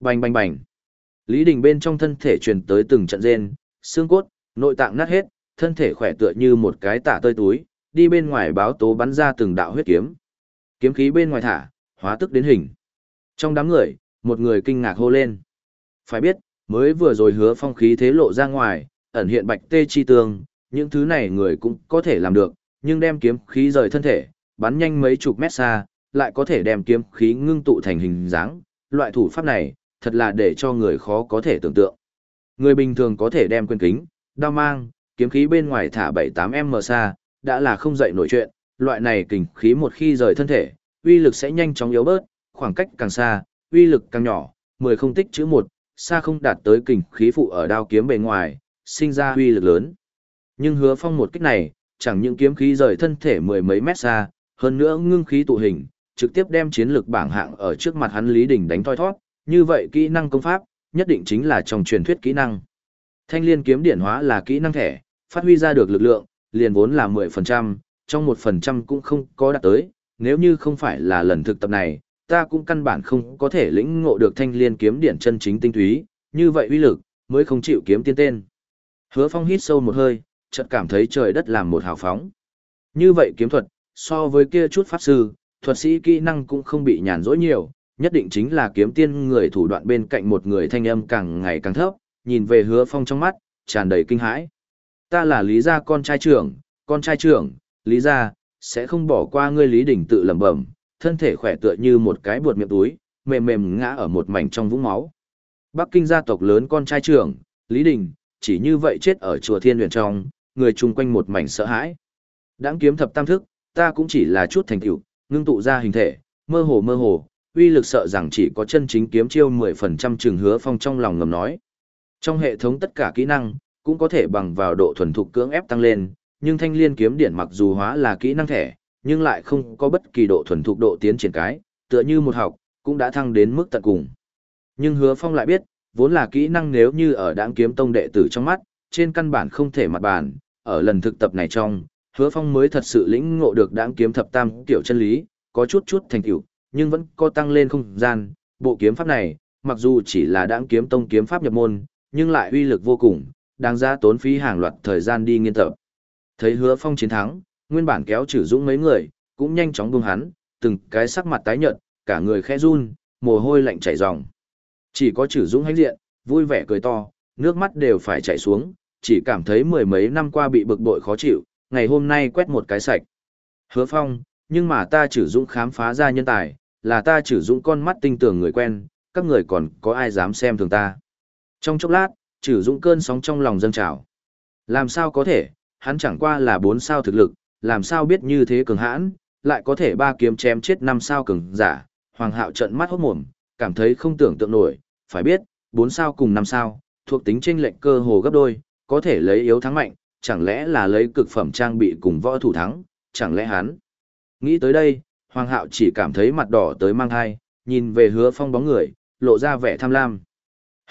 Bành bành bành. Lý Đình bên trong thân thể truyền tới từng trận rên, xương cốt, nội tạng nát hết, thân thể khỏe tựa như một cái tả tơi túi, đi bên ngoài báo tố bắn ra từng đạo huyết kiếm. Kiếm khí bên ngoài thả, hóa tức đến hình. Trong đám người, một người kinh ngạc hô lên. Phải biết, mới vừa rồi hứa phong khí thế lộ ra ngoài, ẩn hiện bạch tê chi tương, những thứ này người cũng có thể làm được, nhưng đem kiếm khí rời thân thể, bắn nhanh mấy chục mét xa, lại có thể đem kiếm khí ngưng tụ thành hình dáng, loại thủ pháp này, thật là để cho người khó có thể tưởng tượng. Người bình thường có thể đem quyền kính, đao mang, kiếm khí bên ngoài thả 7-8m xa, đã là không dậy nổi chuyện, loại này kình khí một khi rời thân thể, uy lực sẽ nhanh chóng yếu bớt, khoảng cách càng xa, uy lực càng nhỏ, 10 không tích chữ 1, xa không đạt tới kình khí phụ ở đao kiếm bề ngoài, sinh ra uy lực lớn. Nhưng hứa phong một kích này, chẳng những kiếm khí rời thân thể mười mấy mét xa, hơn nữa ngưng khí tụ hình, trực tiếp đem chiến lực bảng hạng ở trước mặt hắn Lý Đình đánh thoi thoát, như vậy kỹ năng công pháp, nhất định chính là trong truyền thuyết kỹ năng. Thanh liên kiếm điển hóa là kỹ năng thẻ, phát huy ra được lực lượng, liền vốn là 10%, trong 1% cũng không có đạt tới, nếu như không phải là lần thực tập này, ta cũng căn bản không có thể lĩnh ngộ được thanh liên kiếm điển chân chính tinh túy, như vậy uy lực, mới không chịu kiếm tiên tên. Hứa phong hít sâu một hơi, chợt cảm thấy trời đất làm một hào phóng. Như vậy kiếm thuật, so với kia chút pháp sư, thuật sĩ kỹ năng cũng không bị nhàn rỗi nhiều, nhất định chính là kiếm tiên người thủ đoạn bên cạnh một người thanh âm càng ngày càng thấp, nhìn về hứa phong trong mắt, tràn đầy kinh hãi. Ta là Lý gia con trai trưởng, con trai trưởng, Lý gia, sẽ không bỏ qua ngươi Lý Đình tự lẩm bẩm, thân thể khỏe tựa như một cái buột miệng túi, mềm mềm ngã ở một mảnh trong vũng máu. Bắc Kinh gia tộc lớn con trai trưởng, Lý Đình, chỉ như vậy chết ở chùa Thiên Huyền trong, người chung quanh một mảnh sợ hãi. Đãng kiếm thập tam thức, ta cũng chỉ là chút thành tựu, ngưng tụ ra hình thể, mơ hồ mơ hồ, uy lực sợ rằng chỉ có chân chính kiếm chiêu 10% Trường hứa phong trong lòng ngầm nói. Trong hệ thống tất cả kỹ năng, cũng có thể bằng vào độ thuần thục cưỡng ép tăng lên, nhưng thanh liên kiếm điển mặc dù hóa là kỹ năng thẻ, nhưng lại không có bất kỳ độ thuần thục độ tiến triển cái, tựa như một học, cũng đã thăng đến mức tận cùng. Nhưng hứa phong lại biết, vốn là kỹ năng nếu như ở đáng kiếm tông đệ tử trong mắt, trên căn bản không thể mặt bàn, ở lần thực tập này trong, hứa phong mới thật sự lĩnh ngộ được đáng kiếm thập tam tiểu chân lý, có chút chút thành tựu nhưng vẫn có tăng lên không gian, bộ kiếm pháp này, mặc dù chỉ là đáng kiếm tông kiếm pháp nhập môn, nhưng lại uy lực vô cùng, đáng giá tốn phí hàng loạt thời gian đi nghiên tập. Thấy hứa phong chiến thắng, nguyên bản kéo trừ dũng mấy người, cũng nhanh chóng buông hắn, từng cái sắc mặt tái nhợt, cả người khẽ run, mồ hôi lạnh chảy ròng. Chỉ có trừ dũng hãnh diện, vui vẻ cười to, nước mắt đều phải chảy xuống, chỉ cảm thấy mười mấy năm qua bị bực bội khó chịu, ngày hôm nay quét một cái sạch. Hứa phong, nhưng mà ta chử dũng khám phá ra nhân tài, là ta chử dũng con mắt tinh tường người quen, các người còn có ai dám xem thường ta. Trong chốc lát, chử dũng cơn sóng trong lòng dâng trào. Làm sao có thể, hắn chẳng qua là bốn sao thực lực, làm sao biết như thế cường hãn, lại có thể ba kiếm chém chết năm sao cường giả, hoàng hạo trận mắt hốt mồm, cảm thấy không tưởng tượng nổi, phải biết, bốn sao cùng năm sao, thuộc tính chênh lệnh cơ hồ gấp đôi, có thể lấy yếu thắng mạnh, chẳng lẽ là lấy cực phẩm trang bị cùng võ thủ thắng, chẳng lẽ hắn. Nghĩ tới đây, hoàng hạo chỉ cảm thấy mặt đỏ tới mang hai, nhìn về hứa phong bóng người, lộ ra vẻ tham lam.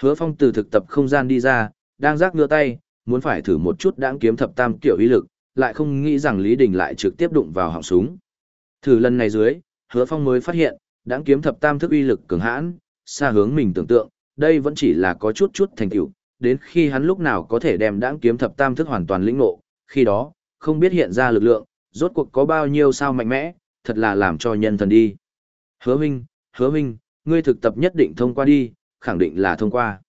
Hứa phong từ thực tập không gian đi ra, đang rác ngựa tay, muốn phải thử một chút đãng kiếm thập tam kiểu ý lực, lại không nghĩ rằng Lý Đình lại trực tiếp đụng vào họng súng. Thử lần này dưới, hứa phong mới phát hiện, đãng kiếm thập tam thức uy lực cường hãn, xa hướng mình tưởng tượng, đây vẫn chỉ là có chút chút thành tựu, đến khi hắn lúc nào có thể đem đãng kiếm thập tam thức hoàn toàn lĩnh ngộ, khi đó, không biết hiện ra lực lượng, rốt cuộc có bao nhiêu sao mạnh mẽ, thật là làm cho nhân thần đi. Hứa Minh, Hứa Minh, ngươi thực tập nhất định thông qua đi, khẳng định là thông qua.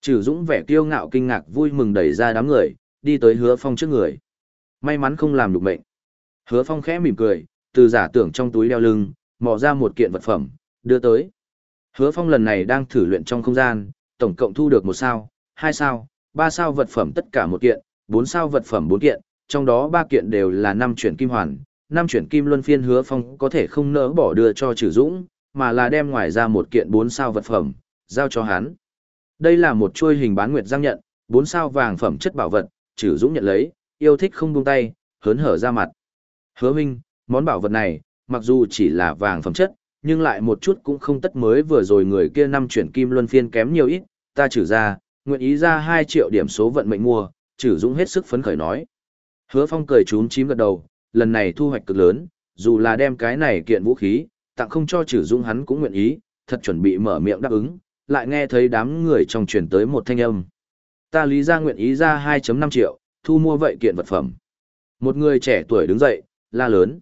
Trừ Dũng vẻ kiêu ngạo kinh ngạc vui mừng đẩy ra đám người, đi tới Hứa Phong trước người. May mắn không làm được mệnh. Hứa Phong khẽ mỉm cười, từ giả tưởng trong túi đeo lưng, mò ra một kiện vật phẩm, đưa tới. Hứa Phong lần này đang thử luyện trong không gian, tổng cộng thu được một sao, hai sao, ba sao vật phẩm tất cả một kiện, bốn sao vật phẩm bốn kiện, trong đó ba kiện đều là năm chuyển kim hoàn, năm chuyển kim luân phiên hứa phong có thể không nỡ bỏ đưa cho trừ dũng, mà là đem ngoài ra một kiện bốn sao vật phẩm, giao cho hắn. Đây là một chuôi hình bán nguyệt giang nhận, bốn sao vàng phẩm chất bảo vật, trừ dũng nhận lấy, yêu thích không buông tay, hớn hở ra mặt. Hứa Minh, món bảo vật này, mặc dù chỉ là vàng phẩm chất, nhưng lại một chút cũng không tất mới vừa rồi người kia năm chuyển kim luân phiên kém nhiều ít, ta trừ ra, nguyện ý ra 2 triệu điểm số vận mệnh mua, trừ dũng hết sức phấn khởi nói. Hứa Phong cười trúng chím gật đầu, lần này thu hoạch cực lớn, dù là đem cái này kiện vũ khí, tặng không cho trừ Dung hắn cũng nguyện ý, thật chuẩn bị mở miệng đáp ứng, lại nghe thấy đám người trong truyền tới một thanh âm. Ta lý ra nguyện ý ra 2.5 triệu, thu mua vậy kiện vật phẩm. Một người trẻ tuổi đứng dậy, la lớn.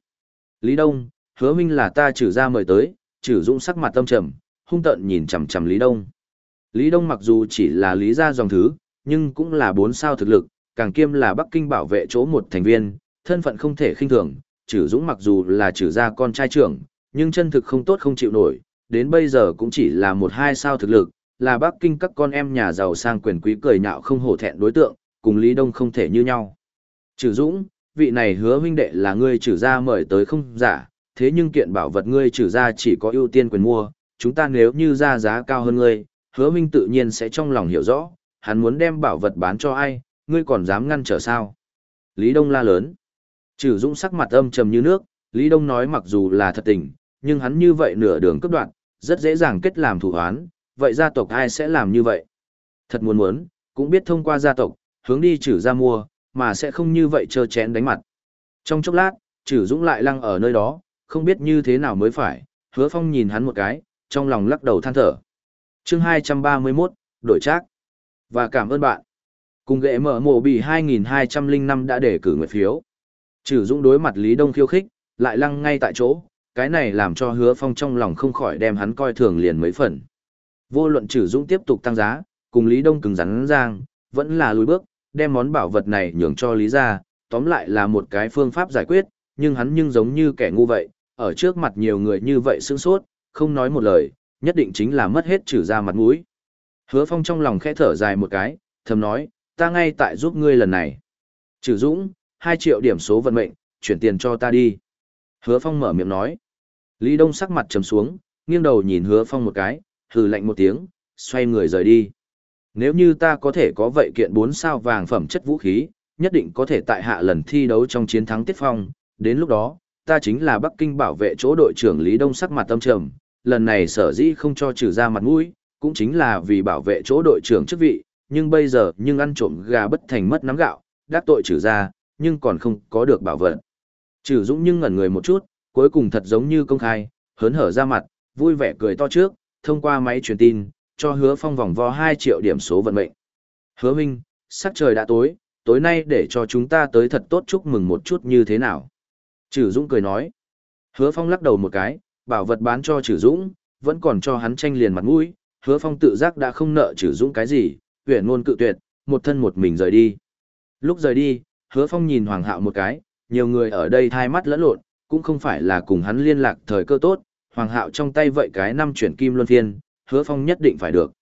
Lý Đông, hứa minh là ta trừ ra mời tới, trừ dũng sắc mặt tâm trầm, hung tợn nhìn chằm chằm Lý Đông. Lý Đông mặc dù chỉ là lý gia dòng thứ, nhưng cũng là bốn sao thực lực, càng kiêm là Bắc Kinh bảo vệ chỗ một thành viên, thân phận không thể khinh thường, Trử dũng mặc dù là trừ gia con trai trưởng, nhưng chân thực không tốt không chịu nổi, đến bây giờ cũng chỉ là một hai sao thực lực, là Bắc Kinh các con em nhà giàu sang quyền quý cười nhạo không hổ thẹn đối tượng, cùng Lý Đông không thể như nhau. Trử Dũng, vị này hứa huynh đệ là ngươi trừ ra mời tới không giả, thế nhưng kiện bảo vật ngươi trừ ra chỉ có ưu tiên quyền mua, chúng ta nếu như ra giá cao hơn ngươi, hứa huynh tự nhiên sẽ trong lòng hiểu rõ, hắn muốn đem bảo vật bán cho ai, ngươi còn dám ngăn trở sao? Lý Đông la lớn. Trừ Dũng sắc mặt âm trầm như nước, Lý Đông nói mặc dù là thật tình, nhưng hắn như vậy nửa đường cấp đoạn, rất dễ dàng kết làm thủ án, vậy gia tộc ai sẽ làm như vậy? Thật muốn muốn, cũng biết thông qua gia tộc, hướng đi trừ ra mua, mà sẽ không như vậy trơ chén đánh mặt. Trong chốc lát, trừ dũng lại lăng ở nơi đó, không biết như thế nào mới phải, hứa phong nhìn hắn một cái, trong lòng lắc đầu than thở. chương 231, đổi trác. Và cảm ơn bạn. Cùng ghệ mở mộ bị 2205 đã để cử nguyện phiếu. Trừ dũng đối mặt Lý Đông khiêu khích, lại lăng ngay tại chỗ, cái này làm cho hứa phong trong lòng không khỏi đem hắn coi thường liền mấy phần. Vô luận trừ dũng tiếp tục tăng giá, cùng Lý Đông cứng rắn giang, vẫn là lùi bước, đem món bảo vật này nhường cho Lý gia, tóm lại là một cái phương pháp giải quyết, nhưng hắn nhưng giống như kẻ ngu vậy, ở trước mặt nhiều người như vậy sương sốt, không nói một lời, nhất định chính là mất hết trừ ra mặt mũi. Hứa Phong trong lòng khẽ thở dài một cái, thầm nói, ta ngay tại giúp ngươi lần này. Trừ Dũng, 2 triệu điểm số vận mệnh, chuyển tiền cho ta đi. Hứa Phong mở miệng nói. Lý Đông sắc mặt trầm xuống, nghiêng đầu nhìn Hứa Phong một cái, hừ lạnh một tiếng, xoay người rời đi. Nếu như ta có thể có vậy kiện 4 sao vàng phẩm chất vũ khí, nhất định có thể tại hạ lần thi đấu trong chiến thắng Tiết Phong, đến lúc đó, ta chính là Bắc Kinh bảo vệ chỗ đội trưởng Lý Đông sắc mặt tâm trầm, lần này sở dĩ không cho trừ ra mặt mũi, cũng chính là vì bảo vệ chỗ đội trưởng chức vị, nhưng bây giờ nhưng ăn trộm gà bất thành mất nắm gạo, đắc tội trừ ra, nhưng còn không có được bảo vật Trừ Dũng nhưng ngẩn người một chút, cuối cùng thật giống như công khai, hớn hở ra mặt, vui vẻ cười to trước, thông qua máy truyền tin, cho hứa phong vòng vo 2 triệu điểm số vận mệnh. Hứa Minh, sắc trời đã tối, tối nay để cho chúng ta tới thật tốt chúc mừng một chút như thế nào. Trừ Dũng cười nói. Hứa phong lắc đầu một cái, bảo vật bán cho Trừ Dũng, vẫn còn cho hắn tranh liền mặt mũi. Hứa phong tự giác đã không nợ Trừ Dũng cái gì, huyện ngôn cự tuyệt, một thân một mình rời đi. Lúc rời đi, hứa phong nhìn Hoàng Hạo một cái, nhiều người ở đây thai mắt lẫn lộn, cũng không phải là cùng hắn liên lạc thời cơ tốt. Hoàng Hạo trong tay vậy cái năm chuyển kim luân phiên, hứa phong nhất định phải được.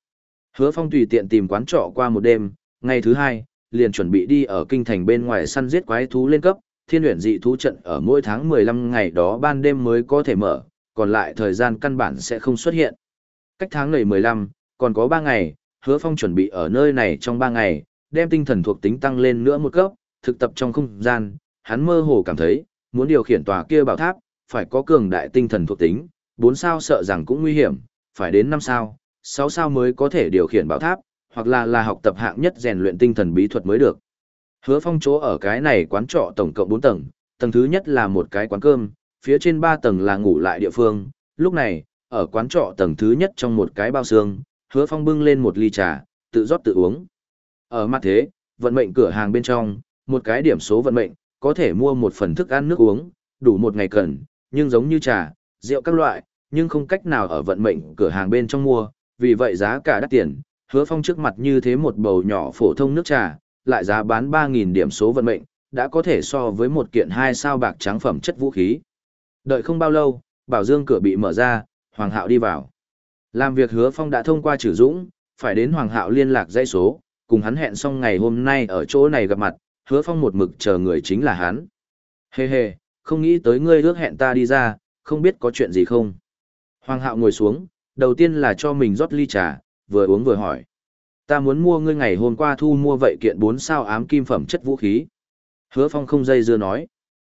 Hứa phong tùy tiện tìm quán trọ qua một đêm, ngày thứ hai, liền chuẩn bị đi ở kinh thành bên ngoài săn giết quái thú lên cấp, thiên luyện dị thú trận ở mỗi tháng 15 ngày đó ban đêm mới có thể mở, còn lại thời gian căn bản sẽ không xuất hiện. Cách tháng ngày 15, còn có 3 ngày, hứa phong chuẩn bị ở nơi này trong ba ngày, đem tinh thần thuộc tính tăng lên nữa một cấp, thực tập trong không gian, hắn mơ hồ cảm thấy, muốn điều khiển tòa kia bảo tháp, phải có cường đại tinh thần thuộc tính, Bốn sao sợ rằng cũng nguy hiểm, phải đến năm sao, sáu sao mới có thể điều khiển bảo tháp, hoặc là là học tập hạng nhất rèn luyện tinh thần bí thuật mới được. Hứa phong chỗ ở cái này quán trọ tổng cộng bốn tầng, tầng thứ nhất là một cái quán cơm, phía trên ba tầng là ngủ lại địa phương, lúc này, ở quán trọ tầng thứ nhất trong một cái bao xương, hứa phong bưng lên một ly trà, tự rót tự uống. Ở mặt thế, vận mệnh cửa hàng bên trong, một cái điểm số vận mệnh, có thể mua một phần thức ăn nước uống, đủ một ngày cần, nhưng giống như trà, rượu các loại, nhưng không cách nào ở vận mệnh cửa hàng bên trong mua, vì vậy giá cả đắt tiền, hứa phong trước mặt như thế một bầu nhỏ phổ thông nước trà, lại giá bán 3.000 điểm số vận mệnh, đã có thể so với một kiện hai sao bạc trắng phẩm chất vũ khí. Đợi không bao lâu, bảo dương cửa bị mở ra, Hoàng Hạo đi vào. Làm việc hứa phong đã thông qua trừ dũng, phải đến Hoàng Hạo liên lạc dây số, cùng hắn hẹn xong ngày hôm nay ở chỗ này gặp mặt, hứa phong một mực chờ người chính là hắn. Hê hê, không nghĩ tới ngươi ước hẹn ta đi ra, không biết có chuyện gì không. Hoàng hạo ngồi xuống, đầu tiên là cho mình rót ly trà, vừa uống vừa hỏi. Ta muốn mua ngươi ngày hôm qua thu mua vậy kiện 4 sao ám kim phẩm chất vũ khí. Hứa phong không dây dưa nói.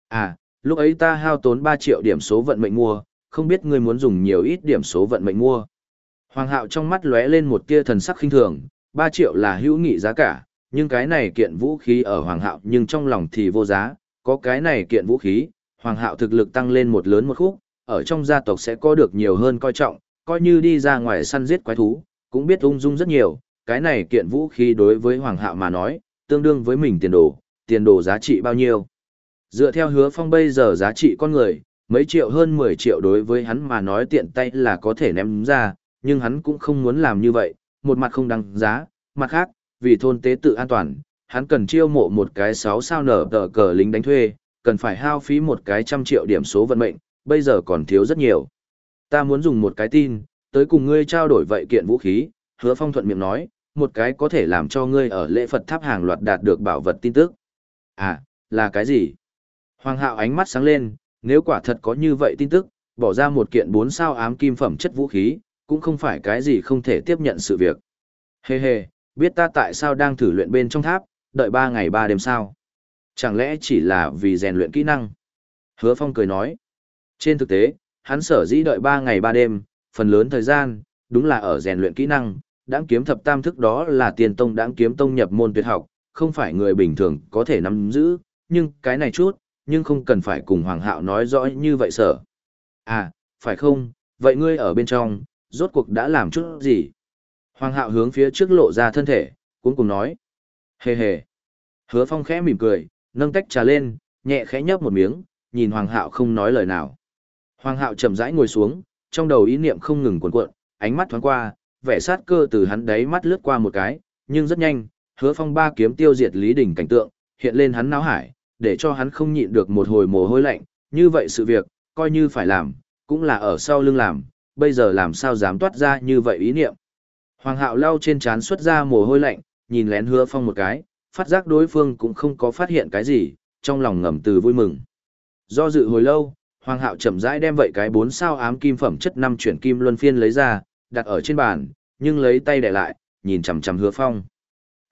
À, lúc ấy ta hao tốn 3 triệu điểm số vận mệnh mua, không biết ngươi muốn dùng nhiều ít điểm số vận mệnh mua. Hoàng hạo trong mắt lóe lên một tia thần sắc khinh thường, 3 triệu là hữu nghị giá cả, nhưng cái này kiện vũ khí ở Hoàng hạo nhưng trong lòng thì vô giá, có cái này kiện vũ khí, Hoàng hạo thực lực tăng lên một lớn một khúc, ở trong gia tộc sẽ có được nhiều hơn coi trọng, coi như đi ra ngoài săn giết quái thú, cũng biết ung dung rất nhiều, cái này kiện vũ khí đối với Hoàng Hạo mà nói, tương đương với mình tiền đồ, tiền đồ giá trị bao nhiêu. Dựa theo hứa phong bây giờ giá trị con người, mấy triệu hơn 10 triệu đối với hắn mà nói tiện tay là có thể ném ra, nhưng hắn cũng không muốn làm như vậy, một mặt không đăng giá, mặt khác, vì thôn tế tự an toàn, hắn cần chiêu mộ một cái 6 sao nở tờ cờ lính đánh thuê, cần phải hao phí một cái trăm triệu điểm số vận mệnh, bây giờ còn thiếu rất nhiều. Ta muốn dùng một cái tin, tới cùng ngươi trao đổi vậy kiện vũ khí, hứa phong thuận miệng nói, một cái có thể làm cho ngươi ở lễ Phật tháp hàng loạt đạt được bảo vật tin tức. À, là cái gì? Hoàng hạo ánh mắt sáng lên, nếu quả thật có như vậy tin tức, bỏ ra một kiện bốn sao ám kim phẩm chất vũ khí, cũng không phải cái gì không thể tiếp nhận sự việc. Hê hê, biết ta tại sao đang thử luyện bên trong tháp, đợi ba ngày ba đêm sao? Chẳng lẽ chỉ là vì rèn luyện kỹ năng? Hứa Phong cười nói. Trên thực tế, hắn sở dĩ đợi ba ngày ba đêm, phần lớn thời gian, đúng là ở rèn luyện kỹ năng, đáng kiếm thập tam thức đó là tiền tông đáng kiếm tông nhập môn tuyệt học, không phải người bình thường có thể nắm giữ, nhưng cái này chút, nhưng không cần phải cùng Hoàng Hạo nói rõ như vậy sở. À, phải không, vậy ngươi ở bên trong, rốt cuộc đã làm chút gì? Hoàng Hạo hướng phía trước lộ ra thân thể, cuốn cùng nói. Hề hề. Hứa Phong khẽ mỉm cười, nâng tách trà lên, nhẹ khẽ nhấp một miếng, nhìn Hoàng Hạo không nói lời nào. Hoàng Hạo chậm rãi ngồi xuống, trong đầu ý niệm không ngừng cuộn cuộn, ánh mắt thoáng qua, vẻ sát cơ từ hắn đáy mắt lướt qua một cái, nhưng rất nhanh, Hứa Phong ba kiếm tiêu diệt Lý Đỉnh cảnh tượng, hiện lên hắn náo hải, để cho hắn không nhịn được một hồi mồ hôi lạnh, như vậy sự việc, coi như phải làm, cũng là ở sau lưng làm, bây giờ làm sao dám toát ra như vậy ý niệm. Hoàng hạo lau trên trán xuất ra mồ hôi lạnh, nhìn lén hứa phong một cái, phát giác đối phương cũng không có phát hiện cái gì, trong lòng ngầm từ vui mừng. Do dự hồi lâu, Hoàng hạo chậm rãi đem vậy cái bốn sao ám kim phẩm chất năm chuyển kim luân phiên lấy ra, đặt ở trên bàn, nhưng lấy tay để lại, nhìn chằm chằm hứa phong.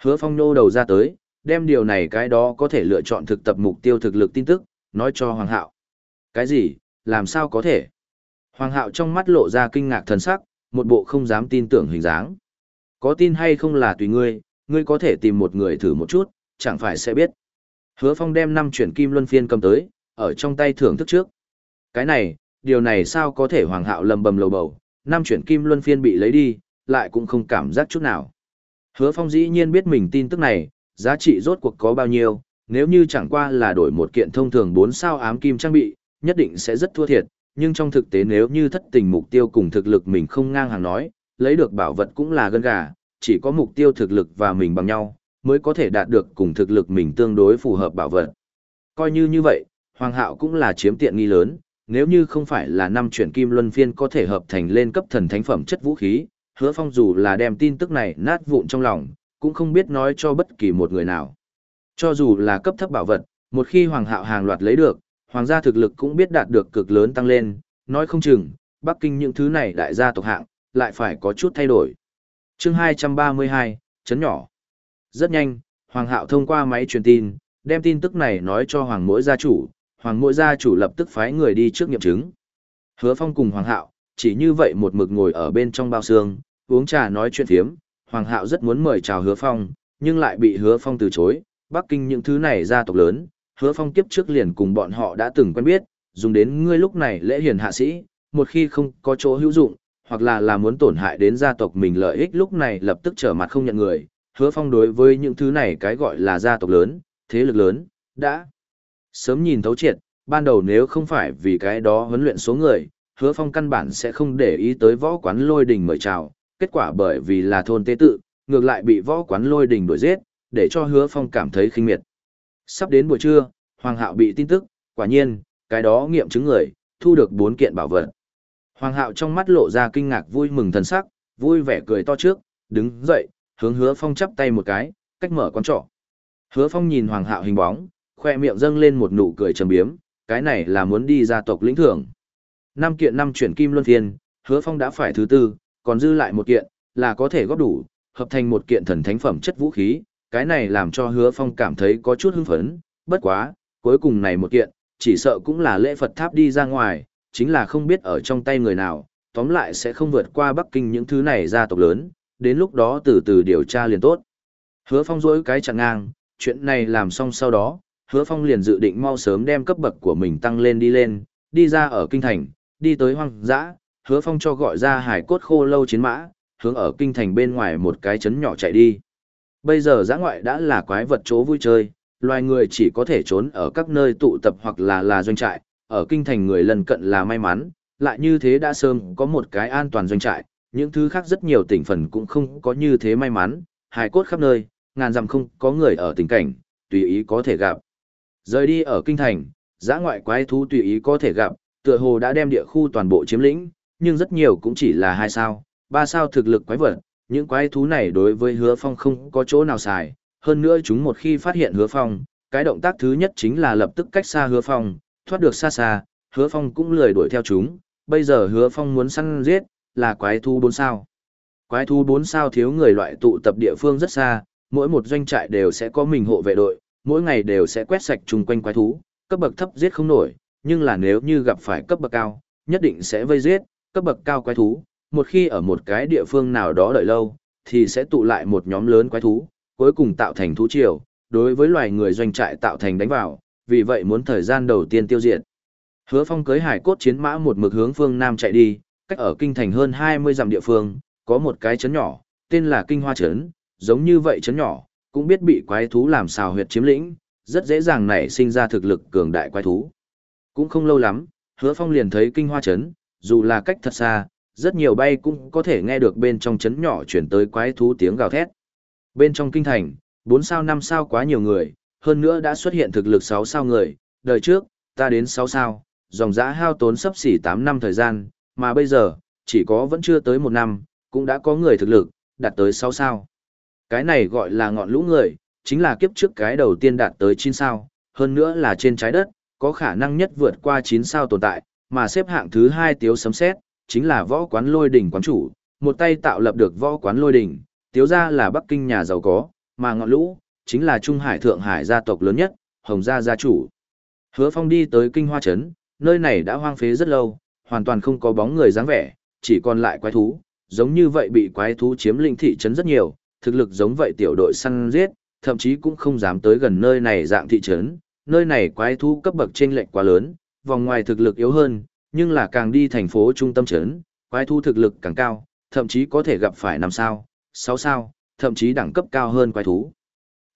Hứa phong nô đầu ra tới, đem điều này cái đó có thể lựa chọn thực tập mục tiêu thực lực tin tức, nói cho Hoàng hạo. Cái gì, làm sao có thể? Hoàng hạo trong mắt lộ ra kinh ngạc thần sắc, một bộ không dám tin tưởng hình dáng. Có tin hay không là tùy ngươi, ngươi có thể tìm một người thử một chút, chẳng phải sẽ biết. Hứa Phong đem năm chuyển kim luân phiên cầm tới, ở trong tay thưởng thức trước. Cái này, điều này sao có thể hoàng hạo lầm bầm lầu bầu, năm chuyển kim luân phiên bị lấy đi, lại cũng không cảm giác chút nào. Hứa Phong dĩ nhiên biết mình tin tức này, giá trị rốt cuộc có bao nhiêu, nếu như chẳng qua là đổi một kiện thông thường 4 sao ám kim trang bị, nhất định sẽ rất thua thiệt, nhưng trong thực tế nếu như thất tình mục tiêu cùng thực lực mình không ngang hàng nói, lấy được bảo vật cũng là gân gà, chỉ có mục tiêu thực lực và mình bằng nhau, mới có thể đạt được cùng thực lực mình tương đối phù hợp bảo vật. Coi như như vậy, Hoàng Hạo cũng là chiếm tiện nghi lớn, nếu như không phải là năm chuyển kim luân phiên có thể hợp thành lên cấp thần thánh phẩm chất vũ khí, hứa phong dù là đem tin tức này nát vụn trong lòng, cũng không biết nói cho bất kỳ một người nào. Cho dù là cấp thấp bảo vật, một khi Hoàng Hạo hàng loạt lấy được, hoàng gia thực lực cũng biết đạt được cực lớn tăng lên, nói không chừng, Bắc Kinh những thứ này đại gia tộc hạng, lại phải có chút thay đổi. chương 232, chấn nhỏ. Rất nhanh, Hoàng Hạo thông qua máy truyền tin, đem tin tức này nói cho Hoàng mỗi gia chủ, Hoàng mỗi gia chủ lập tức phái người đi trước nghiệm chứng. Hứa Phong cùng Hoàng Hạo, chỉ như vậy một mực ngồi ở bên trong bao xương, uống trà nói chuyện phiếm, Hoàng Hạo rất muốn mời chào Hứa Phong, nhưng lại bị Hứa Phong từ chối, Bắc Kinh những thứ này gia tộc lớn, hứa phong kiếp trước liền cùng bọn họ đã từng quen biết, dùng đến ngươi lúc này lễ hiền hạ sĩ, một khi không có chỗ hữu dụng, hoặc là là muốn tổn hại đến gia tộc mình lợi ích lúc này lập tức trở mặt không nhận người, hứa phong đối với những thứ này cái gọi là gia tộc lớn, thế lực lớn, đã sớm nhìn thấu triệt, ban đầu nếu không phải vì cái đó huấn luyện số người, hứa phong căn bản sẽ không để ý tới võ quán lôi đình mời chào, kết quả bởi vì là thôn tế tự, ngược lại bị võ quán lôi đình đuổi giết, để cho hứa phong cảm thấy khinh miệt. Sắp đến buổi trưa, Hoàng Hạo bị tin tức, quả nhiên, cái đó nghiệm chứng người, thu được bốn kiện bảo vật. Hoàng Hạo trong mắt lộ ra kinh ngạc vui mừng thần sắc, vui vẻ cười to trước, đứng dậy, hướng Hứa Phong chắp tay một cái, cách mở con trọ. Hứa Phong nhìn Hoàng Hạo hình bóng, khoe miệng dâng lên một nụ cười trầm biếm, cái này là muốn đi gia tộc lĩnh thưởng. Năm kiện năm chuyển kim luân phiên, Hứa Phong đã phải thứ tư, còn dư lại một kiện, là có thể góp đủ, hợp thành một kiện thần thánh phẩm chất vũ khí, cái này làm cho hứa phong cảm thấy có chút hưng phấn, bất quá, cuối cùng này một kiện, chỉ sợ cũng là lễ Phật tháp đi ra ngoài, chính là không biết ở trong tay người nào, tóm lại sẽ không vượt qua Bắc Kinh những thứ này gia tộc lớn, đến lúc đó từ từ điều tra liền tốt. Hứa phong dỗi cái chặn ngang, chuyện này làm xong sau đó, hứa phong liền dự định mau sớm đem cấp bậc của mình tăng lên đi lên, đi ra ở kinh thành, đi tới hoang dã, hứa phong cho gọi ra hải cốt khô lâu chiến mã, hướng ở kinh thành bên ngoài một cái trấn nhỏ chạy đi. Bây giờ giã ngoại đã là quái vật chỗ vui chơi, loài người chỉ có thể trốn ở các nơi tụ tập hoặc là là doanh trại, ở kinh thành người lần cận là may mắn, lại như thế đã sớm có một cái an toàn doanh trại, những thứ khác rất nhiều tỉnh phần cũng không có như thế may mắn, hài cốt khắp nơi, ngàn dặm không có người ở tình cảnh, tùy ý có thể gặp. Rời đi ở kinh thành, giã ngoại quái thú tùy ý có thể gặp, tựa hồ đã đem địa khu toàn bộ chiếm lĩnh, nhưng rất nhiều cũng chỉ là hai sao, ba sao thực lực quái vật, những quái thú này đối với hứa phong không có chỗ nào xài, hơn nữa chúng một khi phát hiện hứa phong, cái động tác thứ nhất chính là lập tức cách xa hứa phong, thoát được xa xa, hứa phong cũng lười đuổi theo chúng, bây giờ hứa phong muốn săn giết, là quái thú bốn sao. Quái thú bốn sao thiếu người loại tụ tập địa phương rất xa, mỗi một doanh trại đều sẽ có mình hộ vệ đội, mỗi ngày đều sẽ quét sạch chung quanh quái thú, cấp bậc thấp giết không nổi, nhưng là nếu như gặp phải cấp bậc cao, nhất định sẽ vây giết, cấp bậc cao quái thú, một khi ở một cái địa phương nào đó đợi lâu, thì sẽ tụ lại một nhóm lớn quái thú, cuối cùng tạo thành thú triều, đối với loài người doanh trại tạo thành đánh vào, vì vậy muốn thời gian đầu tiên tiêu diệt. Hứa Phong cưới hải cốt chiến mã một mực hướng phương nam chạy đi, cách ở kinh thành hơn 20 dặm địa phương, có một cái trấn nhỏ, tên là Kinh Hoa trấn, giống như vậy trấn nhỏ, cũng biết bị quái thú làm xào huyệt chiếm lĩnh, rất dễ dàng nảy sinh ra thực lực cường đại quái thú. Cũng không lâu lắm, Hứa Phong liền thấy Kinh Hoa trấn, dù là cách thật xa, rất nhiều bay cũng có thể nghe được bên trong chấn nhỏ chuyển tới quái thú tiếng gào thét. Bên trong kinh thành, 4 sao 5 sao quá nhiều người, hơn nữa đã xuất hiện thực lực 6 sao người, đời trước, ta đến 6 sao, dòng giã hao tốn sắp xỉ 8 năm thời gian, mà bây giờ, chỉ có vẫn chưa tới 1 năm, cũng đã có người thực lực, đạt tới 6 sao. Cái này gọi là ngọn lũ người, chính là kiếp trước cái đầu tiên đạt tới 9 sao, hơn nữa là trên trái đất, có khả năng nhất vượt qua 9 sao tồn tại, mà xếp hạng thứ 2 tiếu sấm xét, chính là võ quán lôi đỉnh quán chủ, một tay tạo lập được võ quán lôi đỉnh, tiếu ra là Bắc Kinh nhà giàu có, mà ngọn lũ, chính là Trung Hải Thượng Hải gia tộc lớn nhất, Hồng gia gia chủ. Hứa Phong đi tới Kinh Hoa Trấn, nơi này đã hoang phế rất lâu, hoàn toàn không có bóng người dáng vẻ, chỉ còn lại quái thú, giống như vậy bị quái thú chiếm lĩnh thị trấn rất nhiều, thực lực giống vậy tiểu đội săn giết, thậm chí cũng không dám tới gần nơi này dạng thị trấn, nơi này quái thú cấp bậc chênh lệch quá lớn, vòng ngoài thực lực yếu hơn, nhưng là càng đi thành phố trung tâm trấn, quái thú thực lực càng cao, thậm chí có thể gặp phải 5 sao, 6 sao, thậm chí đẳng cấp cao hơn quái thú.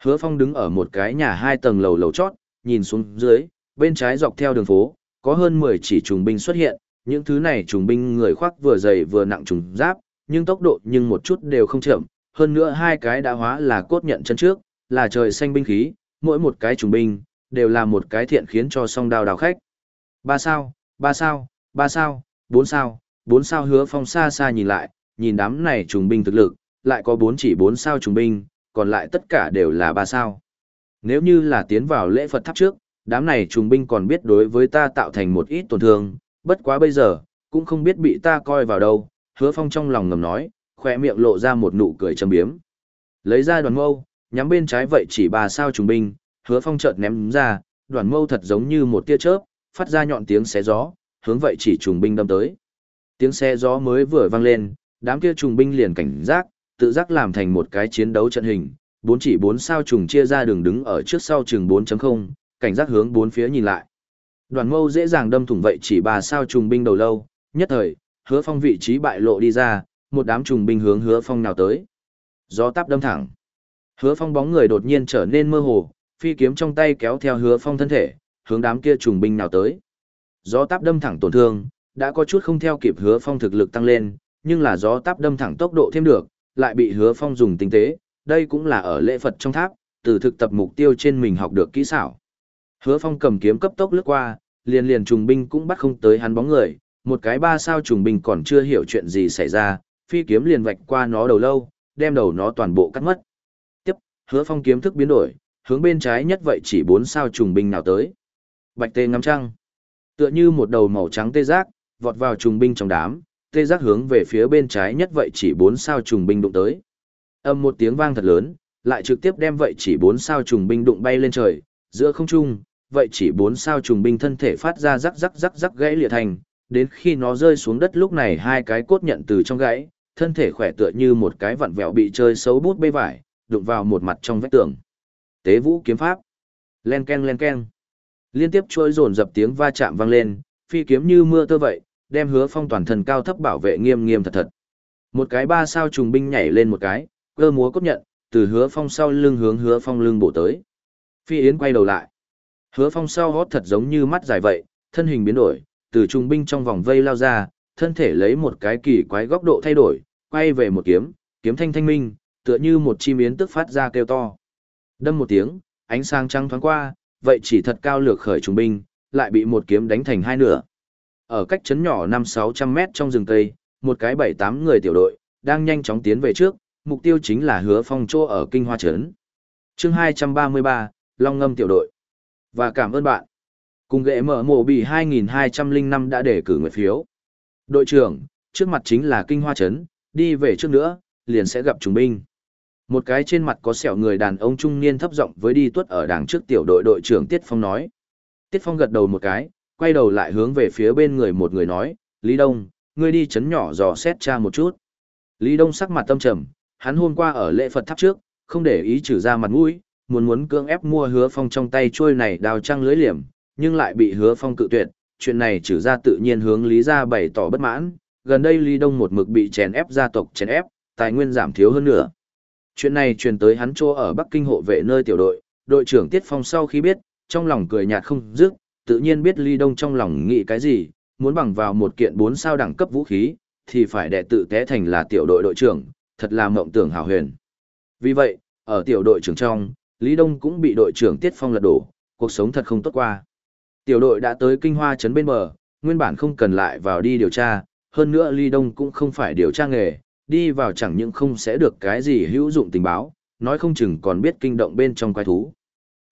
Hứa Phong đứng ở một cái nhà hai tầng lầu lầu chót, nhìn xuống dưới, bên trái dọc theo đường phố, có hơn 10 chỉ trùng binh xuất hiện, những thứ này trùng binh người khoác vừa dày vừa nặng trùng giáp, nhưng tốc độ nhưng một chút đều không chậm, hơn nữa hai cái đã hóa là cốt nhận chân trước, là trời xanh binh khí, mỗi một cái trùng binh, đều là một cái thiện khiến cho song đào đào khách. Ba sao, ba sao, ba sao, bốn sao, bốn sao hứa phong xa xa nhìn lại, nhìn đám này trùng binh thực lực, lại có bốn chỉ bốn sao trùng binh, còn lại tất cả đều là ba sao. Nếu như là tiến vào lễ Phật tháp trước, đám này trùng binh còn biết đối với ta tạo thành một ít tổn thương, bất quá bây giờ, cũng không biết bị ta coi vào đâu, hứa phong trong lòng ngầm nói, khỏe miệng lộ ra một nụ cười châm biếm. Lấy ra đoàn mâu, nhắm bên trái vậy chỉ ba sao trùng binh, hứa phong chợt ném ra, đoàn mâu thật giống như một tia chớp, phát ra nhọn tiếng xé gió, hướng vậy chỉ trùng binh đâm tới. Tiếng xe gió mới vừa vang lên, đám kia trùng binh liền cảnh giác, tự giác làm thành một cái chiến đấu trận hình, bốn chỉ bốn sao trùng chia ra đường đứng ở trước sau chừng 4.0, cảnh giác hướng bốn phía nhìn lại. Đoàn mâu dễ dàng đâm thủng vậy chỉ ba sao trùng binh đầu lâu, nhất thời, hứa phong vị trí bại lộ đi ra, một đám trùng binh hướng hứa phong nào tới. Gió táp đâm thẳng. Hứa phong bóng người đột nhiên trở nên mơ hồ, phi kiếm trong tay kéo theo hứa phong thân thể, hướng đám kia trùng binh nào tới. Gió táp đâm thẳng tổn thương, đã có chút không theo kịp hứa phong thực lực tăng lên, nhưng là gió táp đâm thẳng tốc độ thêm được, lại bị hứa phong dùng tinh tế, đây cũng là ở lễ Phật trong tháp, từ thực tập mục tiêu trên mình học được kỹ xảo. Hứa phong cầm kiếm cấp tốc lướt qua, liền liền trùng binh cũng bắt không tới hắn bóng người, một cái ba sao trùng binh còn chưa hiểu chuyện gì xảy ra, phi kiếm liền vạch qua nó đầu lâu, đem đầu nó toàn bộ cắt mất. Tiếp, hứa phong kiếm thức biến đổi, hướng bên trái nhất vậy chỉ bốn sao trùng binh nào tới. Bạch tê ngắm trăng. Tựa như một đầu màu trắng tê giác, vọt vào trùng binh trong đám, tê giác hướng về phía bên trái nhất vậy chỉ bốn sao trùng binh đụng tới. Âm một tiếng vang thật lớn, lại trực tiếp đem vậy chỉ bốn sao trùng binh đụng bay lên trời, giữa không trung, vậy chỉ bốn sao trùng binh thân thể phát ra rắc rắc rắc rắc gãy lìa thành, đến khi nó rơi xuống đất lúc này hai cái cốt nhận từ trong gãy, thân thể khỏe tựa như một cái vặn vẹo bị chơi xấu bút bê vải, đụng vào một mặt trong vách tường. Tế vũ kiếm pháp. Len ken len ken. Liên tiếp trôi dồn dập tiếng va chạm vang lên, phi kiếm như mưa tơ vậy, đem hứa phong toàn thân cao thấp bảo vệ nghiêm nghiêm thật thật. Một cái ba sao trùng binh nhảy lên một cái, cơ múa cốt nhận, từ hứa phong sau lưng hướng hứa phong lưng bổ tới. Phi Yến quay đầu lại. Hứa phong sau hót thật giống như mắt dài vậy, thân hình biến đổi, từ trùng binh trong vòng vây lao ra, thân thể lấy một cái kỳ quái góc độ thay đổi, quay về một kiếm, kiếm thanh thanh minh, tựa như một chim yến tức phát ra kêu to. Đâm một tiếng, ánh sáng trắng thoáng qua, vậy chỉ thật cao lược khởi trùng binh, lại bị một kiếm đánh thành hai nửa. Ở cách chấn nhỏ 5-600 mét trong rừng cây, một cái 7-8 người tiểu đội, đang nhanh chóng tiến về trước, mục tiêu chính là hứa phong chỗ ở kinh hoa trấn. chương 233, Long Ngâm tiểu đội. Và cảm ơn bạn. Cùng ghệ mở mộ bị 2205 đã để cử nguyện phiếu. Đội trưởng, trước mặt chính là kinh hoa trấn, đi về trước nữa, liền sẽ gặp trùng binh. Một cái trên mặt có sẹo người đàn ông trung niên thấp giọng với đi tuất ở đằng trước tiểu đội đội trưởng Tiết Phong nói. Tiết Phong gật đầu một cái, quay đầu lại hướng về phía bên người một người nói, Lý Đông, ngươi đi chấn nhỏ dò xét cha một chút. Lý Đông sắc mặt tâm trầm, hắn hôm qua ở lễ Phật tháp trước, không để ý trừ ra mặt mũi, muốn muốn cưỡng ép mua hứa phong trong tay trôi này đào trăng lưới liềm, nhưng lại bị hứa phong cự tuyệt, chuyện này trừ ra tự nhiên hướng Lý gia bày tỏ bất mãn, gần đây Lý Đông một mực bị chèn ép gia tộc chèn ép, tài nguyên giảm thiếu hơn nữa. Chuyện này truyền tới hắn chỗ ở Bắc Kinh hộ vệ nơi tiểu đội, đội trưởng Tiết Phong sau khi biết, trong lòng cười nhạt không dứt, tự nhiên biết Lý Đông trong lòng nghĩ cái gì, muốn bằng vào một kiện bốn sao đẳng cấp vũ khí, thì phải đệ tự té thành là tiểu đội đội trưởng, thật là mộng tưởng hào huyền. Vì vậy, ở tiểu đội trưởng trong, Lý Đông cũng bị đội trưởng Tiết Phong lật đổ, cuộc sống thật không tốt qua. Tiểu đội đã tới kinh hoa trấn bên bờ, nguyên bản không cần lại vào đi điều tra, hơn nữa Lý Đông cũng không phải điều tra nghề, đi vào chẳng những không sẽ được cái gì hữu dụng tình báo, nói không chừng còn biết kinh động bên trong quái thú.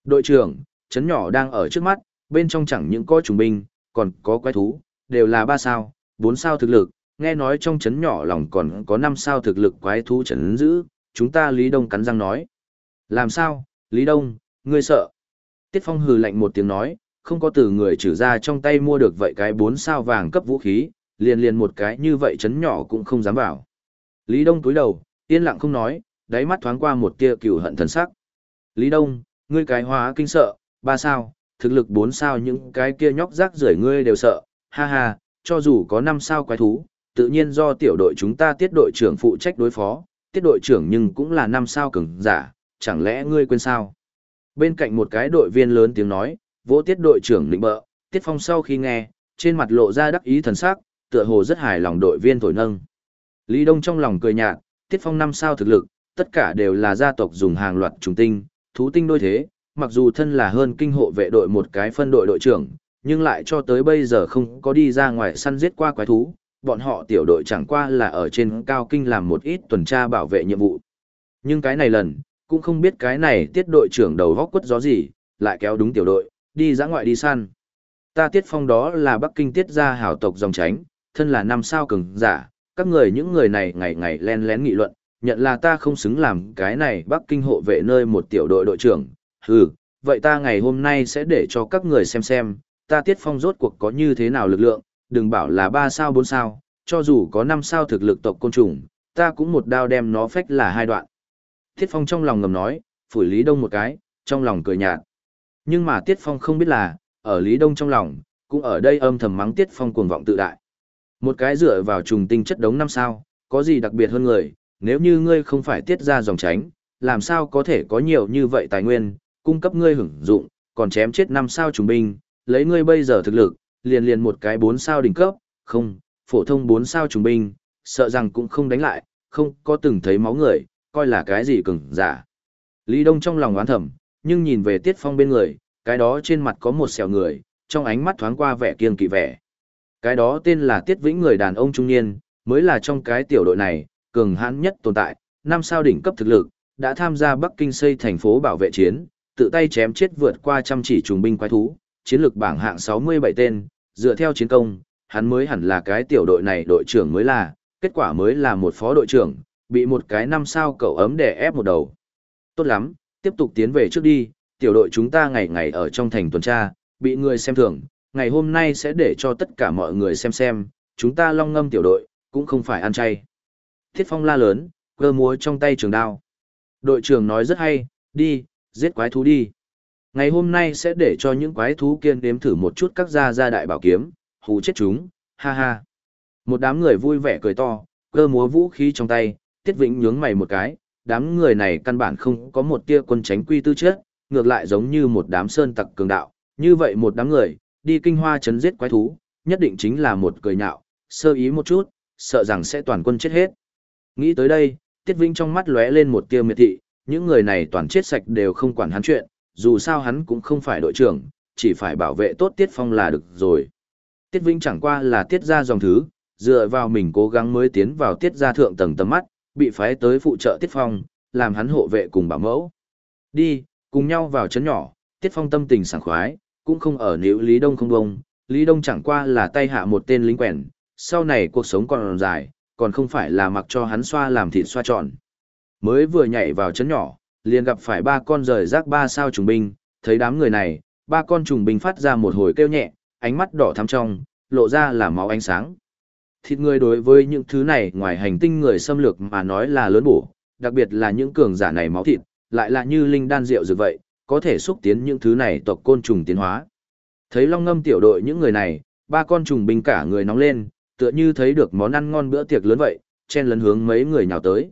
Đội trưởng, chấn nhỏ đang ở trước mắt, bên trong chẳng những có trùng binh, còn có quái thú, đều là ba sao, bốn sao thực lực, nghe nói trong chấn nhỏ lòng còn có năm sao thực lực quái thú chấn giữ, chúng ta Lý Đông cắn răng nói. Làm sao, Lý Đông, ngươi sợ. Tiết Phong hừ lạnh một tiếng nói, không có từ người trừ ra trong tay mua được vậy cái bốn sao vàng cấp vũ khí, liền liền một cái như vậy chấn nhỏ cũng không dám vào. Lý Đông túi đầu, yên lặng không nói, đáy mắt thoáng qua một tia cừu hận thần sắc. Lý Đông, ngươi cái hóa kinh sợ, ba sao, thực lực bốn sao những cái kia nhóc rác rưởi ngươi đều sợ, ha ha, cho dù có năm sao quái thú, tự nhiên do tiểu đội chúng ta tiết đội trưởng phụ trách đối phó, tiết đội trưởng nhưng cũng là năm sao cường giả, chẳng lẽ ngươi quên sao? Bên cạnh một cái đội viên lớn tiếng nói, vỗ tiết đội trưởng lĩnh bợ, tiết phong sau khi nghe, trên mặt lộ ra đắc ý thần sắc, tựa hồ rất hài lòng đội viên thổi nâng. Lý Đông trong lòng cười nhạt, tiết phong năm sao thực lực, tất cả đều là gia tộc dùng hàng loạt trùng tinh, thú tinh đôi thế, mặc dù thân là hơn kinh hộ vệ đội một cái phân đội đội trưởng, nhưng lại cho tới bây giờ không có đi ra ngoài săn giết qua quái thú, bọn họ tiểu đội chẳng qua là ở trên cao kinh làm một ít tuần tra bảo vệ nhiệm vụ. Nhưng cái này lần, cũng không biết cái này tiết đội trưởng đầu góc quất gió gì, lại kéo đúng tiểu đội, đi ra ngoại đi săn. Ta tiết phong đó là Bắc Kinh tiết gia hảo tộc dòng tránh, thân là năm sao cường giả, các người những người này ngày ngày len lén nghị luận, nhận là ta không xứng làm cái này Bắc Kinh hộ vệ nơi một tiểu đội đội trưởng, hừ, vậy ta ngày hôm nay sẽ để cho các người xem xem, ta tiết phong rốt cuộc có như thế nào lực lượng, đừng bảo là ba sao bốn sao, cho dù có năm sao thực lực tộc côn trùng, ta cũng một đao đem nó phách là hai đoạn. Tiết phong trong lòng ngầm nói, phủi Lý Đông một cái, trong lòng cười nhạt. Nhưng mà Tiết phong không biết là, ở Lý Đông trong lòng, cũng ở đây âm thầm mắng Tiết phong cuồng vọng tự đại. Một cái dựa vào trùng tinh chất đống năm sao, có gì đặc biệt hơn người, nếu như ngươi không phải tiết ra dòng tránh, làm sao có thể có nhiều như vậy tài nguyên, cung cấp ngươi hưởng dụng, còn chém chết năm sao trùng binh, lấy ngươi bây giờ thực lực, liền liền một cái bốn sao đỉnh cấp, không, phổ thông bốn sao trùng binh, sợ rằng cũng không đánh lại, không có từng thấy máu người, coi là cái gì cứng, giả. Lý Đông trong lòng oán thầm, nhưng nhìn về Tiết Phong bên người, cái đó trên mặt có một sẹo người, trong ánh mắt thoáng qua vẻ kiêng kỵ vẻ. Cái đó tên là Tiết Vĩnh người đàn ông trung niên, mới là trong cái tiểu đội này, cường hãn nhất tồn tại, năm sao đỉnh cấp thực lực, đã tham gia Bắc Kinh xây thành phố bảo vệ chiến, tự tay chém chết vượt qua trăm chỉ trùng binh quái thú, chiến lược bảng hạng 67 tên, dựa theo chiến công, hắn mới hẳn là cái tiểu đội này đội trưởng mới là, kết quả mới là một phó đội trưởng, bị một cái năm sao cậu ấm đè ép một đầu. Tốt lắm, tiếp tục tiến về trước đi, tiểu đội chúng ta ngày ngày ở trong thành tuần tra, bị người xem thường, ngày hôm nay sẽ để cho tất cả mọi người xem xem, chúng ta long ngâm tiểu đội, cũng không phải ăn chay. Thiết phong la lớn, cơ múa trong tay trường đao. Đội trưởng nói rất hay, đi, giết quái thú đi. Ngày hôm nay sẽ để cho những quái thú kiên đếm thử một chút các gia gia đại bảo kiếm, hù chết chúng, ha ha. Một đám người vui vẻ cười to, cơ múa vũ khí trong tay, Tiết Vĩnh nhướng mày một cái, đám người này căn bản không có một tia quân tránh quy tư chất, ngược lại giống như một đám sơn tặc cường đạo, như vậy một đám người, đi kinh hoa chấn giết quái thú, nhất định chính là một cười nhạo, sơ ý một chút, sợ rằng sẽ toàn quân chết hết. Nghĩ tới đây, Tiết Vĩnh trong mắt lóe lên một tia miệt thị, những người này toàn chết sạch đều không quản hắn chuyện, dù sao hắn cũng không phải đội trưởng, chỉ phải bảo vệ tốt Tiết Phong là được rồi. Tiết Vĩnh chẳng qua là tiết ra dòng thứ, dựa vào mình cố gắng mới tiến vào tiết ra thượng tầng tầm mắt, bị phái tới phụ trợ Tiết Phong, làm hắn hộ vệ cùng bảo mẫu. Đi, cùng nhau vào chấn nhỏ, Tiết Phong tâm tình sảng khoái, cũng không ở nếu Lý Đông không bông, Lý Đông chẳng qua là tay hạ một tên lính quèn, sau này cuộc sống còn dài, còn không phải là mặc cho hắn xoa làm thịt xoa tròn. Mới vừa nhảy vào chấn nhỏ, liền gặp phải ba con rời rác ba sao trùng binh, thấy đám người này, ba con trùng binh phát ra một hồi kêu nhẹ, ánh mắt đỏ thắm trong, lộ ra là máu ánh sáng. Thịt người đối với những thứ này ngoài hành tinh người xâm lược mà nói là lớn bổ, đặc biệt là những cường giả này máu thịt, lại là như linh đan rượu dược vậy, có thể xúc tiến những thứ này tộc côn trùng tiến hóa. Thấy long ngâm tiểu đội những người này, ba con trùng binh cả người nóng lên, tựa như thấy được món ăn ngon bữa tiệc lớn vậy, chen lấn hướng mấy người nhào tới.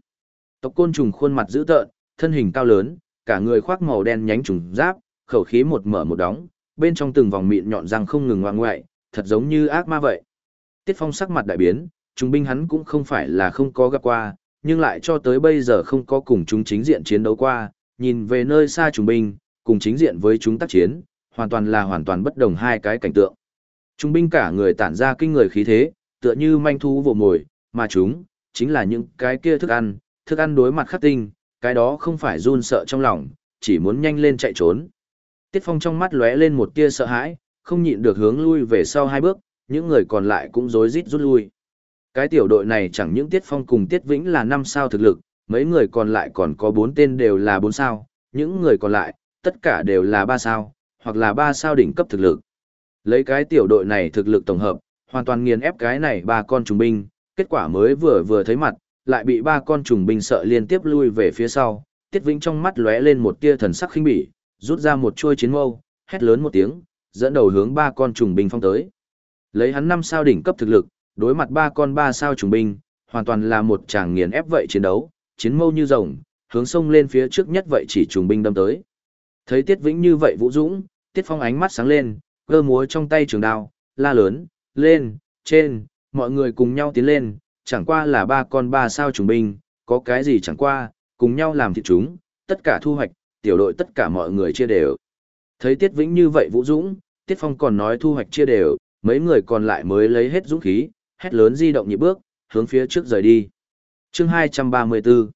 Tộc côn trùng khuôn mặt dữ tợn, thân hình cao lớn, cả người khoác màu đen nhánh trùng giáp, khẩu khí một mở một đóng, bên trong từng vòng mịn nhọn răng không ngừng ngoạng ngoại, thật giống như ác ma vậy. Tiết Phong sắc mặt đại biến, trùng binh hắn cũng không phải là không có gặp qua, nhưng lại cho tới bây giờ không có cùng chúng chính diện chiến đấu qua, nhìn về nơi xa trùng binh, cùng chính diện với chúng tác chiến, hoàn toàn là hoàn toàn bất đồng hai cái cảnh tượng. Trung binh cả người tản ra kinh người khí thế, tựa như manh thú vồ mồi, mà chúng, chính là những cái kia thức ăn, thức ăn đối mặt khắc tinh, cái đó không phải run sợ trong lòng, chỉ muốn nhanh lên chạy trốn. Tiết Phong trong mắt lóe lên một tia sợ hãi, không nhịn được hướng lui về sau hai bước, những người còn lại cũng rối rít rút lui. Cái tiểu đội này chẳng những Tiết Phong cùng Tiết Vĩnh là năm sao thực lực, mấy người còn lại còn có 4 tên đều là 4 sao, những người còn lại, tất cả đều là 3 sao, hoặc là 3 sao đỉnh cấp thực lực. Lấy cái tiểu đội này thực lực tổng hợp, hoàn toàn nghiền ép cái này ba con trùng binh, kết quả mới vừa vừa thấy mặt, lại bị ba con trùng binh sợ liên tiếp lui về phía sau, Tiết Vĩnh trong mắt lóe lên một tia thần sắc khinh bỉ, rút ra một chuôi chiến mâu, hét lớn một tiếng, dẫn đầu hướng ba con trùng binh phong tới. Lấy hắn năm sao đỉnh cấp thực lực, đối mặt ba con ba sao trùng binh, hoàn toàn là một chàng nghiền ép vậy chiến đấu, chiến mâu như rồng, hướng sông lên phía trước nhất vậy chỉ trùng binh đâm tới. Thấy Tiết Vĩnh như vậy vũ dũng, Tiết Phong ánh mắt sáng lên, cơ múa trong tay trường đao, la lớn, lên, trên, mọi người cùng nhau tiến lên, chẳng qua là ba con ba sao trùng binh, có cái gì chẳng qua, cùng nhau làm thịt chúng, tất cả thu hoạch, tiểu đội tất cả mọi người chia đều. Thấy Tiết Vĩnh như vậy vũ dũng, Tiết Phong còn nói thu hoạch chia đều, mấy người còn lại mới lấy hết dũng khí, hét lớn di động nhịp bước, hướng phía trước rời đi chương 234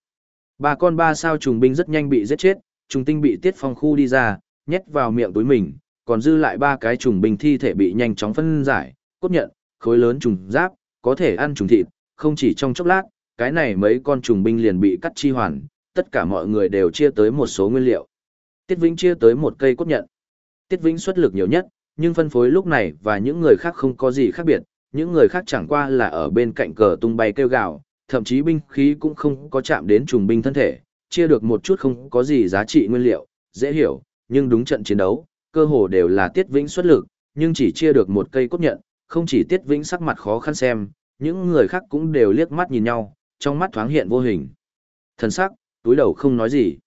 Ba con ba sao trùng binh rất nhanh bị giết chết, trùng tinh bị Tiết Phong khu đi ra, nhét vào miệng túi mình, còn dư lại ba cái trùng binh thi thể bị nhanh chóng phân giải, cốt nhận, khối lớn trùng giáp, có thể ăn trùng thịt, không chỉ trong chốc lát, cái này mấy con trùng binh liền bị cắt chi hoàn, tất cả mọi người đều chia tới một số nguyên liệu. Tiết Vĩnh chia tới một cây cốt nhận. Tiết Vĩnh xuất lực nhiều nhất, nhưng phân phối lúc này và những người khác không có gì khác biệt, những người khác chẳng qua là ở bên cạnh cờ tung bay kêu gào, thậm chí binh khí cũng không có chạm đến trùng binh thân thể, chia được một chút không có gì giá trị nguyên liệu, dễ hiểu, nhưng đúng trận chiến đấu, cơ hồ đều là Tiết Vĩnh xuất lực, nhưng chỉ chia được một cây cốt nhận, không chỉ Tiết Vĩnh sắc mặt khó khăn xem, những người khác cũng đều liếc mắt nhìn nhau, trong mắt thoáng hiện vô hình. Thần sắc, túi đầu không nói gì.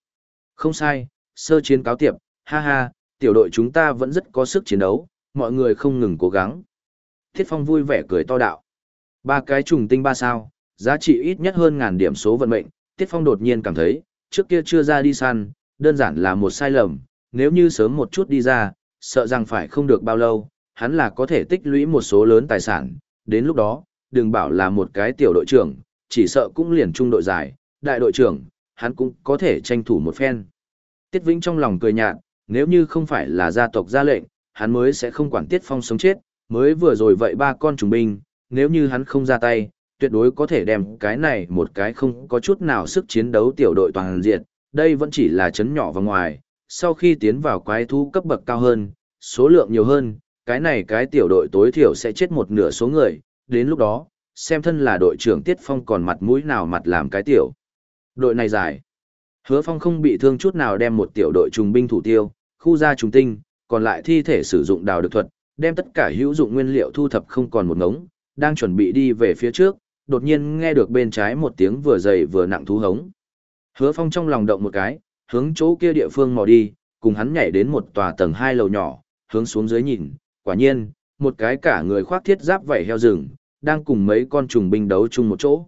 Không sai, sơ chiến cáo tiệp, ha ha, tiểu đội chúng ta vẫn rất có sức chiến đấu, mọi người không ngừng cố gắng. Thiết Phong vui vẻ cười to đạo. Ba cái trùng tinh ba sao, giá trị ít nhất hơn ngàn điểm số vận mệnh, Tiết Phong đột nhiên cảm thấy, trước kia chưa ra đi săn, đơn giản là một sai lầm, nếu như sớm một chút đi ra, sợ rằng phải không được bao lâu, hắn là có thể tích lũy một số lớn tài sản, đến lúc đó, đừng bảo là một cái tiểu đội trưởng, chỉ sợ cũng liền trung đội giải, đại đội trưởng, hắn cũng có thể tranh thủ một phen. Tiết Vĩnh trong lòng cười nhạt, nếu như không phải là gia tộc ra lệnh, hắn mới sẽ không quản Tiết Phong sống chết, mới vừa rồi vậy ba con trùng binh, nếu như hắn không ra tay, tuyệt đối có thể đem cái này một cái không có chút nào sức chiến đấu tiểu đội toàn diện, đây vẫn chỉ là chấn nhỏ và ngoài, sau khi tiến vào quái thú cấp bậc cao hơn, số lượng nhiều hơn, cái này cái tiểu đội tối thiểu sẽ chết một nửa số người, đến lúc đó, xem thân là đội trưởng Tiết Phong còn mặt mũi nào mặt làm cái tiểu. Đội này dài. Hứa Phong không bị thương chút nào đem một tiểu đội trùng binh thủ tiêu, khu ra trùng tinh, còn lại thi thể sử dụng đào được thuật, đem tất cả hữu dụng nguyên liệu thu thập không còn một ngống, đang chuẩn bị đi về phía trước, đột nhiên nghe được bên trái một tiếng vừa dày vừa nặng thú hống. Hứa Phong trong lòng động một cái, hướng chỗ kia địa phương mò đi, cùng hắn nhảy đến một tòa tầng hai lầu nhỏ, hướng xuống dưới nhìn, quả nhiên, một cái cả người khoác thiết giáp vảy heo rừng, đang cùng mấy con trùng binh đấu chung một chỗ.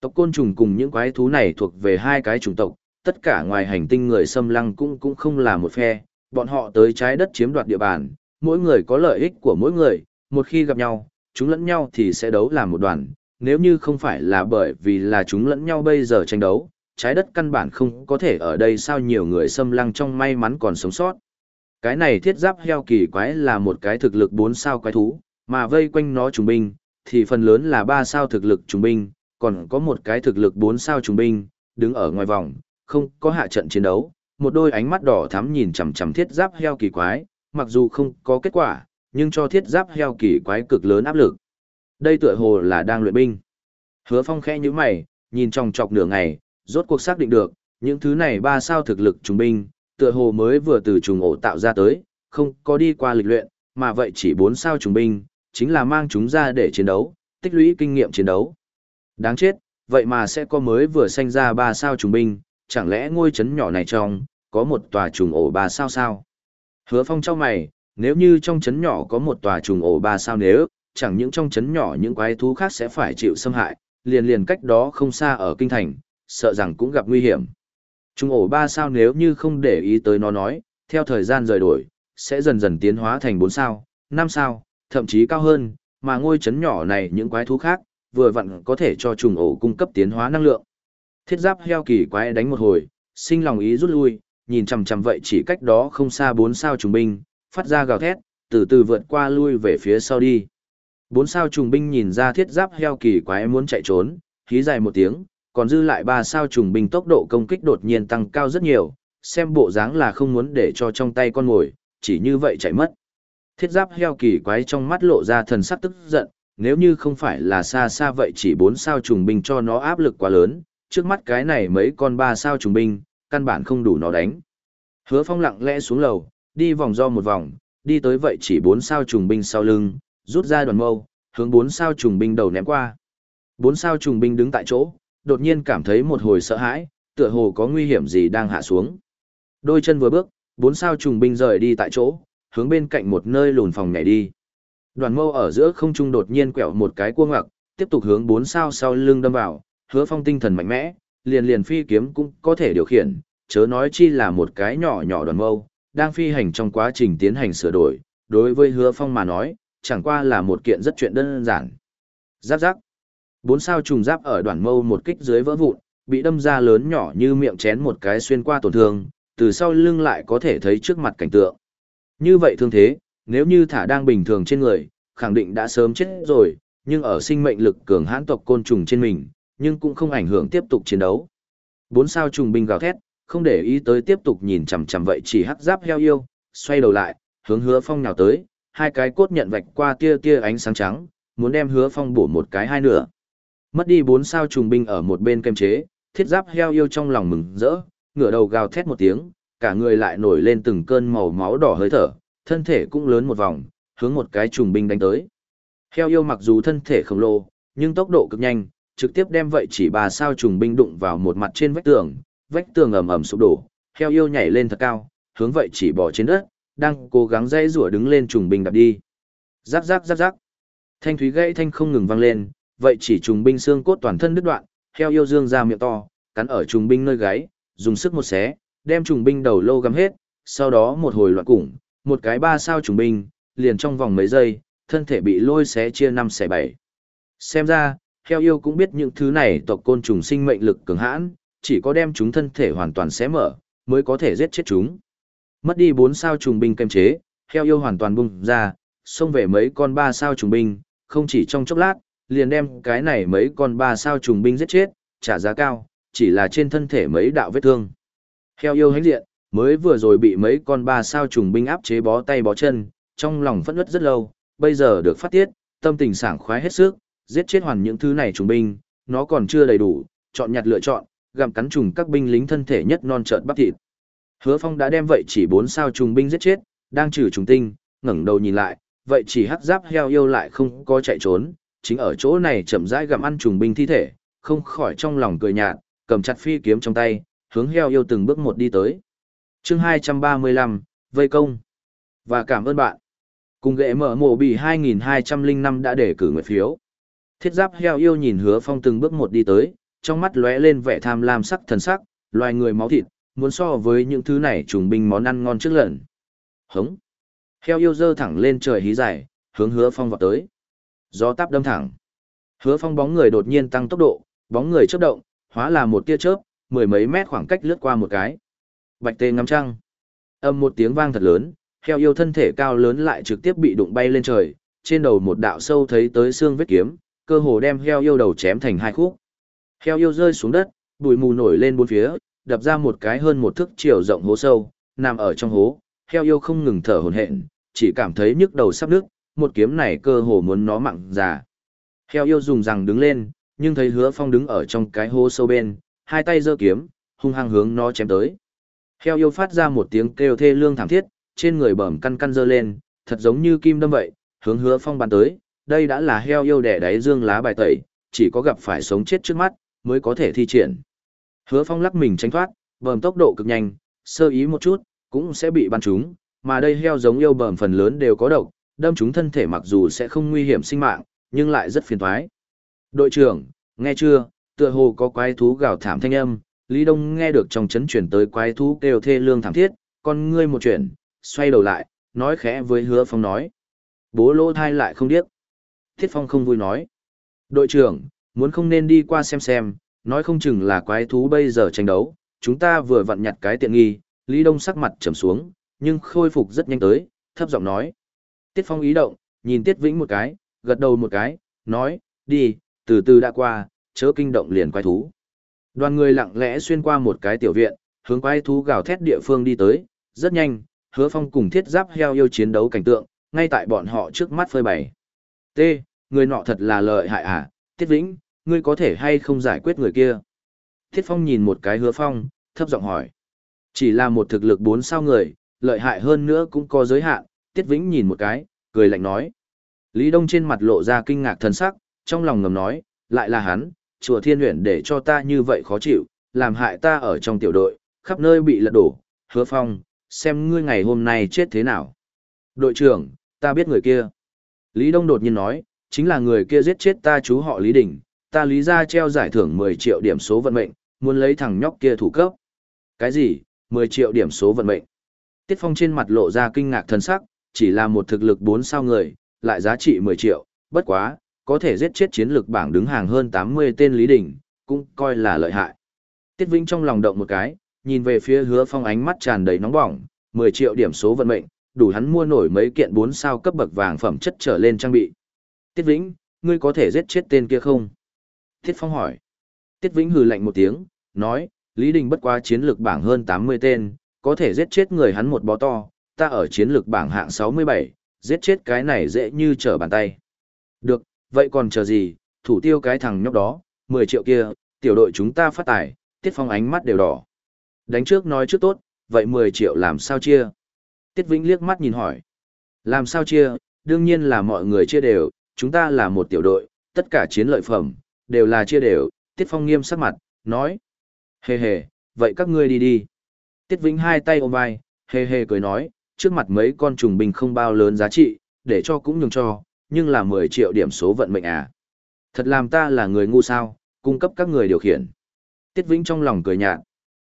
Tộc côn trùng cùng những quái thú này thuộc về hai cái chủng tộc, tất cả ngoài hành tinh người xâm lăng cũng cũng không là một phe, bọn họ tới trái đất chiếm đoạt địa bàn, mỗi người có lợi ích của mỗi người, một khi gặp nhau, chúng lẫn nhau thì sẽ đấu làm một đoàn, nếu như không phải là bởi vì là chúng lẫn nhau bây giờ tranh đấu, trái đất căn bản không có thể ở đây sao nhiều người xâm lăng trong may mắn còn sống sót. Cái này thiết giáp heo kỳ quái là một cái thực lực 4 sao quái thú, mà vây quanh nó trùng binh, thì phần lớn là 3 sao thực lực trùng binh, còn có một cái thực lực 4 sao trùng binh, đứng ở ngoài vòng, không có hạ trận chiến đấu, một đôi ánh mắt đỏ thắm nhìn chằm chằm thiết giáp heo kỳ quái, mặc dù không có kết quả, nhưng cho thiết giáp heo kỳ quái cực lớn áp lực. Đây tựa hồ là đang luyện binh. Hứa Phong khẽ như mày, nhìn trong chọc nửa ngày, rốt cuộc xác định được, những thứ này ba sao thực lực trùng binh, tựa hồ mới vừa từ trùng ổ tạo ra tới, không có đi qua lịch luyện, mà vậy chỉ bốn sao trùng binh, chính là mang chúng ra để chiến đấu, tích lũy kinh nghiệm chiến đấu. Đáng chết, vậy mà sẽ có mới vừa sanh ra ba sao trùng binh, chẳng lẽ ngôi trấn nhỏ này trong, có một tòa trùng ổ ba sao sao? Hứa phong trong mày, nếu như trong trấn nhỏ có một tòa trùng ổ ba sao nếu, chẳng những trong trấn nhỏ những quái thú khác sẽ phải chịu xâm hại, liền liền cách đó không xa ở kinh thành, sợ rằng cũng gặp nguy hiểm. Trùng ổ ba sao nếu như không để ý tới nó nói, theo thời gian rời đổi, sẽ dần dần tiến hóa thành bốn sao, năm sao, thậm chí cao hơn, mà ngôi trấn nhỏ này những quái thú khác, vừa vặn có thể cho trùng ổ cung cấp tiến hóa năng lượng. Thiết giáp heo kỳ quái đánh một hồi, sinh lòng ý rút lui, nhìn chằm chằm vậy chỉ cách đó không xa bốn sao trùng binh, phát ra gào thét, từ từ vượt qua lui về phía sau đi. Bốn sao trùng binh nhìn ra thiết giáp heo kỳ quái muốn chạy trốn, khí dài một tiếng, còn dư lại ba sao trùng binh tốc độ công kích đột nhiên tăng cao rất nhiều, xem bộ dáng là không muốn để cho trong tay con ngồi, chỉ như vậy chạy mất. Thiết giáp heo kỳ quái trong mắt lộ ra thần sắc tức giận, nếu như không phải là xa xa vậy chỉ bốn sao trùng binh cho nó áp lực quá lớn, trước mắt cái này mấy con ba sao trùng binh, căn bản không đủ nó đánh. Hứa phong lặng lẽ xuống lầu, đi vòng do một vòng, đi tới vậy chỉ bốn sao trùng binh sau lưng, rút ra đoàn mâu, hướng bốn sao trùng binh đầu ném qua. Bốn sao trùng binh đứng tại chỗ, đột nhiên cảm thấy một hồi sợ hãi, tựa hồ có nguy hiểm gì đang hạ xuống. Đôi chân vừa bước, bốn sao trùng binh rời đi tại chỗ, hướng bên cạnh một nơi lùn phòng nhảy đi. Đoàn mâu ở giữa không trung đột nhiên quẹo một cái cua ngoặc, tiếp tục hướng bốn sao sau lưng đâm vào, hứa phong tinh thần mạnh mẽ, liền liền phi kiếm cũng có thể điều khiển, chớ nói chi là một cái nhỏ nhỏ đoàn mâu, đang phi hành trong quá trình tiến hành sửa đổi, đối với hứa phong mà nói, chẳng qua là một kiện rất chuyện đơn giản. Giáp giáp. Bốn sao trùng giáp ở đoàn mâu một kích dưới vỡ vụn, bị đâm ra lớn nhỏ như miệng chén một cái xuyên qua tổn thương, từ sau lưng lại có thể thấy trước mặt cảnh tượng. Như vậy thương thế, nếu như thả đang bình thường trên người, khẳng định đã sớm chết rồi, nhưng ở sinh mệnh lực cường hãn tộc côn trùng trên mình, nhưng cũng không ảnh hưởng tiếp tục chiến đấu. Bốn sao trùng binh gào thét, không để ý tới tiếp tục nhìn chằm chằm vậy chỉ hắc giáp heo yêu, xoay đầu lại, hướng hứa phong nào tới, hai cái cốt nhận vạch qua tia tia ánh sáng trắng, muốn đem hứa phong bổ một cái hai nửa. Mất đi bốn sao trùng binh ở một bên kem chế, thiết giáp heo yêu trong lòng mừng rỡ, ngửa đầu gào thét một tiếng, cả người lại nổi lên từng cơn màu máu đỏ hơi thở, thân thể cũng lớn một vòng, hướng một cái trùng binh đánh tới. Heo yêu mặc dù thân thể khổng lồ, nhưng tốc độ cực nhanh, trực tiếp đem vậy chỉ bà sao trùng binh đụng vào một mặt trên vách tường, vách tường ầm ầm sụp đổ, heo yêu nhảy lên thật cao, hướng vậy chỉ bỏ trên đất, đang cố gắng dây rủa đứng lên trùng binh đạp đi. Rắc rắc rắc rắc. Thanh thúy gãy thanh không ngừng vang lên, vậy chỉ trùng binh xương cốt toàn thân đứt đoạn, heo yêu dương ra miệng to, cắn ở trùng binh nơi gáy, dùng sức một xé, đem trùng binh đầu lâu găm hết, sau đó một hồi loạn củng, một cái ba sao trùng binh, liền trong vòng mấy giây, thân thể bị lôi xé chia năm xẻ bảy. Xem ra, heo yêu cũng biết những thứ này tộc côn trùng sinh mệnh lực cường hãn, chỉ có đem chúng thân thể hoàn toàn xé mở, mới có thể giết chết chúng. Mất đi bốn sao trùng binh kềm chế, heo yêu hoàn toàn bung ra, xông về mấy con ba sao trùng binh, không chỉ trong chốc lát, liền đem cái này mấy con ba sao trùng binh giết chết, trả giá cao, chỉ là trên thân thể mấy đạo vết thương. Heo yêu hãnh diện, mới vừa rồi bị mấy con ba sao trùng binh áp chế bó tay bó chân, trong lòng phẫn nứt rất lâu, bây giờ được phát tiết, tâm tình sảng khoái hết sức, giết chết hoàn những thứ này trùng binh, nó còn chưa đầy đủ, chọn nhặt lựa chọn, gặm cắn trùng các binh lính thân thể nhất non trợn bắp thịt. Hứa Phong đã đem vậy chỉ bốn sao trùng binh giết chết, đang trừ trùng tinh, ngẩng đầu nhìn lại, vậy chỉ hắc giáp heo yêu lại không có chạy trốn, chính ở chỗ này chậm rãi gặm ăn trùng binh thi thể, không khỏi trong lòng cười nhạt, cầm chặt phi kiếm trong tay, hướng heo yêu từng bước một đi tới. chương 235, Vây Công. Và cảm ơn bạn. Cùng ghệ mở mộ bị 2205 đã để cử nguyện phiếu. Thiết giáp heo yêu nhìn hứa phong từng bước một đi tới, trong mắt lóe lên vẻ tham lam sắc thần sắc, loài người máu thịt, muốn so với những thứ này trùng binh món ăn ngon trước lần. Hống. Heo yêu dơ thẳng lên trời hí dài, hướng hứa phong vọt tới. Gió táp đâm thẳng. Hứa phong bóng người đột nhiên tăng tốc độ, bóng người chớp động, hóa là một tia chớp, mười mấy mét khoảng cách lướt qua một cái. Bạch tê ngắm trăng. Âm một tiếng vang thật lớn, heo yêu thân thể cao lớn lại trực tiếp bị đụng bay lên trời, trên đầu một đạo sâu thấy tới xương vết kiếm, cơ hồ đem heo yêu đầu chém thành hai khúc. Heo yêu rơi xuống đất, bụi mù nổi lên bốn phía, đập ra một cái hơn một thước chiều rộng hố sâu, nằm ở trong hố, heo yêu không ngừng thở hổn hển, chỉ cảm thấy nhức đầu sắp nước, một kiếm này cơ hồ muốn nó mặn già. Heo yêu dùng rằng đứng lên, nhưng thấy hứa phong đứng ở trong cái hố sâu bên, hai tay giơ kiếm, hung hăng hướng nó chém tới. Heo yêu phát ra một tiếng kêu thê lương thảm thiết, trên người bẩm căn căn dơ lên, thật giống như kim đâm vậy, hướng hứa phong bắn tới, đây đã là heo yêu đẻ đáy dương lá bài tẩy, chỉ có gặp phải sống chết trước mắt, mới có thể thi triển. Hứa phong lắc mình tránh thoát, bờm tốc độ cực nhanh, sơ ý một chút, cũng sẽ bị bắn trúng, mà đây heo giống yêu bờm phần lớn đều có độc, đâm chúng thân thể mặc dù sẽ không nguy hiểm sinh mạng, nhưng lại rất phiền toái. Đội trưởng, nghe chưa, tựa hồ có quái thú gào thảm thanh âm, Lý Đông nghe được trong chấn chuyển tới quái thú kêu thê lương thảm thiết, con ngươi một chuyển, xoay đầu lại, nói khẽ với hứa phong nói. Bố lô thai lại không điếc. Thiết phong không vui nói. Đội trưởng, muốn không nên đi qua xem xem, nói không chừng là quái thú bây giờ tranh đấu, chúng ta vừa vặn nhặt cái tiện nghi, Lý Đông sắc mặt trầm xuống, nhưng khôi phục rất nhanh tới, thấp giọng nói. Tiết phong ý động, nhìn Tiết Vĩnh một cái, gật đầu một cái, nói, đi, từ từ đã qua, chớ kinh động liền quái thú. Đoàn người lặng lẽ xuyên qua một cái tiểu viện, hướng quái thú gào thét địa phương đi tới, rất nhanh, hứa phong cùng thiết giáp heo yêu chiến đấu cảnh tượng, ngay tại bọn họ trước mắt phơi bày. T, người nọ thật là lợi hại à, Tiết Vĩnh, ngươi có thể hay không giải quyết người kia? Thiết Phong nhìn một cái hứa phong, thấp giọng hỏi. Chỉ là một thực lực bốn sao người, lợi hại hơn nữa cũng có giới hạn, Tiết Vĩnh nhìn một cái, cười lạnh nói. Lý Đông trên mặt lộ ra kinh ngạc thần sắc, trong lòng ngầm nói, lại là hắn, chùa thiên luyện để cho ta như vậy khó chịu, làm hại ta ở trong tiểu đội, khắp nơi bị lật đổ, hứa phong, xem ngươi ngày hôm nay chết thế nào. Đội trưởng, ta biết người kia. Lý Đông đột nhiên nói, chính là người kia giết chết ta chú họ Lý Đình, ta lý ra treo giải thưởng 10 triệu điểm số vận mệnh, muốn lấy thằng nhóc kia thủ cấp. Cái gì, 10 triệu điểm số vận mệnh? Tiết Phong trên mặt lộ ra kinh ngạc thần sắc, chỉ là một thực lực 4 sao người, lại giá trị 10 triệu, bất quá, có thể giết chết chiến lực bảng đứng hàng hơn 80 tên Lý Đình, cũng coi là lợi hại. Tiết Vĩnh trong lòng động một cái, nhìn về phía hứa phong ánh mắt tràn đầy nóng bỏng, 10 triệu điểm số vận mệnh, đủ hắn mua nổi mấy kiện 4 sao cấp bậc vàng phẩm chất trở lên trang bị. Tiết Vĩnh, ngươi có thể giết chết tên kia không? Tiết Phong hỏi. Tiết Vĩnh hừ lạnh một tiếng, nói, Lý Đình bất quá chiến lược bảng hơn 80 tên, có thể giết chết người hắn một bó to, ta ở chiến lược bảng hạng 67, giết chết cái này dễ như trở bàn tay. Được, vậy còn chờ gì, thủ tiêu cái thằng nhóc đó, 10 triệu kia, tiểu đội chúng ta phát tài, Tiết Phong ánh mắt đều đỏ. Đánh trước nói trước tốt, vậy 10 triệu làm sao chia? Tiết Vĩnh liếc mắt nhìn hỏi. Làm sao chia, đương nhiên là mọi người chia đều, chúng ta là một tiểu đội, tất cả chiến lợi phẩm, đều là chia đều, Tiết Phong nghiêm sắc mặt, nói. Hề hề, vậy các ngươi đi đi. Tiết Vĩnh hai tay ôm vai, hề hề cười nói, trước mặt mấy con trùng bình không bao lớn giá trị, để cho cũng nhường cho, nhưng là 10 triệu điểm số vận mệnh à. Thật làm ta là người ngu sao, cung cấp các người điều khiển. Tiết Vĩnh trong lòng cười nhạt.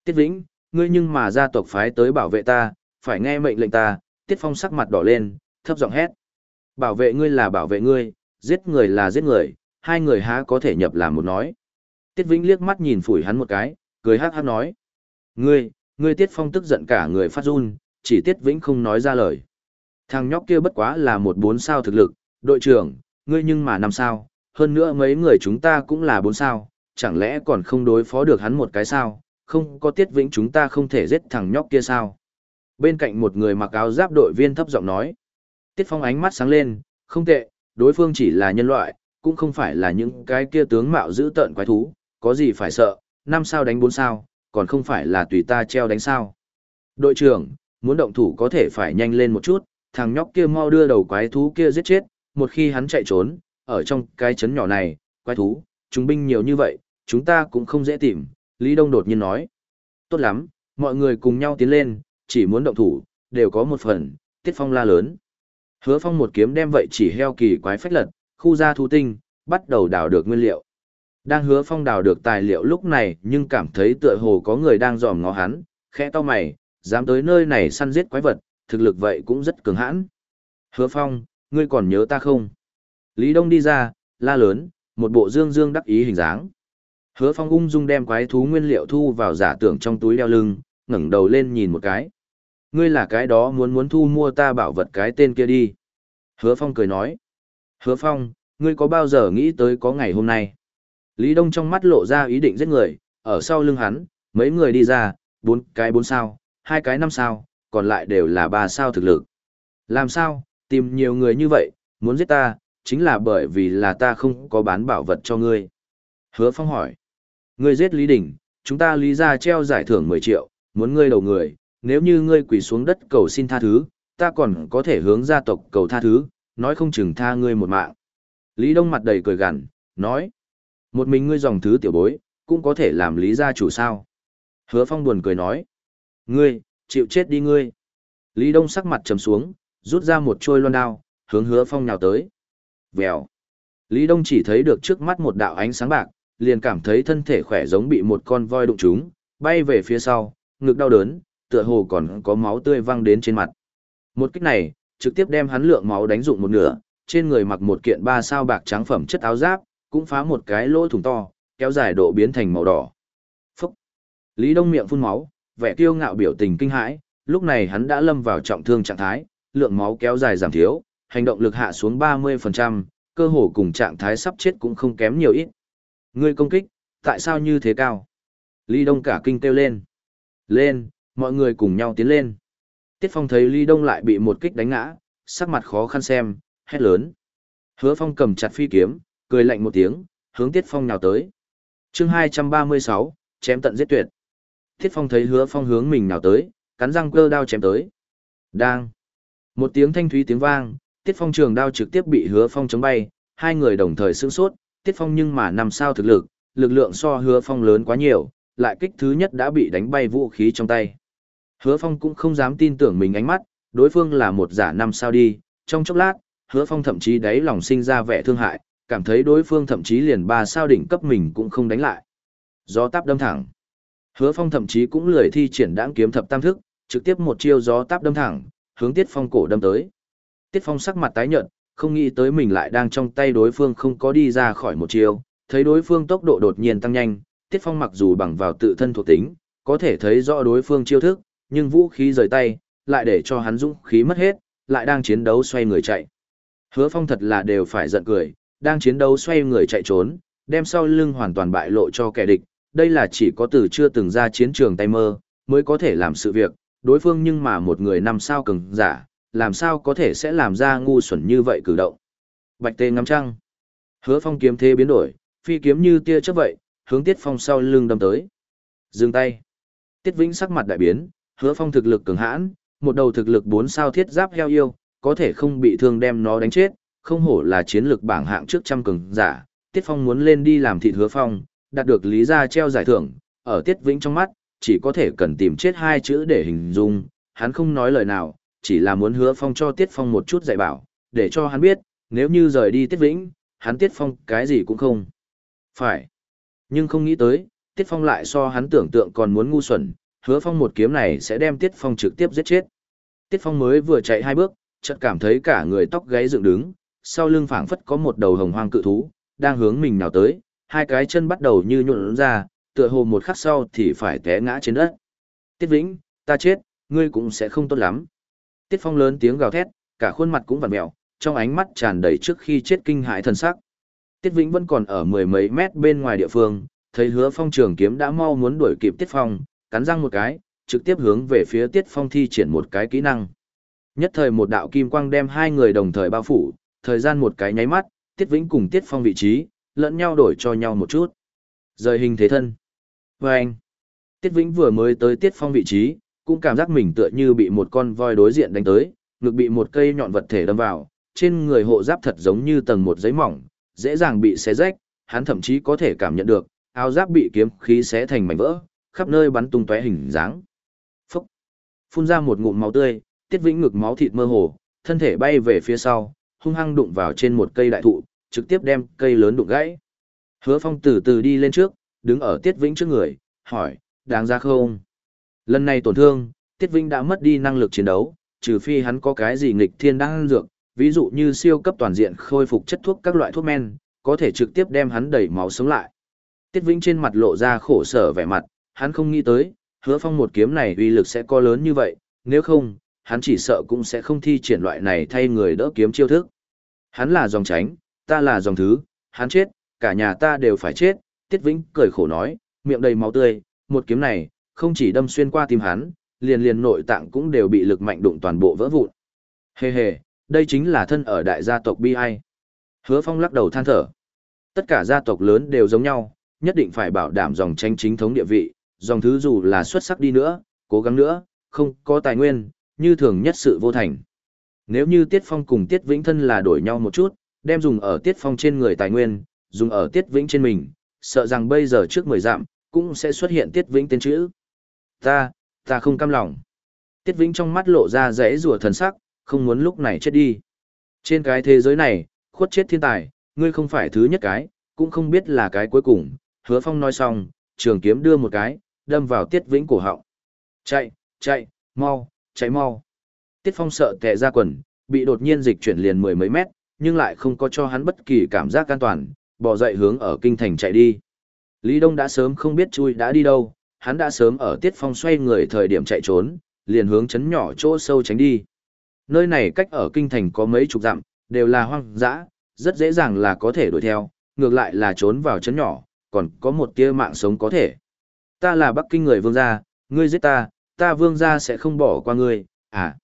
Tiết Vĩnh, ngươi nhưng mà gia tộc phái tới bảo vệ ta, phải nghe mệnh lệnh ta, Tiết Phong sắc mặt đỏ lên, thấp giọng hét. Bảo vệ ngươi là bảo vệ ngươi, giết người là giết người, hai người há có thể nhập làm một nói. Tiết Vĩnh liếc mắt nhìn phủi hắn một cái, cười hát hát nói. Ngươi, ngươi Tiết Phong tức giận cả người phát run, chỉ Tiết Vĩnh không nói ra lời. Thằng nhóc kia bất quá là một bốn sao thực lực, đội trưởng, ngươi nhưng mà năm sao, hơn nữa mấy người chúng ta cũng là bốn sao, chẳng lẽ còn không đối phó được hắn một cái sao, không có Tiết Vĩnh chúng ta không thể giết thằng nhóc kia sao. Bên cạnh một người mặc áo giáp đội viên thấp giọng nói. Tiết Phong ánh mắt sáng lên, không tệ, đối phương chỉ là nhân loại, cũng không phải là những cái kia tướng mạo giữ tợn quái thú, có gì phải sợ, năm sao đánh bốn sao, còn không phải là tùy ta treo đánh sao. Đội trưởng, muốn động thủ có thể phải nhanh lên một chút, thằng nhóc kia mau đưa đầu quái thú kia giết chết, một khi hắn chạy trốn, ở trong cái chấn nhỏ này, quái thú, chúng binh nhiều như vậy, chúng ta cũng không dễ tìm, Lý Đông đột nhiên nói. Tốt lắm, mọi người cùng nhau tiến lên, chỉ muốn động thủ, đều có một phần, Tiết Phong la lớn. Hứa Phong một kiếm đem vậy chỉ heo kỳ quái phách lật, khu ra thu tinh, bắt đầu đào được nguyên liệu. Đang Hứa Phong đào được tài liệu lúc này, nhưng cảm thấy tựa hồ có người đang dòm ngó hắn, khẽ to mày, dám tới nơi này săn giết quái vật, thực lực vậy cũng rất cường hãn. Hứa Phong, ngươi còn nhớ ta không? Lý Đông đi ra, la lớn, một bộ dương dương đắc ý hình dáng. Hứa Phong ung dung đem quái thú nguyên liệu thu vào giả tưởng trong túi đeo lưng, ngẩng đầu lên nhìn một cái. Ngươi là cái đó muốn muốn thu mua ta bảo vật cái tên kia đi. Hứa Phong cười nói. Hứa Phong, ngươi có bao giờ nghĩ tới có ngày hôm nay? Lý Đông trong mắt lộ ra ý định giết người, ở sau lưng hắn, mấy người đi ra, bốn cái bốn sao, hai cái năm sao, còn lại đều là ba sao thực lực. Làm sao, tìm nhiều người như vậy, muốn giết ta, chính là bởi vì là ta không có bán bảo vật cho ngươi. Hứa Phong hỏi. Ngươi giết Lý Đình, chúng ta lý ra treo giải thưởng 10 triệu, muốn ngươi đầu người, nếu như ngươi quỳ xuống đất cầu xin tha thứ, ta còn có thể hướng gia tộc cầu tha thứ, nói không chừng tha ngươi một mạng. Lý Đông mặt đầy cười gằn, nói. Một mình ngươi dòng thứ tiểu bối, cũng có thể làm lý gia chủ sao. Hứa Phong buồn cười nói. Ngươi, chịu chết đi ngươi. Lý Đông sắc mặt trầm xuống, rút ra một trôi loan đao, hướng Hứa Phong nhào tới. Vèo. Lý Đông chỉ thấy được trước mắt một đạo ánh sáng bạc, liền cảm thấy thân thể khỏe giống bị một con voi đụng trúng, bay về phía sau, ngực đau đớn, tựa hồ còn có máu tươi văng đến trên mặt. Một kích này, trực tiếp đem hắn lượng máu đánh dụng một nửa, trên người mặc một kiện ba sao bạc trắng phẩm chất áo giáp, cũng phá một cái lỗ thủng to, kéo dài độ biến thành màu đỏ. Phúc! Lý Đông miệng phun máu, vẻ kiêu ngạo biểu tình kinh hãi, lúc này hắn đã lâm vào trọng thương trạng thái, lượng máu kéo dài giảm thiếu, hành động lực hạ xuống 30%, cơ hồ cùng trạng thái sắp chết cũng không kém nhiều ít. Ngươi công kích, tại sao như thế cao? Lý Đông cả kinh kêu lên. Lên, mọi người cùng nhau tiến lên. Tiết Phong thấy Lý Đông lại bị một kích đánh ngã, sắc mặt khó khăn xem, hét lớn. Hứa Phong cầm chặt phi kiếm, cười lạnh một tiếng, hướng Tiết Phong nhào tới. chương 236, chém tận giết tuyệt. Tiết Phong thấy Hứa Phong hướng mình nhào tới, cắn răng cơ đao chém tới. Đang. Một tiếng thanh thúy tiếng vang, Tiết Phong trường đao trực tiếp bị Hứa Phong chống bay, hai người đồng thời sững sốt, Tiết Phong nhưng mà nằm sao thực lực, lực lượng so Hứa Phong lớn quá nhiều, lại kích thứ nhất đã bị đánh bay vũ khí trong tay. Hứa Phong cũng không dám tin tưởng mình ánh mắt, đối phương là một giả năm sao đi, trong chốc lát, Hứa Phong thậm chí đáy lòng sinh ra vẻ thương hại, cảm thấy đối phương thậm chí liền ba sao đỉnh cấp mình cũng không đánh lại. Gió táp đâm thẳng. Hứa Phong thậm chí cũng lười thi triển đãng kiếm thập tam thức, trực tiếp một chiêu gió táp đâm thẳng, hướng Tiết Phong cổ đâm tới. Tiết Phong sắc mặt tái nhợt, không nghĩ tới mình lại đang trong tay đối phương không có đi ra khỏi một chiêu, thấy đối phương tốc độ đột nhiên tăng nhanh, Tiết Phong mặc dù bằng vào tự thân thuộc tính, có thể thấy rõ đối phương chiêu thức, nhưng vũ khí rời tay, lại để cho hắn dũng khí mất hết, lại đang chiến đấu xoay người chạy. Hứa Phong thật là đều phải giận cười, đang chiến đấu xoay người chạy trốn, đem sau lưng hoàn toàn bại lộ cho kẻ địch, đây là chỉ có từ chưa từng ra chiến trường tay mơ, mới có thể làm sự việc, đối phương nhưng mà một người năm sao cường giả, làm sao có thể sẽ làm ra ngu xuẩn như vậy cử động. Bạch tê ngắm trăng. Hứa phong kiếm thế biến đổi, phi kiếm như tia chớp vậy, hướng tiết phong sau lưng đâm tới. Dừng tay. Tiết vĩnh sắc mặt đại biến, hứa phong thực lực cường hãn, một đầu thực lực bốn sao thiết giáp heo yêu, có thể không bị thương đem nó đánh chết, không hổ là chiến lược bảng hạng trước trăm cường giả. Tiết phong muốn lên đi làm thịt hứa phong, đạt được lý gia treo giải thưởng, ở tiết vĩnh trong mắt, chỉ có thể cần tìm chết hai chữ để hình dung, hắn không nói lời nào, chỉ là muốn hứa phong cho Tiết Phong một chút dạy bảo, để cho hắn biết, nếu như rời đi Tiết Vĩnh, hắn Tiết Phong cái gì cũng không. Phải. Nhưng không nghĩ tới, Tiết Phong lại so hắn tưởng tượng còn muốn ngu xuẩn, hứa phong một kiếm này sẽ đem Tiết Phong trực tiếp giết chết. Tiết Phong mới vừa chạy hai bước, chợt cảm thấy cả người tóc gáy dựng đứng, sau lưng phảng phất có một đầu hồng hoang cự thú, đang hướng mình nào tới, hai cái chân bắt đầu như nhuộn ra, tựa hồ một khắc sau thì phải té ngã trên đất. Tiết Vĩnh, ta chết, ngươi cũng sẽ không tốt lắm. Tiết Phong lớn tiếng gào thét, cả khuôn mặt cũng vặn mẹo trong ánh mắt tràn đầy trước khi chết kinh hãi thần sắc. Tiết Vĩnh vẫn còn ở mười mấy mét bên ngoài địa phương, thấy Hứa Phong trường kiếm đã mau muốn đuổi kịp Tiết Phong, cắn răng một cái, trực tiếp hướng về phía Tiết Phong thi triển một cái kỹ năng. Nhất thời một đạo kim quang đem hai người đồng thời bao phủ, thời gian một cái nháy mắt, Tiết Vĩnh cùng Tiết Phong vị trí, lẫn nhau đổi cho nhau một chút. Rời hình thế thân. Và anh, Tiết Vĩnh vừa mới tới Tiết Phong vị trí, cũng cảm giác mình tựa như bị một con voi đối diện đánh tới, ngực bị một cây nhọn vật thể đâm vào, trên người hộ giáp thật giống như tầng một giấy mỏng, dễ dàng bị xé rách, hắn thậm chí có thể cảm nhận được, áo giáp bị kiếm khí xé thành mảnh vỡ, khắp nơi bắn tung tóe hình dáng. Phúc! Phun ra một ngụm máu tươi, Tiết Vĩnh ngực máu thịt mơ hồ, thân thể bay về phía sau, hung hăng đụng vào trên một cây đại thụ, trực tiếp đem cây lớn đụng gãy. Hứa Phong từ từ đi lên trước, đứng ở Tiết Vĩnh trước người, hỏi, đáng ra không? Lần này tổn thương, Tiết Vĩnh đã mất đi năng lực chiến đấu, trừ phi hắn có cái gì nghịch thiên đang dược, ví dụ như siêu cấp toàn diện khôi phục chất thuốc các loại thuốc men, có thể trực tiếp đem hắn đẩy máu sống lại. Tiết Vĩnh trên mặt lộ ra khổ sở vẻ mặt, hắn không nghĩ tới, hứa phong một kiếm này uy lực sẽ có lớn như vậy, nếu không, hắn chỉ sợ cũng sẽ không thi triển loại này thay người đỡ kiếm chiêu thức. Hắn là dòng tránh, ta là dòng thứ, hắn chết, cả nhà ta đều phải chết, Tiết Vĩnh cười khổ nói, miệng đầy máu tươi, một kiếm này, không chỉ đâm xuyên qua tim hắn, liền liền nội tạng cũng đều bị lực mạnh đụng toàn bộ vỡ vụn. Hề hề, đây chính là thân ở đại gia tộc bi ai. Hứa Phong lắc đầu than thở. Tất cả gia tộc lớn đều giống nhau, nhất định phải bảo đảm dòng tranh chính thống địa vị, dòng thứ dù là xuất sắc đi nữa, cố gắng nữa, không có tài nguyên, như thường nhất sự vô thành. Nếu như Tiết Phong cùng Tiết Vĩnh thân là đổi nhau một chút, đem dùng ở Tiết Phong trên người tài nguyên, dùng ở Tiết Vĩnh trên mình, sợ rằng bây giờ trước 10 dặm, cũng sẽ xuất hiện Tiết Vĩnh tên chữ. Ta, ta không cam lòng. Tiết Vĩnh trong mắt lộ ra rẽ rùa thần sắc, không muốn lúc này chết đi. Trên cái thế giới này, khuất chết thiên tài, ngươi không phải thứ nhất cái, cũng không biết là cái cuối cùng. Hứa Phong nói xong, trường kiếm đưa một cái, đâm vào Tiết Vĩnh cổ họng. Chạy, chạy, mau, chạy mau. Tiết Phong sợ tè ra quần, bị đột nhiên dịch chuyển liền mười mấy mét, nhưng lại không có cho hắn bất kỳ cảm giác an toàn, bỏ dậy hướng ở kinh thành chạy đi. Lý Đông đã sớm không biết chui đã đi đâu, hắn đã sớm ở Tiết Phong xoay người thời điểm chạy trốn, liền hướng chấn nhỏ chỗ sâu tránh đi. Nơi này cách ở kinh thành có mấy chục dặm, đều là hoang dã, rất dễ dàng là có thể đuổi theo, ngược lại là trốn vào chấn nhỏ, còn có một tia mạng sống có thể. Ta là Bắc Kinh người vương gia, ngươi giết ta, ta vương gia sẽ không bỏ qua ngươi, à.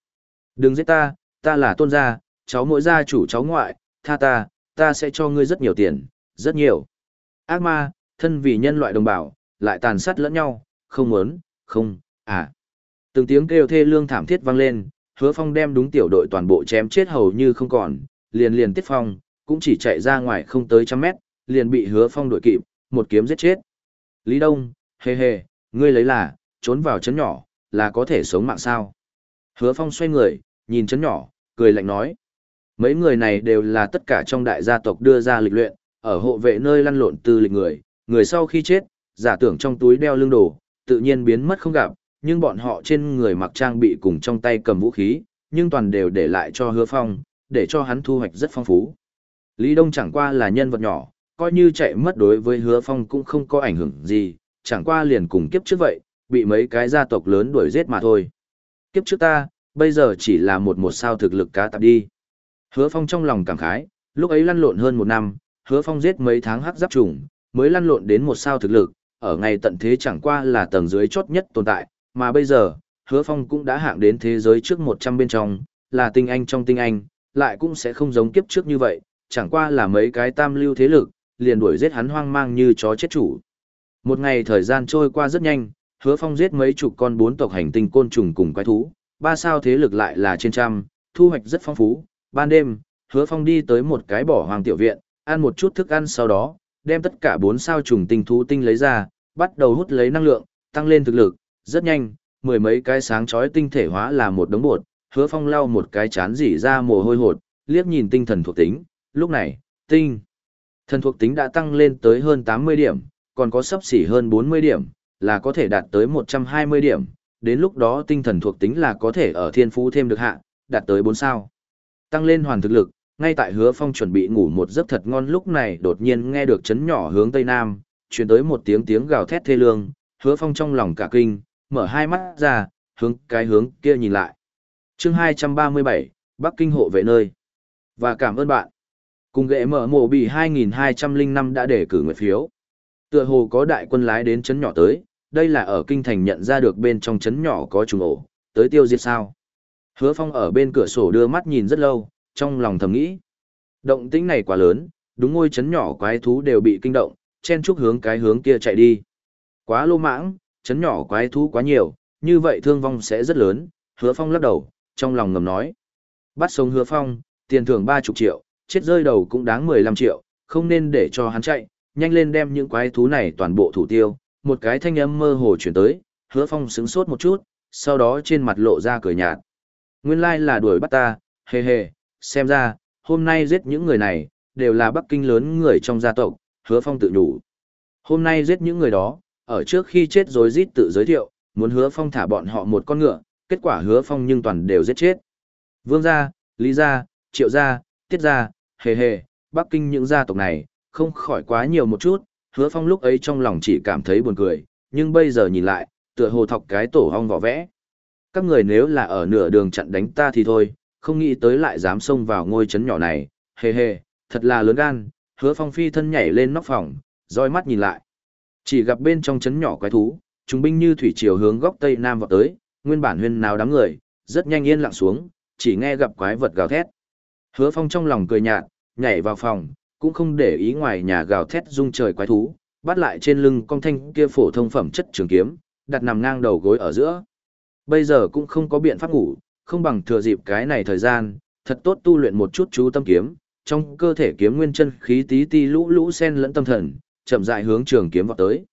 Đừng giết ta, ta là tôn gia, cháu mỗi gia chủ cháu ngoại, tha ta, ta sẽ cho ngươi rất nhiều tiền, rất nhiều. Ác ma, thân vì nhân loại đồng bào, lại tàn sát lẫn nhau, không muốn, không, à. Từng tiếng kêu thê lương thảm thiết vang lên, hứa phong đem đúng tiểu đội toàn bộ chém chết hầu như không còn, liền liền tiết phong, cũng chỉ chạy ra ngoài không tới trăm mét, liền bị hứa phong đuổi kịp, một kiếm giết chết. Lý Đông, hề hề, ngươi lấy là, trốn vào chấn nhỏ, là có thể sống mạng sao. Hứa phong xoay người, nhìn chấn nhỏ, cười lạnh nói. Mấy người này đều là tất cả trong đại gia tộc đưa ra lịch luyện, ở hộ vệ nơi lăn lộn tư lịch người, người sau khi chết, giả tưởng trong túi đeo lưng đồ, tự nhiên biến mất không gặp, nhưng bọn họ trên người mặc trang bị cùng trong tay cầm vũ khí, nhưng toàn đều để lại cho hứa phong, để cho hắn thu hoạch rất phong phú. Lý Đông chẳng qua là nhân vật nhỏ, coi như chạy mất đối với hứa phong cũng không có ảnh hưởng gì, chẳng qua liền cùng kiếp trước vậy, bị mấy cái gia tộc lớn đuổi giết mà thôi. Kiếp trước ta, bây giờ chỉ là một một sao thực lực cá tạp đi. Hứa phong trong lòng cảm khái, lúc ấy lăn lộn hơn một năm, hứa phong giết mấy tháng hắc giáp trùng, mới lăn lộn đến một sao thực lực, ở ngày tận thế chẳng qua là tầng dưới chốt nhất tồn tại, mà bây giờ, hứa phong cũng đã hạng đến thế giới trước 100 bên trong, là tinh anh trong tinh anh, lại cũng sẽ không giống kiếp trước như vậy, chẳng qua là mấy cái tam lưu thế lực, liền đuổi giết hắn hoang mang như chó chết chủ. Một ngày thời gian trôi qua rất nhanh, hứa phong giết mấy chục con bốn tộc hành tinh côn trùng cùng quái thú, ba sao thế lực lại là trên trăm, thu hoạch rất phong phú. Ban đêm, hứa phong đi tới một cái bỏ hoàng tiểu viện, ăn một chút thức ăn sau đó, đem tất cả bốn sao trùng tinh thú tinh lấy ra, bắt đầu hút lấy năng lượng, tăng lên thực lực, rất nhanh, mười mấy cái sáng chói tinh thể hóa là một đống bột, hứa phong lau một cái chán dỉ ra mồ hôi hột, liếc nhìn tinh thần thuộc tính, lúc này, tinh thần thuộc tính đã tăng lên tới hơn 80 điểm, còn có sấp xỉ hơn 40 điểm, là có thể đạt tới 120 điểm, đến lúc đó tinh thần thuộc tính là có thể ở thiên phú thêm được hạ, đạt tới 4 sao. Tăng lên hoàn thực lực, ngay tại hứa phong chuẩn bị ngủ một giấc thật ngon lúc này đột nhiên nghe được chấn nhỏ hướng tây nam, truyền tới một tiếng tiếng gào thét thê lương, hứa phong trong lòng cả kinh, mở hai mắt ra, hướng cái hướng kia nhìn lại. chương 237, Bắc Kinh hộ vệ nơi. Và cảm ơn bạn. Cùng ghệ mở mộ bị 2205 đã để cử nguyện phiếu. Tựa hồ có đại quân lái đến chấn nhỏ tới, đây là ở kinh thành nhận ra được bên trong chấn nhỏ có trùng ổ, tới tiêu diệt sao. Hứa phong ở bên cửa sổ đưa mắt nhìn rất lâu, trong lòng thầm nghĩ. Động tĩnh này quá lớn, đúng ngôi chấn nhỏ quái thú đều bị kinh động, chen chúc hướng cái hướng kia chạy đi. Quá lô mãng, chấn nhỏ quái thú quá nhiều, như vậy thương vong sẽ rất lớn, hứa phong lắc đầu, trong lòng ngầm nói. Bắt sống hứa phong, tiền thưởng ba chục triệu, chết rơi đầu cũng đáng mười lăm triệu, không nên để cho hắn chạy, nhanh lên đem những quái thú này toàn bộ thủ tiêu. Một cái thanh âm mơ hồ chuyển tới, hứa phong sững sốt một chút, sau đó trên mặt lộ ra cười nhạt. Nguyên lai là đuổi bắt ta, hề hề, xem ra, hôm nay giết những người này, đều là Bắc Kinh lớn người trong gia tộc, hứa phong tự nhủ. Hôm nay giết những người đó, ở trước khi chết rồi rít tự giới thiệu, muốn hứa phong thả bọn họ một con ngựa, kết quả hứa phong nhưng toàn đều giết chết. Vương gia, Lý gia, Triệu gia, Tiết gia, hề hề, Bắc Kinh những gia tộc này, không khỏi quá nhiều một chút, hứa phong lúc ấy trong lòng chỉ cảm thấy buồn cười, nhưng bây giờ nhìn lại, tựa hồ thọc cái tổ hong vỏ vẽ. Các người nếu là ở nửa đường chặn đánh ta thì thôi, không nghĩ tới lại dám xông vào ngôi trấn nhỏ này, hề hề, thật là lớn gan, hứa phong phi thân nhảy lên nóc phòng, roi mắt nhìn lại. Chỉ gặp bên trong trấn nhỏ quái thú, chúng binh như thủy triều hướng góc tây nam vào tới, nguyên bản huyên nào đám người, rất nhanh yên lặng xuống, chỉ nghe gặp quái vật gào thét. Hứa Phong trong lòng cười nhạt, nhảy vào phòng, cũng không để ý ngoài nhà gào thét rung trời quái thú, bắt lại trên lưng con thanh kia phổ thông phẩm chất trường kiếm, đặt nằm ngang đầu gối ở giữa. Bây giờ cũng không có biện pháp ngủ, không bằng thừa dịp cái này thời gian, thật tốt tu luyện một chút chú tâm kiếm, trong cơ thể kiếm nguyên chân khí tí tí lũ lũ sen lẫn tâm thần, chậm rãi hướng trường kiếm vọt tới.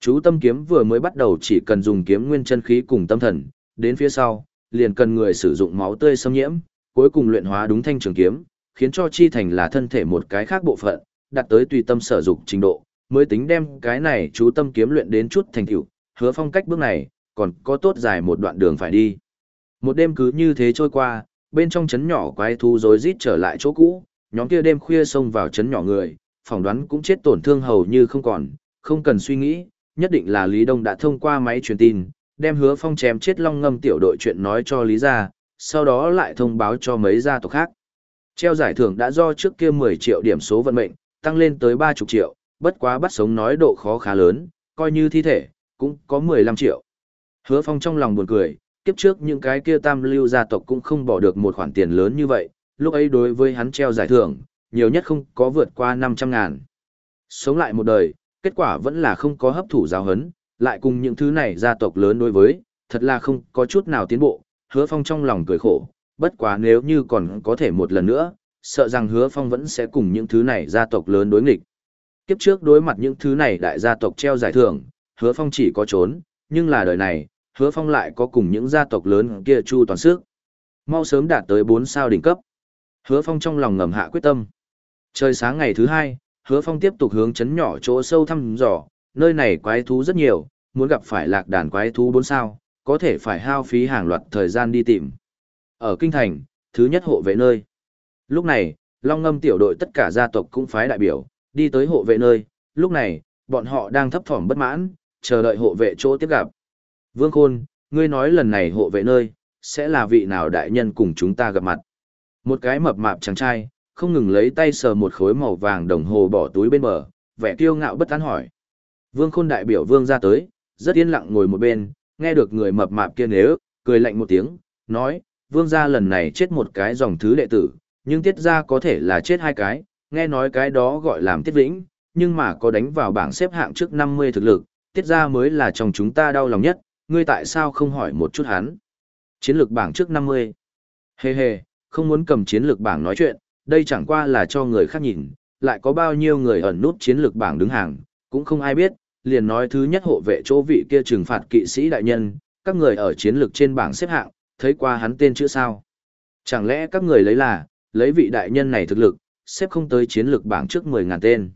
Chú tâm kiếm vừa mới bắt đầu chỉ cần dùng kiếm nguyên chân khí cùng tâm thần, đến phía sau, liền cần người sử dụng máu tươi xâm nhiễm, cuối cùng luyện hóa đúng thanh trường kiếm, khiến cho chi thành là thân thể một cái khác bộ phận, đạt tới tùy tâm sở dụng trình độ, mới tính đem cái này chú tâm kiếm luyện đến chút thành tựu, hứa phong cách bước này, còn có tốt dài một đoạn đường phải đi. Một đêm cứ như thế trôi qua, bên trong chấn nhỏ quái thú rối rít trở lại chỗ cũ, nhóm kia đêm khuya xông vào chấn nhỏ người, phỏng đoán cũng chết tổn thương hầu như không còn, không cần suy nghĩ, nhất định là Lý Đông đã thông qua máy truyền tin, đem hứa phong chém chết long ngâm tiểu đội chuyện nói cho Lý gia, sau đó lại thông báo cho mấy gia tộc khác. Treo giải thưởng đã do trước kia 10 triệu điểm số vận mệnh, tăng lên tới 30 triệu, bất quá bắt sống nói độ khó khá lớn, coi như thi thể, cũng có 15 triệu. Hứa phong trong lòng buồn cười, kiếp trước những cái kia tam lưu gia tộc cũng không bỏ được một khoản tiền lớn như vậy, lúc ấy đối với hắn treo giải thưởng, nhiều nhất không có vượt qua 500 ngàn. Sống lại một đời, kết quả vẫn là không có hấp thụ giáo hấn, lại cùng những thứ này gia tộc lớn đối với, thật là không có chút nào tiến bộ, hứa phong trong lòng cười khổ, bất quá nếu như còn có thể một lần nữa, sợ rằng hứa phong vẫn sẽ cùng những thứ này gia tộc lớn đối nghịch. Kiếp trước đối mặt những thứ này đại gia tộc treo giải thưởng, hứa phong chỉ có trốn, nhưng là đời này, hứa phong lại có cùng những gia tộc lớn kia chu toàn sức. Mau sớm đạt tới 4 sao đỉnh cấp. Hứa phong trong lòng ngầm hạ quyết tâm. Trời sáng ngày thứ hai, hứa phong tiếp tục hướng chấn nhỏ chỗ sâu thăm dò, nơi này quái thú rất nhiều, muốn gặp phải lạc đàn quái thú bốn sao, có thể phải hao phí hàng loạt thời gian đi tìm. Ở Kinh Thành, thứ nhất hộ vệ nơi. Lúc này, Long Ngâm tiểu đội tất cả gia tộc cũng phái đại biểu, đi tới hộ vệ nơi, lúc này, bọn họ đang thấp thỏm bất mãn, chờ đợi hộ vệ chỗ tiếp gặp. Vương Khôn, ngươi nói lần này hộ vệ nơi, sẽ là vị nào đại nhân cùng chúng ta gặp mặt. Một cái mập mạp chàng trai, không ngừng lấy tay sờ một khối màu vàng đồng hồ bỏ túi bên bờ, vẻ kiêu ngạo bất tán hỏi. Vương Khôn đại biểu Vương ra tới, rất yên lặng ngồi một bên, nghe được người mập mạp kia nếu, cười lạnh một tiếng, nói, Vương gia lần này chết một cái dòng thứ đệ tử, nhưng tiết gia có thể là chết hai cái, nghe nói cái đó gọi làm tiết vĩnh, nhưng mà có đánh vào bảng xếp hạng trước 50 thực lực, tiết gia mới là trong chúng ta đau lòng nhất, ngươi tại sao không hỏi một chút hắn? Chiến lược bảng trước 50. Hê hê, không muốn cầm chiến lược bảng nói chuyện, đây chẳng qua là cho người khác nhìn, lại có bao nhiêu người ẩn nút chiến lược bảng đứng hàng, cũng không ai biết, liền nói thứ nhất hộ vệ chỗ vị kia trừng phạt kỵ sĩ đại nhân, các người ở chiến lược trên bảng xếp hạng, thấy qua hắn tên chữ sao. Chẳng lẽ các người lấy là, lấy vị đại nhân này thực lực, xếp không tới chiến lược bảng trước 10.000 tên.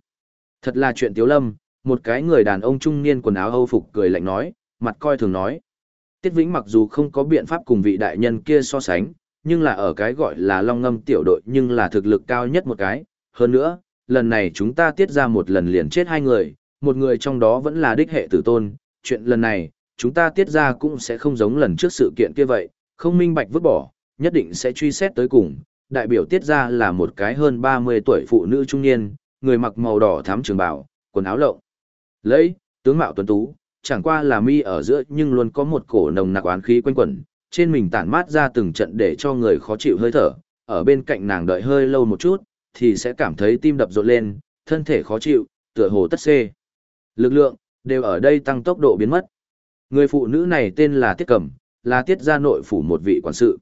Thật là chuyện tiếu lâm, một cái người đàn ông trung niên quần áo âu phục cười lạnh nói, mặt coi thường nói. Tiết Vĩnh mặc dù không có biện pháp cùng vị đại nhân kia so sánh, nhưng là ở cái gọi là long ngâm tiểu đội nhưng là thực lực cao nhất một cái. Hơn nữa, lần này chúng ta tiết ra một lần liền chết hai người, một người trong đó vẫn là đích hệ tử tôn. Chuyện lần này, chúng ta tiết ra cũng sẽ không giống lần trước sự kiện kia vậy, không minh bạch vứt bỏ, nhất định sẽ truy xét tới cùng. Đại biểu tiết ra là một cái hơn 30 tuổi phụ nữ trung niên, người mặc màu đỏ thắm trường bào, quần áo lộng. Lấy, tướng mạo tuấn tú, chẳng qua là mi ở giữa nhưng luôn có một cổ nồng nặc oán khí quanh quẩn, trên mình tản mát ra từng trận để cho người khó chịu hơi thở, ở bên cạnh nàng đợi hơi lâu một chút, thì sẽ cảm thấy tim đập rộn lên, thân thể khó chịu, tựa hồ tất xê. Lực lượng, đều ở đây tăng tốc độ biến mất. Người phụ nữ này tên là Tiết Cẩm, là Tiết gia nội phủ một vị quản sự.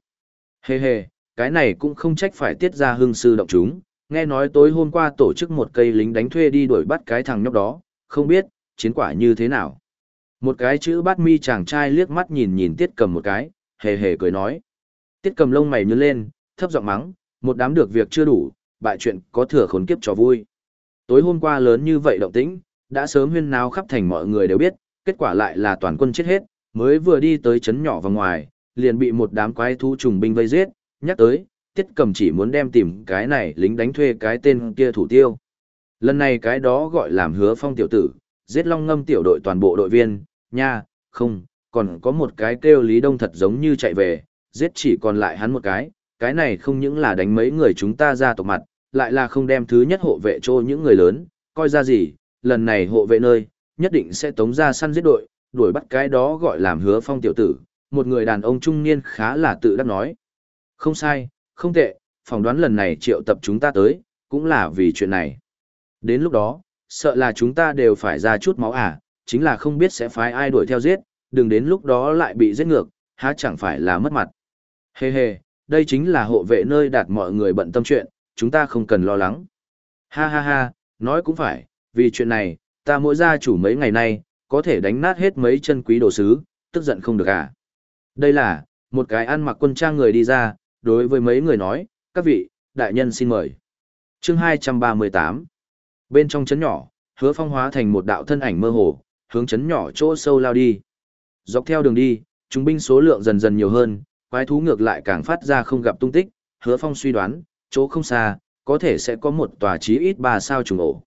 Hê hê, cái này cũng không trách phải Tiết gia hưng sư động chúng, Nghe nói tối hôm qua tổ chức một cây lính đánh thuê đi đuổi bắt cái thằng nhóc đó, không biết, chiến quả như thế nào. Một cái chữ bát mi chàng trai liếc mắt nhìn nhìn tiết cầm một cái, hề hề cười nói. Tiết cầm lông mày nhướng lên, thấp giọng mắng, một đám được việc chưa đủ, bại chuyện có thừa khốn kiếp cho vui. Tối hôm qua lớn như vậy động tĩnh, đã sớm huyên náo khắp thành mọi người đều biết, kết quả lại là toàn quân chết hết, mới vừa đi tới chấn nhỏ và ngoài, liền bị một đám quái thú trùng binh vây giết, nhắc tới, tiết cầm chỉ muốn đem tìm cái này lính đánh thuê cái tên kia thủ tiêu. Lần này cái đó gọi làm hứa phong tiểu tử, giết long ngâm tiểu đội toàn bộ đội viên, nha, không, còn có một cái kêu Lý Đông thật giống như chạy về, giết chỉ còn lại hắn một cái, cái này không những là đánh mấy người chúng ta ra tộc mặt, lại là không đem thứ nhất hộ vệ cho những người lớn, coi ra gì, lần này hộ vệ nơi, nhất định sẽ tống ra săn giết đội, đuổi bắt cái đó gọi làm hứa phong tiểu tử, một người đàn ông trung niên khá là tự đắc nói. Không sai, không tệ, phỏng đoán lần này triệu tập chúng ta tới, cũng là vì chuyện này. Đến lúc đó, sợ là chúng ta đều phải ra chút máu à, chính là không biết sẽ phái ai đuổi theo giết, đừng đến lúc đó lại bị giết ngược, há chẳng phải là mất mặt. Hê hê, đây chính là hộ vệ nơi đạt mọi người bận tâm chuyện, chúng ta không cần lo lắng. Ha ha ha, nói cũng phải, vì chuyện này, ta mỗi gia chủ mấy ngày nay, có thể đánh nát hết mấy chân quý đồ sứ, tức giận không được à. Đây là, một cái ăn mặc quân trang người đi ra, đối với mấy người nói, các vị, đại nhân xin mời. chương 238 Bên trong chấn nhỏ, hứa phong hóa thành một đạo thân ảnh mơ hồ, hướng chấn nhỏ chỗ sâu lao đi. Dọc theo đường đi, chúng binh số lượng dần dần nhiều hơn, quái thú ngược lại càng phát ra không gặp tung tích, hứa phong suy đoán, chỗ không xa, có thể sẽ có một tòa chí ít ba sao trùng ổ.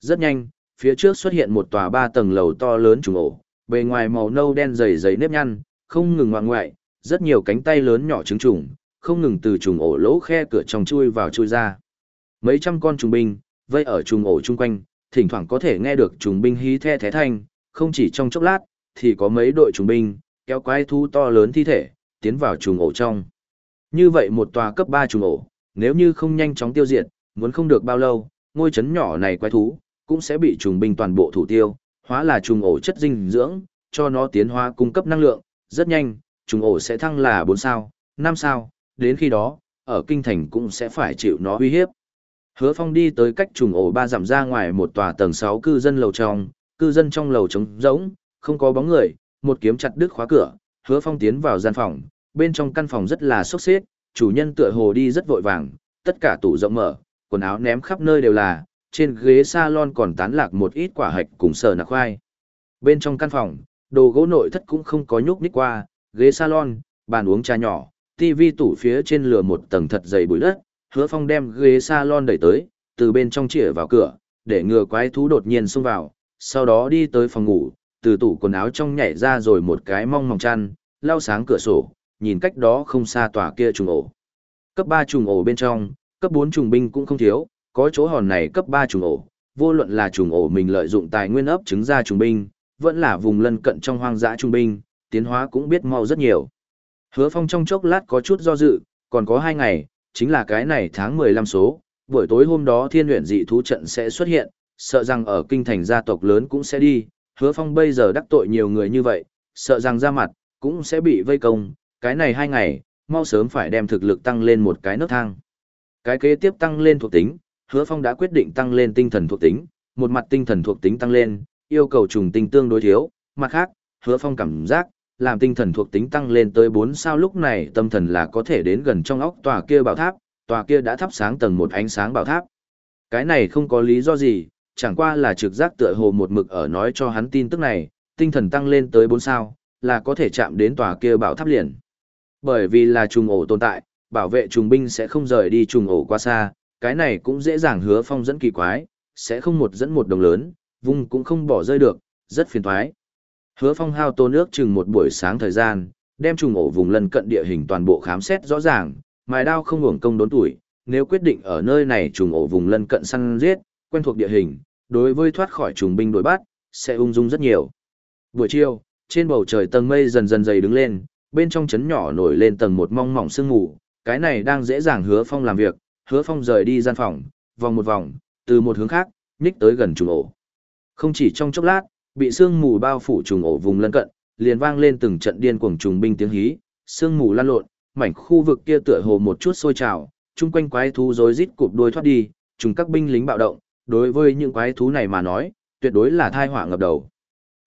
Rất nhanh, phía trước xuất hiện một tòa ba tầng lầu to lớn trùng ổ, bề ngoài màu nâu đen dày dày nếp nhăn, không ngừng ngoạn ngoại, rất nhiều cánh tay lớn nhỏ trứng trùng, không ngừng từ trùng ổ lỗ khe cửa trong chui vào chui ra. Mấy trăm con trùng binh, vây ở trùng ổ chung quanh, thỉnh thoảng có thể nghe được trùng binh hí the thế thanh, không chỉ trong chốc lát, thì có mấy đội trùng binh, kéo quái thú to lớn thi thể, tiến vào trùng ổ trong. Như vậy một tòa cấp 3 trùng ổ, nếu như không nhanh chóng tiêu diệt, muốn không được bao lâu, ngôi trấn nhỏ này quái thú, cũng sẽ bị trùng binh toàn bộ thủ tiêu, hóa là trùng ổ chất dinh dưỡng, cho nó tiến hóa cung cấp năng lượng, rất nhanh, trùng ổ sẽ thăng là 4 sao, 5 sao, đến khi đó, ở kinh thành cũng sẽ phải chịu nó uy hiếp. Hứa Phong đi tới cách trùng ổ ba dặm ra ngoài một tòa tầng 6 cư dân lầu trong, cư dân trong lầu trống rỗng, không có bóng người, một kiếm chặt đứt khóa cửa, Hứa Phong tiến vào gian phòng, bên trong căn phòng rất là sốc xếp, chủ nhân tựa hồ đi rất vội vàng, tất cả tủ rộng mở, quần áo ném khắp nơi đều là, trên ghế salon còn tán lạc một ít quả hạch cùng sờ nạc khoai. Bên trong căn phòng, đồ gỗ nội thất cũng không có nhúc nhích qua, ghế salon, bàn uống trà nhỏ, tivi tủ phía trên lửa một tầng thật dày bụi đất, hứa phong đem ghế salon đẩy tới, từ bên trong chĩa vào cửa, để ngừa quái thú đột nhiên xông vào, sau đó đi tới phòng ngủ, từ tủ quần áo trong nhảy ra rồi một cái mong mỏng chăn, lau sáng cửa sổ, nhìn cách đó không xa tòa kia trùng ổ. Cấp 3 trùng ổ bên trong, cấp 4 trùng binh cũng không thiếu, có chỗ hòn này cấp 3 trùng ổ, vô luận là trùng ổ mình lợi dụng tài nguyên ấp trứng ra trùng binh, vẫn là vùng lân cận trong hoang dã trùng binh, tiến hóa cũng biết mau rất nhiều. Hứa Phong trong chốc lát có chút do dự, còn có 2 ngày, chính là cái này tháng 15 số, buổi tối hôm đó thiên luyện dị thú trận sẽ xuất hiện, sợ rằng ở kinh thành gia tộc lớn cũng sẽ đi, Hứa Phong bây giờ đắc tội nhiều người như vậy, sợ rằng ra mặt, cũng sẽ bị vây công, cái này 2 ngày, mau sớm phải đem thực lực tăng lên một cái nấc thang. Cái kế tiếp tăng lên thuộc tính, Hứa Phong đã quyết định tăng lên tinh thần thuộc tính, một mặt tinh thần thuộc tính tăng lên, yêu cầu trùng tinh tương đối thiếu, mặt khác, Hứa Phong cảm giác, làm tinh thần thuộc tính tăng lên tới 4 sao lúc này tâm thần là có thể đến gần trong óc tòa kia bảo tháp, tòa kia đã thắp sáng tầng một ánh sáng bảo tháp. Cái này không có lý do gì, chẳng qua là trực giác tựa hồ một mực ở nói cho hắn tin tức này, tinh thần tăng lên tới 4 sao, là có thể chạm đến tòa kia bảo tháp liền. Bởi vì là trùng ổ tồn tại, bảo vệ trùng binh sẽ không rời đi trùng ổ quá xa, cái này cũng dễ dàng hứa phong dẫn kỳ quái, sẽ không một dẫn một đồng lớn, vung cũng không bỏ rơi được, rất phiền toái. Hứa phong hao tô nước chừng một buổi sáng thời gian, đem trùng ổ vùng lân cận địa hình toàn bộ khám xét rõ ràng, mài đao không hưởng công đốn tuổi, nếu quyết định ở nơi này trùng ổ vùng lân cận săn giết, quen thuộc địa hình, đối với thoát khỏi trùng binh đối bắt, sẽ ung dung rất nhiều. Buổi chiều, trên bầu trời tầng mây dần dần dày đứng lên, bên trong chấn nhỏ nổi lên tầng một mong mỏng sương mù, cái này đang dễ dàng hứa phong làm việc, hứa phong rời đi gian phòng, vòng một vòng, từ một hướng khác, nhích tới gần trùng ổ. Không chỉ trong chốc lát, bị sương mù bao phủ trùng ổ vùng lân cận, liền vang lên từng trận điên cuồng trùng binh tiếng hí, sương mù lan lộn, mảnh khu vực kia tựa hồ một chút sôi trào, chung quanh quái thú rối rít cụp đuôi thoát đi, chúng các binh lính bạo động, đối với những quái thú này mà nói, tuyệt đối là thai họa ngập đầu.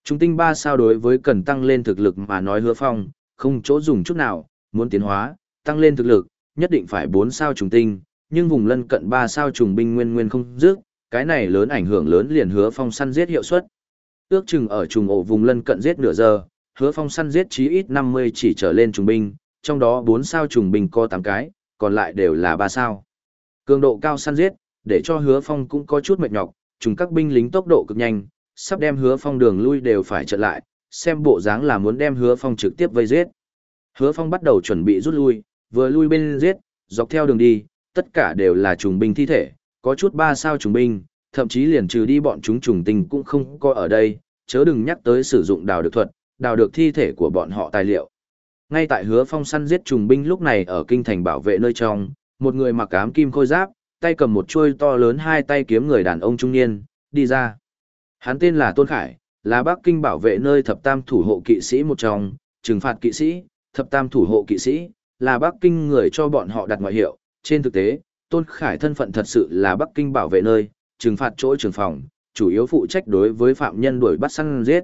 chúng tinh ba sao đối với cần tăng lên thực lực mà nói hứa phong, không chỗ dùng chút nào, muốn tiến hóa, tăng lên thực lực, nhất định phải bốn sao trùng tinh, nhưng vùng lân cận ba sao trùng binh nguyên nguyên không dứt, cái này lớn ảnh hưởng lớn liền hứa phong săn giết hiệu suất. Ước chừng ở trùng ổ vùng lân cận giết nửa giờ, hứa phong săn giết chí ít 50 chỉ trở lên trùng binh, trong đó 4 sao trùng binh có 8 cái, còn lại đều là 3 sao. Cường độ cao săn giết, để cho hứa phong cũng có chút mệt nhọc, trùng các binh lính tốc độ cực nhanh, sắp đem hứa phong đường lui đều phải trở lại, xem bộ dáng là muốn đem hứa phong trực tiếp vây giết. Hứa phong bắt đầu chuẩn bị rút lui, vừa lui bên giết, dọc theo đường đi, tất cả đều là trùng binh thi thể, có chút ba sao trùng binh, thậm chí liền trừ đi bọn chúng trùng tinh cũng không có ở đây, chớ đừng nhắc tới sử dụng đào được thuật, đào được thi thể của bọn họ tài liệu. Ngay tại hứa phong săn giết trùng binh lúc này ở kinh thành bảo vệ nơi trong, một người mặc ám kim khôi giáp, tay cầm một chuôi to lớn hai tay kiếm người đàn ông trung niên, đi ra. Hắn tên là Tôn Khải, là Bắc Kinh bảo vệ nơi thập tam thủ hộ kỵ sĩ một trong, trừng phạt kỵ sĩ, thập tam thủ hộ kỵ sĩ, là Bắc Kinh người cho bọn họ đặt ngoại hiệu. Trên thực tế, Tôn Khải thân phận thật sự là Bắc Kinh bảo vệ nơi, trừng phạt chỗ trường phòng, chủ yếu phụ trách đối với phạm nhân đuổi bắt săn giết.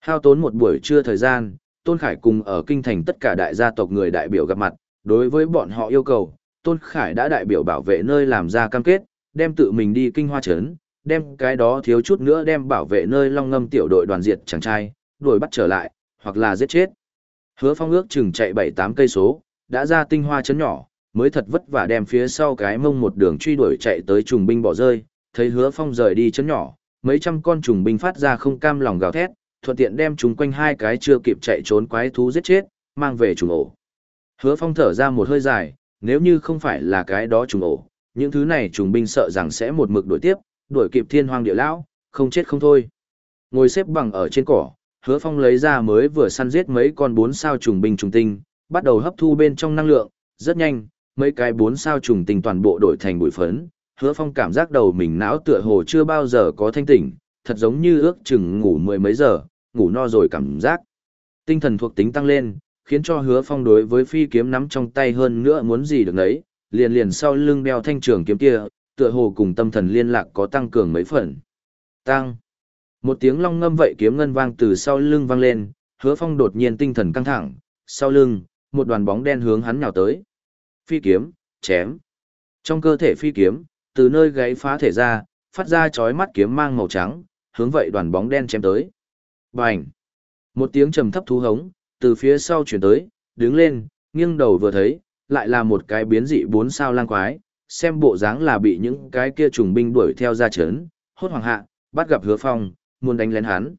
Hao tốn một buổi trưa thời gian, Tôn Khải cùng ở kinh thành tất cả đại gia tộc người đại biểu gặp mặt, đối với bọn họ yêu cầu, Tôn Khải đã đại biểu bảo vệ nơi làm ra cam kết, đem tự mình đi kinh hoa trấn, đem cái đó thiếu chút nữa đem bảo vệ nơi long ngâm tiểu đội đoàn diệt chàng trai, đuổi bắt trở lại, hoặc là giết chết. Hứa phong ước chừng chạy 7-8 cây số, đã ra tinh hoa trấn nhỏ, mới thật vất vả đem phía sau cái mông một đường truy đuổi chạy tới trùng binh bỏ rơi, thấy hứa phong rời đi chấn nhỏ, mấy trăm con trùng binh phát ra không cam lòng gào thét, thuận tiện đem chúng quanh hai cái chưa kịp chạy trốn quái thú giết chết, mang về trùng ổ. Hứa phong thở ra một hơi dài, nếu như không phải là cái đó trùng ổ, những thứ này trùng binh sợ rằng sẽ một mực đuổi tiếp, đuổi kịp thiên hoang địa lão, không chết không thôi. Ngồi xếp bằng ở trên cỏ, hứa phong lấy ra mới vừa săn giết mấy con bốn sao trùng binh trùng tinh, bắt đầu hấp thu bên trong năng lượng, rất nhanh, mấy cái bốn sao trùng tình toàn bộ đổi thành bụi phấn. Hứa phong cảm giác đầu mình não tựa hồ chưa bao giờ có thanh tỉnh, thật giống như ước chừng ngủ mười mấy giờ, ngủ no rồi cảm giác. Tinh thần thuộc tính tăng lên, khiến cho hứa phong đối với phi kiếm nắm trong tay hơn nữa muốn gì được đấy. liền liền sau lưng đeo thanh trường kiếm kia, tựa hồ cùng tâm thần liên lạc có tăng cường mấy phần. Tăng. Một tiếng long ngâm vậy kiếm ngân vang từ sau lưng vang lên, hứa phong đột nhiên tinh thần căng thẳng, sau lưng, một đoàn bóng đen hướng hắn nhào tới. Phi kiếm, chém. Trong cơ thể phi kiếm, từ nơi gáy phá thể ra, phát ra chói mắt kiếm mang màu trắng, hướng vậy đoàn bóng đen chém tới. Bành. Một tiếng trầm thấp thú hống, từ phía sau chuyển tới, đứng lên, nghiêng đầu vừa thấy, lại là một cái biến dị bốn sao lang quái, xem bộ dáng là bị những cái kia trùng binh đuổi theo ra chấn, hốt hoàng hạ, bắt gặp hứa phong, muốn đánh lén hắn.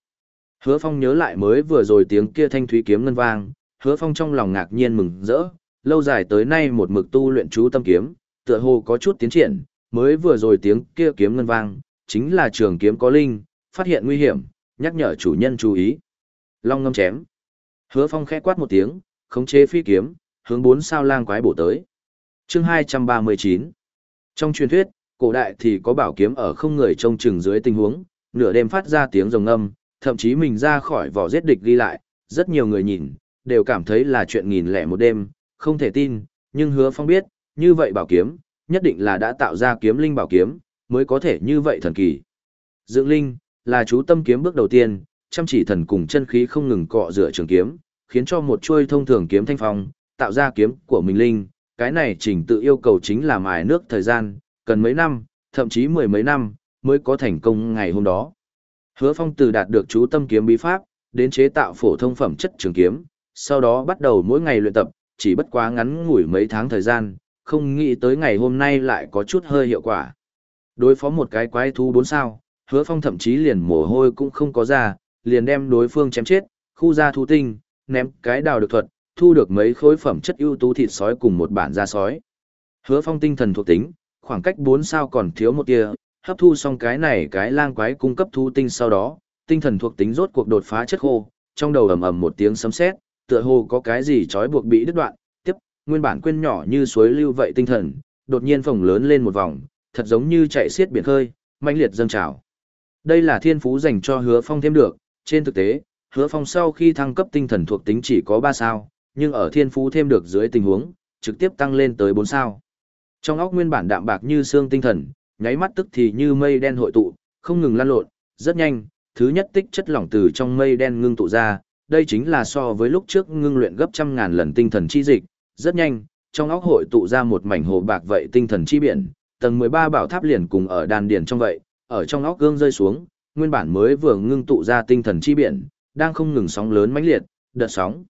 Hứa phong nhớ lại mới vừa rồi tiếng kia thanh thúy kiếm ngân vang, hứa phong trong lòng ngạc nhiên mừng rỡ, lâu dài tới nay một mực tu luyện chú tâm kiếm, tựa hồ có chút tiến triển, mới vừa rồi tiếng kia kiếm ngân vang, chính là trường kiếm có linh, phát hiện nguy hiểm, nhắc nhở chủ nhân chú ý. Long ngâm chém. Hứa phong khẽ quát một tiếng, khống chế phi kiếm, hướng bốn sao lang quái bổ tới. Chương 239 Trong truyền thuyết, cổ đại thì có bảo kiếm ở không người trông chừng dưới tình huống, nửa đêm phát ra tiếng rồng âm, thậm chí mình ra khỏi vỏ giết địch ghi lại, rất nhiều người nhìn, đều cảm thấy là chuyện nghìn lẻ một đêm, không thể tin, nhưng hứa phong biết, như vậy bảo kiếm, nhất định là đã tạo ra kiếm linh bảo kiếm, mới có thể như vậy thần kỳ. Dưỡng linh, là chú tâm kiếm bước đầu tiên, chăm chỉ thần cùng chân khí không ngừng cọ rửa trường kiếm, khiến cho một chuôi thông thường kiếm thanh phong, tạo ra kiếm của mình linh, cái này trình tự yêu cầu chính là mài nước thời gian, cần mấy năm, thậm chí mười mấy năm, mới có thành công ngày hôm đó. Hứa Phong từ đạt được chú tâm kiếm bí pháp, đến chế tạo phổ thông phẩm chất trường kiếm, sau đó bắt đầu mỗi ngày luyện tập, chỉ bất quá ngắn ngủi mấy tháng thời gian, không nghĩ tới ngày hôm nay lại có chút hơi hiệu quả. Đối phó một cái quái thú bốn sao, Hứa Phong thậm chí liền mồ hôi cũng không có ra, liền đem đối phương chém chết, khu ra thú tinh, ném cái đào được thuật, thu được mấy khối phẩm chất ưu tú thịt sói cùng một bản da sói. Hứa Phong tinh thần thuộc tính, khoảng cách bốn sao còn thiếu một tia, hấp thu xong cái này cái lang quái cung cấp thu tinh sau đó, tinh thần thuộc tính rốt cuộc đột phá chất khô, trong đầu ầm ầm một tiếng sấm sét, tựa hồ có cái gì trói buộc bị đứt đoạn, tiếp, nguyên bản quên nhỏ như suối lưu vậy tinh thần, đột nhiên phồng lớn lên một vòng, thật giống như chạy xiết biển khơi, mãnh liệt dâng trào. Đây là thiên phú dành cho Hứa Phong thêm được, trên thực tế, Hứa Phong sau khi thăng cấp tinh thần thuộc tính chỉ có 3 sao, nhưng ở thiên phú thêm được dưới tình huống, trực tiếp tăng lên tới 4 sao. Trong óc nguyên bản đạm bạc như xương tinh thần, nháy mắt tức thì như mây đen hội tụ, không ngừng lan lộn, rất nhanh, thứ nhất tích chất lỏng từ trong mây đen ngưng tụ ra, đây chính là so với lúc trước ngưng luyện gấp trăm ngàn lần tinh thần chi dịch, rất nhanh, trong óc hội tụ ra một mảnh hồ bạc vậy tinh thần chi biển, tầng 13 bảo tháp liền cùng ở đàn điển trong vậy, ở trong óc gương rơi xuống, nguyên bản mới vừa ngưng tụ ra tinh thần chi biển, đang không ngừng sóng lớn mãnh liệt, đợt sóng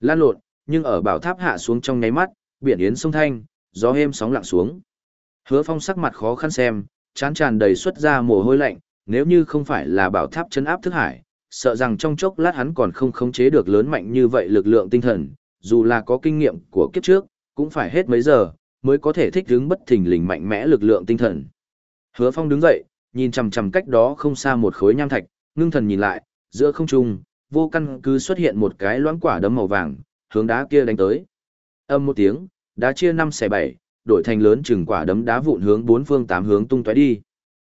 lan lộn, nhưng ở bảo tháp hạ xuống trong nháy mắt, biển yến sông thanh, gió êm sóng lặng xuống. Hứa Phong sắc mặt khó khăn xem, chán tràn đầy xuất ra mồ hôi lạnh, nếu như không phải là bảo tháp chấn áp thức hải, sợ rằng trong chốc lát hắn còn không khống chế được lớn mạnh như vậy lực lượng tinh thần, dù là có kinh nghiệm của kiếp trước, cũng phải hết mấy giờ, mới có thể thích ứng bất thình lình mạnh mẽ lực lượng tinh thần. Hứa Phong đứng dậy, nhìn chằm chằm cách đó không xa một khối nham thạch, ngưng thần nhìn lại, giữa không trung, vô căn cứ xuất hiện một cái loãng quả đấm màu vàng, hướng đá kia đánh tới. Âm một tiếng, đá chia năm xẻ bảy, đổi thành lớn chừng quả đấm đá vụn hướng bốn phương tám hướng tung tóe đi.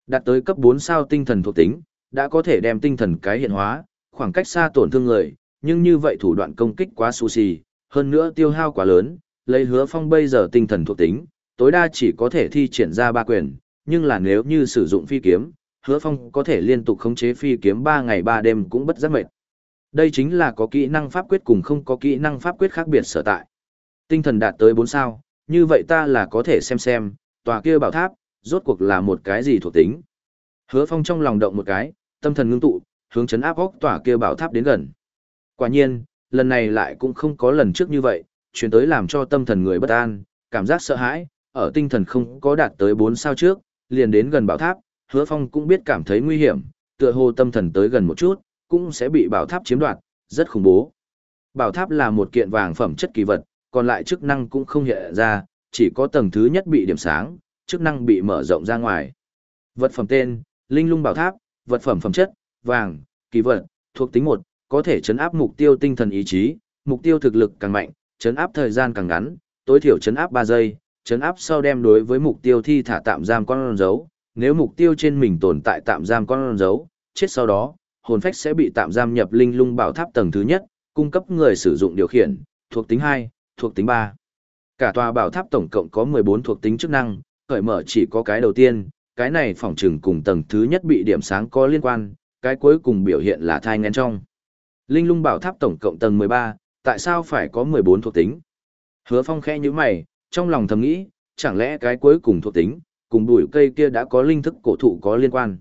Đạt tới cấp 4 sao tinh thần thuộc tính, đã có thể đem tinh thần cái hiện hóa, khoảng cách xa tổn thương người, nhưng như vậy thủ đoạn công kích quá xù xì, hơn nữa tiêu hao quá lớn, lấy hứa phong bây giờ tinh thần thuộc tính, tối đa chỉ có thể thi triển ra ba quyền, nhưng là nếu như sử dụng phi kiếm, hứa phong có thể liên tục khống chế phi kiếm 3 ngày 3 đêm cũng bất giác mệt. Đây chính là có kỹ năng pháp quyết cùng không có kỹ năng pháp quyết khác biệt sở tại. Tinh thần đạt tới 4 sao, như vậy ta là có thể xem xem, tòa kia bảo tháp, rốt cuộc là một cái gì thuộc tính. Hứa Phong trong lòng động một cái, tâm thần ngưng tụ, hướng chấn áp góc tỏa kia bảo tháp đến gần. Quả nhiên, lần này lại cũng không có lần trước như vậy, chuyển tới làm cho tâm thần người bất an, cảm giác sợ hãi, ở tinh thần không có đạt tới 4 sao trước, liền đến gần bảo tháp, Hứa Phong cũng biết cảm thấy nguy hiểm, tựa hồ tâm thần tới gần một chút, cũng sẽ bị bảo tháp chiếm đoạt, rất khủng bố. Bảo tháp là một kiện vàng phẩm chất kỳ vật, còn lại chức năng cũng không hiện ra, chỉ có tầng thứ nhất bị điểm sáng, chức năng bị mở rộng ra ngoài. Vật phẩm tên, Linh lung bảo tháp, vật phẩm phẩm chất, vàng, kỳ vật, thuộc tính một, có thể chấn áp mục tiêu tinh thần ý chí, mục tiêu thực lực càng mạnh, chấn áp thời gian càng ngắn, tối thiểu chấn áp ba giây, chấn áp sau đem đối với mục tiêu thi thả tạm giam con dấu, nếu mục tiêu trên mình tồn tại tạm giam con dấu, chết sau đó, hồn phách sẽ bị tạm giam nhập linh lung bảo tháp tầng thứ nhất, cung cấp người sử dụng điều khiển, thuộc tính hai thuộc tính ba. Cả tòa bảo tháp tổng cộng có 14 thuộc tính chức năng, khởi mở chỉ có cái đầu tiên, cái này phỏng chừng cùng tầng thứ nhất bị điểm sáng có liên quan, cái cuối cùng biểu hiện là thai ngén trong. Linh lung bảo tháp tổng cộng tầng 13, tại sao phải có 14 thuộc tính? Hứa phong khẽ như mày, trong lòng thầm nghĩ, chẳng lẽ cái cuối cùng thuộc tính, cùng bụi cây kia đã có linh thức cổ thụ có liên quan.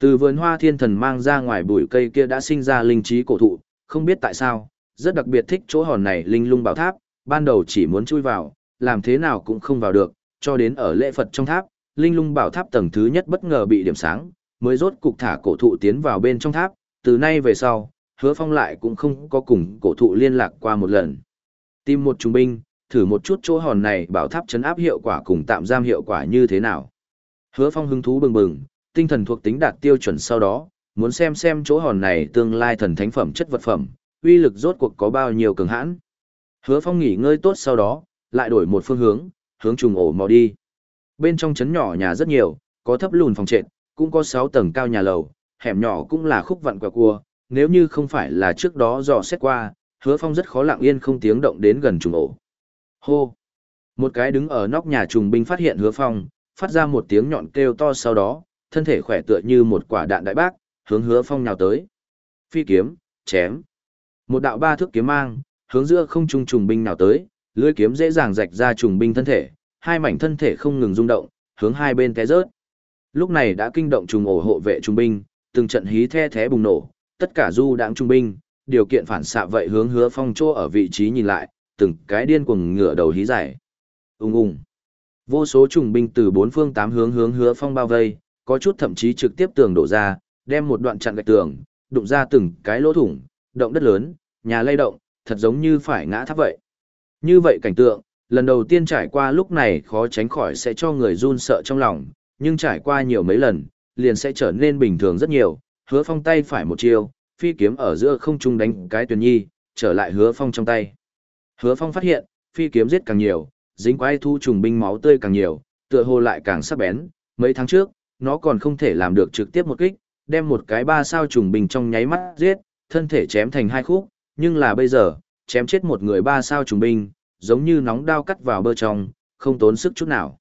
Từ vườn hoa thiên thần mang ra ngoài bụi cây kia đã sinh ra linh trí cổ thụ, không biết tại sao, rất đặc biệt thích chỗ hòn này linh lung bảo tháp, ban đầu chỉ muốn chui vào, làm thế nào cũng không vào được, cho đến ở lễ Phật trong tháp, linh lung bảo tháp tầng thứ nhất bất ngờ bị điểm sáng, mới rốt cục thả cổ thụ tiến vào bên trong tháp, từ nay về sau, hứa phong lại cũng không có cùng cổ thụ liên lạc qua một lần. Tìm một trung binh, thử một chút chỗ hòn này bảo tháp chấn áp hiệu quả cùng tạm giam hiệu quả như thế nào. Hứa phong hứng thú bừng bừng, tinh thần thuộc tính đạt tiêu chuẩn sau đó, muốn xem xem chỗ hòn này tương lai thần thánh phẩm chất vật phẩm, uy lực rốt cuộc có bao nhiêu cường hãn. Hứa Phong nghỉ ngơi tốt sau đó, lại đổi một phương hướng, hướng trùng ổ mò đi. Bên trong trấn nhỏ nhà rất nhiều, có thấp lùn phòng trệt, cũng có 6 tầng cao nhà lầu, hẻm nhỏ cũng là khúc vặn quẹo cua, nếu như không phải là trước đó dò xét qua, Hứa Phong rất khó lặng yên không tiếng động đến gần trùng ổ. Hô! Một cái đứng ở nóc nhà trùng binh phát hiện Hứa Phong, phát ra một tiếng nhọn kêu to sau đó, thân thể khỏe tựa như một quả đạn đại bác, hướng Hứa Phong nhào tới. Phi kiếm, chém. Một đạo ba thước kiếm mang, hướng giữa không trung trùng binh nào tới, lưỡi kiếm dễ dàng rạch ra trùng binh thân thể, hai mảnh thân thể không ngừng rung động, hướng hai bên té rớt. Lúc này đã kinh động trùng ổ hộ vệ trung binh, từng trận hí the thé bùng nổ, tất cả du đãng trung binh, điều kiện phản xạ vậy hướng Hứa Phong chỗ ở vị trí nhìn lại, từng cái điên cuồng ngửa đầu hí giải. ung ung. Vô số trùng binh từ bốn phương tám hướng hướng Hứa Phong bao vây, có chút thậm chí trực tiếp tường đổ ra, đem một đoạn chặn gạch tường, đụng ra từng cái lỗ thủng, động đất lớn, nhà lay động, thật giống như phải ngã tháp vậy. Như vậy cảnh tượng, lần đầu tiên trải qua lúc này khó tránh khỏi sẽ cho người run sợ trong lòng, nhưng trải qua nhiều mấy lần, liền sẽ trở nên bình thường rất nhiều, hứa phong tay phải một chiều, phi kiếm ở giữa không trung đánh cái tuyển nhi, trở lại hứa phong trong tay. Hứa phong phát hiện, phi kiếm giết càng nhiều, dính quái thu trùng binh máu tươi càng nhiều, tựa hồ lại càng sắc bén, mấy tháng trước, nó còn không thể làm được trực tiếp một kích, đem một cái ba sao trùng binh trong nháy mắt giết, thân thể chém thành hai khúc, nhưng là bây giờ, chém chết một người ba sao trùng binh, giống như nóng đao cắt vào bơ trong, không tốn sức chút nào.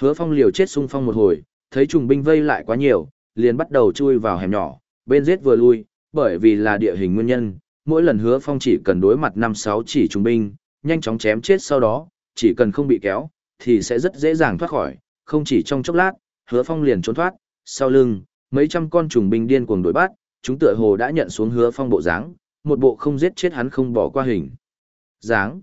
Hứa Phong liều chết xung phong một hồi, thấy trùng binh vây lại quá nhiều, liền bắt đầu chui vào hẻm nhỏ, bên giết vừa lui, bởi vì là địa hình nguyên nhân, mỗi lần Hứa Phong chỉ cần đối mặt 5-6 chỉ trùng binh, nhanh chóng chém chết sau đó, chỉ cần không bị kéo, thì sẽ rất dễ dàng thoát khỏi, không chỉ trong chốc lát, Hứa Phong liền trốn thoát, sau lưng, mấy trăm con trùng binh điên cuồng đuổi bắt, chúng tựa hồ đã nhận xuống Hứa Phong bộ dáng, một bộ không giết chết hắn không bỏ qua hình. Dáng.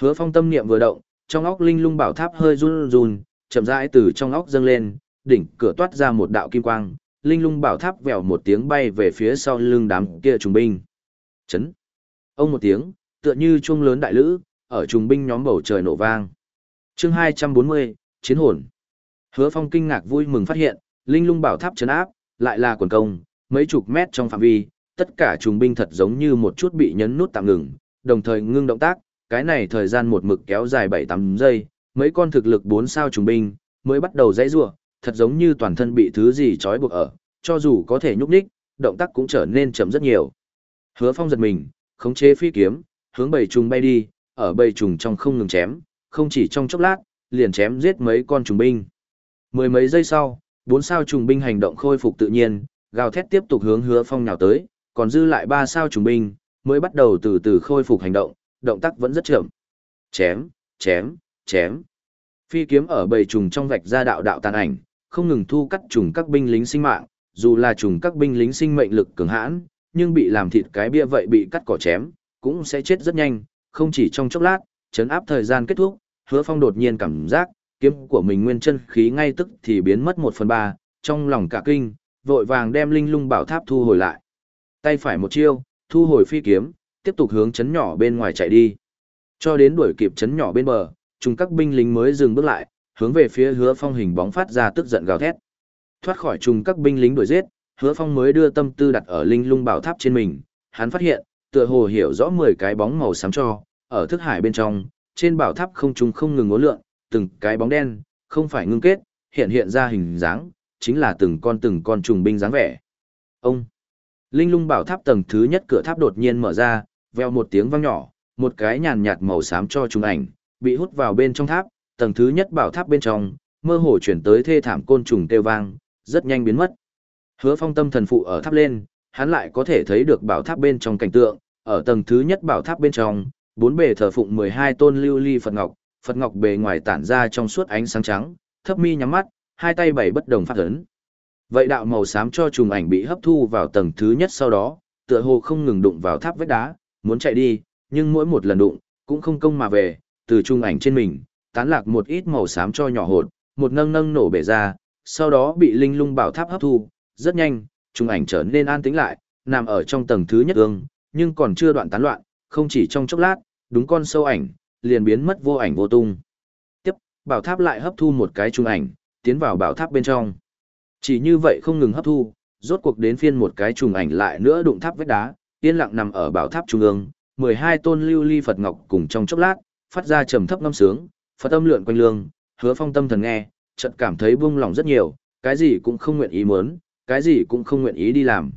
Hứa Phong tâm niệm vừa động, trong óc linh lung bảo tháp hơi run run, chậm rãi từ trong óc dâng lên, đỉnh cửa toát ra một đạo kim quang, linh lung bảo tháp vèo một tiếng bay về phía sau lưng đám kia trùng binh. Chấn. Ông một tiếng, tựa như chuông lớn đại lữ, ở trùng binh nhóm bầu trời nổ vang. Chương 240, Chiến hồn. Hứa Phong kinh ngạc vui mừng phát hiện, linh lung bảo tháp chấn áp, lại là quần công, mấy chục mét trong phạm vi, tất cả trùng binh thật giống như một chút bị nhấn nút tạm ngừng, đồng thời ngưng động tác, cái này thời gian một mực kéo dài 7-8 giây, mấy con thực lực 4 sao trùng binh, mới bắt đầu dãy rủa, thật giống như toàn thân bị thứ gì trói buộc ở, cho dù có thể nhúc nhích, động tác cũng trở nên chậm rất nhiều. Hứa Phong giật mình, khống chế phi kiếm, hướng bầy trùng bay đi, ở bầy trùng trong không ngừng chém, không chỉ trong chốc lát, liền chém giết mấy con trùng binh. Mười mấy giây sau, bốn sao trùng binh hành động khôi phục tự nhiên, gào thét tiếp tục hướng Hứa Phong nhào tới, còn dư lại ba sao trùng binh, mới bắt đầu từ từ khôi phục hành động, động tác vẫn rất chậm. Chém, chém, chém. Phi kiếm ở bầy trùng trong vạch ra đạo đạo tàn ảnh, không ngừng thu cắt trùng các binh lính sinh mạng, dù là trùng các binh lính sinh mệnh lực cường hãn, nhưng bị làm thịt cái bia vậy bị cắt cỏ chém, cũng sẽ chết rất nhanh, không chỉ trong chốc lát, chấn áp thời gian kết thúc, hứa phong đột nhiên cảm giác, kiếm của mình nguyên chân khí ngay tức thì biến mất một phần ba, trong lòng cả kinh, vội vàng đem linh lung bảo tháp thu hồi lại. Tay phải một chiêu, thu hồi phi kiếm, tiếp tục hướng chấn nhỏ bên ngoài chạy đi. Cho đến đuổi kịp chấn nhỏ bên bờ, trùng các binh lính mới dừng bước lại, hướng về phía hứa phong hình bóng phát ra tức giận gào thét. Thoát khỏi trùng các binh lính đuổi giết, hứa phong mới đưa tâm tư đặt ở linh lung bảo tháp trên mình, hắn phát hiện, tựa hồ hiểu rõ 10 cái bóng màu xám cho, ở thức hải bên trong, trên bảo tháp không trùng không ngừng ngốn lượn, từng cái bóng đen, không phải ngưng kết, hiện hiện ra hình dáng, chính là từng con từng con trùng binh dáng vẻ. Ông Linh lung bảo tháp tầng thứ nhất cửa tháp đột nhiên mở ra, veo một tiếng vang nhỏ, một cái nhàn nhạt màu xám cho trùng ảnh, bị hút vào bên trong tháp, tầng thứ nhất bảo tháp bên trong, mơ hồ chuyển tới thê thảm côn trùng kêu vang, rất nhanh biến mất. Hứa phong tâm thần phụ ở tháp lên, hắn lại có thể thấy được bảo tháp bên trong cảnh tượng, ở tầng thứ nhất bảo tháp bên trong, bốn bề thờ phụng 12 tôn lưu ly Phật Ngọc, Phật Ngọc bề ngoài tản ra trong suốt ánh sáng trắng, thấp mi nhắm mắt, hai tay bảy bất đồng phát ấn. Vậy đạo màu xám cho trùng ảnh bị hấp thu vào tầng thứ nhất sau đó, tựa hồ không ngừng đụng vào tháp vách đá, muốn chạy đi, nhưng mỗi một lần đụng, cũng không công mà về, từ trung ảnh trên mình, tán lạc một ít màu xám cho nhỏ hột, một nâng nâng nổ bể ra, sau đó bị linh lung bảo tháp hấp thu, rất nhanh, trung ảnh trở nên an tĩnh lại, nằm ở trong tầng thứ nhất ương, nhưng còn chưa đoạn tán loạn, không chỉ trong chốc lát, đúng con sâu ảnh, liền biến mất vô ảnh vô tung. Tiếp, bảo tháp lại hấp thu một cái trung ảnh, tiến vào bảo tháp bên trong. Chỉ như vậy không ngừng hấp thu, rốt cuộc đến phiên một cái trùng ảnh lại nữa đụng tháp vách đá, yên lặng nằm ở bảo tháp trung ương, 12 tôn lưu ly Phật ngọc cùng trong chốc lát, phát ra trầm thấp ngâm sướng, Phật âm lượn quanh lương, hứa phong tâm thần nghe, chợt cảm thấy buông lòng rất nhiều, cái gì cũng không nguyện ý muốn, cái gì cũng không nguyện ý đi làm.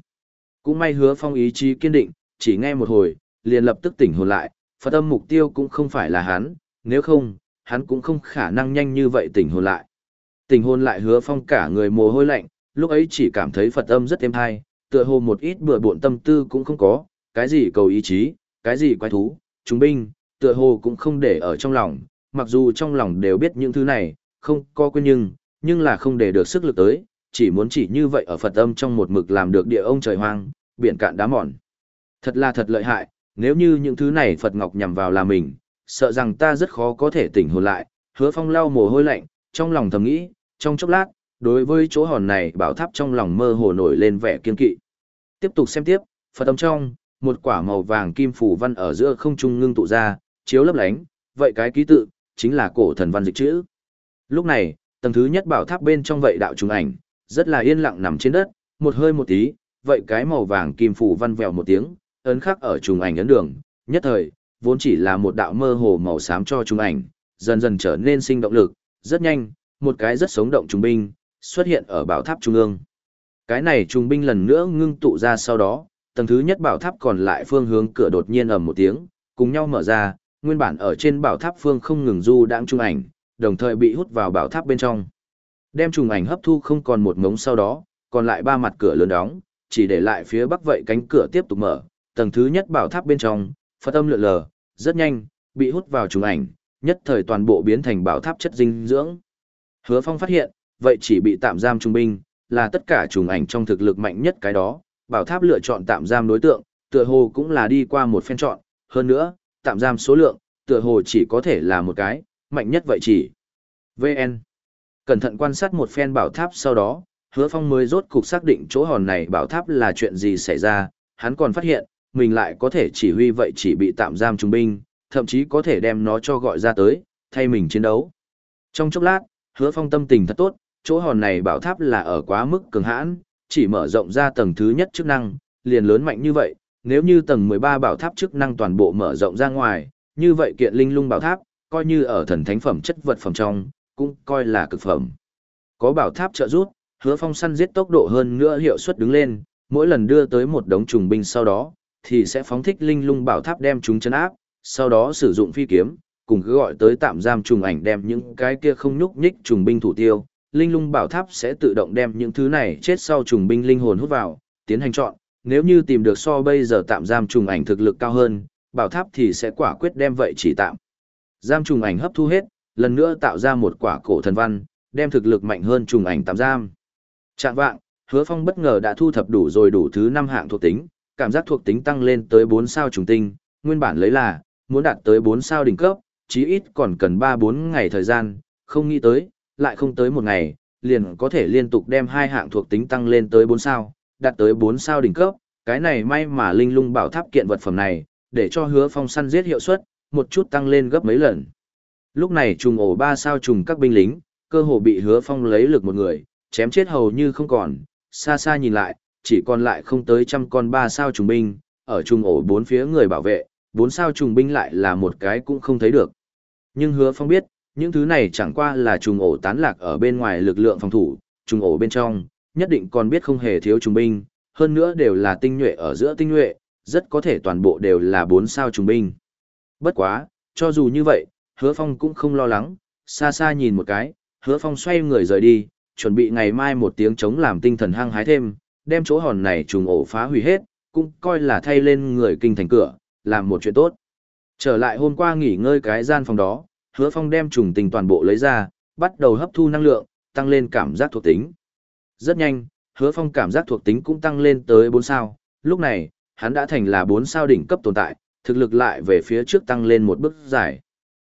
Cũng may hứa phong ý chí kiên định, chỉ nghe một hồi, liền lập tức tỉnh hồn lại, Phật âm mục tiêu cũng không phải là hắn, nếu không, hắn cũng không khả năng nhanh như vậy tỉnh hồn lại. Tỉnh hồn lại hứa phong cả người mồ hôi lạnh, lúc ấy chỉ cảm thấy Phật âm rất êm tai, tựa hồ một ít bừa bộn tâm tư cũng không có, cái gì cầu ý chí, cái gì quái thú, chúng binh, tựa hồ cũng không để ở trong lòng, mặc dù trong lòng đều biết những thứ này, không có quên nhưng, nhưng là không để được sức lực tới, chỉ muốn chỉ như vậy ở Phật âm trong một mực làm được địa ông trời hoang, biển cạn đá mòn. Thật là thật lợi hại, nếu như những thứ này Phật Ngọc nhằm vào là mình, sợ rằng ta rất khó có thể tỉnh hồn lại, hứa phong lau mồ hôi lạnh, trong lòng thầm nghĩ, trong chốc lát, đối với chỗ hòn này bảo tháp trong lòng mơ hồ nổi lên vẻ kiên kỵ. Tiếp tục xem tiếp, Phật âm trong, một quả màu vàng kim phủ văn ở giữa không trung ngưng tụ ra, chiếu lấp lánh, vậy cái ký tự, chính là cổ thần văn dịch chữ. Lúc này, tầng thứ nhất bảo tháp bên trong vậy đạo trùng ảnh, rất là yên lặng nằm trên đất, một hơi một tí, vậy cái màu vàng kim phủ văn vèo một tiếng, ấn khắc ở trùng ảnh ấn đường, nhất thời, vốn chỉ là một đạo mơ hồ màu xám cho trùng ảnh, dần dần trở nên sinh động lực, rất nhanh, một cái rất sống động trùng binh, xuất hiện ở bảo tháp trung ương. Cái này trùng binh lần nữa ngưng tụ ra sau đó, tầng thứ nhất bảo tháp còn lại phương hướng cửa đột nhiên ầm một tiếng, cùng nhau mở ra, nguyên bản ở trên bảo tháp phương không ngừng du đang trung ảnh, đồng thời bị hút vào bảo tháp bên trong. Đem trùng ảnh hấp thu không còn một ngống sau đó, còn lại ba mặt cửa lớn đóng, chỉ để lại phía bắc vậy cánh cửa tiếp tục mở, tầng thứ nhất bảo tháp bên trong, Phật âm lượn lờ, rất nhanh, bị hút vào trùng ảnh, nhất thời toàn bộ biến thành bảo tháp chất dinh dưỡng. Hứa Phong phát hiện, vậy chỉ bị tạm giam trung binh, là tất cả trùng ảnh trong thực lực mạnh nhất cái đó, bảo tháp lựa chọn tạm giam đối tượng, tựa hồ cũng là đi qua một phen chọn, hơn nữa, tạm giam số lượng, tựa hồ chỉ có thể là một cái, mạnh nhất vậy chỉ. VN. Cẩn thận quan sát một phen bảo tháp sau đó, hứa phong mới rốt cục xác định chỗ hòn này bảo tháp là chuyện gì xảy ra, hắn còn phát hiện, mình lại có thể chỉ huy vậy chỉ bị tạm giam trung binh, thậm chí có thể đem nó cho gọi ra tới, thay mình chiến đấu. Trong chốc lát, hứa phong tâm tình thật tốt, chỗ hòn này bảo tháp là ở quá mức cường hãn, chỉ mở rộng ra tầng thứ nhất chức năng, liền lớn mạnh như vậy, nếu như tầng 13 bảo tháp chức năng toàn bộ mở rộng ra ngoài, như vậy kiện linh lung bảo tháp, coi như ở thần thánh phẩm chất vật phẩm trong, cũng coi là cực phẩm. Có bảo tháp trợ giúp, hứa phong săn giết tốc độ hơn nữa hiệu suất đứng lên, mỗi lần đưa tới một đống trùng binh sau đó, thì sẽ phóng thích linh lung bảo tháp đem chúng chấn áp, sau đó sử dụng phi kiếm, cùng cứ gọi tới tạm giam trùng ảnh đem những cái kia không nhúc nhích trùng binh thủ tiêu, linh lung bảo tháp sẽ tự động đem những thứ này chết sau trùng binh linh hồn hút vào, tiến hành chọn, nếu như tìm được so bây giờ tạm giam trùng ảnh thực lực cao hơn, bảo tháp thì sẽ quả quyết đem vậy chỉ tạm. Giam trùng ảnh hấp thu hết, lần nữa tạo ra một quả cổ thần văn, đem thực lực mạnh hơn trùng ảnh tạm giam. Trạng vạng, hứa phong bất ngờ đã thu thập đủ rồi đủ thứ năm hạng thuộc tính, cảm giác thuộc tính tăng lên tới 4 sao trùng tinh, nguyên bản lấy là, muốn đạt tới 4 sao đỉnh cấp, chí ít còn cần 3-4 ngày thời gian, không nghĩ tới, lại không tới một ngày, liền có thể liên tục đem hai hạng thuộc tính tăng lên tới 4 sao, đạt tới 4 sao đỉnh cấp, cái này may mà linh lung bảo tháp kiện vật phẩm này, để cho hứa phong săn giết hiệu suất, một chút tăng lên gấp mấy lần. Lúc này trùng ổ 3 sao trùng các binh lính, cơ hồ bị hứa phong lấy lực một người, chém chết hầu như không còn, xa xa nhìn lại, chỉ còn lại không tới trăm con 3 sao trùng binh, ở trùng ổ bốn phía người bảo vệ, 4 sao trùng binh lại là một cái cũng không thấy được. Nhưng hứa phong biết, những thứ này chẳng qua là trùng ổ tán lạc ở bên ngoài lực lượng phòng thủ, trùng ổ bên trong, nhất định còn biết không hề thiếu trùng binh, hơn nữa đều là tinh nhuệ ở giữa tinh nhuệ, rất có thể toàn bộ đều là bốn sao trùng binh. Bất quá, cho dù như vậy, hứa phong cũng không lo lắng, xa xa nhìn một cái, hứa phong xoay người rời đi, chuẩn bị ngày mai một tiếng chống làm tinh thần hăng hái thêm, đem chỗ hòn này trùng ổ phá hủy hết, cũng coi là thay lên người kinh thành cửa, làm một chuyện tốt. Trở lại hôm qua nghỉ ngơi cái gian phòng đó, hứa phong đem trùng tình toàn bộ lấy ra, bắt đầu hấp thu năng lượng, tăng lên cảm giác thuộc tính. Rất nhanh, hứa phong cảm giác thuộc tính cũng tăng lên tới bốn sao, lúc này, hắn đã thành là bốn sao đỉnh cấp tồn tại, thực lực lại về phía trước tăng lên một bước dài.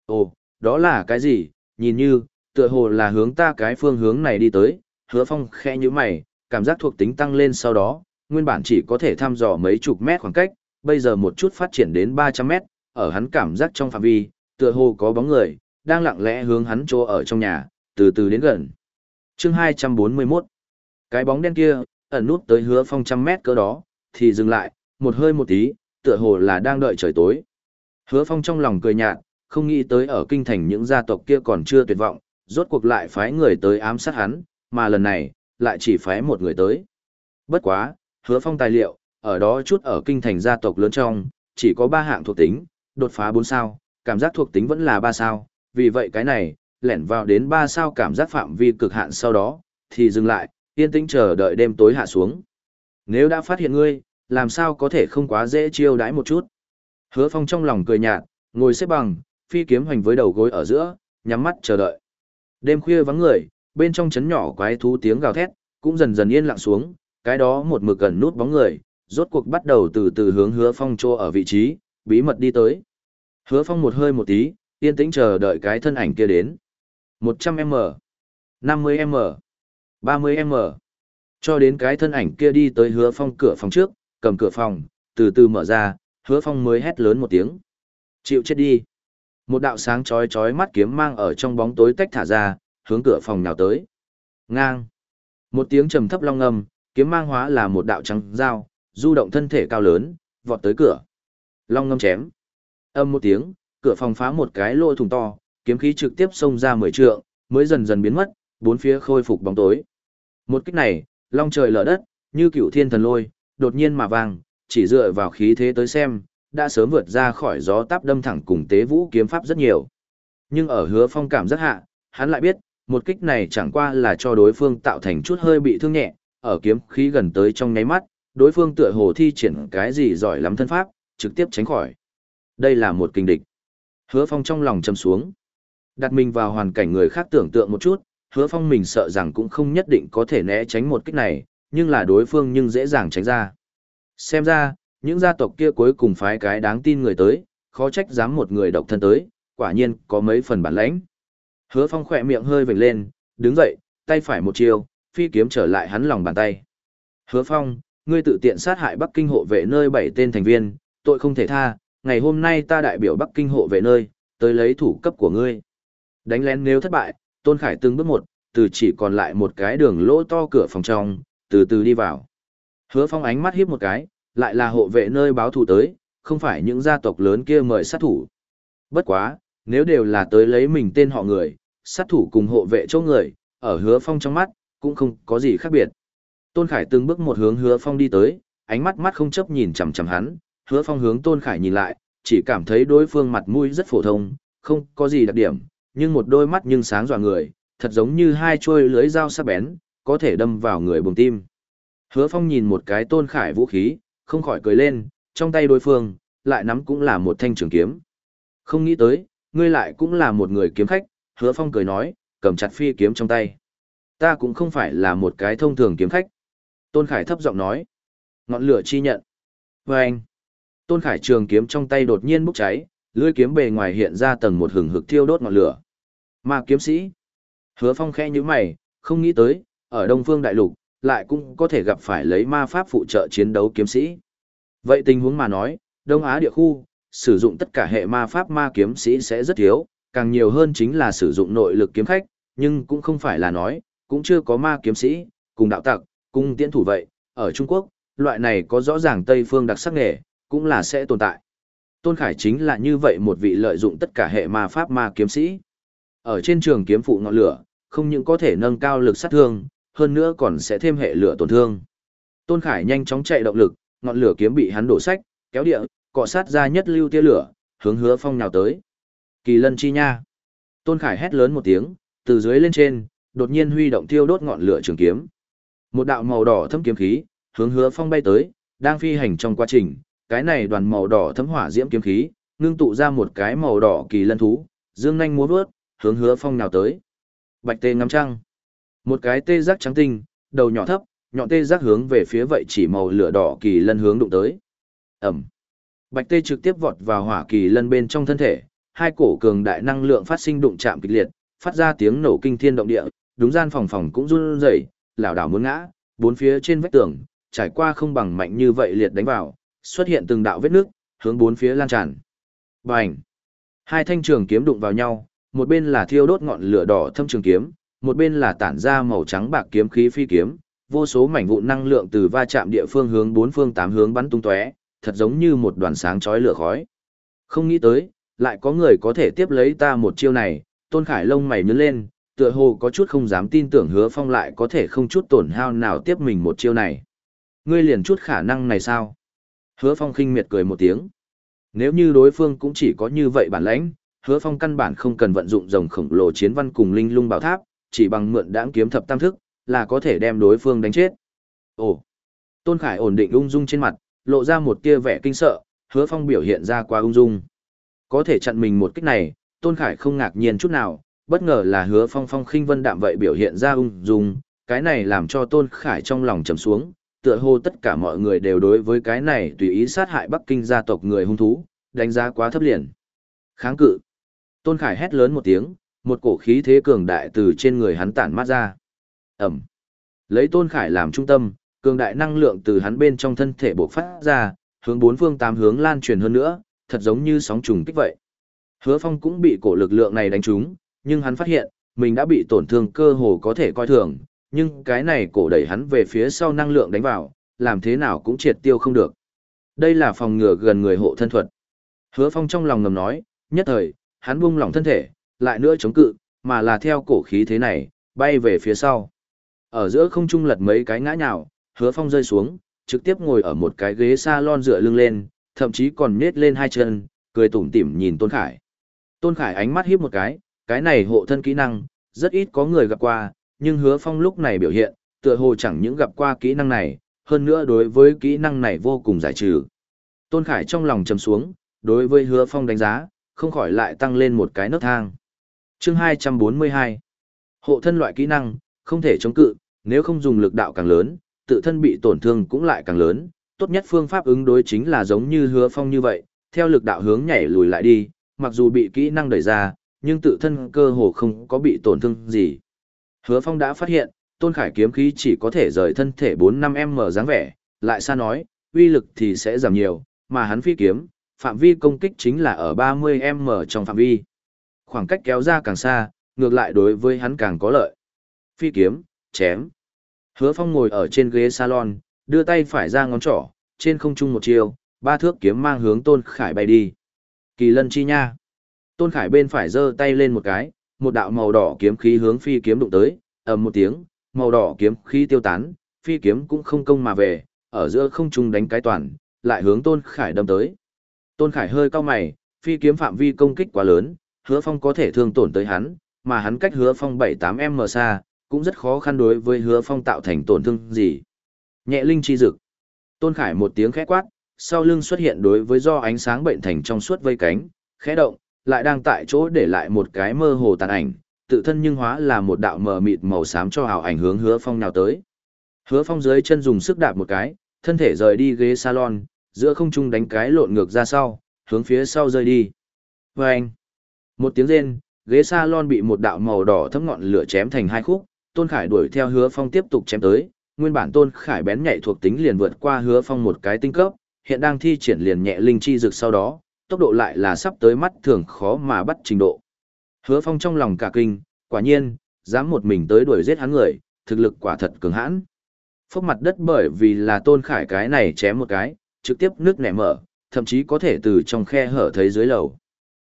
Ồ, đó là cái gì, nhìn như, tựa hồ là hướng ta cái phương hướng này đi tới, hứa phong khẽ như mày, cảm giác thuộc tính tăng lên sau đó, nguyên bản chỉ có thể thăm dò mấy chục mét khoảng cách, bây giờ một chút phát triển đến 300 mét, ở hắn cảm giác trong phạm vi, tựa hồ có bóng người, đang lặng lẽ hướng hắn chỗ ở trong nhà, từ từ đến gần. chương 241 Cái bóng đen kia, ẩn nút tới hứa phong trăm mét cỡ đó, thì dừng lại, một hơi một tí, tựa hồ là đang đợi trời tối. Hứa phong trong lòng cười nhạt, không nghĩ tới ở kinh thành những gia tộc kia còn chưa tuyệt vọng, rốt cuộc lại phái người tới ám sát hắn, mà lần này, lại chỉ phái một người tới. Bất quá, hứa phong tài liệu, ở đó chút ở kinh thành gia tộc lớn trong, chỉ có ba hạng thuộc tính, đột phá bốn sao, cảm giác thuộc tính vẫn là 3 sao, vì vậy cái này, lẻn vào đến 3 sao cảm giác phạm vi cực hạn sau đó, thì dừng lại, yên tĩnh chờ đợi đêm tối hạ xuống. Nếu đã phát hiện ngươi, làm sao có thể không quá dễ chiêu đãi một chút. Hứa phong trong lòng cười nhạt, ngồi xếp bằng, phi kiếm hoành với đầu gối ở giữa, nhắm mắt chờ đợi. Đêm khuya vắng người, bên trong chấn nhỏ quái thú tiếng gào thét, cũng dần dần yên lặng xuống, cái đó một mực gần nút bóng người, rốt cuộc bắt đầu từ từ hướng hứa phong trô ở vị trí, bí mật đi tới. Hứa phong một hơi một tí, yên tĩnh chờ đợi cái thân ảnh kia đến. 100m, 50m, 30m. Cho đến cái thân ảnh kia đi tới hứa phong cửa phòng trước, cầm cửa phòng, từ từ mở ra, hứa phong mới hét lớn một tiếng. Chịu chết đi. Một đạo sáng chói chói mắt kiếm mang ở trong bóng tối tách thả ra, hướng cửa phòng nào tới. Ngang. Một tiếng trầm thấp long ngầm, kiếm mang hóa là một đạo trắng dao, du động thân thể cao lớn, vọt tới cửa. Long ngâm chém. Âm một tiếng, cửa phòng phá một cái lỗ thủng to, kiếm khí trực tiếp xông ra mười trượng, mới dần dần biến mất, bốn phía khôi phục bóng tối. Một kích này, long trời lở đất, như cựu thiên thần lôi, đột nhiên mà vang, chỉ dựa vào khí thế tới xem, đã sớm vượt ra khỏi gió táp đâm thẳng cùng tế vũ kiếm pháp rất nhiều. Nhưng ở hứa phong cảm rất hạ, hắn lại biết, một kích này chẳng qua là cho đối phương tạo thành chút hơi bị thương nhẹ, ở kiếm khí gần tới trong nháy mắt, đối phương tựa hồ thi triển cái gì giỏi lắm thân pháp, trực tiếp tránh khỏi. Đây là một kinh địch. Hứa phong trong lòng châm xuống. Đặt mình vào hoàn cảnh người khác tưởng tượng một chút, hứa phong mình sợ rằng cũng không nhất định có thể né tránh một kích này, nhưng là đối phương nhưng dễ dàng tránh ra. Xem ra, những gia tộc kia cuối cùng phái cái đáng tin người tới, khó trách dám một người độc thân tới, quả nhiên có mấy phần bản lãnh. Hứa Phong khỏe miệng hơi vểnh lên, đứng dậy, tay phải một chiều, phi kiếm trở lại hắn lòng bàn tay. Hứa Phong, ngươi tự tiện sát hại Bắc Kinh hộ vệ nơi bảy tên thành viên, tội không thể tha, ngày hôm nay ta đại biểu Bắc Kinh hộ vệ nơi, tới lấy thủ cấp của ngươi. Đánh lén nếu thất bại, Tôn Khải từng bước một, từ chỉ còn lại một cái đường lỗ to cửa phòng trong, từ từ đi vào. Hứa Phong ánh mắt hiếp một cái, lại là hộ vệ nơi báo thù tới, không phải những gia tộc lớn kia mời sát thủ. Bất quá, nếu đều là tới lấy mình tên họ người, sát thủ cùng hộ vệ chỗ người, ở hứa phong trong mắt, cũng không có gì khác biệt. Tôn Khải từng bước một hướng hứa phong đi tới, ánh mắt mắt không chấp nhìn chằm chằm hắn, hứa phong hướng Tôn Khải nhìn lại, chỉ cảm thấy đối phương mặt mũi rất phổ thông, không có gì đặc điểm, nhưng một đôi mắt nhưng sáng dọa người, thật giống như hai chuôi lưới dao sắc bén, có thể đâm vào người bùng tim. Hứa Phong nhìn một cái Tôn Khải vũ khí, không khỏi cười lên, trong tay đối phương, lại nắm cũng là một thanh trường kiếm. Không nghĩ tới, ngươi lại cũng là một người kiếm khách, hứa phong cười nói, cầm chặt phi kiếm trong tay. Ta cũng không phải là một cái thông thường kiếm khách. Tôn Khải thấp giọng nói. Ngọn lửa chi nhận. vê anh. Tôn Khải trường kiếm trong tay đột nhiên bốc cháy, lưỡi kiếm bề ngoài hiện ra tầng một hừng hực thiêu đốt ngọn lửa. Ma kiếm sĩ. Hứa phong khẽ như mày, không nghĩ tới, ở Đông Phương Đại Lục, lại cũng có thể gặp phải lấy ma pháp phụ trợ chiến đấu kiếm sĩ. Vậy tình huống mà nói, Đông Á địa khu, sử dụng tất cả hệ ma pháp ma kiếm sĩ sẽ rất thiếu, càng nhiều hơn chính là sử dụng nội lực kiếm khách, nhưng cũng không phải là nói, cũng chưa có ma kiếm sĩ, cùng đạo tặc, cùng tiễn thủ vậy, ở Trung Quốc, loại này có rõ ràng Tây phương đặc sắc nghề, cũng là sẽ tồn tại. Tôn Khải chính là như vậy một vị lợi dụng tất cả hệ ma pháp ma kiếm sĩ. Ở trên trường kiếm phụ ngọn lửa, không những có thể nâng cao lực sát thương, hơn nữa còn sẽ thêm hệ lửa tổn thương. Tôn Khải nhanh chóng chạy động lực, ngọn lửa kiếm bị hắn đổ sách, kéo địa, cọ sát ra nhất lưu tia lửa, hướng hứa phong nhào tới. Kỳ lân chi nha. Tôn Khải hét lớn một tiếng, từ dưới lên trên, đột nhiên huy động thiêu đốt ngọn lửa trường kiếm. Một đạo màu đỏ thâm kiếm khí, hướng hứa phong bay tới, đang phi hành trong quá trình, cái này đoàn màu đỏ thấm hỏa diễm kiếm khí, ngưng tụ ra một cái màu đỏ kỳ lân thú, dương nhanh múa vớt, hướng hứa phong nào tới. Bạch tê ngắm trăng. Một cái tê giác trắng tinh, đầu nhỏ thấp, nhọn tê giác hướng về phía vậy chỉ màu lửa đỏ kỳ lân hướng đụng tới. Ẩm. Bạch tê trực tiếp vọt vào hỏa kỳ lân bên trong thân thể, hai cổ cường đại năng lượng phát sinh đụng chạm kịch liệt, phát ra tiếng nổ kinh thiên động địa, đúng gian phòng phòng cũng run rẩy, lảo đảo muốn ngã, bốn phía trên vách tường, trải qua không bằng mạnh như vậy liệt đánh vào, xuất hiện từng đạo vết nước, hướng bốn phía lan tràn. Bành! Hai thanh trường kiếm đụng vào nhau, một bên là thiêu đốt ngọn lửa đỏ thâm trường kiếm, một bên là tản ra màu trắng bạc kiếm khí phi kiếm, vô số mảnh vụn năng lượng từ va chạm địa phương hướng bốn phương tám hướng bắn tung tóe, thật giống như một đoàn sáng chói lửa khói. Không nghĩ tới, lại có người có thể tiếp lấy ta một chiêu này, Tôn Khải lông mày nhướng lên, tựa hồ có chút không dám tin tưởng Hứa Phong lại có thể không chút tổn hao nào tiếp mình một chiêu này. Ngươi liền chút khả năng này sao? Hứa Phong khinh miệt cười một tiếng. Nếu như đối phương cũng chỉ có như vậy bản lãnh, Hứa Phong căn bản không cần vận dụng rồng khổng lồ chiến văn cùng linh lung bảo tháp, chỉ bằng mượn đãng kiếm thập tam thức, là có thể đem đối phương đánh chết. Ồ! Tôn Khải ổn định ung dung trên mặt, lộ ra một tia vẻ kinh sợ, hứa phong biểu hiện ra qua ung dung. Có thể chặn mình một kích này, Tôn Khải không ngạc nhiên chút nào, bất ngờ là hứa phong phong khinh vân đạm vậy biểu hiện ra ung dung, cái này làm cho Tôn Khải trong lòng trầm xuống, tựa hồ tất cả mọi người đều đối với cái này tùy ý sát hại Bắc Kinh gia tộc người hung thú, đánh giá quá thấp liền. Kháng cự. Tôn Khải hét lớn một tiếng, một cổ khí thế cường đại từ trên người hắn tản mát ra. Ẩm. Lấy Tôn Khải làm trung tâm, cường đại năng lượng từ hắn bên trong thân thể bộc phát ra, hướng bốn phương tám hướng lan truyền hơn nữa, thật giống như sóng trùng kích vậy. Hứa Phong cũng bị cổ lực lượng này đánh trúng, nhưng hắn phát hiện, mình đã bị tổn thương cơ hồ có thể coi thường, nhưng cái này cổ đẩy hắn về phía sau năng lượng đánh vào, làm thế nào cũng triệt tiêu không được. Đây là phòng ngừa gần người hộ thân thuật. Hứa Phong trong lòng ngầm nói, nhất thời, hắn buông lỏng thân thể, lại nữa chống cự, mà là theo cổ khí thế này, bay về phía sau. Ở giữa không trung lật mấy cái ngã nhào, hứa phong rơi xuống, trực tiếp ngồi ở một cái ghế salon dựa lưng lên, thậm chí còn nết lên hai chân, cười tủm tỉm nhìn Tôn Khải. Tôn Khải ánh mắt híp một cái, cái này hộ thân kỹ năng, rất ít có người gặp qua, nhưng hứa phong lúc này biểu hiện, tựa hồ chẳng những gặp qua kỹ năng này, hơn nữa đối với kỹ năng này vô cùng giải trừ. Tôn Khải trong lòng trầm xuống, đối với hứa phong đánh giá, không khỏi lại tăng lên một cái nấc thang. Chương 242 Hộ thân loại kỹ năng, không thể chống cự, nếu không dùng lực đạo càng lớn, tự thân bị tổn thương cũng lại càng lớn. Tốt nhất phương pháp ứng đối chính là giống như hứa phong như vậy, theo lực đạo hướng nhảy lùi lại đi, mặc dù bị kỹ năng đẩy ra, nhưng tự thân cơ hồ không có bị tổn thương gì. Hứa phong đã phát hiện, tôn khải kiếm khí chỉ có thể rời thân thể 4-5m dáng vẻ, lại xa nói, uy lực thì sẽ giảm nhiều, mà hắn phi kiếm, phạm vi công kích chính là ở 30m trong phạm vi. Khoảng cách kéo ra càng xa, ngược lại đối với hắn càng có lợi. Phi kiếm, chém. Hứa Phong ngồi ở trên ghế salon, đưa tay phải ra ngón trỏ, trên không trung một chiều, ba thước kiếm mang hướng Tôn Khải bay đi. Kỳ lân chi nha. Tôn Khải bên phải giơ tay lên một cái, một đạo màu đỏ kiếm khí hướng phi kiếm đụng tới, ầm một tiếng, màu đỏ kiếm khí tiêu tán, phi kiếm cũng không công mà về, ở giữa không trung đánh cái toàn, lại hướng Tôn Khải đâm tới. Tôn Khải hơi cao mày, phi kiếm phạm vi công kích quá lớn, Hứa Phong có thể thương tổn tới hắn, mà hắn cách Hứa Phong 7-8m xa, cũng rất khó khăn đối với Hứa Phong tạo thành tổn thương gì. Nhẹ linh chi dực. Tôn Khải một tiếng khẽ quát, sau lưng xuất hiện đối với do ánh sáng bệnh thành trong suốt vây cánh, khẽ động, lại đang tại chỗ để lại một cái mơ hồ tàn ảnh, tự thân nhưng hóa là một đạo mờ mịt màu xám cho ảo ảnh hướng Hứa Phong nào tới. Hứa Phong dưới chân dùng sức đạp một cái, thân thể rời đi ghế salon, giữa không trung đánh cái lộn ngược ra sau, hướng phía sau rơi đi. Vâng! Một tiếng rên, ghế salon bị một đạo màu đỏ thấm ngọn lửa chém thành hai khúc, Tôn Khải đuổi theo Hứa Phong tiếp tục chém tới, nguyên bản Tôn Khải bén nhạy thuộc tính liền vượt qua Hứa Phong một cái tinh cấp, hiện đang thi triển liền nhẹ linh chi dược sau đó, tốc độ lại là sắp tới mắt thường khó mà bắt trình độ. Hứa Phong trong lòng cả kinh, quả nhiên, dám một mình tới đuổi giết hắn người, thực lực quả thật cường hãn. Phốc mặt đất bởi vì là Tôn Khải cái này chém một cái, trực tiếp nước nẻ mở, thậm chí có thể từ trong khe hở thấy dưới lầu.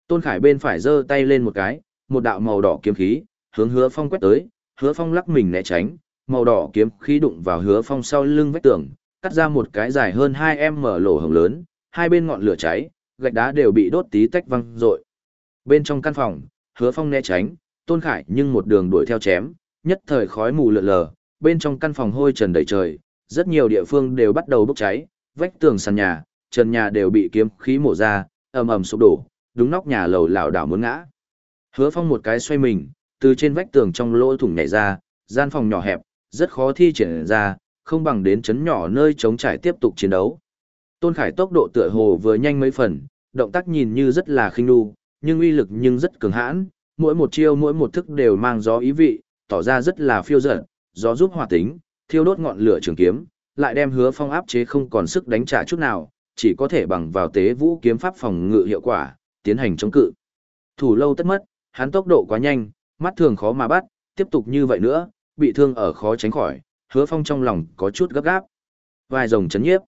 Tôn Khải bên phải giơ tay lên một cái, một đạo màu đỏ kiếm khí, hướng Hứa Phong quét tới, Hứa Phong lắc mình né tránh, màu đỏ kiếm khí đụng vào Hứa Phong sau lưng vách tường, cắt ra một cái dài hơn 2m lỗ hổng lớn, hai bên ngọn lửa cháy, gạch đá đều bị đốt tí tách văng rội. Bên trong căn phòng, Hứa Phong né tránh, Tôn Khải nhưng một đường đuổi theo chém, nhất thời khói mù lượn lờ, bên trong căn phòng hôi trần đầy trời, rất nhiều địa phương đều bắt đầu bốc cháy, vách tường sàn nhà, trần nhà đều bị kiếm khí mổ ra, ầm ầm sụp đổ, đúng nóc nhà lầu lảo đảo muốn ngã. Hứa Phong một cái xoay mình, từ trên vách tường trong lỗ thủng nhảy ra, gian phòng nhỏ hẹp, rất khó thi triển ra, không bằng đến chấn nhỏ nơi chống trải tiếp tục chiến đấu. Tôn Khải tốc độ tựa hồ vừa nhanh mấy phần, động tác nhìn như rất là khinh nu, nhưng uy lực nhưng rất cường hãn, mỗi một chiêu mỗi một thức đều mang gió ý vị, tỏ ra rất là phiêu dở, gió giúp hòa tính, thiêu đốt ngọn lửa trường kiếm, lại đem hứa phong áp chế không còn sức đánh trả chút nào, chỉ có thể bằng vào tế vũ kiếm pháp phòng ngự hiệu quả, tiến hành chống cự. Thủ lâu tất mất, hắn tốc độ quá nhanh, mắt thường khó mà bắt, tiếp tục như vậy nữa, bị thương ở khó tránh khỏi, hứa phong trong lòng có chút gấp gáp. Vài rồng chấn nhiếp.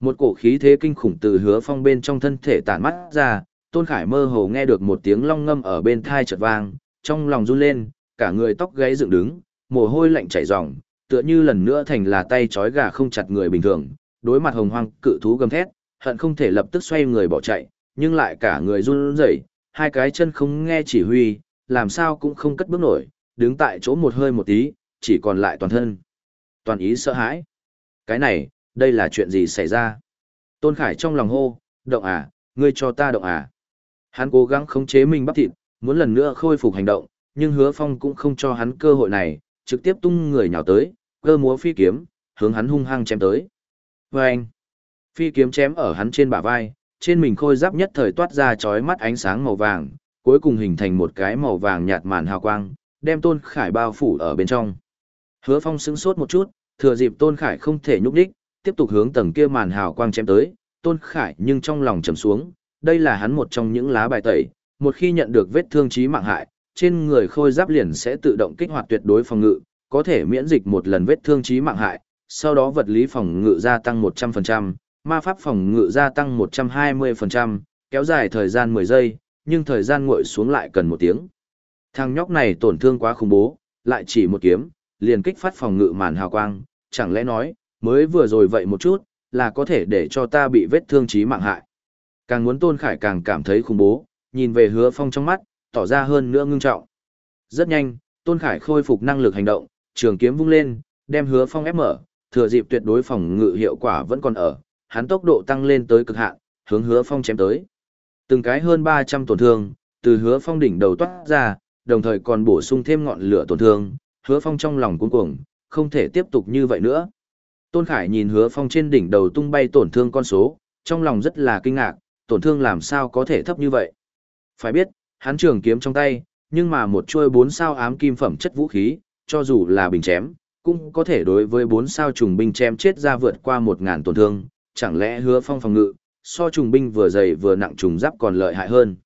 Một cổ khí thế kinh khủng từ hứa phong bên trong thân thể tản mắt ra, Tôn Khải mơ hồ nghe được một tiếng long ngâm ở bên thai chợt vang, trong lòng run lên, cả người tóc gáy dựng đứng, mồ hôi lạnh chảy ròng, tựa như lần nữa thành là tay trói gà không chặt người bình thường, đối mặt hồng hoang cự thú gầm thét, hận không thể lập tức xoay người bỏ chạy, nhưng lại cả người run rẩy, hai cái chân không nghe chỉ huy, làm sao cũng không cất bước nổi, đứng tại chỗ một hơi một tí, chỉ còn lại toàn thân. Toàn ý sợ hãi. Cái này, đây là chuyện gì xảy ra? Tôn Khải trong lòng hô, động à, ngươi cho ta động à. Hắn cố gắng khống chế mình bắp thịt, muốn lần nữa khôi phục hành động, nhưng hứa phong cũng không cho hắn cơ hội này, trực tiếp tung người nhào tới, cơ múa phi kiếm, hướng hắn hung hăng chém tới. Và anh, phi kiếm chém ở hắn trên bả vai, trên mình khôi giáp nhất thời toát ra chói mắt ánh sáng màu vàng, cuối cùng hình thành một cái màu vàng nhạt màn hào quang, đem Tôn Khải bao phủ ở bên trong. Hứa Phong sững sốt một chút, thừa dịp Tôn Khải không thể nhúc đích, tiếp tục hướng tầng kia màn hào quang chém tới, Tôn Khải nhưng trong lòng trầm xuống, đây là hắn một trong những lá bài tẩy, một khi nhận được vết thương chí mạng hại, trên người khôi giáp liền sẽ tự động kích hoạt tuyệt đối phòng ngự, có thể miễn dịch một lần vết thương chí mạng hại, sau đó vật lý phòng ngự gia tăng 100%, ma pháp phòng ngự gia tăng 120%, kéo dài thời gian 10 giây, nhưng thời gian nguội xuống lại cần một tiếng. Thằng nhóc này tổn thương quá khủng bố, lại chỉ một kiếm, liền kích phát phòng ngự màn hào quang, chẳng lẽ nói, mới vừa rồi vậy một chút, là có thể để cho ta bị vết thương chí mạng hại. Càng muốn Tôn Khải càng cảm thấy khủng bố, nhìn về hứa phong trong mắt, tỏ ra hơn nữa ngưng trọng. Rất nhanh, Tôn Khải khôi phục năng lực hành động, trường kiếm vung lên, đem hứa phong ép mở, thừa dịp tuyệt đối phòng ngự hiệu quả vẫn còn ở, hắn tốc độ tăng lên tới cực hạn, hướng hứa phong chém tới. Từng cái hơn 300 tổn thương, từ hứa phong đỉnh đầu toát ra, đồng thời còn bổ sung thêm ngọn lửa tổn thương, hứa phong trong lòng cuống cuồng, không thể tiếp tục như vậy nữa. Tôn Khải nhìn hứa phong trên đỉnh đầu tung bay tổn thương con số, trong lòng rất là kinh ngạc, tổn thương làm sao có thể thấp như vậy. Phải biết, hắn trường kiếm trong tay, nhưng mà một chuôi bốn sao ám kim phẩm chất vũ khí, cho dù là bình chém, cũng có thể đối với bốn sao trùng binh chém chết ra vượt qua một ngàn tổn thương, chẳng lẽ hứa phong phòng ngự, so trùng binh vừa dày vừa nặng trùng giáp còn lợi hại hơn.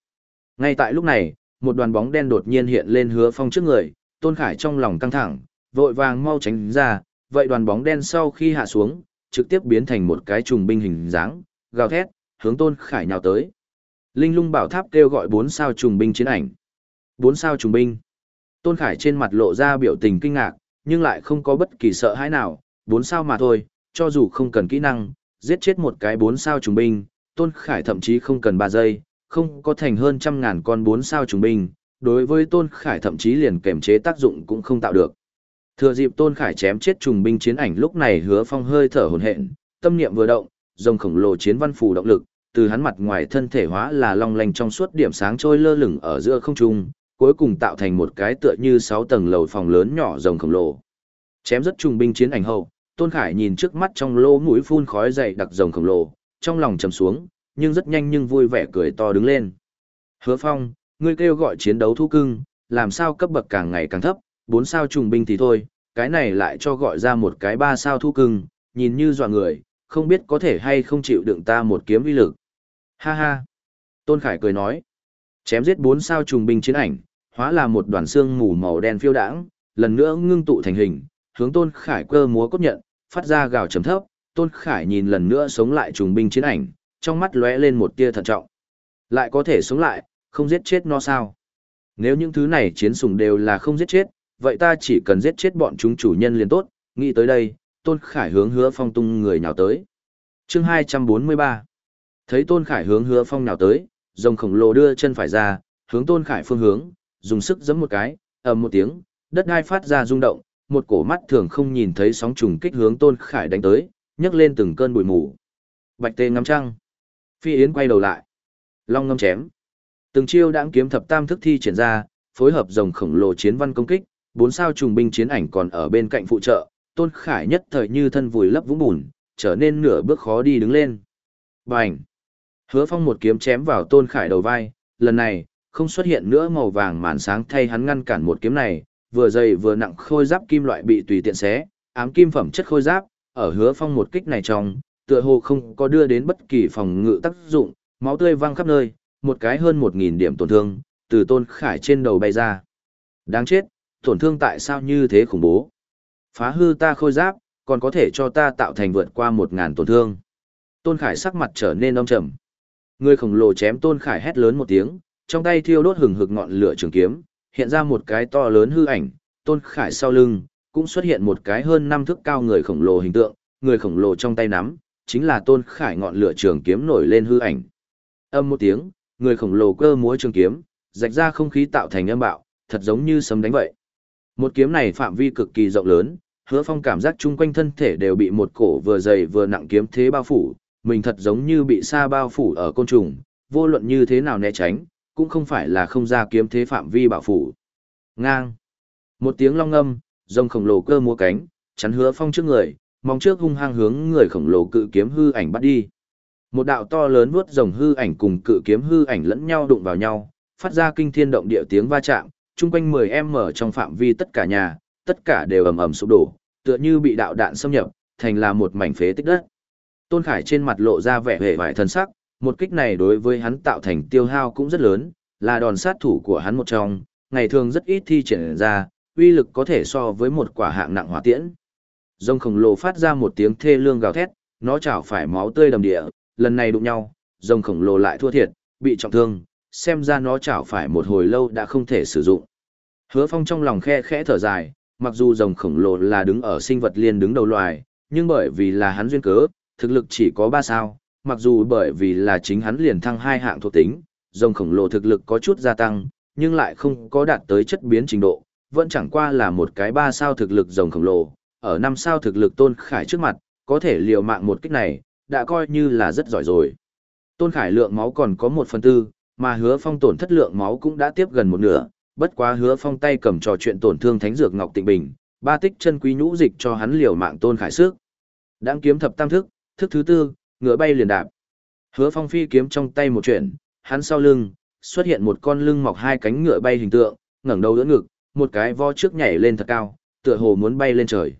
Ngay tại lúc này, một đoàn bóng đen đột nhiên hiện lên hứa phong trước người, Tôn Khải trong lòng căng thẳng, vội vàng mau tránh ra, vậy đoàn bóng đen sau khi hạ xuống, trực tiếp biến thành một cái trùng binh hình dáng, gào thét, hướng Tôn Khải nhào tới. Linh lung bảo tháp kêu gọi bốn sao trùng binh chiến ảnh. Bốn sao trùng binh. Tôn Khải trên mặt lộ ra biểu tình kinh ngạc, nhưng lại không có bất kỳ sợ hãi nào, bốn sao mà thôi, cho dù không cần kỹ năng, giết chết một cái bốn sao trùng binh, Tôn Khải thậm chí không cần ba giây, không có thành hơn trăm ngàn con bốn sao trùng binh, đối với Tôn Khải thậm chí liền kềm chế tác dụng cũng không tạo được. Thừa dịp Tôn Khải chém chết trùng binh chiến ảnh lúc này hứa phong hơi thở hồn hện, tâm niệm vừa động, rồng khổng lồ chiến văn phù động lực, từ hắn mặt ngoài thân thể hóa là long lanh trong suốt điểm sáng trôi lơ lửng ở giữa không trung, cuối cùng tạo thành một cái tựa như sáu tầng lầu phòng lớn nhỏ rồng khổng lồ. Chém rất trùng binh chiến ảnh hậu, Tôn Khải nhìn trước mắt trong lỗ mũi phun khói dày đặc rồng khổng lồ, trong lòng trầm xuống, nhưng rất nhanh nhưng vui vẻ cười to đứng lên. Hứa Phong, ngươi kêu gọi chiến đấu thu cưng, làm sao cấp bậc càng ngày càng thấp, bốn sao trùng binh thì thôi, cái này lại cho gọi ra một cái ba sao thu cưng, nhìn như dọa người, không biết có thể hay không chịu đựng ta một kiếm uy lực. Ha ha. Tôn Khải cười nói. Chém giết bốn sao trùng binh chiến ảnh, hóa là một đoàn xương mù màu đen phiêu đãng, lần nữa ngưng tụ thành hình, hướng Tôn Khải cơ múa cốt nhận, phát ra gào trầm thấp. Tôn Khải nhìn lần nữa sống lại trùng binh chiến ảnh, trong mắt lóe lên một tia thận trọng. Lại có thể sống lại, không giết chết nó sao? Nếu những thứ này chiến sủng đều là không giết chết, vậy ta chỉ cần giết chết bọn chúng chủ nhân liền tốt, nghĩ tới đây, Tôn Khải hướng hứa phong tung người nhào tới. chương 243 Thấy Tôn Khải hướng hứa phong nhào tới, rồng khổng lồ đưa chân phải ra, hướng Tôn Khải phương hướng, dùng sức giẫm một cái, ầm một tiếng, đất đai phát ra rung động, một cổ mắt thường không nhìn thấy sóng trùng kích hướng Tôn Khải đánh tới, nhấc lên từng cơn bụi mù. Bạch tê ngắm trăng. Phi Yến quay đầu lại. Long ngâm chém. Từng chiêu đãng kiếm thập tam thức thi triển ra, phối hợp rồng khổng lồ chiến văn công kích, bốn sao trùng binh chiến ảnh còn ở bên cạnh phụ trợ, Tôn Khải nhất thời như thân vùi lấp vũng bùn, trở nên nửa bước khó đi đứng lên. Bành! Hứa Phong một kiếm chém vào Tôn Khải đầu vai, lần này, không xuất hiện nữa màu vàng màn sáng thay hắn ngăn cản một kiếm này, vừa dày vừa nặng khôi giáp kim loại bị tùy tiện xé, ám kim phẩm chất khôi giáp, ở Hứa Phong một kích này trong, tựa hồ không có đưa đến bất kỳ phòng ngự tác dụng, máu tươi văng khắp nơi, một cái hơn một nghìn điểm tổn thương, từ Tôn Khải trên đầu bay ra. Đáng chết, tổn thương tại sao như thế khủng bố? Phá hư ta khôi giáp, còn có thể cho ta tạo thành vượt qua một ngàn tổn thương. Tôn Khải sắc mặt trở nên âm trầm. Người khổng lồ chém Tôn Khải hét lớn một tiếng, trong tay thiêu đốt hừng hực ngọn lửa trường kiếm, hiện ra một cái to lớn hư ảnh, Tôn Khải sau lưng, cũng xuất hiện một cái hơn năm thước cao người khổng lồ hình tượng, người khổng lồ trong tay nắm, chính là Tôn Khải ngọn lửa trường kiếm nổi lên hư ảnh. Âm một tiếng, người khổng lồ cơ múa trường kiếm, rạch ra không khí tạo thành âm bạo, thật giống như sấm đánh vậy. Một kiếm này phạm vi cực kỳ rộng lớn, hứa phong cảm giác chung quanh thân thể đều bị một cổ vừa dày vừa nặng kiếm thế bao phủ, mình thật giống như bị sa bao phủ ở côn trùng, vô luận như thế nào né tránh, cũng không phải là không ra kiếm thế phạm vi bảo phủ. Ngang. Một tiếng long âm, rồng khổng lồ cơ múa cánh, chắn hứa phong trước người, mong trước hung hăng hướng người khổng lồ cự kiếm hư ảnh bắt đi. Một đạo to lớn vuốt rồng hư ảnh cùng cự kiếm hư ảnh lẫn nhau đụng vào nhau, phát ra kinh thiên động địa tiếng va chạm, chung quanh 10 em mở trong phạm vi tất cả nhà, tất cả đều ầm ầm sụp đổ, tựa như bị đạo đạn xâm nhập, thành là một mảnh phế tích đất. Tôn Khải trên mặt lộ ra vẻ vẻ vải thần sắc, một kích này đối với hắn tạo thành tiêu hao cũng rất lớn, là đòn sát thủ của hắn một trong, ngày thường rất ít thi triển ra, uy lực có thể so với một quả hạng nặng hỏa tiễn. Rồng khổng lồ phát ra một tiếng thê lương gào thét, nó chảo phải máu tươi đầm địa, lần này đụng nhau, rồng khổng lồ lại thua thiệt, bị trọng thương, xem ra nó chảo phải một hồi lâu đã không thể sử dụng. Hứa Phong trong lòng khe khẽ thở dài, mặc dù rồng khổng lồ là đứng ở sinh vật liên đứng đầu loài, nhưng bởi vì là hắn duyên cớ, thực lực chỉ có 3 sao, mặc dù bởi vì là chính hắn liền thăng hai hạng thuộc tính, rồng khổng lồ thực lực có chút gia tăng, nhưng lại không có đạt tới chất biến trình độ, vẫn chẳng qua là một cái ba sao thực lực rồng khổng lồ, ở năm sao thực lực Tôn Khải trước mặt, có thể liều mạng một kích này, đã coi như là rất giỏi rồi. Tôn Khải lượng máu còn có một phần tư, mà hứa phong tổn thất lượng máu cũng đã tiếp gần một nửa, bất quá hứa phong tay cầm trò chuyện tổn thương thánh dược Ngọc Tịnh Bình, ba tích chân quý nhũ dịch cho hắn liều mạng Tôn Khải sức. Đang kiếm thập tam thức, thức thứ tư, ngựa bay liền đạp. Hứa phong phi kiếm trong tay một chuyện, hắn sau lưng, xuất hiện một con lưng mọc hai cánh ngựa bay hình tượng, ngẩng đầu đỡ ngực, một cái vo trước nhảy lên thật cao, tựa hồ muốn bay lên trời.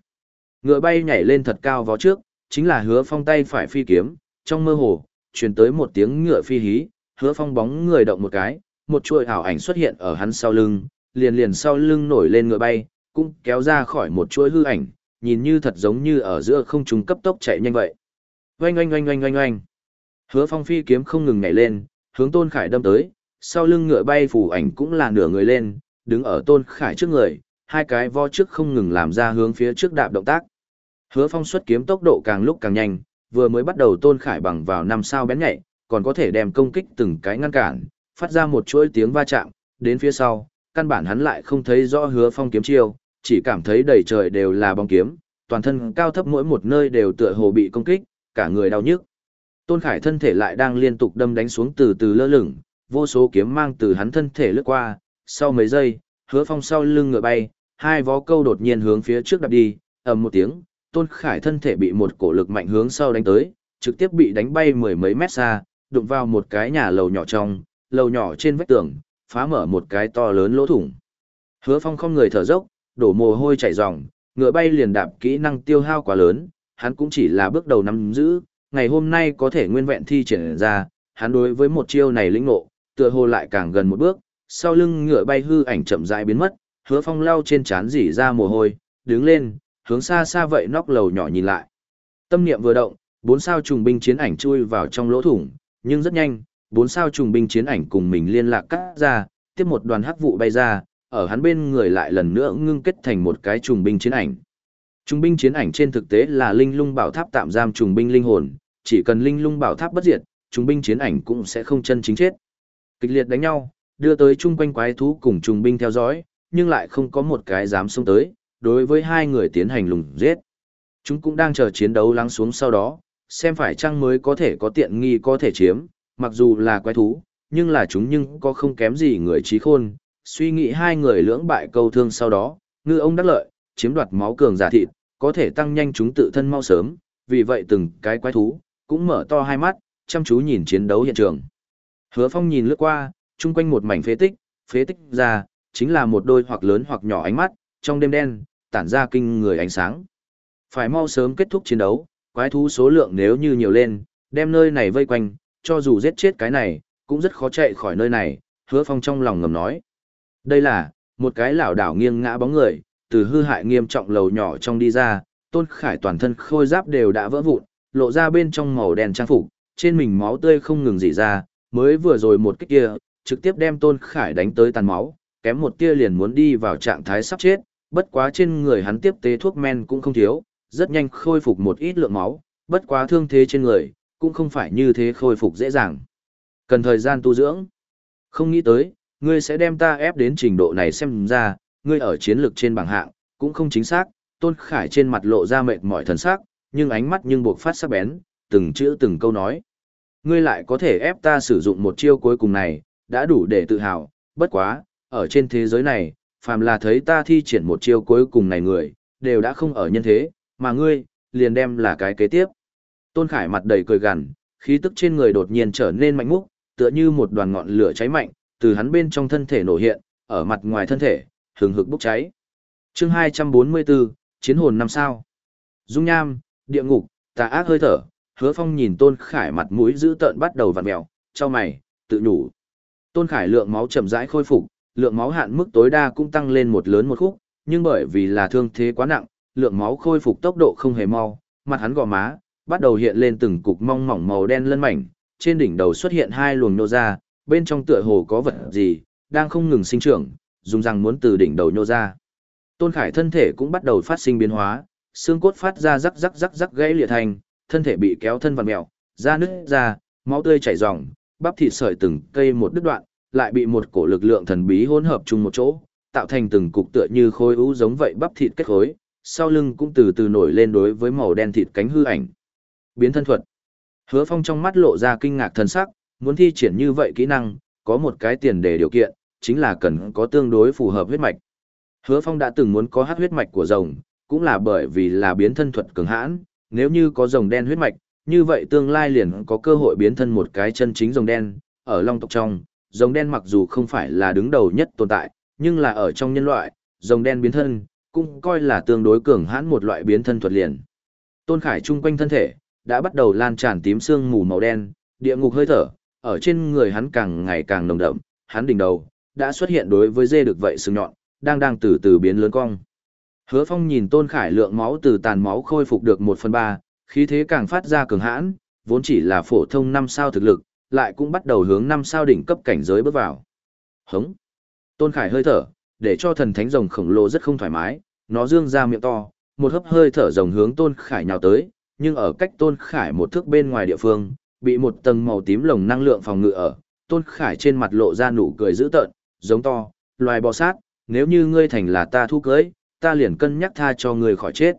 Ngựa bay nhảy lên thật cao vó trước, chính là hứa phong tay phải phi kiếm, trong mơ hồ, truyền tới một tiếng ngựa phi hí, hứa phong bóng người động một cái, một chuỗi ảo ảnh xuất hiện ở hắn sau lưng, liền liền sau lưng nổi lên ngựa bay, cũng kéo ra khỏi một chuỗi hư ảnh, nhìn như thật giống như ở giữa không trung cấp tốc chạy nhanh vậy. Oanh oanh oanh oanh oanh oanh. Hứa Phong phi kiếm không ngừng nhảy lên, hướng Tôn Khải đâm tới, sau lưng ngựa bay phủ ảnh cũng là nửa người lên, đứng ở Tôn Khải trước người, hai cái vo trước không ngừng làm ra hướng phía trước đạp động tác. Hứa Phong xuất kiếm tốc độ càng lúc càng nhanh, vừa mới bắt đầu Tôn Khải bằng vào năm sao bén nhạy, còn có thể đem công kích từng cái ngăn cản, phát ra một chuỗi tiếng va chạm, đến phía sau, căn bản hắn lại không thấy rõ Hứa Phong kiếm chiêu, chỉ cảm thấy đầy trời đều là bóng kiếm, toàn thân cao thấp mỗi một nơi đều tựa hồ bị công kích, cả người đau nhức. Tôn Khải thân thể lại đang liên tục đâm đánh xuống từ từ lơ lửng, vô số kiếm mang từ hắn thân thể lướt qua, sau mấy giây, Hứa Phong sau lưng ngựa bay, hai vó câu đột nhiên hướng phía trước đập đi, ầm một tiếng, Tôn Khải thân thể bị một cổ lực mạnh hướng sau đánh tới, trực tiếp bị đánh bay mười mấy mét xa, đụng vào một cái nhà lầu nhỏ trong, lầu nhỏ trên vách tường, phá mở một cái to lớn lỗ thủng. Hứa Phong không người thở dốc, đổ mồ hôi chảy ròng, ngựa bay liền đạp kỹ năng tiêu hao quá lớn, hắn cũng chỉ là bước đầu nắm giữ, ngày hôm nay có thể nguyên vẹn thi triển ra, hắn đối với một chiêu này lĩnh ngộ, tựa hồ lại càng gần một bước, sau lưng ngựa bay hư ảnh chậm rãi biến mất, Hứa Phong lao trên trán rỉ ra mồ hôi, đứng lên, hướng xa xa vậy nóc lầu nhỏ nhìn lại. Tâm niệm vừa động, bốn sao trùng binh chiến ảnh chui vào trong lỗ thủng, nhưng rất nhanh, bốn sao trùng binh chiến ảnh cùng mình liên lạc cắt ra, tiếp một đoàn hắc vụ bay ra, ở hắn bên người lại lần nữa ngưng kết thành một cái trùng binh chiến ảnh. Trùng binh chiến ảnh trên thực tế là linh lung bảo tháp tạm giam trùng binh linh hồn, chỉ cần linh lung bảo tháp bất diệt, trùng binh chiến ảnh cũng sẽ không chân chính chết. Kịch liệt đánh nhau, đưa tới chung quanh quái thú cùng trùng binh theo dõi, nhưng lại không có một cái dám xông tới, đối với hai người tiến hành lùng giết. Chúng cũng đang chờ chiến đấu lắng xuống sau đó, xem phải chăng mới có thể có tiện nghi có thể chiếm, mặc dù là quái thú, nhưng là chúng nhưng có không kém gì người trí khôn, suy nghĩ hai người lưỡng bại câu thương sau đó, ngư ông đắc lợi, chiếm đoạt máu cường giả thịt, có thể tăng nhanh chúng tự thân mau sớm, vì vậy từng cái quái thú, cũng mở to hai mắt, chăm chú nhìn chiến đấu hiện trường. Hứa Phong nhìn lướt qua, chung quanh một mảnh phế tích, phế tích ra, chính là một đôi hoặc lớn hoặc nhỏ ánh mắt, trong đêm đen, tản ra kinh người ánh sáng. Phải mau sớm kết thúc chiến đấu, quái thú số lượng nếu như nhiều lên, đem nơi này vây quanh, cho dù giết chết cái này, cũng rất khó chạy khỏi nơi này, hứa phong trong lòng ngầm nói. Đây là, một cái lảo đảo nghiêng ngã bóng người, từ hư hại nghiêm trọng lầu nhỏ trong đi ra, tôn khải toàn thân khôi giáp đều đã vỡ vụn, lộ ra bên trong màu đen trang phục, trên mình máu tươi không ngừng dỉ ra, mới vừa rồi một kích kia, trực tiếp đem tôn khải đánh tới tàn máu, kém một tia liền muốn đi vào trạng thái sắp chết, bất quá trên người hắn tiếp tế thuốc men cũng không thiếu, rất nhanh khôi phục một ít lượng máu, bất quá thương thế trên người, cũng không phải như thế khôi phục dễ dàng. Cần thời gian tu dưỡng. Không nghĩ tới, ngươi sẽ đem ta ép đến trình độ này xem ra, ngươi ở chiến lược trên bảng hạng, cũng không chính xác, Tôn Khải trên mặt lộ ra mệt mỏi thần sắc, nhưng ánh mắt nhưng buộc phát sắc bén, từng chữ từng câu nói. Ngươi lại có thể ép ta sử dụng một chiêu cuối cùng này, đã đủ để tự hào, bất quá, ở trên thế giới này, phàm là thấy ta thi triển một chiêu cuối cùng này người, đều đã không ở nhân thế, mà ngươi, liền đem là cái kế tiếp. Tôn Khải mặt đầy cười gằn, khí tức trên người đột nhiên trở nên mạnh múc, tựa như một đoàn ngọn lửa cháy mạnh, từ hắn bên trong thân thể nổ hiện, ở mặt ngoài thân thể, hừng hực bốc cháy. Chương 244, Chiến hồn năm sao. Dung nham, địa ngục, tà ác hơi thở, Hứa Phong nhìn Tôn Khải mặt mũi dữ tợn bắt đầu vặn mèo, cho mày, tự nhủ. Tôn Khải lượng máu chậm rãi khôi phục, lượng máu hạn mức tối đa cũng tăng lên một lớn một khúc, nhưng bởi vì là thương thế quá nặng, lượng máu khôi phục tốc độ không hề mau, mặt hắn gò má, bắt đầu hiện lên từng cục mong mỏng màu đen lân mảnh, trên đỉnh đầu xuất hiện hai luồng nô ra, bên trong tựa hồ có vật gì, đang không ngừng sinh trưởng, dùng răng muốn từ đỉnh đầu nhô ra. Tôn Khải thân thể cũng bắt đầu phát sinh biến hóa, xương cốt phát ra rắc rắc rắc rắc gãy liệt thành, thân thể bị kéo thân vặn mèo, da nứt ra, máu tươi chảy ròng, bắp thịt sợi từng cây một đứt đoạn, lại bị một cổ lực lượng thần bí hỗn hợp chung một chỗ, tạo thành từng cục tựa như khối u giống vậy bắp thịt kết khối, sau lưng cũng từ từ nổi lên đối với màu đen thịt cánh hư ảnh. Biến thân thuật. Hứa Phong trong mắt lộ ra kinh ngạc thần sắc, muốn thi triển như vậy kỹ năng, có một cái tiền đề điều kiện, chính là cần có tương đối phù hợp huyết mạch. Hứa Phong đã từng muốn có hát huyết mạch của rồng, cũng là bởi vì là biến thân thuật cường hãn, nếu như có rồng đen huyết mạch, như vậy tương lai liền có cơ hội biến thân một cái chân chính rồng đen, ở long tộc trong, rồng đen mặc dù không phải là đứng đầu nhất tồn tại, nhưng là ở trong nhân loại, rồng đen biến thân, cũng coi là tương đối cường hãn một loại biến thân thuật liền. Tôn Khải trung quanh thân thể, đã bắt đầu lan tràn tím xương mù màu đen, địa ngục hơi thở, ở trên người hắn càng ngày càng nồng đậm, hắn đỉnh đầu, đã xuất hiện đối với dê được vậy sừng nhọn, đang đang từ từ biến lớn cong. Hứa Phong nhìn Tôn Khải lượng máu từ tàn máu khôi phục được 1 phần 3, khí thế càng phát ra cường hãn, vốn chỉ là phổ thông 5 sao thực lực, lại cũng bắt đầu hướng 5 sao đỉnh cấp cảnh giới bước vào. Hống. Tôn Khải hơi thở, để cho thần thánh rồng khổng lồ rất không thoải mái, nó dương ra miệng to, một hấp hơi thở rồng hướng Tôn Khải nhào tới, nhưng ở cách Tôn Khải một thước bên ngoài địa phương, bị một tầng màu tím lồng năng lượng phòng ngự ở, Tôn Khải trên mặt lộ ra nụ cười dữ tợn, giống to, loài bò sát, nếu như ngươi thành là ta thu cưới, ta liền cân nhắc tha cho ngươi khỏi chết.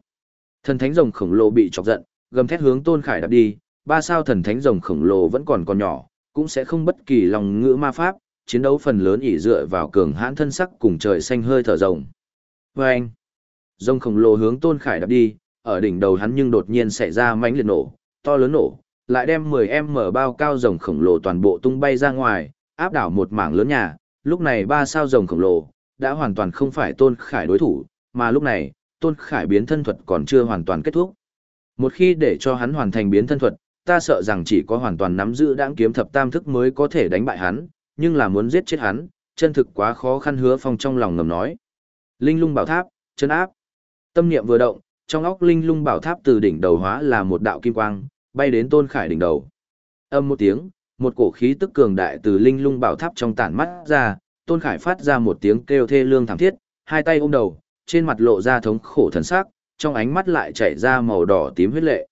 Thần thánh rồng khổng lồ bị chọc giận, gầm thét hướng Tôn Khải đạp đi, ba sao thần thánh rồng khổng lồ vẫn còn còn nhỏ, cũng sẽ không bất kỳ lòng ngữ ma pháp, chiến đấu phần lớn ỉ dựa vào cường hãn thân sắc cùng trời xanh hơi thở rồng. Và anh, rồng khổng lồ hướng Tôn Khải đập đi, ở đỉnh đầu hắn nhưng đột nhiên xảy ra mãnh liệt nổ, to lớn nổ, lại đem 10m bao cao rồng khổng lồ toàn bộ tung bay ra ngoài, áp đảo một mảng lớn nhà, lúc này ba sao rồng khổng lồ đã hoàn toàn không phải Tôn Khải đối thủ, mà lúc này, Tôn Khải biến thân thuật còn chưa hoàn toàn kết thúc. Một khi để cho hắn hoàn thành biến thân thuật, ta sợ rằng chỉ có hoàn toàn nắm giữ đãng kiếm thập tam thức mới có thể đánh bại hắn, nhưng là muốn giết chết hắn, chân thực quá khó khăn hứa phong trong lòng ngầm nói. Linh lung bảo tháp, chân áp. Tâm niệm vừa động, trong óc linh lung bảo tháp từ đỉnh đầu hóa là một đạo kim quang, bay đến tôn khải đỉnh đầu. Âm một tiếng, một cổ khí tức cường đại từ linh lung bảo tháp trong tản mắt ra, tôn khải phát ra một tiếng kêu thê lương thảm thiết, hai tay ôm đầu, trên mặt lộ ra thống khổ thần sắc, trong ánh mắt lại chảy ra màu đỏ tím huyết lệ.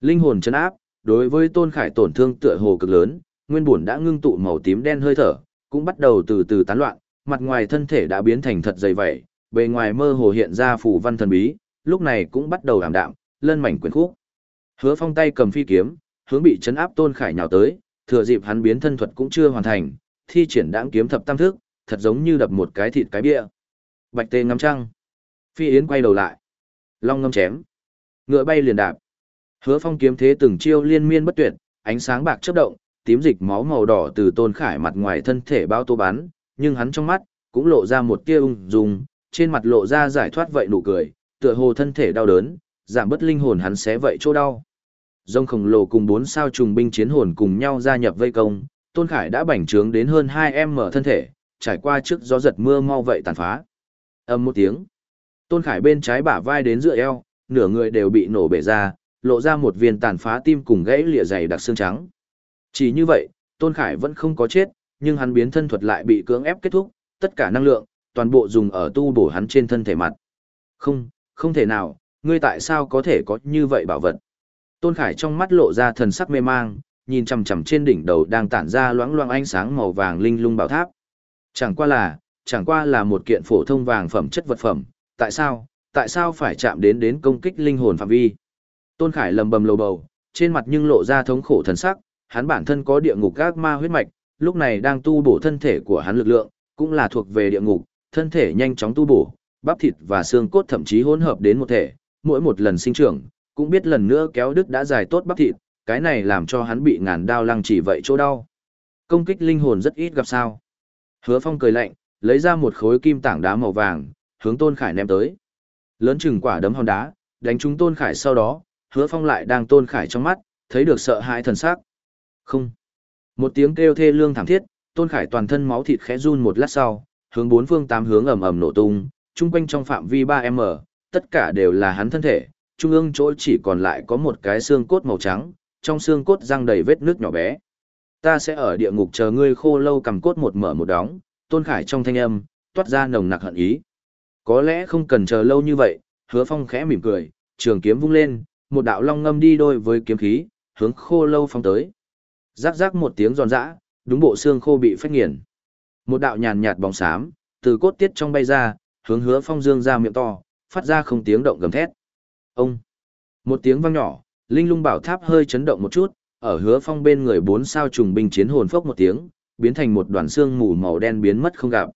Linh hồn chân áp, đối với tôn khải tổn thương tựa hồ cực lớn, nguyên bổn đã ngưng tụ màu tím đen hơi thở, cũng bắt đầu từ từ tán loạn, mặt ngoài thân thể đã biến thành thật dày vậy, bề ngoài mơ hồ hiện ra phù văn thần bí, lúc này cũng bắt đầu ảm đạm, lân mảnh quyển khúc. Hứa Phong tay cầm phi kiếm, hướng bị chấn áp Tôn Khải nhào tới, thừa dịp hắn biến thân thuật cũng chưa hoàn thành, thi triển đãng kiếm thập tam thức, thật giống như đập một cái thịt cái bia. Bạch tê ngắm trăng. Phi Yến quay đầu lại. Long ngâm chém. Ngựa bay liền đạp. Hứa Phong kiếm thế từng chiêu liên miên bất tuyệt, ánh sáng bạc chớp động, tím dịch máu màu đỏ từ Tôn Khải mặt ngoài thân thể bao tô bắn, nhưng hắn trong mắt cũng lộ ra một tia ung dung, trên mặt lộ ra giải thoát vậy nụ cười, tựa hồ thân thể đau đớn, giảm bớt linh hồn hắn sẽ vậy chỗ đau. Dông khổng lồ cùng bốn sao trùng binh chiến hồn cùng nhau gia nhập vây công, Tôn Khải đã bành trướng đến hơn hai em mở thân thể, trải qua trước gió giật mưa mau vậy tàn phá. Âm một tiếng. Tôn Khải bên trái bả vai đến giữa eo, nửa người đều bị nổ bể ra, lộ ra một viên tàn phá tim cùng gãy lìa dày đặc xương trắng. Chỉ như vậy, Tôn Khải vẫn không có chết, nhưng hắn biến thân thuật lại bị cưỡng ép kết thúc, tất cả năng lượng, toàn bộ dùng ở tu bổ hắn trên thân thể mặt. Không, không thể nào, ngươi tại sao có thể có như vậy bảo vật? Tôn Khải trong mắt lộ ra thần sắc mê mang, nhìn chằm chằm trên đỉnh đầu đang tản ra loãng loãng ánh sáng màu vàng linh lung bảo tháp. Chẳng qua là, chẳng qua là một kiện phổ thông vàng phẩm chất vật phẩm, tại sao, tại sao phải chạm đến đến công kích linh hồn phạm vi? Tôn Khải lầm bầm lầu bầu, trên mặt nhưng lộ ra thống khổ thần sắc, hắn bản thân có địa ngục gác ma huyết mạch, lúc này đang tu bổ thân thể của hắn lực lượng, cũng là thuộc về địa ngục, thân thể nhanh chóng tu bổ, bắp thịt và xương cốt thậm chí hỗn hợp đến một thể, mỗi một lần sinh trưởng, cũng biết lần nữa kéo đứt đã dài tốt bắp thịt, cái này làm cho hắn bị ngàn đao lăng chỉ vậy chỗ đau. Công kích linh hồn rất ít gặp sao. Hứa Phong cười lạnh, lấy ra một khối kim tảng đá màu vàng, hướng Tôn Khải ném tới. Lớn chừng quả đấm hòn đá, đánh trúng Tôn Khải sau đó, Hứa Phong lại đang Tôn Khải trong mắt, thấy được sợ hãi thần sắc. Không. Một tiếng kêu thê lương thảm thiết, Tôn Khải toàn thân máu thịt khẽ run một lát sau, hướng bốn phương tám hướng ầm ầm nổ tung, trung quanh trong phạm vi 3m, tất cả đều là hắn thân thể, trung ương chỗ chỉ còn lại có một cái xương cốt màu trắng, trong xương cốt răng đầy vết nước nhỏ bé. Ta sẽ ở địa ngục chờ ngươi khô lâu cầm cốt một mở một đóng, Tôn Khải trong thanh âm, toát ra nồng nặc hận ý. Có lẽ không cần chờ lâu như vậy, hứa phong khẽ mỉm cười, trường kiếm vung lên, một đạo long ngâm đi đôi với kiếm khí, hướng khô lâu phong tới. Rắc rắc một tiếng giòn giã, đúng bộ xương khô bị phách nghiền. Một đạo nhàn nhạt bóng xám, từ cốt tiết trong bay ra, hướng hứa phong dương ra miệng to, phát ra không tiếng động gầm thét. Ông! Một tiếng vang nhỏ, linh lung bảo tháp hơi chấn động một chút, ở hứa phong bên người bốn sao trùng binh chiến hồn phốc một tiếng, biến thành một đoàn xương mù màu đen biến mất không gặp.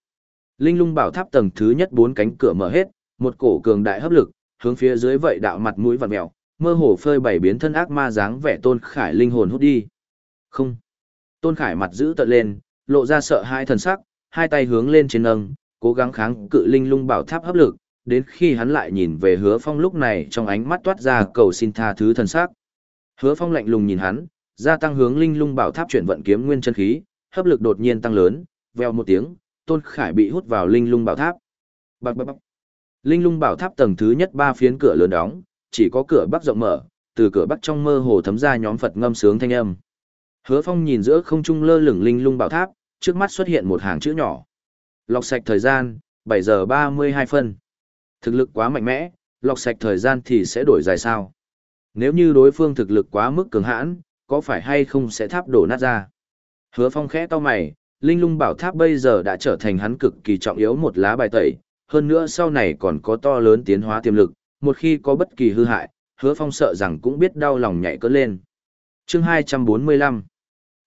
Linh lung bảo tháp tầng thứ nhất bốn cánh cửa mở hết, một cổ cường đại hấp lực, hướng phía dưới vậy đạo mặt mũi vặn mèo, mơ hồ phơi bảy biến thân ác ma dáng vẻ tôn khải linh hồn hút đi. Không. Tôn khải mặt giữ tận lên, lộ ra sợ hai thần sắc, hai tay hướng lên trên nâng, cố gắng kháng cự linh lung bảo tháp hấp lực, đến khi hắn lại nhìn về hứa phong lúc này trong ánh mắt toát ra cầu xin tha thứ thần sắc. Hứa phong lạnh lùng nhìn hắn, gia tăng hướng linh lung bảo tháp chuyển vận kiếm nguyên chân khí, hấp lực đột nhiên tăng lớn, veo một tiếng, tôn khải bị hút vào linh lung bảo tháp. Bạc bạc bạc. Linh lung bảo tháp tầng thứ nhất ba phiến cửa lớn đóng, chỉ có cửa bắc rộng mở, từ cửa bắc trong mơ hồ thấm ra nhóm Phật ngâm sướng thanh âm. Hứa Phong nhìn giữa không trung lơ lửng linh lung bảo tháp, trước mắt xuất hiện một hàng chữ nhỏ. Lọc sạch thời gian, 7 giờ 32 phân. Thực lực quá mạnh mẽ, lọc sạch thời gian thì sẽ đổi dài sao? Nếu như đối phương thực lực quá mức cường hãn, có phải hay không sẽ tháp đổ nát ra? Hứa Phong khẽ to mày, linh lung bảo tháp bây giờ đã trở thành hắn cực kỳ trọng yếu một lá bài tẩy, hơn nữa sau này còn có to lớn tiến hóa tiềm lực, một khi có bất kỳ hư hại, hứa phong sợ rằng cũng biết đau lòng nhảy cỡ lên. chương 245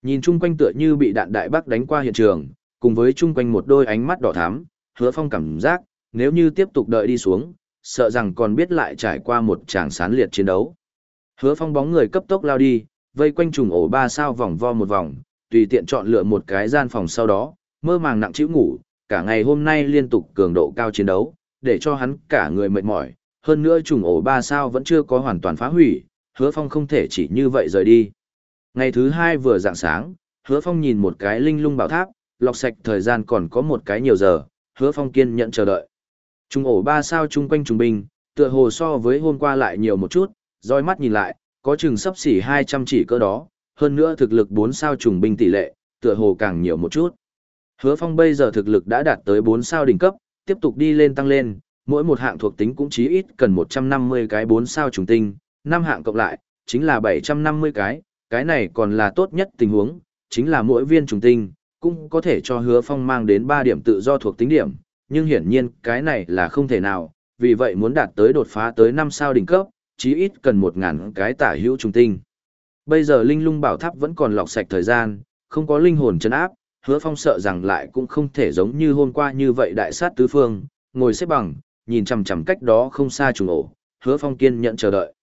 Nhìn chung quanh tựa như bị đạn đại bác đánh qua hiện trường, cùng với chung quanh một đôi ánh mắt đỏ thắm, hứa phong cảm giác, nếu như tiếp tục đợi đi xuống, sợ rằng còn biết lại trải qua một tràng sán liệt chiến đấu. Hứa phong bóng người cấp tốc lao đi, vây quanh trùng ổ ba sao vòng vo một vòng, tùy tiện chọn lựa một cái gian phòng sau đó, mơ màng nặng chịu ngủ, cả ngày hôm nay liên tục cường độ cao chiến đấu, để cho hắn cả người mệt mỏi, hơn nữa trùng ổ ba sao vẫn chưa có hoàn toàn phá hủy, hứa phong không thể chỉ như vậy rời đi. Ngày thứ hai vừa dạng sáng, hứa phong nhìn một cái linh lung bảo tháp, lọc sạch thời gian còn có một cái nhiều giờ, hứa phong kiên nhận chờ đợi. Trung ổ ba sao chung quanh trung bình, tựa hồ so với hôm qua lại nhiều một chút, roi mắt nhìn lại, có chừng sắp xỉ 200 chỉ cơ đó, hơn nữa thực lực 4 sao trùng binh tỷ lệ, tựa hồ càng nhiều một chút. Hứa Phong bây giờ thực lực đã đạt tới 4 sao đỉnh cấp, tiếp tục đi lên tăng lên, mỗi một hạng thuộc tính cũng chí ít cần 150 cái 4 sao trùng tinh, năm hạng cộng lại, chính là 750 cái, cái này còn là tốt nhất tình huống, chính là mỗi viên trùng tinh, cũng có thể cho hứa phong mang đến 3 điểm tự do thuộc tính điểm, nhưng hiển nhiên cái này là không thể nào, vì vậy muốn đạt tới đột phá tới 5 sao đỉnh cấp, chí ít cần 1.000 cái tả hữu trùng tinh. Bây giờ linh lung bảo tháp vẫn còn lọc sạch thời gian, không có linh hồn chân áp, hứa phong sợ rằng lại cũng không thể giống như hôm qua như vậy đại sát tứ phương, ngồi xếp bằng, nhìn chằm chằm cách đó không xa trùng ổ, hứa phong kiên nhận chờ đợi.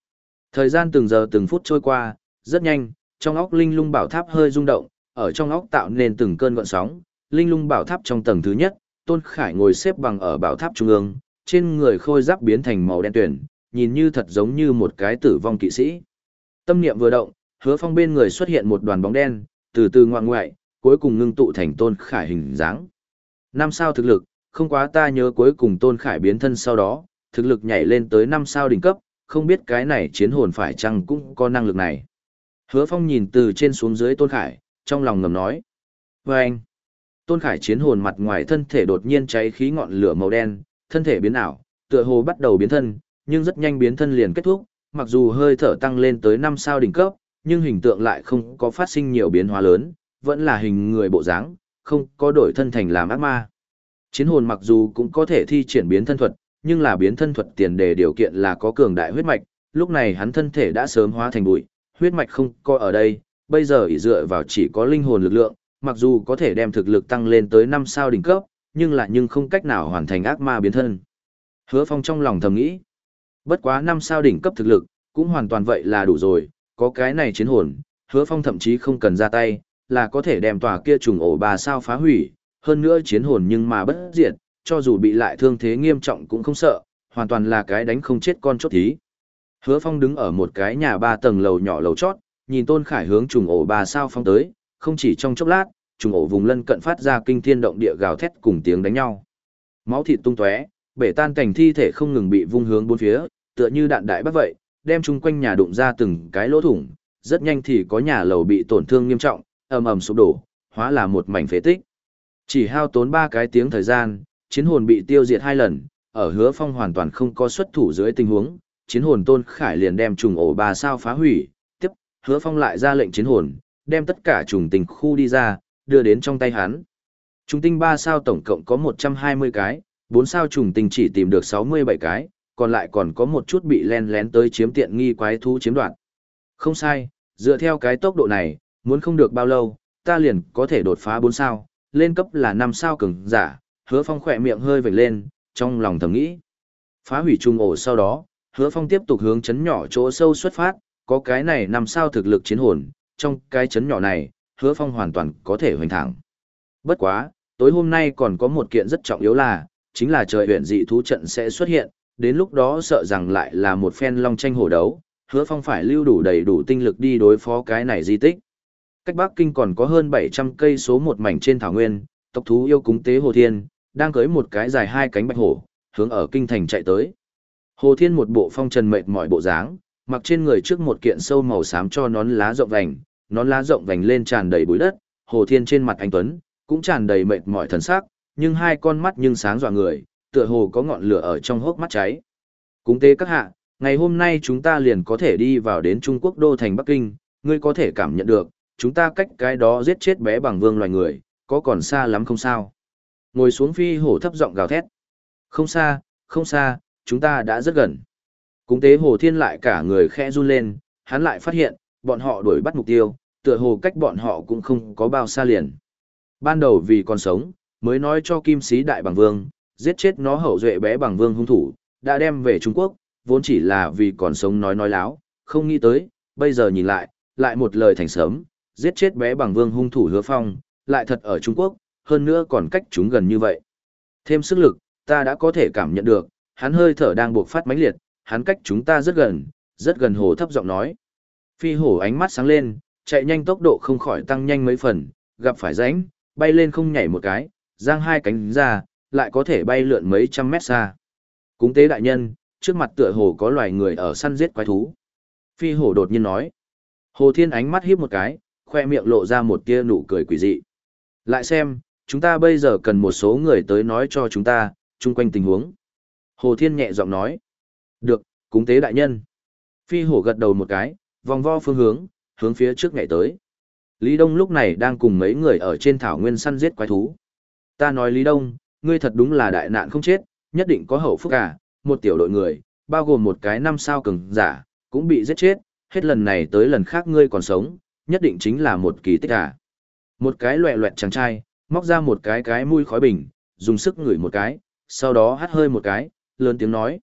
Thời gian từng giờ từng phút trôi qua, rất nhanh, trong óc linh lung bảo tháp hơi rung động, ở trong óc tạo nên từng cơn gợn sóng, linh lung bảo tháp trong tầng thứ nhất, Tôn Khải ngồi xếp bằng ở bảo tháp trung ương, trên người khôi giáp biến thành màu đen tuyển, nhìn như thật giống như một cái tử vong kỵ sĩ. Tâm niệm vừa động, Hứa Phong bên người xuất hiện một đoàn bóng đen, từ từ ngoạn ngoại, cuối cùng ngưng tụ thành Tôn Khải hình dáng. Năm sao thực lực, không quá ta nhớ cuối cùng Tôn Khải biến thân sau đó, thực lực nhảy lên tới năm sao đỉnh cấp, không biết cái này chiến hồn phải chăng cũng có năng lực này. Hứa Phong nhìn từ trên xuống dưới Tôn Khải, trong lòng ngầm nói. Và anh, Tôn Khải chiến hồn mặt ngoài thân thể đột nhiên cháy khí ngọn lửa màu đen, thân thể biến ảo, tựa hồ bắt đầu biến thân, nhưng rất nhanh biến thân liền kết thúc, mặc dù hơi thở tăng lên tới 5 sao đỉnh cấp, nhưng hình tượng lại không có phát sinh nhiều biến hóa lớn, vẫn là hình người bộ dáng, không có đổi thân thành làm ác ma. Chiến hồn mặc dù cũng có thể thi triển biến thân thuật, nhưng là biến thân thuật tiền đề điều kiện là có cường đại huyết mạch, lúc này hắn thân thể đã sớm hóa thành bụi, huyết mạch không có ở đây, bây giờ ỷ dựa vào chỉ có linh hồn lực lượng, mặc dù có thể đem thực lực tăng lên tới 5 sao đỉnh cấp, nhưng là nhưng không cách nào hoàn thành ác ma biến thân. Hứa Phong trong lòng thầm nghĩ, bất quá 5 sao đỉnh cấp thực lực, cũng hoàn toàn vậy là đủ rồi, có cái này chiến hồn, Hứa Phong thậm chí không cần ra tay, là có thể đem tòa kia trùng ổ bà sao phá hủy, hơn nữa chiến hồn nhưng mà bất diệt, cho dù bị lại thương thế nghiêm trọng cũng không sợ, hoàn toàn là cái đánh không chết con chốt thí. Hứa Phong đứng ở một cái nhà ba tầng lầu nhỏ lầu chót, nhìn Tôn Khải hướng trùng ổ bà sao phong tới, không chỉ trong chốc lát, trùng ổ vùng lân cận phát ra kinh thiên động địa gào thét cùng tiếng đánh nhau. Máu thịt tung tóe, bể tan cảnh thi thể không ngừng bị vung hướng bốn phía, tựa như đạn đại bắt vậy, đem chung quanh nhà đụng ra từng cái lỗ thủng, rất nhanh thì có nhà lầu bị tổn thương nghiêm trọng, ầm ầm sụp đổ, hóa là một mảnh phế tích. Chỉ hao tốn ba cái tiếng thời gian, chiến hồn bị tiêu diệt hai lần, ở hứa phong hoàn toàn không có xuất thủ dưới tình huống, chiến hồn tôn khải liền đem trùng ổ bà sao phá hủy, tiếp, hứa phong lại ra lệnh chiến hồn, đem tất cả trùng tinh khu đi ra, đưa đến trong tay hắn. Trùng tinh ba sao tổng cộng có 120 cái, bốn sao trùng tinh chỉ tìm được 67 cái, còn lại còn có một chút bị len lén tới chiếm tiện nghi quái thú chiếm đoạt. Không sai, dựa theo cái tốc độ này, muốn không được bao lâu, ta liền có thể đột phá bốn sao, lên cấp là năm sao cường giả, hứa phong khỏe miệng hơi vểnh lên, trong lòng thầm nghĩ. Phá hủy trùng ổ sau đó, hứa phong tiếp tục hướng chấn nhỏ chỗ sâu xuất phát, có cái này nằm sao thực lực chiến hồn, trong cái chấn nhỏ này, hứa phong hoàn toàn có thể hoành thẳng. Bất quá, tối hôm nay còn có một kiện rất trọng yếu là, chính là trời huyện dị thú trận sẽ xuất hiện, đến lúc đó sợ rằng lại là một phen long tranh hổ đấu, hứa phong phải lưu đủ đầy đủ tinh lực đi đối phó cái này di tích. Cách Bắc Kinh còn có hơn 700 cây số một mảnh trên thảo nguyên, tộc thú yêu cúng tế Hồ Thiên, đang cưới một cái dài hai cánh bạch hổ, hướng ở kinh thành chạy tới. Hồ Thiên một bộ phong trần mệt mỏi bộ dáng, mặc trên người trước một kiện sâu màu xám cho nón lá rộng vành, nón lá rộng vành lên tràn đầy bụi đất, Hồ Thiên trên mặt anh tuấn cũng tràn đầy mệt mỏi thần sắc, nhưng hai con mắt nhưng sáng rọi người, tựa hồ có ngọn lửa ở trong hốc mắt cháy. Cúng tế các hạ, ngày hôm nay chúng ta liền có thể đi vào đến Trung Quốc đô thành Bắc Kinh, ngươi có thể cảm nhận được, chúng ta cách cái đó giết chết bé bằng vương loài người, có còn xa lắm không sao. Ngồi xuống phi hổ thấp giọng gào thét. Không xa, không xa, chúng ta đã rất gần. Cúng tế hồ thiên lại cả người khẽ run lên, hắn lại phát hiện, bọn họ đuổi bắt mục tiêu, tựa hồ cách bọn họ cũng không có bao xa liền. Ban đầu vì còn sống, mới nói cho kim sĩ đại bằng vương, giết chết nó hậu duệ bé bằng vương hung thủ, đã đem về Trung Quốc, vốn chỉ là vì còn sống nói nói láo, không nghĩ tới, bây giờ nhìn lại, lại một lời thành sớm, giết chết bé bằng vương hung thủ hứa phong, lại thật ở Trung Quốc, hơn nữa còn cách chúng gần như vậy. Thêm sức lực, ta đã có thể cảm nhận được, hắn hơi thở đang buộc phát mãnh liệt, hắn cách chúng ta rất gần, rất gần hồ thấp giọng nói. Phi hổ ánh mắt sáng lên, chạy nhanh tốc độ không khỏi tăng nhanh mấy phần, gặp phải rãnh, bay lên không nhảy một cái, giang hai cánh ra, lại có thể bay lượn mấy trăm mét xa. Cúng tế đại nhân, trước mặt tựa hồ có loài người ở săn giết quái thú. Phi hổ đột nhiên nói. Hồ Thiên ánh mắt híp một cái, khoe miệng lộ ra một tia nụ cười quỷ dị. Lại xem, chúng ta bây giờ cần một số người tới nói cho chúng ta, chung quanh tình huống. Hồ Thiên nhẹ giọng nói. Được, cúng tế đại nhân. Phi hổ gật đầu một cái, vòng vo phương hướng, hướng phía trước ngày tới. Lý Đông lúc này đang cùng mấy người ở trên thảo nguyên săn giết quái thú. Ta nói Lý Đông, ngươi thật đúng là đại nạn không chết, nhất định có hậu phúc cả, à, một tiểu đội người, bao gồm một cái năm sao cường giả, cũng bị giết chết, hết lần này tới lần khác ngươi còn sống, nhất định chính là một kỳ tích à. Một cái loẹ loẹt chàng trai, móc ra một cái cái mũi khói bình, dùng sức ngửi một cái, sau đó hắt hơi một cái, lớn tiếng nói.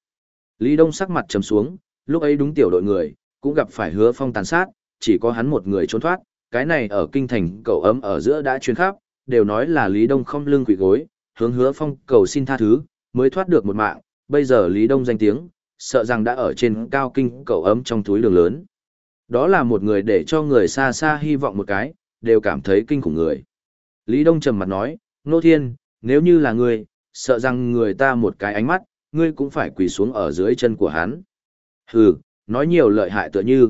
Lý Đông sắc mặt trầm xuống, lúc ấy đúng tiểu đội người, cũng gặp phải hứa phong tàn sát, chỉ có hắn một người trốn thoát, cái này ở kinh thành cậu ấm ở giữa đã truyền khắp, đều nói là Lý Đông không lưng quỷ gối, hướng hứa phong cầu xin tha thứ, mới thoát được một mạng, bây giờ Lý Đông danh tiếng, sợ rằng đã ở trên cao kinh cậu ấm trong túi đường lớn. Đó là một người để cho người xa xa hy vọng một cái, đều cảm thấy kinh khủng người. Lý Đông trầm mặt nói, Nô Thiên, nếu như là người, sợ rằng người ta một cái ánh mắt, ngươi cũng phải quỳ xuống ở dưới chân của hắn. Hừ, nói nhiều lợi hại tựa như.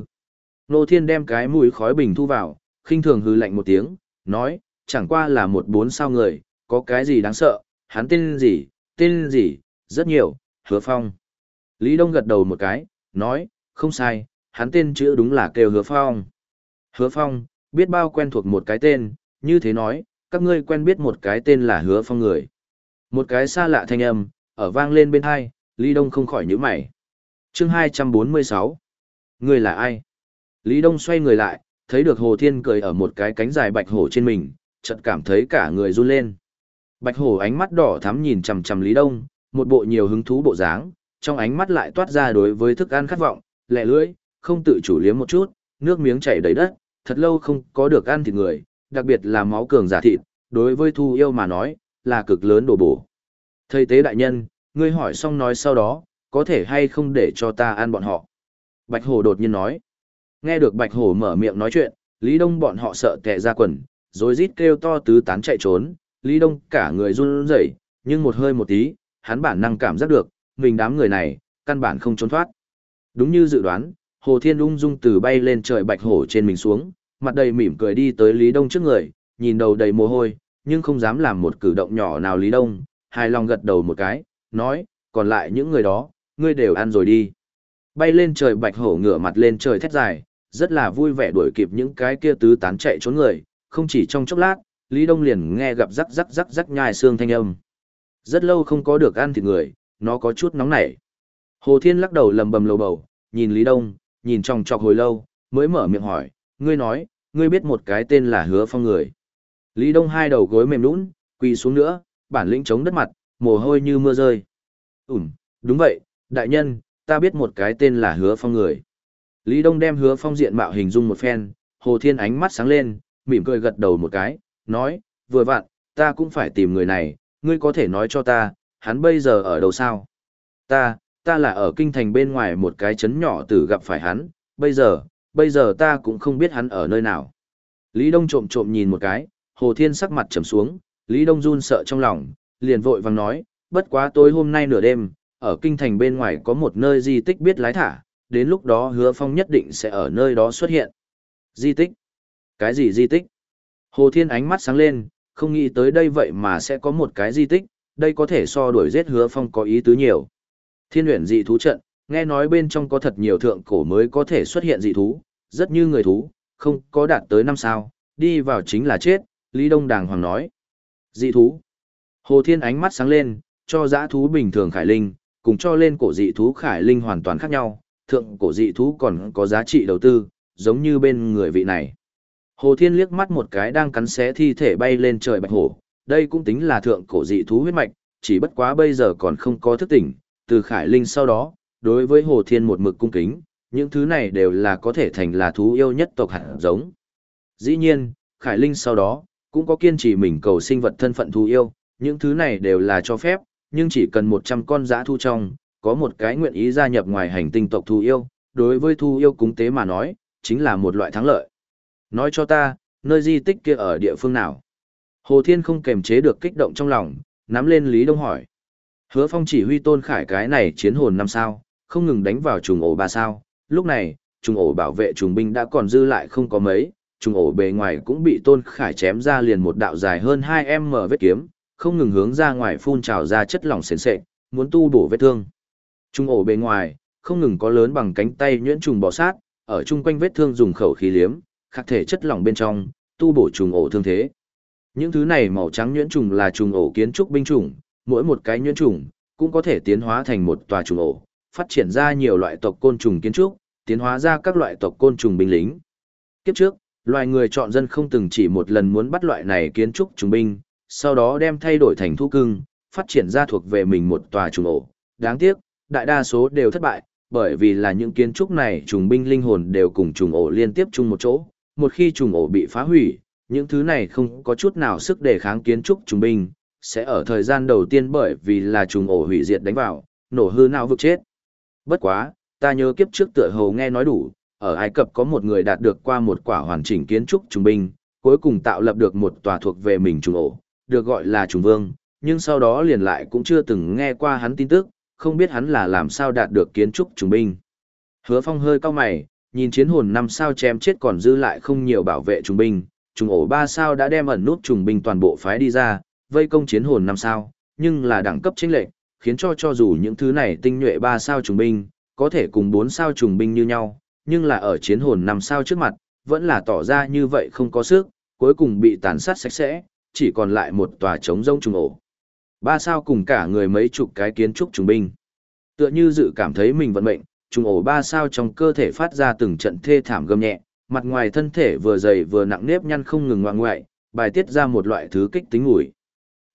Nô Thiên đem cái mũi khói bình thu vào, khinh thường hừ lạnh một tiếng, nói, chẳng qua là một bốn sao người, có cái gì đáng sợ, hắn tên gì, tên gì, rất nhiều, hứa phong. Lý Đông gật đầu một cái, nói, không sai, hắn tên chữ đúng là kêu hứa phong. Hứa phong, biết bao quen thuộc một cái tên, như thế nói, các ngươi quen biết một cái tên là hứa phong người. Một cái xa lạ thanh âm, ở vang lên bên hai, Lý Đông không khỏi nhíu mày. chương 246. Người là ai? Lý Đông xoay người lại, thấy được Hồ Thiên cười ở một cái cánh dài bạch hổ trên mình, chợt cảm thấy cả người run lên. Bạch hổ ánh mắt đỏ thắm nhìn chằm chằm Lý Đông, một bộ nhiều hứng thú bộ dáng, trong ánh mắt lại toát ra đối với thức ăn khát vọng, lẹ lưỡi, không tự chủ liếm một chút, nước miếng chảy đầy đất, thật lâu không có được ăn thịt người, đặc biệt là máu cường giả thịt, đối với Thu Yêu mà nói, là cực lớn đổ bổ. Thầy tế đại nhân, ngươi hỏi xong nói sau đó, có thể hay không để cho ta ăn bọn họ. Bạch Hổ đột nhiên nói. Nghe được Bạch Hổ mở miệng nói chuyện, Lý Đông bọn họ sợ tệ ra quần, rồi rít kêu to tứ tán chạy trốn, Lý Đông cả người run rẩy, nhưng một hơi một tí, hắn bản năng cảm giác được, mình đám người này, căn bản không trốn thoát. Đúng như dự đoán, Hồ Thiên ung dung từ bay lên trời bạch hổ trên mình xuống, mặt đầy mỉm cười đi tới Lý Đông trước người, nhìn đầu đầy mồ hôi, nhưng không dám làm một cử động nhỏ nào Lý Đông, hài lòng gật đầu một cái, nói, còn lại những người đó, ngươi đều ăn rồi đi. Bay lên trời bạch hổ ngửa mặt lên trời thét dài, rất là vui vẻ đuổi kịp những cái kia tứ tán chạy trốn người, không chỉ trong chốc lát, Lý Đông liền nghe gặp rắc rắc rắc rắc nhai xương thanh âm. Rất lâu không có được ăn thịt người, nó có chút nóng nảy. Hồ Thiên lắc đầu lầm bầm lầu bầu, nhìn Lý Đông, nhìn trong chọc hồi lâu, mới mở miệng hỏi, ngươi nói, ngươi biết một cái tên là hứa phong người. Lý Đông hai đầu gối mềm nũng, quỳ xuống nữa, bản lĩnh chống đất mặt, mồ hôi như mưa rơi. Ừm, đúng vậy, đại nhân, ta biết một cái tên là hứa phong người. Lý Đông đem hứa phong diện mạo hình dung một phen, Hồ Thiên ánh mắt sáng lên, mỉm cười gật đầu một cái, nói, vừa vặn, ta cũng phải tìm người này, ngươi có thể nói cho ta, hắn bây giờ ở đâu sao? Ta, ta là ở kinh thành bên ngoài một cái trấn nhỏ tử gặp phải hắn, bây giờ, bây giờ ta cũng không biết hắn ở nơi nào. Lý Đông trộm trộm nhìn một cái, Hồ Thiên sắc mặt trầm xuống, Lý Đông run sợ trong lòng, liền vội vàng nói, bất quá tối hôm nay nửa đêm, ở kinh thành bên ngoài có một nơi di tích biết lái thả, đến lúc đó hứa phong nhất định sẽ ở nơi đó xuất hiện. Di tích? Cái gì di tích? Hồ Thiên ánh mắt sáng lên, không nghĩ tới đây vậy mà sẽ có một cái di tích, đây có thể so đuổi giết hứa phong có ý tứ nhiều. Thiên luyện dị thú trận, nghe nói bên trong có thật nhiều thượng cổ mới có thể xuất hiện dị thú, rất như người thú, không có đạt tới năm sao, đi vào chính là chết, Lý Đông Đàng Hoàng nói. Dị thú. Hồ Thiên ánh mắt sáng lên, cho dã thú bình thường khải linh, cùng cho lên cổ dị thú khải linh hoàn toàn khác nhau, thượng cổ dị thú còn có giá trị đầu tư, giống như bên người vị này. Hồ Thiên liếc mắt một cái đang cắn xé thi thể bay lên trời bạch hổ, đây cũng tính là thượng cổ dị thú huyết mạch, chỉ bất quá bây giờ còn không có thức tỉnh, từ khải linh sau đó, đối với Hồ Thiên một mực cung kính, những thứ này đều là có thể thành là thú yêu nhất tộc hạt giống. Dĩ nhiên, khải linh sau đó, cũng có kiên trì mình cầu sinh vật thân phận thú yêu, những thứ này đều là cho phép, nhưng chỉ cần 100 con giã thu trong, có một cái nguyện ý gia nhập ngoài hành tinh tộc thú yêu, đối với thú yêu cúng tế mà nói, chính là một loại thắng lợi. Nói cho ta, nơi di tích kia ở địa phương nào? Hồ Thiên không kềm chế được kích động trong lòng, nắm lên Lý Đông hỏi. Hứa Phong chỉ huy Tôn Khải cái này chiến hồn năm sao, không ngừng đánh vào trùng ổ ba sao. Lúc này, trùng ổ bảo vệ trùng binh đã còn dư lại không có mấy, trùng ổ bề ngoài cũng bị Tôn Khải chém ra liền một đạo dài hơn 2m vết kiếm, không ngừng hướng ra ngoài phun trào ra chất lỏng sền sệt, muốn tu bổ vết thương. Trùng ổ bề ngoài, không ngừng có lớn bằng cánh tay nhuyễn trùng bò sát, ở chung quanh vết thương dùng khẩu khí liếm, khắc thể chất lỏng bên trong, tu bổ trùng ổ thương thế. Những thứ này màu trắng nhuyễn trùng là trùng ổ kiến trúc binh trùng, mỗi một cái nhuyễn trùng cũng có thể tiến hóa thành một tòa trùng ổ, phát triển ra nhiều loại tộc côn trùng kiến trúc, tiến hóa ra các loại tộc côn trùng binh lính. Kiếp trước, loài người chọn dân không từng chỉ một lần muốn bắt loại này kiến trúc trùng binh, sau đó đem thay đổi thành thu cưng, phát triển ra thuộc về mình một tòa trùng ổ. Đáng tiếc, đại đa số đều thất bại, bởi vì là những kiến trúc này trùng binh linh hồn đều cùng trùng ổ liên tiếp chung một chỗ. Một khi trùng ổ bị phá hủy, những thứ này không có chút nào sức đề kháng kiến trúc trùng binh, sẽ ở thời gian đầu tiên bởi vì là trùng ổ hủy diệt đánh vào, nổ hư não vực chết. Bất quá, ta nhớ kiếp trước tựa hồ nghe nói đủ, ở Ai Cập có một người đạt được qua một quả hoàn chỉnh kiến trúc trung binh, cuối cùng tạo lập được một tòa thuộc về mình trùng ổ, được gọi là trùng vương, nhưng sau đó liền lại cũng chưa từng nghe qua hắn tin tức, không biết hắn là làm sao đạt được kiến trúc trùng binh. Hứa Phong hơi cao mày, nhìn chiến hồn năm sao chém chết còn dư lại không nhiều bảo vệ trùng binh, trùng ổ ba sao đã đem ẩn nút trùng binh toàn bộ phái đi ra, vây công chiến hồn năm sao, nhưng là đẳng cấp chính lệ khiến cho cho dù những thứ này tinh nhuệ ba sao trùng binh, có thể cùng bốn sao trùng binh như nhau, nhưng là ở chiến hồn năm sao trước mặt, vẫn là tỏ ra như vậy không có sức, cuối cùng bị tàn sát sạch sẽ, chỉ còn lại một tòa trống rông trùng ổ. Ba sao cùng cả người mấy chục cái kiến trúc trùng binh. Tựa như dự cảm thấy mình vận mệnh, trùng ổ ba sao trong cơ thể phát ra từng trận thê thảm gầm nhẹ, mặt ngoài thân thể vừa dày vừa nặng nếp nhăn không ngừng ngoại ngoại, bài tiết ra một loại thứ kích tính ngủi.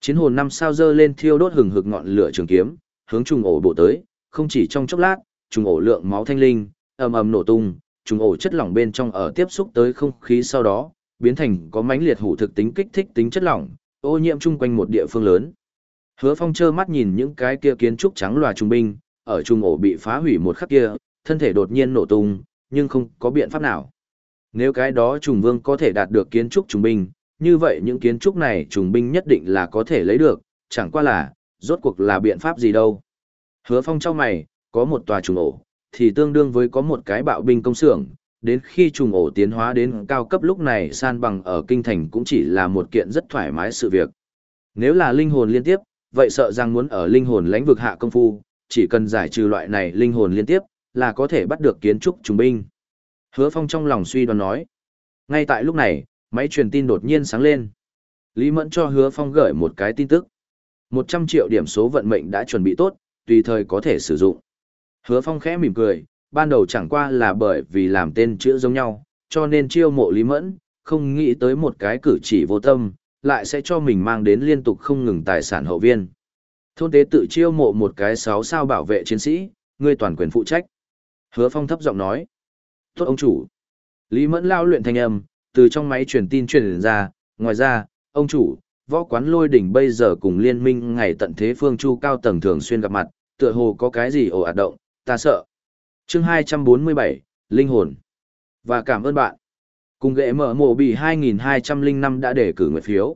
Chiến hồn năm sao dơ lên thiêu đốt hừng hực ngọn lửa trường kiếm, hướng trùng ổ bộ tới, không chỉ trong chốc lát, trùng ổ lượng máu thanh linh, ầm ầm nổ tung, trùng ổ chất lỏng bên trong ở tiếp xúc tới không khí sau đó, biến thành có mãnh liệt hủ thực tính kích thích tính chất lỏng, ô nhiễm chung quanh một địa phương lớn. Hứa Phong trơ mắt nhìn những cái kia kiến trúc trắng loà trung binh, ở trung ổ bị phá hủy một khắc kia, thân thể đột nhiên nổ tung, nhưng không có biện pháp nào. Nếu cái đó trùng vương có thể đạt được kiến trúc trung binh, như vậy những kiến trúc này trùng binh nhất định là có thể lấy được, chẳng qua là, rốt cuộc là biện pháp gì đâu. Hứa Phong trong mày, có một tòa trùng ổ, thì tương đương với có một cái bạo binh công xưởng, đến khi trùng ổ tiến hóa đến cao cấp lúc này san bằng ở kinh thành cũng chỉ là một kiện rất thoải mái sự việc. Nếu là linh hồn liên tiếp, vậy sợ rằng muốn ở linh hồn lãnh vực hạ công phu, chỉ cần giải trừ loại này linh hồn liên tiếp, là có thể bắt được kiến trúc trùng binh. Hứa Phong trong lòng suy đoán nói. Ngay tại lúc này, máy truyền tin đột nhiên sáng lên. Lý Mẫn cho Hứa Phong gửi một cái tin tức. 100 triệu điểm số vận mệnh đã chuẩn bị tốt, tùy thời có thể sử dụng. Hứa Phong khẽ mỉm cười, ban đầu chẳng qua là bởi vì làm tên chữ giống nhau, cho nên chiêu mộ Lý Mẫn, không nghĩ tới một cái cử chỉ vô tâm, lại sẽ cho mình mang đến liên tục không ngừng tài sản hậu viên. Thôn tế tự chiêu mộ một cái sáu sao bảo vệ chiến sĩ, ngươi toàn quyền phụ trách. Hứa Phong thấp giọng nói. Tốt ông chủ. Lý Mẫn lao luyện thanh âm, từ trong máy truyền tin truyền ra, ngoài ra, ông chủ, võ quán lôi đỉnh bây giờ cùng liên minh ngày tận thế phương chu cao tầng thường xuyên gặp mặt, tựa hồ có cái gì ồ ạt động, ta sợ. chương 247, Linh hồn. Và cảm ơn bạn. Cùng ghệ mở mộ bị 2205 đã để cử nguyện phiếu.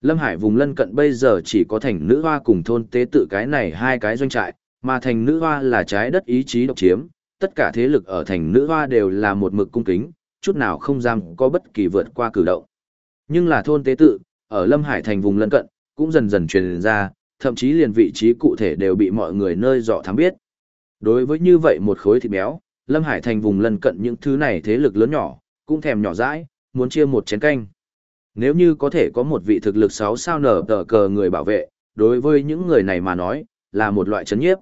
Lâm Hải vùng lân cận bây giờ chỉ có thành nữ hoa cùng thôn tế tự cái này hai cái doanh trại, mà thành nữ hoa là trái đất ý chí độc chiếm, tất cả thế lực ở thành nữ hoa đều là một mực cung kính, chút nào không dám có bất kỳ vượt qua cử động. Nhưng là thôn tế tự, ở Lâm Hải thành vùng lân cận, cũng dần dần truyền ra, thậm chí liền vị trí cụ thể đều bị mọi người nơi dọ thám biết. Đối với như vậy một khối thịt béo, Lâm Hải thành vùng lân cận những thứ này thế lực lớn nhỏ, cũng thèm nhỏ dãi, muốn chia một chén canh. Nếu như có thể có một vị thực lực 6 sao nở tờ cờ người bảo vệ, đối với những người này mà nói, là một loại chấn nhiếp.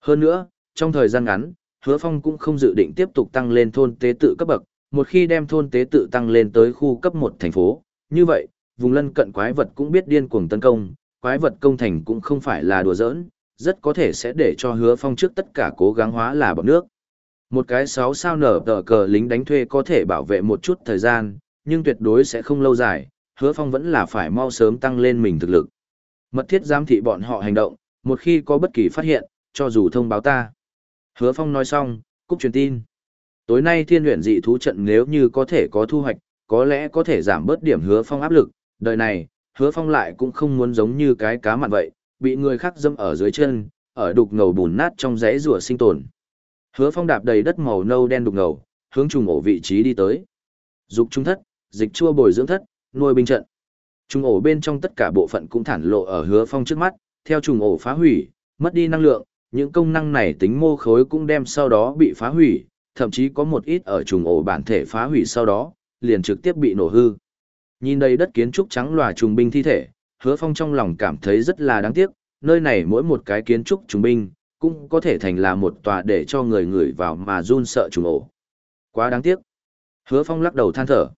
Hơn nữa, trong thời gian ngắn, hứa phong cũng không dự định tiếp tục tăng lên thôn tế tự cấp bậc, một khi đem thôn tế tự tăng lên tới khu cấp một thành phố, như vậy, vùng lân cận quái vật cũng biết điên cuồng tấn công, quái vật công thành cũng không phải là đùa giỡn, rất có thể sẽ để cho hứa phong trước tất cả cố gắng hóa là bọc nước. Một cái sáu sao nở tờ cờ lính đánh thuê có thể bảo vệ một chút thời gian, nhưng tuyệt đối sẽ không lâu dài, hứa phong vẫn là phải mau sớm tăng lên mình thực lực. Mật thiết giám thị bọn họ hành động, một khi có bất kỳ phát hiện, cho dù thông báo ta. Hứa phong nói xong, cúc truyền tin. Tối nay thiên luyện dị thú trận nếu như có thể có thu hoạch, có lẽ có thể giảm bớt điểm hứa phong áp lực, đời này, hứa phong lại cũng không muốn giống như cái cá mặn vậy, bị người khác dâm ở dưới chân, ở đục ngầu bùn nát trong rẽ rùa sinh tồn. Hứa phong đạp đầy đất màu nâu đen đục ngầu, hướng trùng ổ vị trí đi tới. Dục trung thất, dịch chua bồi dưỡng thất, nuôi binh trận. Trùng ổ bên trong tất cả bộ phận cũng thản lộ ở hứa phong trước mắt, theo trùng ổ phá hủy, mất đi năng lượng, những công năng này tính mô khối cũng đem sau đó bị phá hủy, thậm chí có một ít ở trùng ổ bản thể phá hủy sau đó, liền trực tiếp bị nổ hư. Nhìn đây đất kiến trúc trắng lòa trùng binh thi thể, hứa phong trong lòng cảm thấy rất là đáng tiếc, nơi này mỗi một cái kiến trúc trùng binh, cũng có thể thành là một tòa để cho người ngửi vào mà run sợ trùng ổ. Quá đáng tiếc. Hứa phong lắc đầu than thở.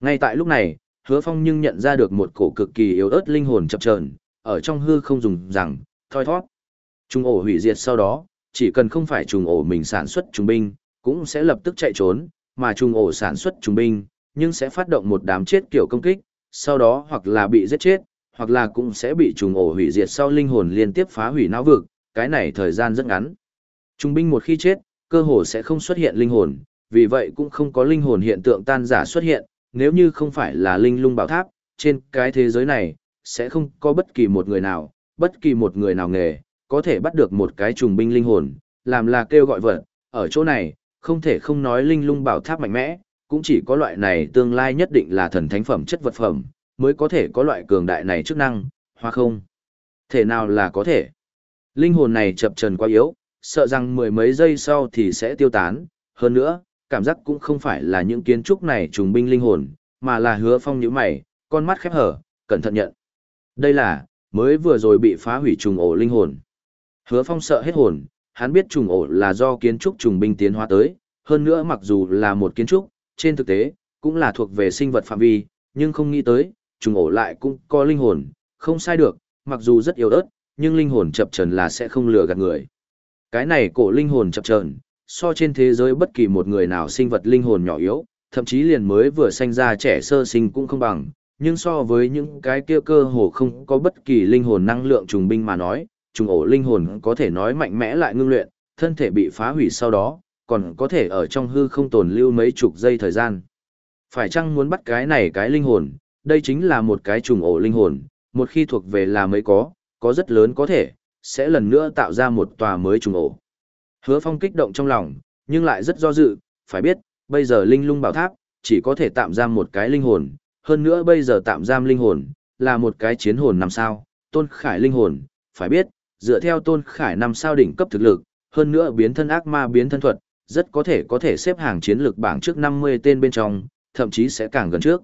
Ngay tại lúc này, hứa phong nhưng nhận ra được một cổ cực kỳ yếu ớt linh hồn chập chờn ở trong hư không dùng rằng, thoi thoát. Trùng ổ hủy diệt sau đó, chỉ cần không phải trùng ổ mình sản xuất trùng binh, cũng sẽ lập tức chạy trốn, mà trùng ổ sản xuất trùng binh, nhưng sẽ phát động một đám chết kiểu công kích, sau đó hoặc là bị giết chết, hoặc là cũng sẽ bị trùng ổ hủy diệt sau linh hồn liên tiếp phá hủy não vực, cái này thời gian rất ngắn. Trùng binh một khi chết, cơ hồ sẽ không xuất hiện linh hồn, vì vậy cũng không có linh hồn hiện tượng tan giả xuất hiện, nếu như không phải là linh lung bảo tháp, trên cái thế giới này, sẽ không có bất kỳ một người nào, bất kỳ một người nào nghề, có thể bắt được một cái trùng binh linh hồn, làm là kêu gọi vật, ở chỗ này, không thể không nói linh lung bảo tháp mạnh mẽ, cũng chỉ có loại này tương lai nhất định là thần thánh phẩm chất vật phẩm, mới có thể có loại cường đại này chức năng, hoặc không. Thể nào là có thể. Linh hồn này chập trần quá yếu, sợ rằng mười mấy giây sau thì sẽ tiêu tán, hơn nữa, cảm giác cũng không phải là những kiến trúc này trùng binh linh hồn, mà là hứa phong nhíu mày, con mắt khép hở, cẩn thận nhận. Đây là, mới vừa rồi bị phá hủy trùng ổ linh hồn. Hứa phong sợ hết hồn, hắn biết trùng ổ là do kiến trúc trùng binh tiến hóa tới, hơn nữa mặc dù là một kiến trúc, trên thực tế, cũng là thuộc về sinh vật phạm vi, nhưng không nghĩ tới, trùng ổ lại cũng có linh hồn, không sai được, mặc dù rất yếu ớt, nhưng linh hồn chập trần là sẽ không lừa gạt người. Cái này cổ linh hồn chập trần, so trên thế giới bất kỳ một người nào sinh vật linh hồn nhỏ yếu, thậm chí liền mới vừa sanh ra trẻ sơ sinh cũng không bằng, nhưng so với những cái kia cơ hồ không có bất kỳ linh hồn năng lượng trùng binh mà nói, trùng ổ linh hồn có thể nói mạnh mẽ lại ngưng luyện, thân thể bị phá hủy sau đó, còn có thể ở trong hư không tồn lưu mấy chục giây thời gian. Phải chăng muốn bắt cái này cái linh hồn, đây chính là một cái trùng ổ linh hồn, một khi thuộc về là mới có, có rất lớn có thể, sẽ lần nữa tạo ra một tòa mới trùng ổ. Hứa phong kích động trong lòng, nhưng lại rất do dự, phải biết, bây giờ linh lung bảo tháp, chỉ có thể tạm giam một cái linh hồn, hơn nữa bây giờ tạm giam linh hồn, là một cái chiến hồn năm sao, tôn khải linh hồn, phải biết, dựa theo tôn khải năm sao đỉnh cấp thực lực, hơn nữa biến thân ác ma biến thân thuật, rất có thể có thể xếp hàng chiến lược bảng trước 50 tên bên trong, thậm chí sẽ càng gần trước.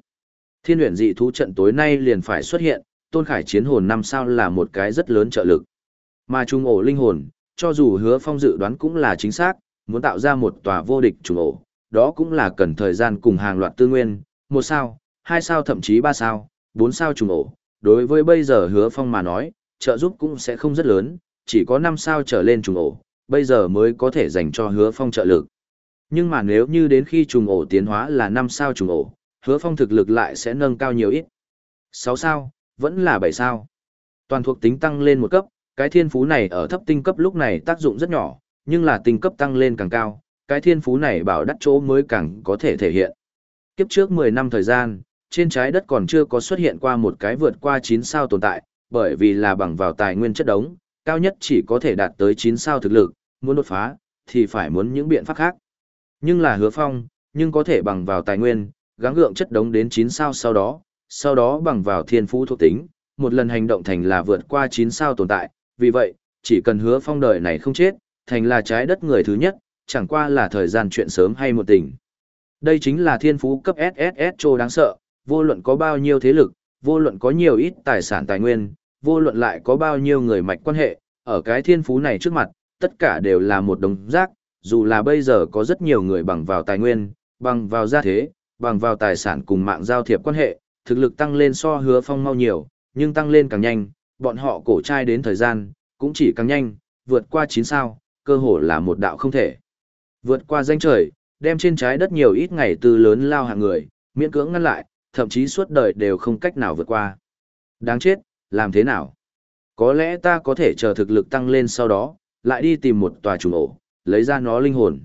Thiên luyện dị thú trận tối nay liền phải xuất hiện, tôn khải chiến hồn năm sao là một cái rất lớn trợ lực. Mà trung ổ linh hồn, cho dù hứa phong dự đoán cũng là chính xác, muốn tạo ra một tòa vô địch trùng ổ, đó cũng là cần thời gian cùng hàng loạt tư nguyên, một sao, hai sao thậm chí ba sao, bốn sao trùng ổ. Đối với bây giờ hứa phong mà nói, trợ giúp cũng sẽ không rất lớn, chỉ có năm sao trở lên trùng ổ, bây giờ mới có thể dành cho hứa phong trợ lực. Nhưng mà nếu như đến khi trùng ổ tiến hóa là năm sao trùng ổ, hứa phong thực lực lại sẽ nâng cao nhiều ít. sáu sao, vẫn là bảy sao. Toàn thuộc tính tăng lên một cấp, cái thiên phú này ở thấp tinh cấp lúc này tác dụng rất nhỏ, nhưng là tinh cấp tăng lên càng cao, cái thiên phú này bảo đắt chỗ mới càng có thể thể hiện. Kiếp trước 10 năm thời gian, trên trái đất còn chưa có xuất hiện qua một cái vượt qua 9 sao tồn tại, bởi vì là bằng vào tài nguyên chất đống, cao nhất chỉ có thể đạt tới 9 sao thực lực, muốn đột phá, thì phải muốn những biện pháp khác. Nhưng là hứa phong, nhưng có thể bằng vào tài nguyên, gắng gượng chất đống đến 9 sao sau đó, sau đó bằng vào thiên phú thuộc tính, một lần hành động thành là vượt qua 9 sao tồn tại, vì vậy, chỉ cần hứa phong đời này không chết, thành là trái đất người thứ nhất, chẳng qua là thời gian chuyện sớm hay một tình. Đây chính là thiên phú cấp SSS trô đáng sợ, vô luận có bao nhiêu thế lực, vô luận có nhiều ít tài sản tài nguyên, vô luận lại có bao nhiêu người mạch quan hệ, ở cái thiên phú này trước mặt, tất cả đều là một đồng rác, dù là bây giờ có rất nhiều người bằng vào tài nguyên, bằng vào gia thế, bằng vào tài sản cùng mạng giao thiệp quan hệ, thực lực tăng lên so hứa phong mau nhiều, nhưng tăng lên càng nhanh, bọn họ cổ trai đến thời gian, cũng chỉ càng nhanh, vượt qua 9 sao, cơ hồ là một đạo không thể. Vượt qua danh trời, đem trên trái đất nhiều ít ngày từ lớn lao hạng người, miễn cưỡng ngăn lại, thậm chí suốt đời đều không cách nào vượt qua. Đáng chết, làm thế nào? Có lẽ ta có thể chờ thực lực tăng lên sau đó, lại đi tìm một tòa trùng ổ, lấy ra nó linh hồn.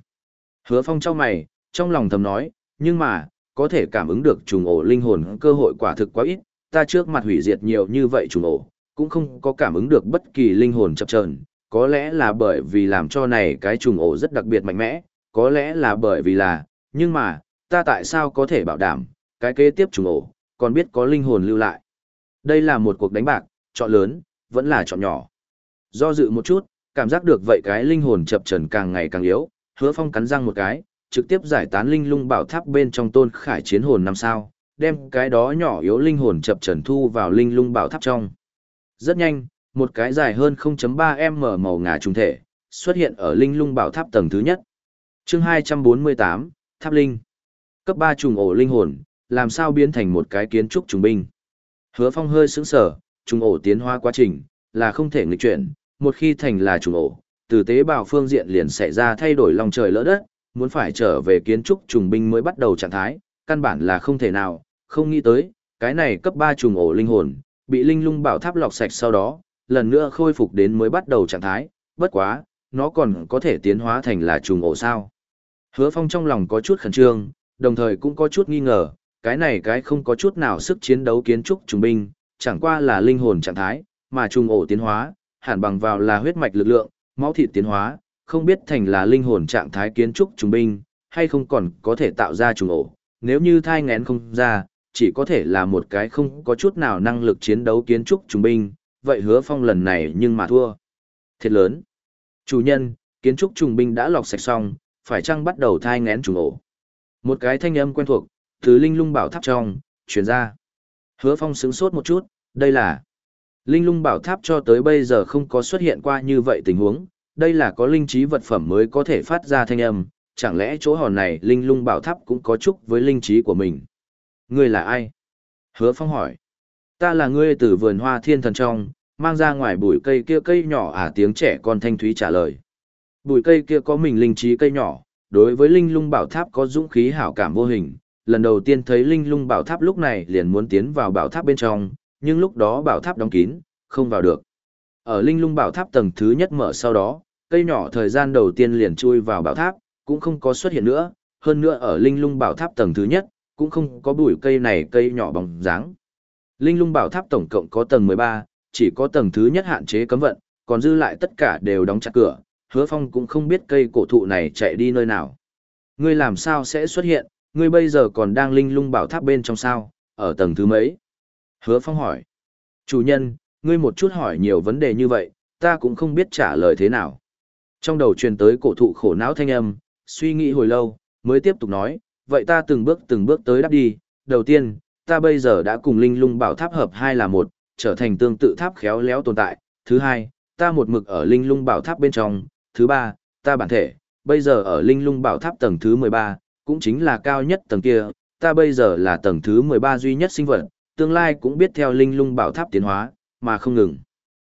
Hứa phong trong mày, trong lòng thầm nói, nhưng mà, có thể cảm ứng được trùng ổ linh hồn cơ hội quả thực quá ít, ta trước mặt hủy diệt nhiều như vậy trùng ổ, cũng không có cảm ứng được bất kỳ linh hồn chập chờn, có lẽ là bởi vì làm cho này cái trùng ổ rất đặc biệt mạnh mẽ, có lẽ là bởi vì là, nhưng mà, ta tại sao có thể bảo đảm, cái kế tiếp trùng ổ, còn biết có linh hồn lưu lại. Đây là một cuộc đánh bạc, chọn lớn, vẫn là chọn nhỏ. Do dự một chút, cảm giác được vậy cái linh hồn chập trần càng ngày càng yếu, hứa phong cắn răng một cái, trực tiếp giải tán linh lung bảo tháp bên trong tôn khải chiến hồn năm sao, đem cái đó nhỏ yếu linh hồn chập trần thu vào linh lung bảo tháp trong. Rất nhanh, một cái dài hơn 0.3m màu ngà trùng thể, xuất hiện ở linh lung bảo tháp tầng thứ nhất. chương 248, Tháp Linh. Cấp 3 trùng ổ linh hồn, làm sao biến thành một cái kiến trúc trùng binh. Hứa phong hơi sững sở, trùng ổ tiến hóa quá trình, là không thể nghịch chuyển, một khi thành là trùng ổ, từ tế bào phương diện liền xảy ra thay đổi lòng trời lỡ đất, muốn phải trở về kiến trúc trùng binh mới bắt đầu trạng thái, căn bản là không thể nào, không nghĩ tới, cái này cấp 3 trùng ổ linh hồn, bị linh lung bảo tháp lọc sạch sau đó, lần nữa khôi phục đến mới bắt đầu trạng thái, bất quá, nó còn có thể tiến hóa thành là trùng ổ sao. Hứa phong trong lòng có chút khẩn trương, đồng thời cũng có chút nghi ngờ, cái này cái không có chút nào sức chiến đấu kiến trúc trùng binh, chẳng qua là linh hồn trạng thái, mà trùng ổ tiến hóa, hẳn bằng vào là huyết mạch lực lượng, máu thịt tiến hóa, không biết thành là linh hồn trạng thái kiến trúc trùng binh, hay không còn có thể tạo ra trùng ổ, nếu như thai ngén không ra, chỉ có thể là một cái không có chút nào năng lực chiến đấu kiến trúc trùng binh, vậy hứa phong lần này nhưng mà thua. Thiệt lớn. Chủ nhân, kiến trúc trùng binh đã lọc sạch xong, phải chăng bắt đầu thai ngén trùng ổ. Một cái thanh âm quen thuộc, từ linh lung bảo tháp trong, chuyển ra. Hứa phong sướng sốt một chút, đây là... Linh lung bảo tháp cho tới bây giờ không có xuất hiện qua như vậy tình huống, đây là có linh trí vật phẩm mới có thể phát ra thanh âm, chẳng lẽ chỗ hòn này linh lung bảo tháp cũng có chúc với linh trí của mình. Ngươi là ai? Hứa phong hỏi. Ta là ngươi từ vườn hoa thiên thần trong, mang ra ngoài bụi cây kia cây nhỏ à tiếng trẻ con thanh thúy trả lời. Bụi cây kia có mình linh trí cây nhỏ, đối với linh lung bảo tháp có dũng khí hảo cảm vô hình. Lần đầu tiên thấy linh lung bảo tháp lúc này liền muốn tiến vào bảo tháp bên trong, nhưng lúc đó bảo tháp đóng kín, không vào được. Ở linh lung bảo tháp tầng thứ nhất mở sau đó, cây nhỏ thời gian đầu tiên liền chui vào bảo tháp, cũng không có xuất hiện nữa, hơn nữa ở linh lung bảo tháp tầng thứ nhất, cũng không có bụi cây này cây nhỏ bóng dáng. Linh lung bảo tháp tổng cộng có tầng 13, chỉ có tầng thứ nhất hạn chế cấm vận, còn dư lại tất cả đều đóng chặt cửa, hứa phong cũng không biết cây cổ thụ này chạy đi nơi nào. Ngươi làm sao sẽ xuất hiện, ngươi bây giờ còn đang linh lung bảo tháp bên trong sao, ở tầng thứ mấy? Hứa phong hỏi. Chủ nhân, ngươi một chút hỏi nhiều vấn đề như vậy, ta cũng không biết trả lời thế nào. Trong đầu truyền tới cổ thụ khổ não thanh âm, suy nghĩ hồi lâu, mới tiếp tục nói, vậy ta từng bước từng bước tới đáp đi, đầu tiên, ta bây giờ đã cùng linh lung bảo tháp hợp hai là một, trở thành tương tự tháp khéo léo tồn tại, thứ hai, ta một mực ở linh lung bảo tháp bên trong, thứ ba, ta bản thể, bây giờ ở linh lung bảo tháp tầng thứ 13, cũng chính là cao nhất tầng kia, ta bây giờ là tầng thứ 13 duy nhất sinh vật, tương lai cũng biết theo linh lung bảo tháp tiến hóa, mà không ngừng.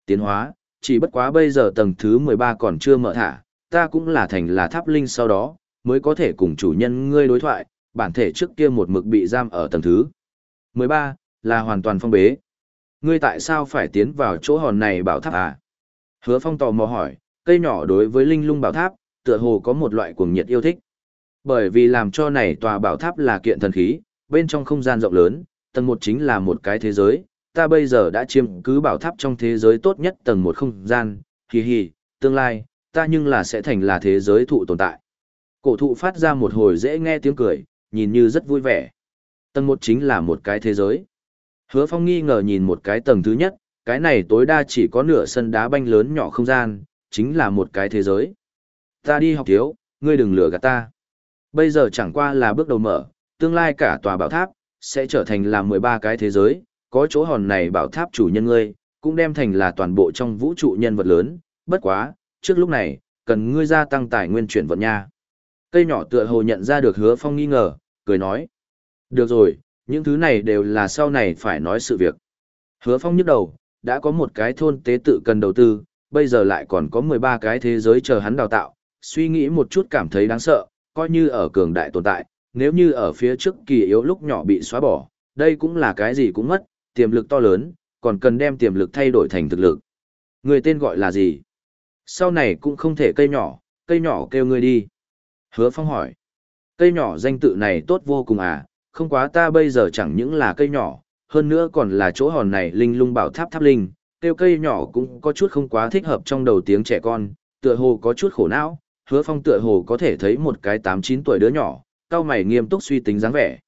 Tiến hóa, chỉ bất quá bây giờ tầng thứ 13 còn chưa mở thả, ta cũng là thành là tháp linh sau đó, mới có thể cùng chủ nhân ngươi đối thoại, bản thể trước kia một mực bị giam ở tầng thứ 13, là hoàn toàn phong bế. Ngươi tại sao phải tiến vào chỗ hòn này bảo tháp à? Hứa phong tò mò hỏi, cây nhỏ đối với linh lung bảo tháp, tựa hồ có một loại cuồng nhiệt yêu thích. Bởi vì làm cho này tòa bảo tháp là kiện thần khí, bên trong không gian rộng lớn, tầng một chính là một cái thế giới, ta bây giờ đã chiếm cứ bảo tháp trong thế giới tốt nhất tầng một không gian, hì hì, tương lai, ta nhưng là sẽ thành là thế giới thụ tồn tại. Cổ thụ phát ra một hồi dễ nghe tiếng cười, nhìn như rất vui vẻ. Tầng một chính là một cái thế giới. Hứa Phong nghi ngờ nhìn một cái tầng thứ nhất, cái này tối đa chỉ có nửa sân đá banh lớn nhỏ không gian, chính là một cái thế giới. Ta đi học thiếu, ngươi đừng lừa gạt ta. Bây giờ chẳng qua là bước đầu mở, tương lai cả tòa bảo tháp, sẽ trở thành là 13 cái thế giới, có chỗ hòn này bảo tháp chủ nhân ngươi, cũng đem thành là toàn bộ trong vũ trụ nhân vật lớn, bất quá, trước lúc này, cần ngươi gia tăng tài nguyên chuyển vận nha. Cây nhỏ tựa hồ nhận ra được hứa phong nghi ngờ, cười nói. Được rồi, những thứ này đều là sau này phải nói sự việc. Hứa phong nhức đầu, đã có một cái thôn tế tự cần đầu tư, bây giờ lại còn có 13 cái thế giới chờ hắn đào tạo, suy nghĩ một chút cảm thấy đáng sợ, coi như ở cường đại tồn tại, nếu như ở phía trước kỳ yếu lúc nhỏ bị xóa bỏ, đây cũng là cái gì cũng mất, tiềm lực to lớn, còn cần đem tiềm lực thay đổi thành thực lực. Người tên gọi là gì? Sau này cũng không thể cây nhỏ, cây nhỏ kêu ngươi đi. Hứa Phong hỏi. Cây nhỏ danh tự này tốt vô cùng à, không quá ta bây giờ chẳng những là cây nhỏ, hơn nữa còn là chỗ hòn này linh lung bảo tháp tháp linh, kêu cây nhỏ cũng có chút không quá thích hợp trong đầu tiếng trẻ con, tựa hồ có chút khổ não, hứa phong tựa hồ có thể thấy một cái tám chín tuổi đứa nhỏ, cao mày nghiêm túc suy tính dáng vẻ.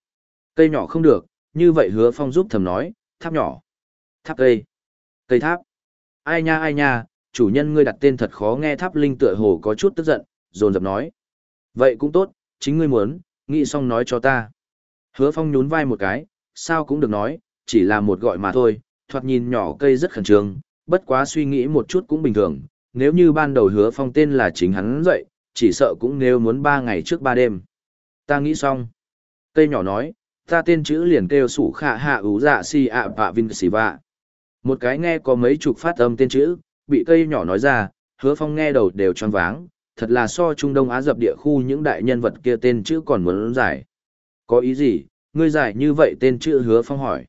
Cây nhỏ không được, như vậy hứa phong giúp thầm nói, tháp nhỏ, tháp cây, cây tháp. Ai nha ai nha, chủ nhân ngươi đặt tên thật khó nghe tháp linh tựa hồ có chút tức giận, dồn dập nói. Vậy cũng tốt, chính ngươi muốn, nghĩ xong nói cho ta. Hứa phong nhún vai một cái, sao cũng được nói, chỉ là một gọi mà thôi, thoạt nhìn nhỏ cây rất khẩn trương, bất quá suy nghĩ một chút cũng bình thường, nếu như ban đầu hứa phong tên là chính hắn dậy, chỉ sợ cũng nếu muốn ba ngày trước ba đêm. Ta nghĩ xong. Cây nhỏ nói, ta tên chữ liền kêu sủ khả hạ ú dạ si ạ bạ vinh xì vạ. Một cái nghe có mấy chục phát âm tên chữ, bị cây nhỏ nói ra, hứa phong nghe đầu đều tròn váng, thật là so Trung Đông Á dập địa khu những đại nhân vật kia tên chữ còn muốn giải. Có ý gì, ngươi giải như vậy tên chữ hứa phong hỏi.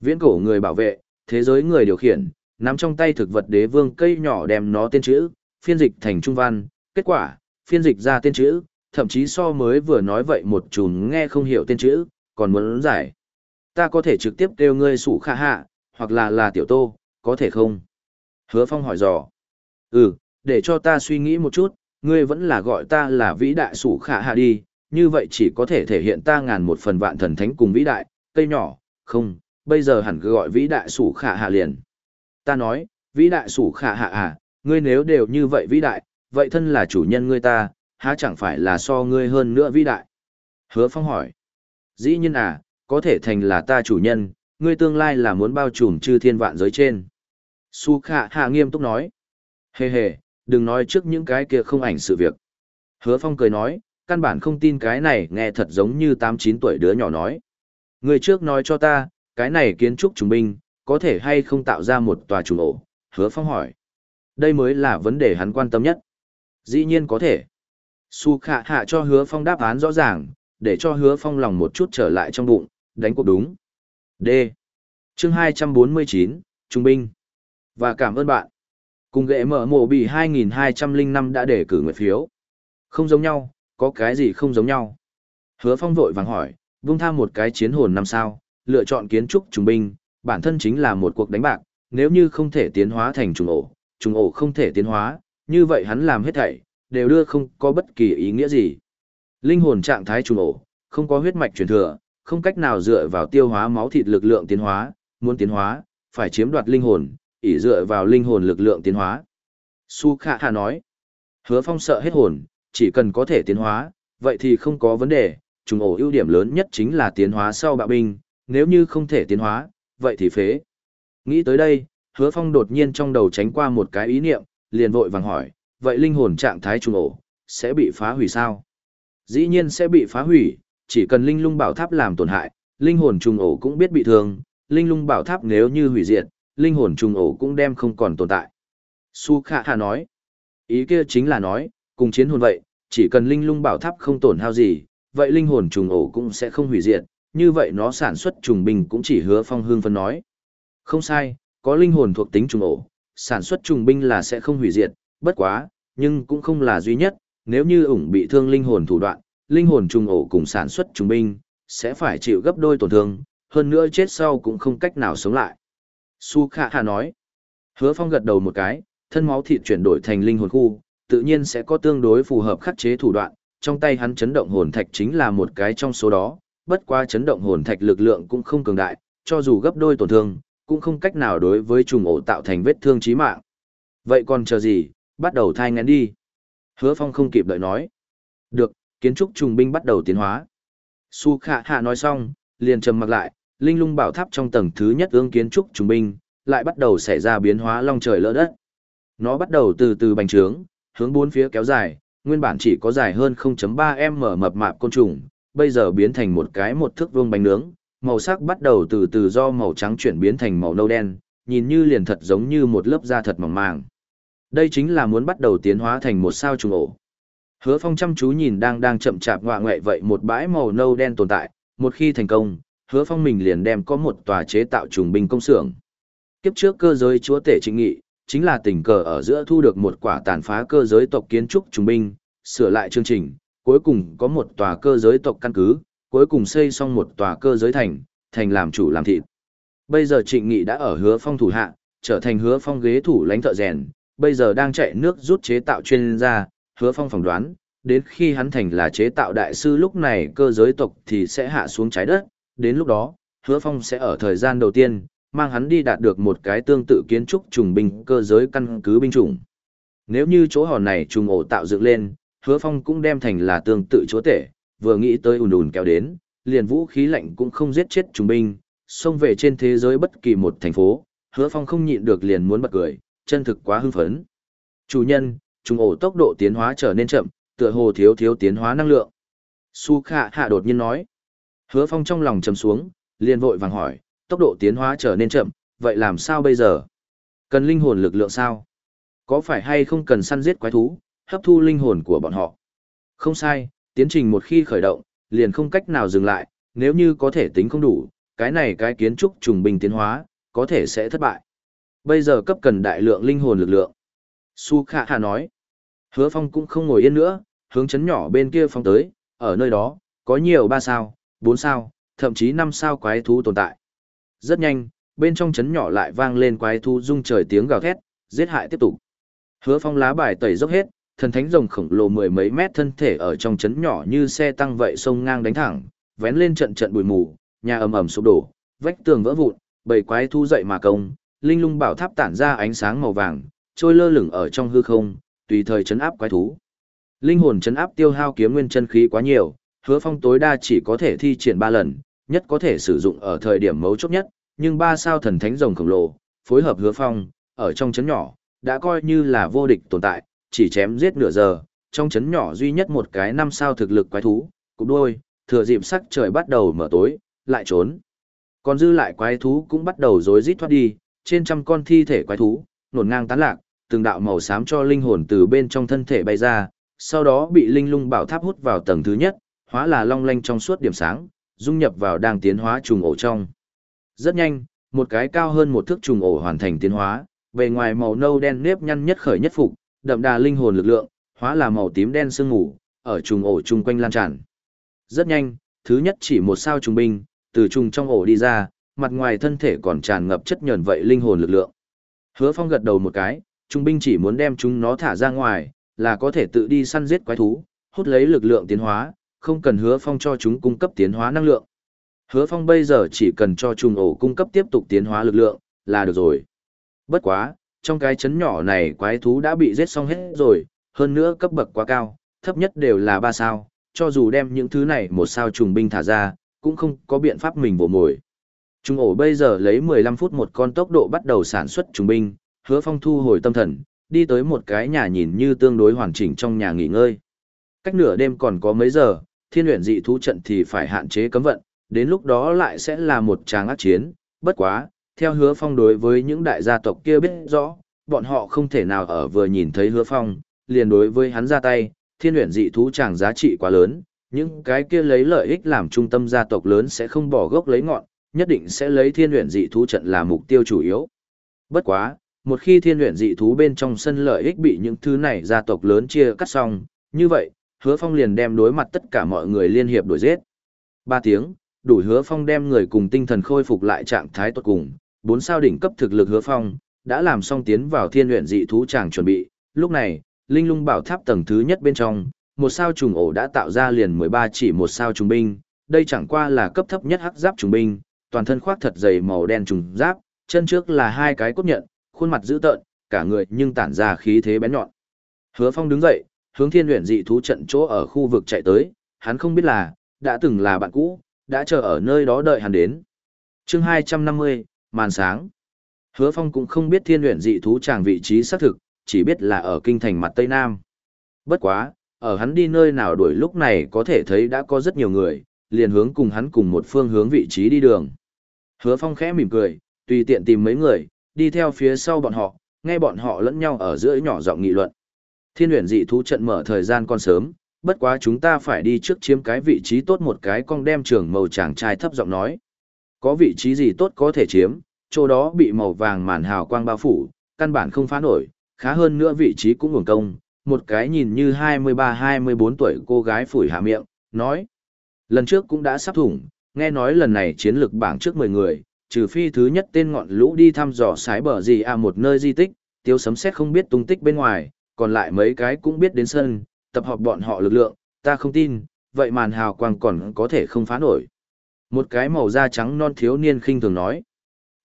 Viễn cổ người bảo vệ, thế giới người điều khiển, nắm trong tay thực vật đế vương cây nhỏ đem nó tên chữ, phiên dịch thành trung văn, kết quả, phiên dịch ra tên chữ, thậm chí so mới vừa nói vậy một chùm nghe không hiểu tên chữ, còn muốn giải. Ta có thể trực tiếp kêu ngươi sủ khả hạ, hoặc là là tiểu tô, có thể không? Hứa Phong hỏi dò. Ừ, để cho ta suy nghĩ một chút, ngươi vẫn là gọi ta là vĩ đại sủ khả hạ đi, như vậy chỉ có thể thể hiện ta ngàn một phần vạn thần thánh cùng vĩ đại, cây nhỏ, không, bây giờ hẳn cứ gọi vĩ đại sủ khả hạ liền. Ta nói, vĩ đại sủ khả hạ à, ngươi nếu đều như vậy vĩ đại, vậy thân là chủ nhân ngươi ta, há chẳng phải là so ngươi hơn nữa vĩ đại. Hứa Phong hỏi, dĩ nhiên à, có thể thành là ta chủ nhân, ngươi tương lai là muốn bao trùm chư thiên vạn giới trên. Su khả hạ nghiêm túc nói, hề hề, đừng nói trước những cái kia không ảnh sự việc. Hứa Phong cười nói, căn bản không tin cái này nghe thật giống như 8-9 tuổi đứa nhỏ nói. Người trước nói cho ta, cái này kiến trúc trùng binh, có thể hay không tạo ra một tòa trùng ổ? Hứa Phong hỏi. Đây mới là vấn đề hắn quan tâm nhất. Dĩ nhiên có thể. Su khả hạ cho hứa phong đáp án rõ ràng, để cho hứa phong lòng một chút trở lại trong bụng, đánh cuộc đúng. D. Chương 249, Trung binh. Và cảm ơn bạn. Cùng ghệ mở mộ bị 2205 đã để cử nguyện phiếu. Không giống nhau, có cái gì không giống nhau? Hứa phong vội vàng hỏi, vung tham một cái chiến hồn năm sao, lựa chọn kiến trúc trung binh, bản thân chính là một cuộc đánh bạc, nếu như không thể tiến hóa thành trùng ổ, trùng ổ không thể tiến hóa, như vậy hắn làm hết thảy, đều đưa không có bất kỳ ý nghĩa gì. Linh hồn trạng thái trùng ổ, không có huyết mạch truyền thừa, không cách nào dựa vào tiêu hóa máu thịt lực lượng tiến hóa, muốn tiến hóa, phải chiếm đoạt linh hồn, ỷ dựa vào linh hồn lực lượng tiến hóa. Su Khả Hà nói, hứa phong sợ hết hồn, chỉ cần có thể tiến hóa, vậy thì không có vấn đề, trùng ổ ưu điểm lớn nhất chính là tiến hóa sau bạo binh, nếu như không thể tiến hóa, vậy thì phế. Nghĩ tới đây, hứa phong đột nhiên trong đầu tránh qua một cái ý niệm, liền vội vàng hỏi, vậy linh hồn trạng thái trùng ổ, sẽ bị phá hủy sao? Dĩ nhiên sẽ bị phá hủy, chỉ cần linh lung bảo tháp làm tổn hại, linh hồn trùng ổ cũng biết bị thương, linh lung bảo tháp nếu như hủy diệt, linh hồn trùng ổ cũng đem không còn tồn tại. Su Khả Hà nói, ý kia chính là nói, cùng chiến hồn vậy, chỉ cần linh lung bảo tháp không tổn hao gì, vậy linh hồn trùng ổ cũng sẽ không hủy diệt, như vậy nó sản xuất trùng binh cũng chỉ hứa phong hương phân nói. Không sai, có linh hồn thuộc tính trùng ổ, sản xuất trùng binh là sẽ không hủy diệt, bất quá, nhưng cũng không là duy nhất, nếu như ủng bị thương linh hồn thủ đoạn, linh hồn trùng ổ cùng sản xuất trùng binh, sẽ phải chịu gấp đôi tổn thương, hơn nữa chết sau cũng không cách nào sống lại. Su Khả Hà nói, hứa phong gật đầu một cái, thân máu thịt chuyển đổi thành linh hồn khu, tự nhiên sẽ có tương đối phù hợp khắc chế thủ đoạn, trong tay hắn chấn động hồn thạch chính là một cái trong số đó, bất qua chấn động hồn thạch lực lượng cũng không cường đại, cho dù gấp đôi tổn thương, cũng không cách nào đối với trùng ổ tạo thành vết thương chí mạng. Vậy còn chờ gì, bắt đầu thai ngén đi. Hứa Phong không kịp đợi nói. Được, kiến trúc trùng binh bắt đầu tiến hóa. Su Khả Hạ nói xong, liền trầm mặc lại, linh lung bảo tháp trong tầng thứ nhất ương kiến trúc trùng binh, lại bắt đầu xảy ra biến hóa long trời lỡ đất. Nó bắt đầu từ từ bành trướng, hướng bốn phía kéo dài, nguyên bản chỉ có dài hơn 0.3m mập mạp côn trùng, bây giờ biến thành một cái một thước vuông bánh nướng, màu sắc bắt đầu từ từ do màu trắng chuyển biến thành màu nâu đen, nhìn như liền thật giống như một lớp da thật mỏng màng. Đây chính là muốn bắt đầu tiến hóa thành một sao trùng ổ. Hứa Phong chăm chú nhìn đang đang chậm chạp ngoạ ngoệ vậy một bãi màu nâu đen tồn tại, một khi thành công, Hứa Phong mình liền đem có một tòa chế tạo trùng binh công xưởng. Kiếp trước cơ giới chúa tể chính nghị, chính là tình cờ ở giữa thu được một quả tàn phá cơ giới tộc kiến trúc trùng binh, sửa lại chương trình, cuối cùng có một tòa cơ giới tộc căn cứ, cuối cùng xây xong một tòa cơ giới thành, thành làm chủ làm thịt. Bây giờ Trịnh Nghị đã ở Hứa Phong thủ hạ, trở thành Hứa Phong ghế thủ lãnh thợ rèn, bây giờ đang chạy nước rút chế tạo chuyên gia, Hứa Phong phỏng đoán, đến khi hắn thành là chế tạo đại sư lúc này cơ giới tộc thì sẽ hạ xuống trái đất, đến lúc đó, Hứa Phong sẽ ở thời gian đầu tiên, mang hắn đi đạt được một cái tương tự kiến trúc trùng binh cơ giới căn cứ binh chủng. Nếu như chỗ hòn này trùng ổ tạo dựng lên, hứa phong cũng đem thành là tương tự chúa tể, vừa nghĩ tới ùn ùn kéo đến, liền vũ khí lạnh cũng không giết chết trùng binh, xông về trên thế giới bất kỳ một thành phố, hứa phong không nhịn được liền muốn bật cười, chân thực quá hưng phấn. Chủ nhân, trùng ổ tốc độ tiến hóa trở nên chậm, tựa hồ thiếu thiếu tiến hóa năng lượng. Su Khả Hạ đột nhiên nói. Hứa Phong trong lòng trầm xuống, liền vội vàng hỏi, tốc độ tiến hóa trở nên chậm, vậy làm sao bây giờ? Cần linh hồn lực lượng sao? Có phải hay không cần săn giết quái thú, hấp thu linh hồn của bọn họ? Không sai, tiến trình một khi khởi động, liền không cách nào dừng lại, nếu như có thể tính không đủ, cái này cái kiến trúc trùng bình tiến hóa, có thể sẽ thất bại. Bây giờ cấp cần đại lượng linh hồn lực lượng. Su Khả Hà nói, hứa phong cũng không ngồi yên nữa, hướng chấn nhỏ bên kia phong tới, ở nơi đó, có nhiều ba sao, bốn sao, thậm chí năm sao quái thú tồn tại. Rất nhanh, bên trong chấn nhỏ lại vang lên quái thú rung trời tiếng gào thét, giết hại tiếp tục. Hứa Phong lá bài tẩy dốc hết, thần thánh rồng khổng lồ mười mấy mét thân thể ở trong chấn nhỏ như xe tăng vậy sông ngang đánh thẳng, vén lên trận trận bụi mù, nhà ầm ầm sụp đổ, vách tường vỡ vụn, bầy quái thú dậy mà công, linh lung bảo tháp tản ra ánh sáng màu vàng, trôi lơ lửng ở trong hư không, tùy thời chấn áp quái thú. Linh hồn chấn áp tiêu hao kiếm nguyên chân khí quá nhiều, Hứa Phong tối đa chỉ có thể thi triển ba lần, nhất có thể sử dụng ở thời điểm mấu chốt nhất, nhưng ba sao thần thánh rồng khổng lồ, phối hợp hứa phong, ở trong chấn nhỏ, đã coi như là vô địch tồn tại, chỉ chém giết nửa giờ, trong chấn nhỏ duy nhất một cái năm sao thực lực quái thú, cục đôi, thừa dịp sắc trời bắt đầu mở tối, lại trốn. Còn dư lại quái thú cũng bắt đầu rối rít thoát đi, trên trăm con thi thể quái thú, nổn ngang tán lạc, từng đạo màu xám cho linh hồn từ bên trong thân thể bay ra, sau đó bị linh lung bảo tháp hút vào tầng thứ nhất, hóa là long lanh trong suốt điểm sáng, dung nhập vào đang tiến hóa trùng ổ trong. Rất nhanh, một cái cao hơn một thước trùng ổ hoàn thành tiến hóa, bề ngoài màu nâu đen nếp nhăn nhất khởi nhất phục, đậm đà linh hồn lực lượng, hóa là màu tím đen sương ngủ, ở trùng ổ chung quanh lan tràn. Rất nhanh, thứ nhất chỉ một sao trùng binh, từ trùng trong ổ đi ra, mặt ngoài thân thể còn tràn ngập chất nhờn vậy linh hồn lực lượng. Hứa Phong gật đầu một cái, trung binh chỉ muốn đem chúng nó thả ra ngoài, là có thể tự đi săn giết quái thú, hút lấy lực lượng tiến hóa, không cần hứa phong cho chúng cung cấp tiến hóa năng lượng. Hứa phong bây giờ chỉ cần cho trùng ổ cung cấp tiếp tục tiến hóa lực lượng, là được rồi. Bất quá, trong cái chấn nhỏ này quái thú đã bị giết xong hết rồi, hơn nữa cấp bậc quá cao, thấp nhất đều là ba sao, cho dù đem những thứ này một sao trùng binh thả ra, cũng không có biện pháp mình vỗ mồi. Trung ổ bây giờ lấy 15 phút một con tốc độ bắt đầu sản xuất trung binh, hứa phong thu hồi tâm thần, đi tới một cái nhà nhìn như tương đối hoàn chỉnh trong nhà nghỉ ngơi. Cách nửa đêm còn có mấy giờ, thiên luyện dị thú trận thì phải hạn chế cấm vận, đến lúc đó lại sẽ là một tràng ác chiến, bất quá, theo hứa phong đối với những đại gia tộc kia biết rõ, bọn họ không thể nào ở vừa nhìn thấy hứa phong, liền đối với hắn ra tay, thiên luyện dị thú chẳng giá trị quá lớn, những cái kia lấy lợi ích làm trung tâm gia tộc lớn sẽ không bỏ gốc lấy ngọn, nhất định sẽ lấy thiên luyện dị thú trận là mục tiêu chủ yếu. Bất quá, một khi thiên luyện dị thú bên trong sân lợi ích bị những thứ này gia tộc lớn chia cắt xong, như vậy, hứa phong liền đem đối mặt tất cả mọi người liên hiệp đuổi giết. Ba tiếng, đủ hứa phong đem người cùng tinh thần khôi phục lại trạng thái tốt cùng, bốn sao đỉnh cấp thực lực hứa phong, đã làm xong tiến vào thiên luyện dị thú tràng chuẩn bị, lúc này, linh lung bảo tháp tầng thứ nhất bên trong, một sao trùng ổ đã tạo ra liền 13 chỉ một sao trùng binh, đây chẳng qua là cấp thấp nhất hắc giáp trùng binh, toàn thân khoác thật dày màu đen trùng giáp, chân trước là hai cái cốt nhận, khuôn mặt dữ tợn, cả người nhưng tản ra khí thế bén nhọn. Hứa Phong đứng dậy, hướng Thiên Huyền dị thú trận chỗ ở khu vực chạy tới, hắn không biết là đã từng là bạn cũ, đã chờ ở nơi đó đợi hắn đến. Chương 250, màn sáng. Hứa Phong cũng không biết Thiên Huyền dị thú tràng vị trí xác thực, chỉ biết là ở kinh thành mặt Tây Nam. Bất quá, ở hắn đi nơi nào đuổi lúc này có thể thấy đã có rất nhiều người, liền hướng cùng hắn cùng một phương hướng vị trí đi đường. Hứa Phong khẽ mỉm cười, tùy tiện tìm mấy người, đi theo phía sau bọn họ, nghe bọn họ lẫn nhau ở giữa nhỏ giọng nghị luận. Thiên huyền dị thú trận mở thời gian còn sớm, bất quá chúng ta phải đi trước chiếm cái vị trí tốt một cái con đem trưởng màu chàng trai thấp giọng nói. Có vị trí gì tốt có thể chiếm, chỗ đó bị màu vàng màn hào quang bao phủ, căn bản không phá nổi, khá hơn nữa vị trí cũng nguồn công, một cái nhìn như 23-24 tuổi cô gái phủi hạ miệng, nói. Lần trước cũng đã sắp thủng, nghe nói lần này chiến lược bảng trước 10 người, trừ phi thứ nhất tên ngọn lũ đi thăm dò sái bờ gì à một nơi di tích, tiêu sấm xét không biết tung tích bên ngoài, còn lại mấy cái cũng biết đến sân, tập hợp bọn họ lực lượng, ta không tin, vậy màn hào quang còn có thể không phá nổi. Một cái màu da trắng non thiếu niên khinh thường nói.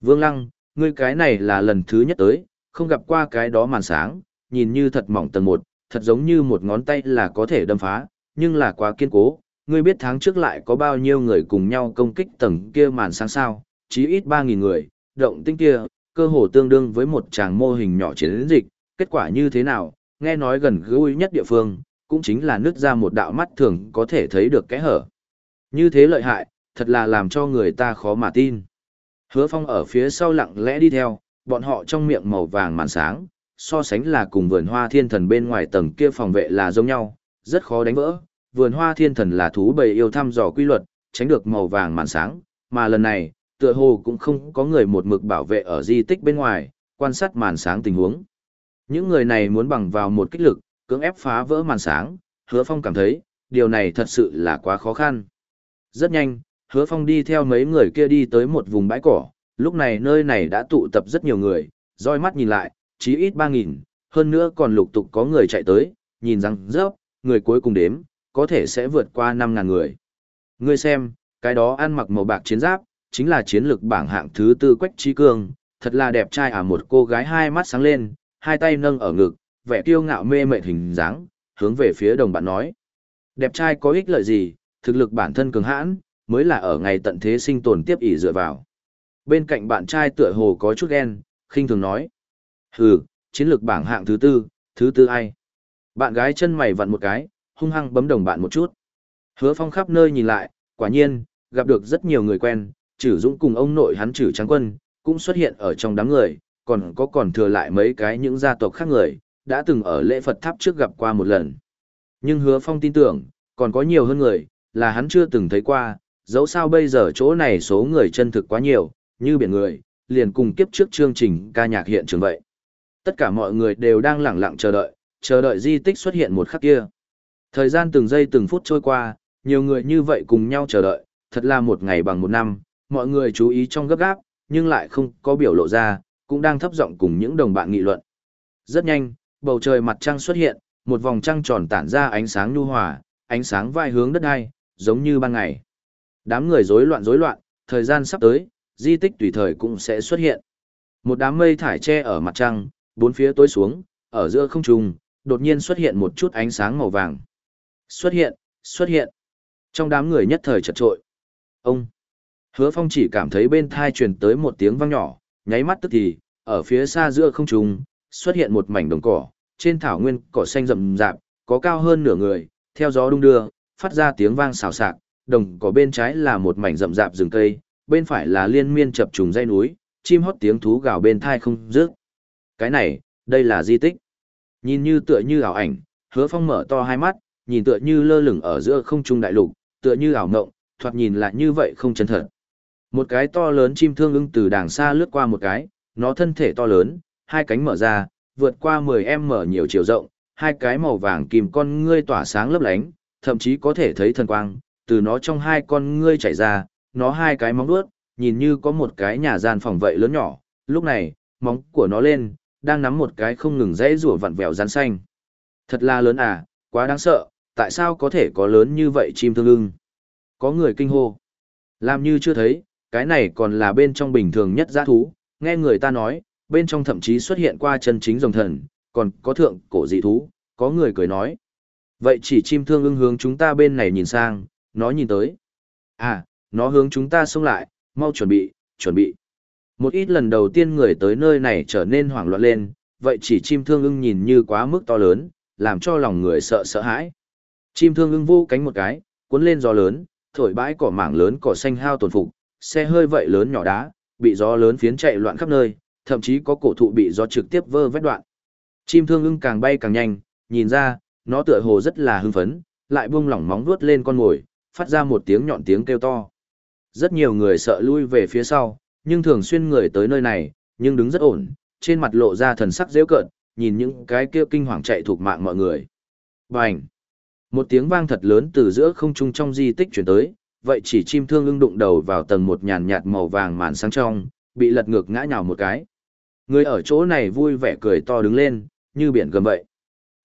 Vương Lăng, ngươi cái này là lần thứ nhất tới, không gặp qua cái đó màn sáng, nhìn như thật mỏng tầng một, thật giống như một ngón tay là có thể đâm phá, nhưng là quá kiên cố. Ngươi biết tháng trước lại có bao nhiêu người cùng nhau công kích tầng kia màn sáng sao, chí ít 3.000 người, động tinh kia, cơ hồ tương đương với một tràng mô hình nhỏ chiến dịch, kết quả như thế nào, nghe nói gần gũi nhất địa phương, cũng chính là nứt ra một đạo mắt thường có thể thấy được cái hở. Như thế lợi hại, thật là làm cho người ta khó mà tin. Hứa Phong ở phía sau lặng lẽ đi theo, bọn họ trong miệng màu vàng màn sáng, so sánh là cùng vườn hoa thiên thần bên ngoài tầng kia phòng vệ là giống nhau, rất khó đánh vỡ. Vườn hoa thiên thần là thú bầy yêu thăm dò quy luật, tránh được màu vàng màn sáng, mà lần này, tựa hồ cũng không có người một mực bảo vệ ở di tích bên ngoài, quan sát màn sáng tình huống. Những người này muốn bằng vào một kích lực, cưỡng ép phá vỡ màn sáng, hứa phong cảm thấy, điều này thật sự là quá khó khăn. Rất nhanh, hứa phong đi theo mấy người kia đi tới một vùng bãi cỏ, lúc này nơi này đã tụ tập rất nhiều người, roi mắt nhìn lại, chí ít 3.000, hơn nữa còn lục tục có người chạy tới, nhìn rằng rớp, người cuối cùng đếm, có thể sẽ vượt qua 5.000 người. Ngươi xem, cái đó ăn mặc màu bạc chiến giáp, chính là chiến lược bảng hạng thứ tư Quách Trí Cương, thật là đẹp trai à một cô gái hai mắt sáng lên, hai tay nâng ở ngực, vẻ kiêu ngạo mê mệt hình dáng, hướng về phía đồng bạn nói. Đẹp trai có ích lợi gì, thực lực bản thân cường hãn, mới là ở ngày tận thế sinh tồn tiếp ỷ dựa vào. Bên cạnh bạn trai tựa hồ có chút ghen, khinh thường nói. Hừ, chiến lược bảng hạng thứ tư, thứ tư ai? Bạn gái chân mày vặn một cái, hung hăng bấm đồng bạn một chút. Hứa phong khắp nơi nhìn lại, quả nhiên, gặp được rất nhiều người quen, Trử dũng cùng ông nội hắn Trử trắng quân, cũng xuất hiện ở trong đám người, còn có còn thừa lại mấy cái những gia tộc khác người, đã từng ở lễ Phật tháp trước gặp qua một lần. Nhưng hứa phong tin tưởng, còn có nhiều hơn người, là hắn chưa từng thấy qua, dẫu sao bây giờ chỗ này số người chân thực quá nhiều, như biển người, liền cùng kiếp trước chương trình ca nhạc hiện trường vậy. Tất cả mọi người đều đang lặng lặng chờ đợi, chờ đợi di tích xuất hiện một khắc kia. Thời gian từng giây từng phút trôi qua, nhiều người như vậy cùng nhau chờ đợi, thật là một ngày bằng một năm, mọi người chú ý trong gấp gáp, nhưng lại không có biểu lộ ra, cũng đang thấp giọng cùng những đồng bạn nghị luận. Rất nhanh, bầu trời mặt trăng xuất hiện, một vòng trăng tròn tản ra ánh sáng nhu hòa, ánh sáng vai hướng đất hai, giống như ban ngày. Đám người rối loạn rối loạn, thời gian sắp tới, di tích tùy thời cũng sẽ xuất hiện. Một đám mây thải che ở mặt trăng, bốn phía tối xuống, ở giữa không trung, đột nhiên xuất hiện một chút ánh sáng màu vàng. Xuất hiện, xuất hiện. Trong đám người nhất thời chật trội. Ông. Hứa Phong chỉ cảm thấy bên thai truyền tới một tiếng vang nhỏ, nháy mắt tức thì, ở phía xa giữa không trung, xuất hiện một mảnh đồng cỏ, trên thảo nguyên cỏ xanh rậm rạp, có cao hơn nửa người, theo gió đung đưa, phát ra tiếng vang xào xạc, đồng cỏ bên trái là một mảnh rậm rạp rừng cây, bên phải là liên miên chập trùng dãy núi, chim hót tiếng thú gào bên thai không dứt. Cái này, đây là di tích. Nhìn như tựa như ảo ảnh, Hứa Phong mở to hai mắt, nhìn tựa như lơ lửng ở giữa không trung đại lục, tựa như ảo ngộng, thoạt nhìn lại như vậy không chân thật. Một cái to lớn chim thương ưng từ đàng xa lướt qua một cái, nó thân thể to lớn, hai cánh mở ra, vượt qua 10 mở nhiều chiều rộng, hai cái màu vàng kìm con ngươi tỏa sáng lấp lánh, thậm chí có thể thấy thần quang, từ nó trong hai con ngươi chảy ra, nó hai cái móng vuốt, nhìn như có một cái nhà gian phòng vậy lớn nhỏ, lúc này, móng của nó lên, đang nắm một cái không ngừng dãy rủa vặn vẹo rắn xanh. Thật là lớn à, quá đáng sợ, tại sao có thể có lớn như vậy chim thương ưng? Có người kinh hô. Làm như chưa thấy, cái này còn là bên trong bình thường nhất giã thú, nghe người ta nói, bên trong thậm chí xuất hiện qua chân chính rồng thần, còn có thượng cổ dị thú, có người cười nói. Vậy chỉ chim thương ưng hướng chúng ta bên này nhìn sang, nó nhìn tới. À, nó hướng chúng ta xông lại, mau chuẩn bị, chuẩn bị. Một ít lần đầu tiên người tới nơi này trở nên hoảng loạn lên, vậy chỉ chim thương ưng nhìn như quá mức to lớn, làm cho lòng người sợ sợ hãi. Chim thương ưng vô cánh một cái, cuốn lên gió lớn, thổi bãi cỏ mảng lớn cỏ xanh hao tổn phục, xe hơi vậy lớn nhỏ đá, bị gió lớn phiến chạy loạn khắp nơi, thậm chí có cổ thụ bị gió trực tiếp vơ vét đoạn. Chim thương ưng càng bay càng nhanh, nhìn ra, nó tựa hồ rất là hưng phấn, lại buông lỏng móng vuốt lên con ngồi, phát ra một tiếng nhọn tiếng kêu to. Rất nhiều người sợ lui về phía sau, nhưng thường xuyên người tới nơi này, nhưng đứng rất ổn, trên mặt lộ ra thần sắc dễ cợt, nhìn những cái kêu kinh hoàng chạy thuộc mạng mọi người. Bành! Một tiếng vang thật lớn từ giữa không trung trong di tích chuyển tới, vậy chỉ chim thương ưng đụng đầu vào tầng một nhàn nhạt màu vàng màn sáng trong, bị lật ngược ngã nhào một cái. Người ở chỗ này vui vẻ cười to đứng lên, như biển gầm vậy.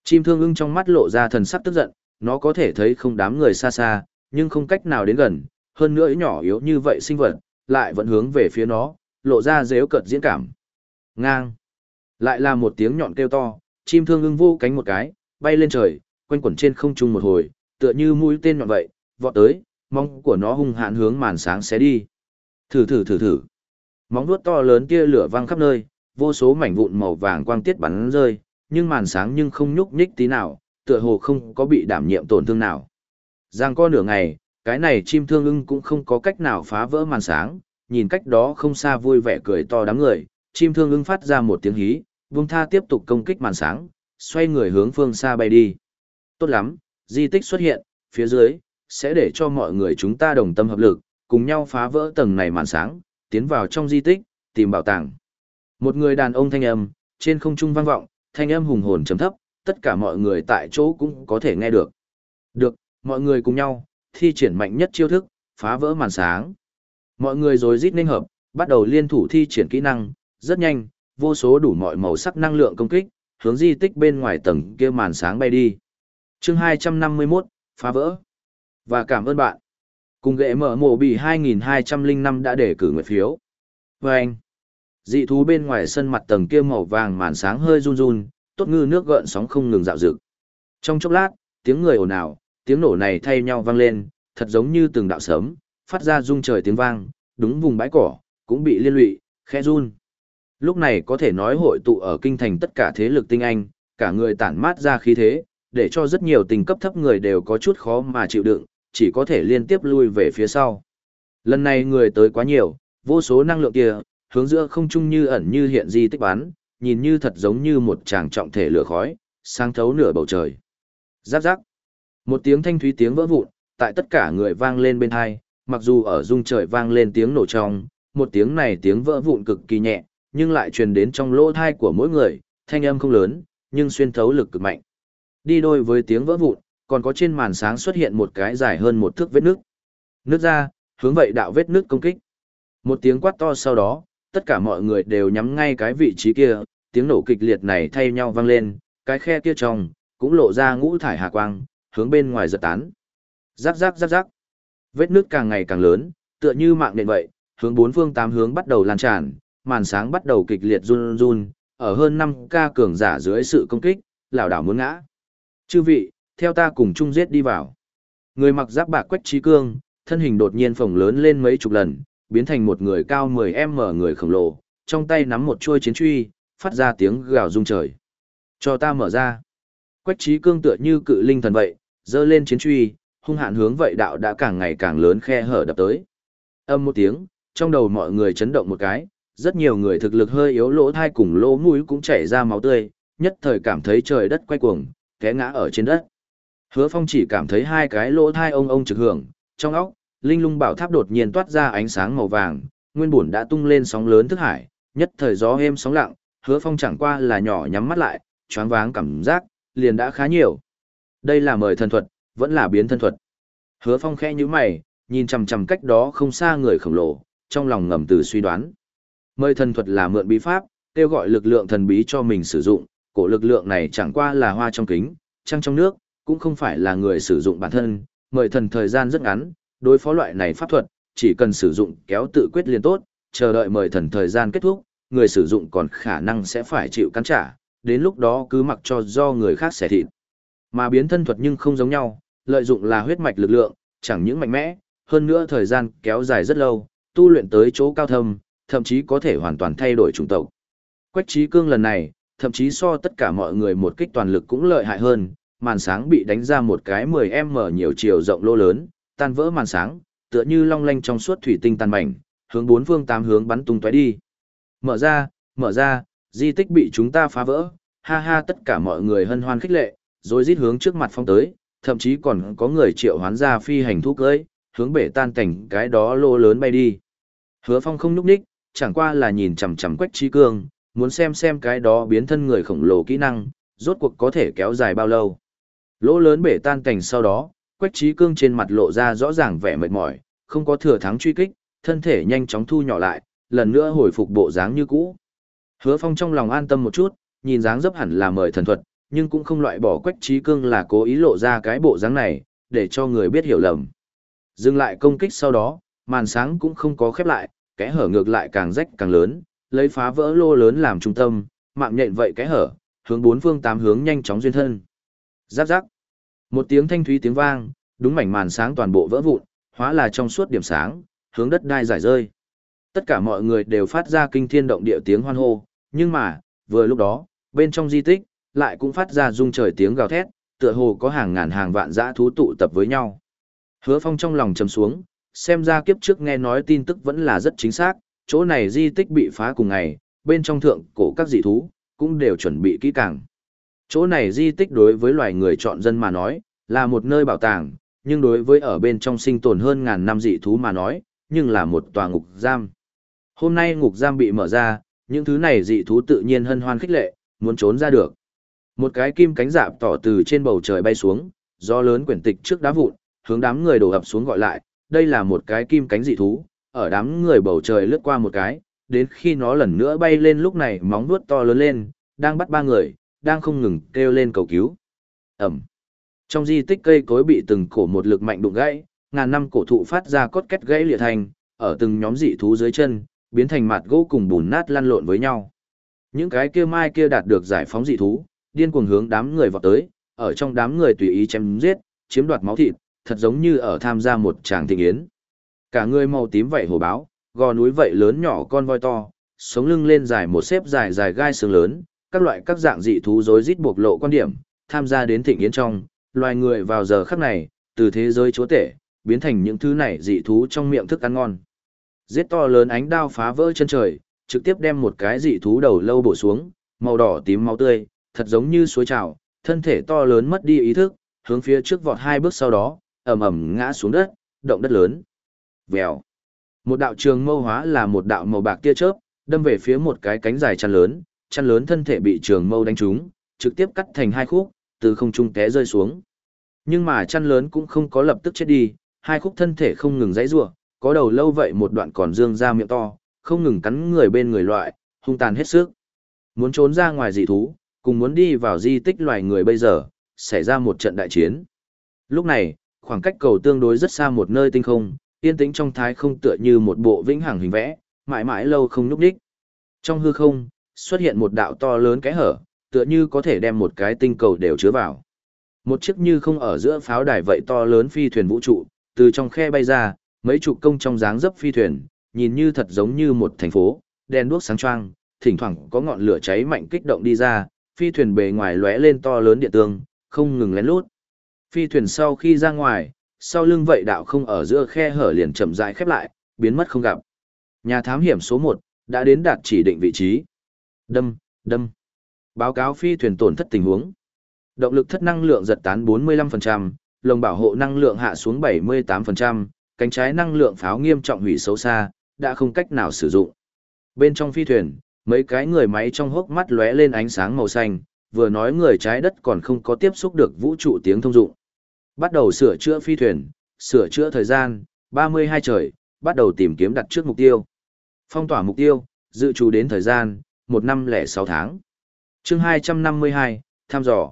Chim thương ưng trong mắt lộ ra thần sắc tức giận, nó có thể thấy không đám người xa xa, nhưng không cách nào đến gần, hơn nữa nhỏ yếu như vậy sinh vật, lại vẫn hướng về phía nó, lộ ra dếu cợt diễn cảm. Ngang. Lại là một tiếng nhọn kêu to, chim thương ưng vô cánh một cái, bay lên trời, quanh quẩn trên không trung một hồi, tựa như mũi tên nhọn vậy, vọt tới, móng của nó hung hãn hướng màn sáng xé đi. Thử thử thử thử. Móng vuốt to lớn kia lửa văng khắp nơi, vô số mảnh vụn màu vàng quang tiết bắn rơi, nhưng màn sáng nhưng không nhúc nhích tí nào, tựa hồ không có bị đảm nhiệm tổn thương nào. Giang co nửa ngày, cái này chim thương ưng cũng không có cách nào phá vỡ màn sáng, nhìn cách đó không xa vui vẻ cười to đám người, chim thương ưng phát ra một tiếng hí, vung tha tiếp tục công kích màn sáng, xoay người hướng phương xa bay đi. Tốt lắm, di tích xuất hiện, phía dưới, sẽ để cho mọi người chúng ta đồng tâm hợp lực, cùng nhau phá vỡ tầng này màn sáng, tiến vào trong di tích, tìm bảo tàng. Một người đàn ông thanh âm, trên không trung vang vọng, thanh âm hùng hồn trầm thấp, tất cả mọi người tại chỗ cũng có thể nghe được. Được, mọi người cùng nhau, thi triển mạnh nhất chiêu thức, phá vỡ màn sáng. Mọi người rồi rít ninh hợp, bắt đầu liên thủ thi triển kỹ năng, rất nhanh, vô số đủ mọi màu sắc năng lượng công kích, hướng di tích bên ngoài tầng kia màn sáng bay đi chương 251, phá vỡ. Và cảm ơn bạn. Cùng ghệ mở mổ bị 2205 đã để cử nguyện phiếu. Và anh. Dị thú bên ngoài sân mặt tầng kia màu vàng màn sáng hơi run run, tốt ngư nước gợn sóng không ngừng dạo dực. Trong chốc lát, tiếng người ồn ào, tiếng nổ này thay nhau vang lên, thật giống như từng đạo sớm, phát ra rung trời tiếng vang, đúng vùng bãi cỏ, cũng bị liên lụy, khẽ run. Lúc này có thể nói hội tụ ở kinh thành tất cả thế lực tinh anh, cả người tản mát ra khí thế, để cho rất nhiều tình cấp thấp người đều có chút khó mà chịu đựng, chỉ có thể liên tiếp lui về phía sau. Lần này người tới quá nhiều, vô số năng lượng kia, hướng giữa không trung như ẩn như hiện di tích bán, nhìn như thật giống như một tràng trọng thể lửa khói, sáng thấu nửa bầu trời. Giáp giáp. Một tiếng thanh thúy tiếng vỡ vụn, tại tất cả người vang lên bên hai, mặc dù ở dung trời vang lên tiếng nổ trong, một tiếng này tiếng vỡ vụn cực kỳ nhẹ, nhưng lại truyền đến trong lỗ thai của mỗi người, thanh âm không lớn, nhưng xuyên thấu lực cực mạnh. Đi đôi với tiếng vỡ vụn, còn có trên màn sáng xuất hiện một cái dài hơn một thước vết nước. Nước ra, hướng vậy đạo vết nước công kích. Một tiếng quát to sau đó, tất cả mọi người đều nhắm ngay cái vị trí kia, tiếng nổ kịch liệt này thay nhau vang lên, cái khe kia trong, cũng lộ ra ngũ thải hà quang, hướng bên ngoài giật tán. Rắc rắc rắc rắc. Vết nước càng ngày càng lớn, tựa như mạng nện vậy, hướng bốn phương tám hướng bắt đầu lan tràn, màn sáng bắt đầu kịch liệt run run, ở hơn 5 ca cường giả dưới sự công kích, lảo đảo muốn ngã. Chư vị, theo ta cùng chung giết đi vào. Người mặc giáp bạc quách trí cương, thân hình đột nhiên phồng lớn lên mấy chục lần, biến thành một người cao 10m người khổng lồ, trong tay nắm một chuôi chiến truy, phát ra tiếng gào rung trời. Cho ta mở ra. Quách trí cương tựa như cự linh thần vậy, dơ lên chiến truy, hung hạn hướng vậy đạo đã càng ngày càng lớn khe hở đập tới. Âm một tiếng, trong đầu mọi người chấn động một cái, rất nhiều người thực lực hơi yếu lỗ thai cùng lỗ mũi cũng chảy ra máu tươi, nhất thời cảm thấy trời đất quay cuồng, té ngã ở trên đất. Hứa Phong chỉ cảm thấy hai cái lỗ thai ông ông trực hưởng, trong óc, linh lung bảo tháp đột nhiên toát ra ánh sáng màu vàng, nguyên bổn đã tung lên sóng lớn thức hải, nhất thời gió êm sóng lặng, Hứa Phong chẳng qua là nhỏ nhắm mắt lại, choáng váng cảm giác, liền đã khá nhiều. Đây là mời thần thuật, vẫn là biến thân thuật. Hứa Phong khẽ nhíu mày, nhìn chằm chằm cách đó không xa người khổng lồ, trong lòng ngầm từ suy đoán. Mời thần thuật là mượn bí pháp, kêu gọi lực lượng thần bí cho mình sử dụng, cổ lực lượng này chẳng qua là hoa trong kính, trăng trong nước, cũng không phải là người sử dụng bản thân, mời thần thời gian rất ngắn, đối phó loại này pháp thuật, chỉ cần sử dụng kéo tự quyết liền tốt, chờ đợi mời thần thời gian kết thúc, người sử dụng còn khả năng sẽ phải chịu cắn trả, đến lúc đó cứ mặc cho do người khác xẻ thịt. Mà biến thân thuật nhưng không giống nhau, lợi dụng là huyết mạch lực lượng, chẳng những mạnh mẽ, hơn nữa thời gian kéo dài rất lâu, tu luyện tới chỗ cao thâm, thậm chí có thể hoàn toàn thay đổi chủng tộc. Quách trí cương lần này, thậm chí so tất cả mọi người một kích toàn lực cũng lợi hại hơn, màn sáng bị đánh ra một cái 10m nhiều chiều rộng lô lớn, tan vỡ màn sáng, tựa như long lanh trong suốt thủy tinh tan mảnh, hướng bốn phương tám hướng bắn tung tóe đi. Mở ra, mở ra, di tích bị chúng ta phá vỡ, ha ha tất cả mọi người hân hoan khích lệ, rồi rít hướng trước mặt phong tới, thậm chí còn có người triệu hoán ra phi hành thú cưỡi, hướng bể tan cảnh cái đó lô lớn bay đi. Hứa Phong không núp đích, chẳng qua là nhìn chằm chằm Quách Trí Cương, muốn xem xem cái đó biến thân người khổng lồ kỹ năng, rốt cuộc có thể kéo dài bao lâu. Lỗ lớn bể tan cảnh sau đó, Quách Trí Cương trên mặt lộ ra rõ ràng vẻ mệt mỏi, không có thừa thắng truy kích, thân thể nhanh chóng thu nhỏ lại, lần nữa hồi phục bộ dáng như cũ. Hứa Phong trong lòng an tâm một chút, nhìn dáng dấp hẳn là mời thần thuật, nhưng cũng không loại bỏ Quách Trí Cương là cố ý lộ ra cái bộ dáng này, để cho người biết hiểu lầm. Dừng lại công kích sau đó, màn sáng cũng không có khép lại, kẽ hở ngược lại càng rách càng lớn, lấy phá vỡ lô lớn làm trung tâm, mạng nhện vậy cái hở, hướng bốn phương tám hướng nhanh chóng duyên thân. Giáp giáp. Một tiếng thanh thúy tiếng vang, đúng mảnh màn sáng toàn bộ vỡ vụn, hóa là trong suốt điểm sáng, hướng đất đai giải rơi. Tất cả mọi người đều phát ra kinh thiên động địa tiếng hoan hô, nhưng mà, vừa lúc đó, bên trong di tích, lại cũng phát ra rung trời tiếng gào thét, tựa hồ có hàng ngàn hàng vạn dã thú tụ tập với nhau. Hứa Phong trong lòng trầm xuống, xem ra kiếp trước nghe nói tin tức vẫn là rất chính xác, chỗ này di tích bị phá cùng ngày, bên trong thượng cổ các dị thú, cũng đều chuẩn bị kỹ càng. Chỗ này di tích đối với loài người chọn dân mà nói, là một nơi bảo tàng, nhưng đối với ở bên trong sinh tồn hơn ngàn năm dị thú mà nói, nhưng là một tòa ngục giam. Hôm nay ngục giam bị mở ra, những thứ này dị thú tự nhiên hân hoan khích lệ, muốn trốn ra được. Một cái kim cánh dạp tỏ từ trên bầu trời bay xuống, do lớn quyển tịch trước đá vụn, hướng đám người đổ ập xuống gọi lại, đây là một cái kim cánh dị thú, ở đám người bầu trời lướt qua một cái, đến khi nó lần nữa bay lên lúc này móng vuốt to lớn lên, đang bắt ba người, đang không ngừng kêu lên cầu cứu. Ẩm. Trong di tích cây cối bị từng cổ một lực mạnh đụng gãy, ngàn năm cổ thụ phát ra cốt két gãy lìa thành, ở từng nhóm dị thú dưới chân, biến thành mạt gỗ cùng bùn nát lăn lộn với nhau. Những cái kia mai kia đạt được giải phóng dị thú, điên cuồng hướng đám người vọt tới, ở trong đám người tùy ý chém giết, chiếm đoạt máu thịt, thật giống như ở tham gia một tràng thịnh yến. Cả người màu tím vậy hổ báo, gò núi vậy lớn nhỏ con voi to, sống lưng lên dài một xếp dài dài gai xương lớn, các loại các dạng dị thú rối rít buộc lộ quan điểm, tham gia đến thịnh yến trong, loài người vào giờ khắc này, từ thế giới chúa tể, biến thành những thứ này dị thú trong miệng thức ăn ngon. Giết to lớn ánh đao phá vỡ chân trời, trực tiếp đem một cái dị thú đầu lâu bổ xuống, màu đỏ tím máu tươi, thật giống như suối trào, thân thể to lớn mất đi ý thức, hướng phía trước vọt hai bước sau đó, ầm ầm ngã xuống đất, động đất lớn. Vèo. Một đạo trường mâu hóa là một đạo màu bạc tia chớp, đâm về phía một cái cánh dài chăn lớn, chăn lớn thân thể bị trường mâu đánh trúng, trực tiếp cắt thành hai khúc, từ không trung té rơi xuống. Nhưng mà chăn lớn cũng không có lập tức chết đi, hai khúc thân thể không ngừng dãy rủa, có đầu lâu vậy một đoạn còn dương ra miệng to, không ngừng cắn người bên người loại, hung tàn hết sức. Muốn trốn ra ngoài dị thú, cùng muốn đi vào di tích loài người bây giờ, xảy ra một trận đại chiến. Lúc này, khoảng cách cầu tương đối rất xa một nơi tinh không, yên tĩnh trong thái không tựa như một bộ vĩnh hằng hình vẽ, mãi mãi lâu không nhúc đích. Trong hư không, xuất hiện một đạo to lớn cái hở, tựa như có thể đem một cái tinh cầu đều chứa vào. Một chiếc như không ở giữa pháo đài vậy to lớn phi thuyền vũ trụ, từ trong khe bay ra, mấy chục công trong dáng dấp phi thuyền, nhìn như thật giống như một thành phố, đèn đuốc sáng choang, thỉnh thoảng có ngọn lửa cháy mạnh kích động đi ra, phi thuyền bề ngoài lóe lên to lớn điện tương, không ngừng lén lút. Phi thuyền sau khi ra ngoài, sau lưng vậy đạo không ở giữa khe hở liền chậm rãi khép lại, biến mất không gặp. Nhà thám hiểm số 1 đã đến đạt chỉ định vị trí. Đâm, đâm. Báo cáo phi thuyền tổn thất tình huống. Động lực thất năng lượng giật tán 45%, lồng bảo hộ năng lượng hạ xuống 78%, cánh trái năng lượng pháo nghiêm trọng hủy xấu xa, đã không cách nào sử dụng. Bên trong phi thuyền, mấy cái người máy trong hốc mắt lóe lên ánh sáng màu xanh, vừa nói người trái đất còn không có tiếp xúc được vũ trụ tiếng thông dụng. Bắt đầu sửa chữa phi thuyền, sửa chữa thời gian, 32 trời, bắt đầu tìm kiếm đặt trước mục tiêu. Phong tỏa mục tiêu, dự trù đến thời gian, 1 năm lẻ 6 tháng. chương 252, thăm dò.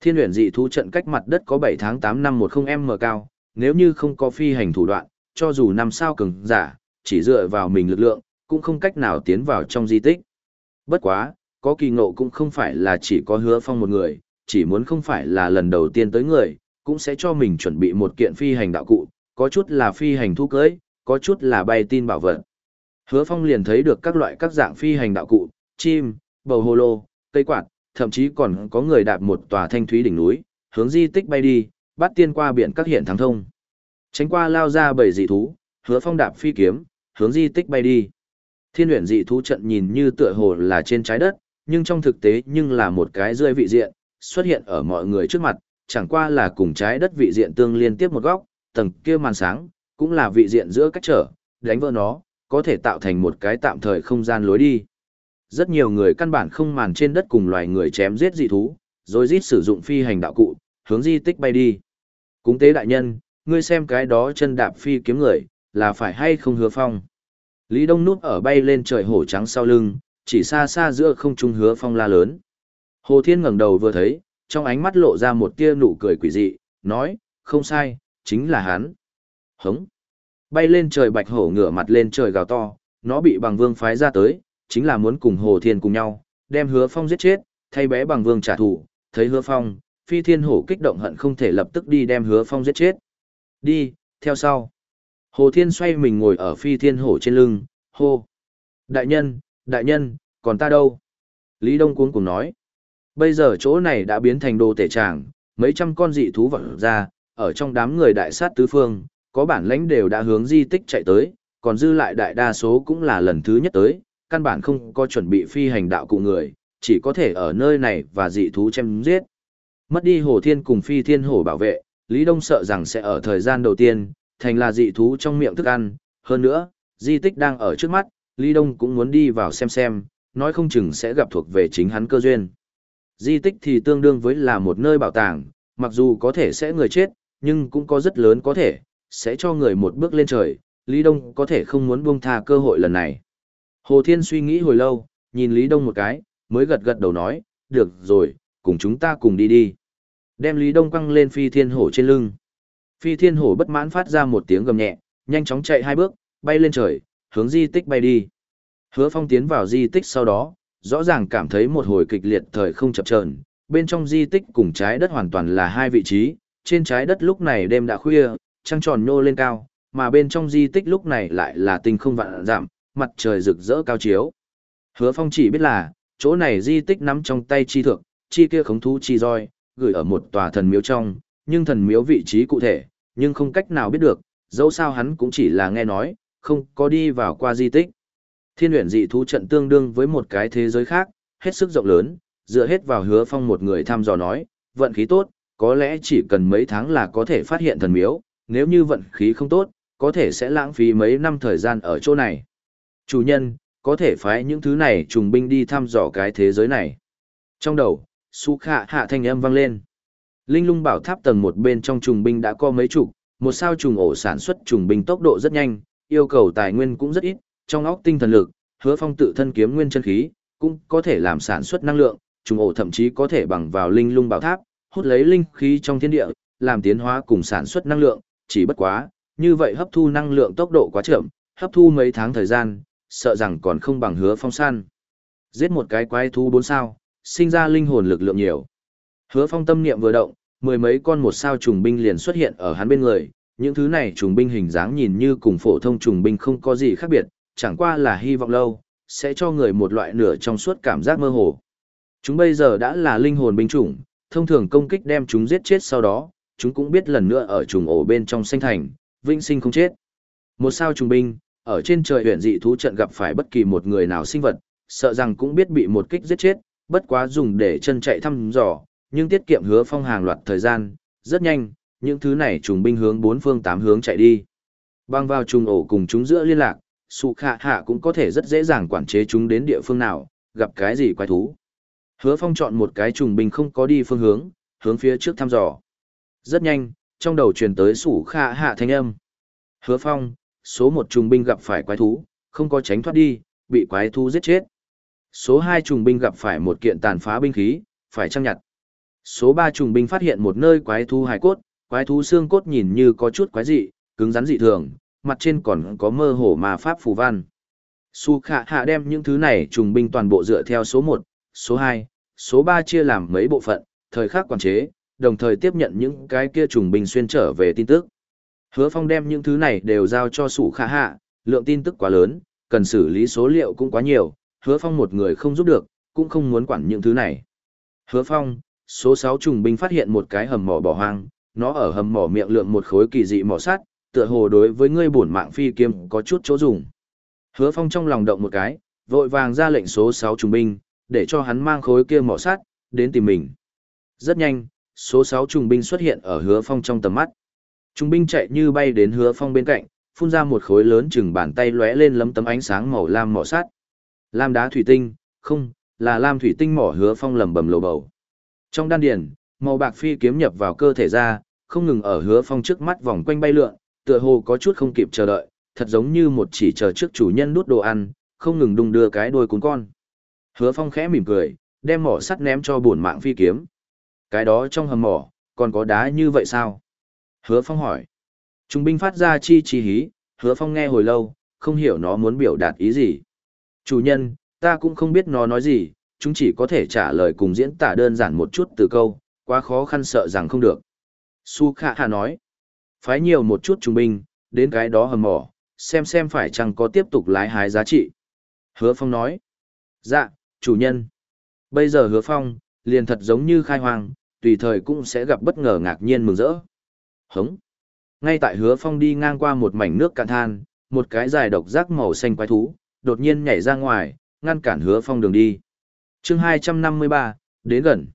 Thiên luyện dị thú trận cách mặt đất có 7 tháng 8 năm 10M cao, nếu như không có phi hành thủ đoạn, cho dù năm sao cường giả, chỉ dựa vào mình lực lượng, cũng không cách nào tiến vào trong di tích. Bất quá, có kỳ ngộ cũng không phải là chỉ có hứa phong một người, chỉ muốn không phải là lần đầu tiên tới người, cũng sẽ cho mình chuẩn bị một kiện phi hành đạo cụ, có chút là phi hành thu cưới, có chút là bay tin bảo vật. Hứa phong liền thấy được các loại các dạng phi hành đạo cụ, chim, bầu hồ lô, cây quạt, thậm chí còn có người đạp một tòa thanh thúy đỉnh núi, hướng di tích bay đi, bắt tiên qua biển các hiện thắng thông. Tránh qua lao ra bảy dị thú, hứa phong đạp phi kiếm, hướng di tích bay đi. Thiên luyện dị thú trận nhìn như tựa hồ là trên trái đất, nhưng trong thực tế nhưng là một cái rơi vị diện, xuất hiện ở mọi người trước mặt, chẳng qua là cùng trái đất vị diện tương liên tiếp một góc, tầng kia màn sáng, cũng là vị diện giữa cách trở, đánh vỡ nó, có thể tạo thành một cái tạm thời không gian lối đi. Rất nhiều người căn bản không màn trên đất cùng loài người chém giết dị thú, rồi giết sử dụng phi hành đạo cụ, hướng di tích bay đi. Cúng tế đại nhân, ngươi xem cái đó chân đạp phi kiếm người, là phải hay không hứa phong. Lý Đông núp ở bay lên trời hổ trắng sau lưng, chỉ xa xa giữa không trung hứa phong la lớn. Hồ Thiên ngẩng đầu vừa thấy, trong ánh mắt lộ ra một tia nụ cười quỷ dị, nói, không sai, chính là hắn. Hống. Bay lên trời bạch hổ ngửa mặt lên trời gào to, nó bị bằng vương phái ra tới, chính là muốn cùng Hồ Thiên cùng nhau, đem hứa phong giết chết, thay bé bằng vương trả thù, thấy hứa phong, phi thiên hổ kích động hận không thể lập tức đi đem hứa phong giết chết. Đi, theo sau. Hồ Thiên xoay mình ngồi ở phi thiên hổ trên lưng, hô. Đại nhân, đại nhân, còn ta đâu? Lý Đông Cuống cùng nói. Bây giờ chỗ này đã biến thành đồ tể tràng, mấy trăm con dị thú vật ra, ở trong đám người đại sát tứ phương, có bản lãnh đều đã hướng di tích chạy tới, còn dư lại đại đa số cũng là lần thứ nhất tới, căn bản không có chuẩn bị phi hành đạo cụ người, chỉ có thể ở nơi này và dị thú chém giết. Mất đi Hồ Thiên cùng phi thiên hổ bảo vệ, Lý Đông sợ rằng sẽ ở thời gian đầu tiên, thành là dị thú trong miệng thức ăn, hơn nữa, di tích đang ở trước mắt, Lý Đông cũng muốn đi vào xem xem, nói không chừng sẽ gặp thuộc về chính hắn cơ duyên. Di tích thì tương đương với là một nơi bảo tàng, mặc dù có thể sẽ người chết, nhưng cũng có rất lớn có thể, sẽ cho người một bước lên trời, Lý Đông có thể không muốn buông tha cơ hội lần này. Hồ Thiên suy nghĩ hồi lâu, nhìn Lý Đông một cái, mới gật gật đầu nói, được rồi, cùng chúng ta cùng đi đi. Đem Lý Đông quăng lên phi thiên hổ trên lưng. Phi thiên hổ bất mãn phát ra một tiếng gầm nhẹ, nhanh chóng chạy hai bước, bay lên trời, hướng di tích bay đi. Hứa phong tiến vào di tích sau đó, rõ ràng cảm thấy một hồi kịch liệt thời không chập chờn bên trong di tích cùng trái đất hoàn toàn là hai vị trí, trên trái đất lúc này đêm đã khuya, trăng tròn nhô lên cao, mà bên trong di tích lúc này lại là tinh không vạn giảm, mặt trời rực rỡ cao chiếu. Hứa phong chỉ biết là, chỗ này di tích nắm trong tay chi thượng, chi kia khống thú chi roi, gửi ở một tòa thần miếu trong, nhưng thần miếu vị trí cụ thể, nhưng không cách nào biết được, dẫu sao hắn cũng chỉ là nghe nói, không có đi vào qua di tích. Thiên luyện dị thú trận tương đương với một cái thế giới khác, hết sức rộng lớn, dựa hết vào hứa phong một người thăm dò nói, vận khí tốt, có lẽ chỉ cần mấy tháng là có thể phát hiện thần miếu, nếu như vận khí không tốt, có thể sẽ lãng phí mấy năm thời gian ở chỗ này. Chủ nhân, có thể phái những thứ này trùng binh đi thăm dò cái thế giới này. Trong đầu, su khạ hạ thanh âm vang lên. Linh lung bảo tháp tầng một bên trong trùng binh đã có mấy chục, một sao trùng ổ sản xuất trùng binh tốc độ rất nhanh, yêu cầu tài nguyên cũng rất ít, trong óc tinh thần lực, hứa phong tự thân kiếm nguyên chân khí, cũng có thể làm sản xuất năng lượng, trùng ổ thậm chí có thể bằng vào linh lung bảo tháp, hút lấy linh khí trong thiên địa, làm tiến hóa cùng sản xuất năng lượng, chỉ bất quá, như vậy hấp thu năng lượng tốc độ quá chậm, hấp thu mấy tháng thời gian, sợ rằng còn không bằng hứa phong săn. Giết một cái quái thú bốn sao, sinh ra linh hồn lực lượng nhiều. Hứa phong tâm niệm vừa động, mười mấy con một sao trùng binh liền xuất hiện ở hắn bên người, những thứ này trùng binh hình dáng nhìn như cùng phổ thông trùng binh không có gì khác biệt, chẳng qua là hy vọng lâu, sẽ cho người một loại nửa trong suốt cảm giác mơ hồ. Chúng bây giờ đã là linh hồn binh chủng, thông thường công kích đem chúng giết chết sau đó, chúng cũng biết lần nữa ở trùng ổ bên trong sinh thành, vĩnh sinh không chết. Một sao trùng binh, ở trên trời huyện dị thú trận gặp phải bất kỳ một người nào sinh vật, sợ rằng cũng biết bị một kích giết chết, bất quá dùng để chân chạy thăm dò, nhưng tiết kiệm hứa phong hàng loạt thời gian, rất nhanh, những thứ này trùng binh hướng bốn phương tám hướng chạy đi. Băng vào trùng ổ cùng chúng giữa liên lạc, Sụ Khả Hạ cũng có thể rất dễ dàng quản chế chúng đến địa phương nào, gặp cái gì quái thú. Hứa Phong chọn một cái trùng binh không có đi phương hướng, hướng phía trước thăm dò. Rất nhanh, trong đầu truyền tới Sủ Khả Hạ thanh âm. Hứa Phong, số một trùng binh gặp phải quái thú, không có tránh thoát đi, bị quái thú giết chết. Số hai trùng binh gặp phải một kiện tàn phá binh khí, phải trang nhặt. Số ba trùng binh phát hiện một nơi quái thú hài cốt, quái thú xương cốt nhìn như có chút quái dị, cứng rắn dị thường, mặt trên còn có mơ hồ mà pháp phù văn. Su Khả Hạ đem những thứ này trùng binh toàn bộ dựa theo số 1, số 2, số 3 chia làm mấy bộ phận, thời khắc quản chế, đồng thời tiếp nhận những cái kia trùng binh xuyên trở về tin tức. Hứa Phong đem những thứ này đều giao cho Su Khả Hạ, lượng tin tức quá lớn, cần xử lý số liệu cũng quá nhiều, Hứa Phong một người không giúp được, cũng không muốn quản những thứ này. Hứa Phong, số 6 trùng binh phát hiện một cái hầm mỏ bỏ hoang, nó ở hầm mỏ miệng lượng một khối kỳ dị mỏ sắt, tựa hồ đối với ngươi bổn mạng phi kiếm có chút chỗ dùng. Hứa Phong trong lòng động một cái, vội vàng ra lệnh số 6 trùng binh, để cho hắn mang khối kia mỏ sắt đến tìm mình. Rất nhanh, số 6 trùng binh xuất hiện ở Hứa Phong trong tầm mắt. Trùng binh chạy như bay đến Hứa Phong bên cạnh, phun ra một khối lớn chừng bàn tay lóe lên lấm tấm ánh sáng màu lam mỏ sắt. Lam đá thủy tinh, không, là lam thủy tinh mỏ Hứa Phong lẩm bẩm lầu bầu. Trong đan điền, màu bạc phi kiếm nhập vào cơ thể ra, không ngừng ở Hứa Phong trước mắt vòng quanh bay lượn, tựa hồ có chút không kịp chờ đợi, thật giống như một chỉ chờ trước chủ nhân đút đồ ăn, không ngừng đung đưa cái đuôi cún con. Hứa Phong khẽ mỉm cười, đem mỏ sắt ném cho buồn mạng phi kiếm. Cái đó trong hầm mỏ, còn có đá như vậy sao? Hứa Phong hỏi. Trung binh phát ra chi chi hí, Hứa Phong nghe hồi lâu, không hiểu nó muốn biểu đạt ý gì. Chủ nhân, ta cũng không biết nó nói gì, chúng chỉ có thể trả lời cùng diễn tả đơn giản một chút từ câu, quá khó khăn sợ rằng không được. Su Khả Hà nói. Phái nhiều một chút trung binh, đến cái đó hầm mỏ, xem xem phải chăng có tiếp tục lái hái giá trị. Hứa Phong nói. Dạ, chủ nhân. Bây giờ hứa Phong, liền thật giống như khai hoang, tùy thời cũng sẽ gặp bất ngờ ngạc nhiên mừng rỡ. Hống. Ngay tại hứa Phong đi ngang qua một mảnh nước cạn than, một cái dài độc giác màu xanh quái thú, đột nhiên nhảy ra ngoài, ngăn cản hứa Phong đường đi. chương 253, đến gần.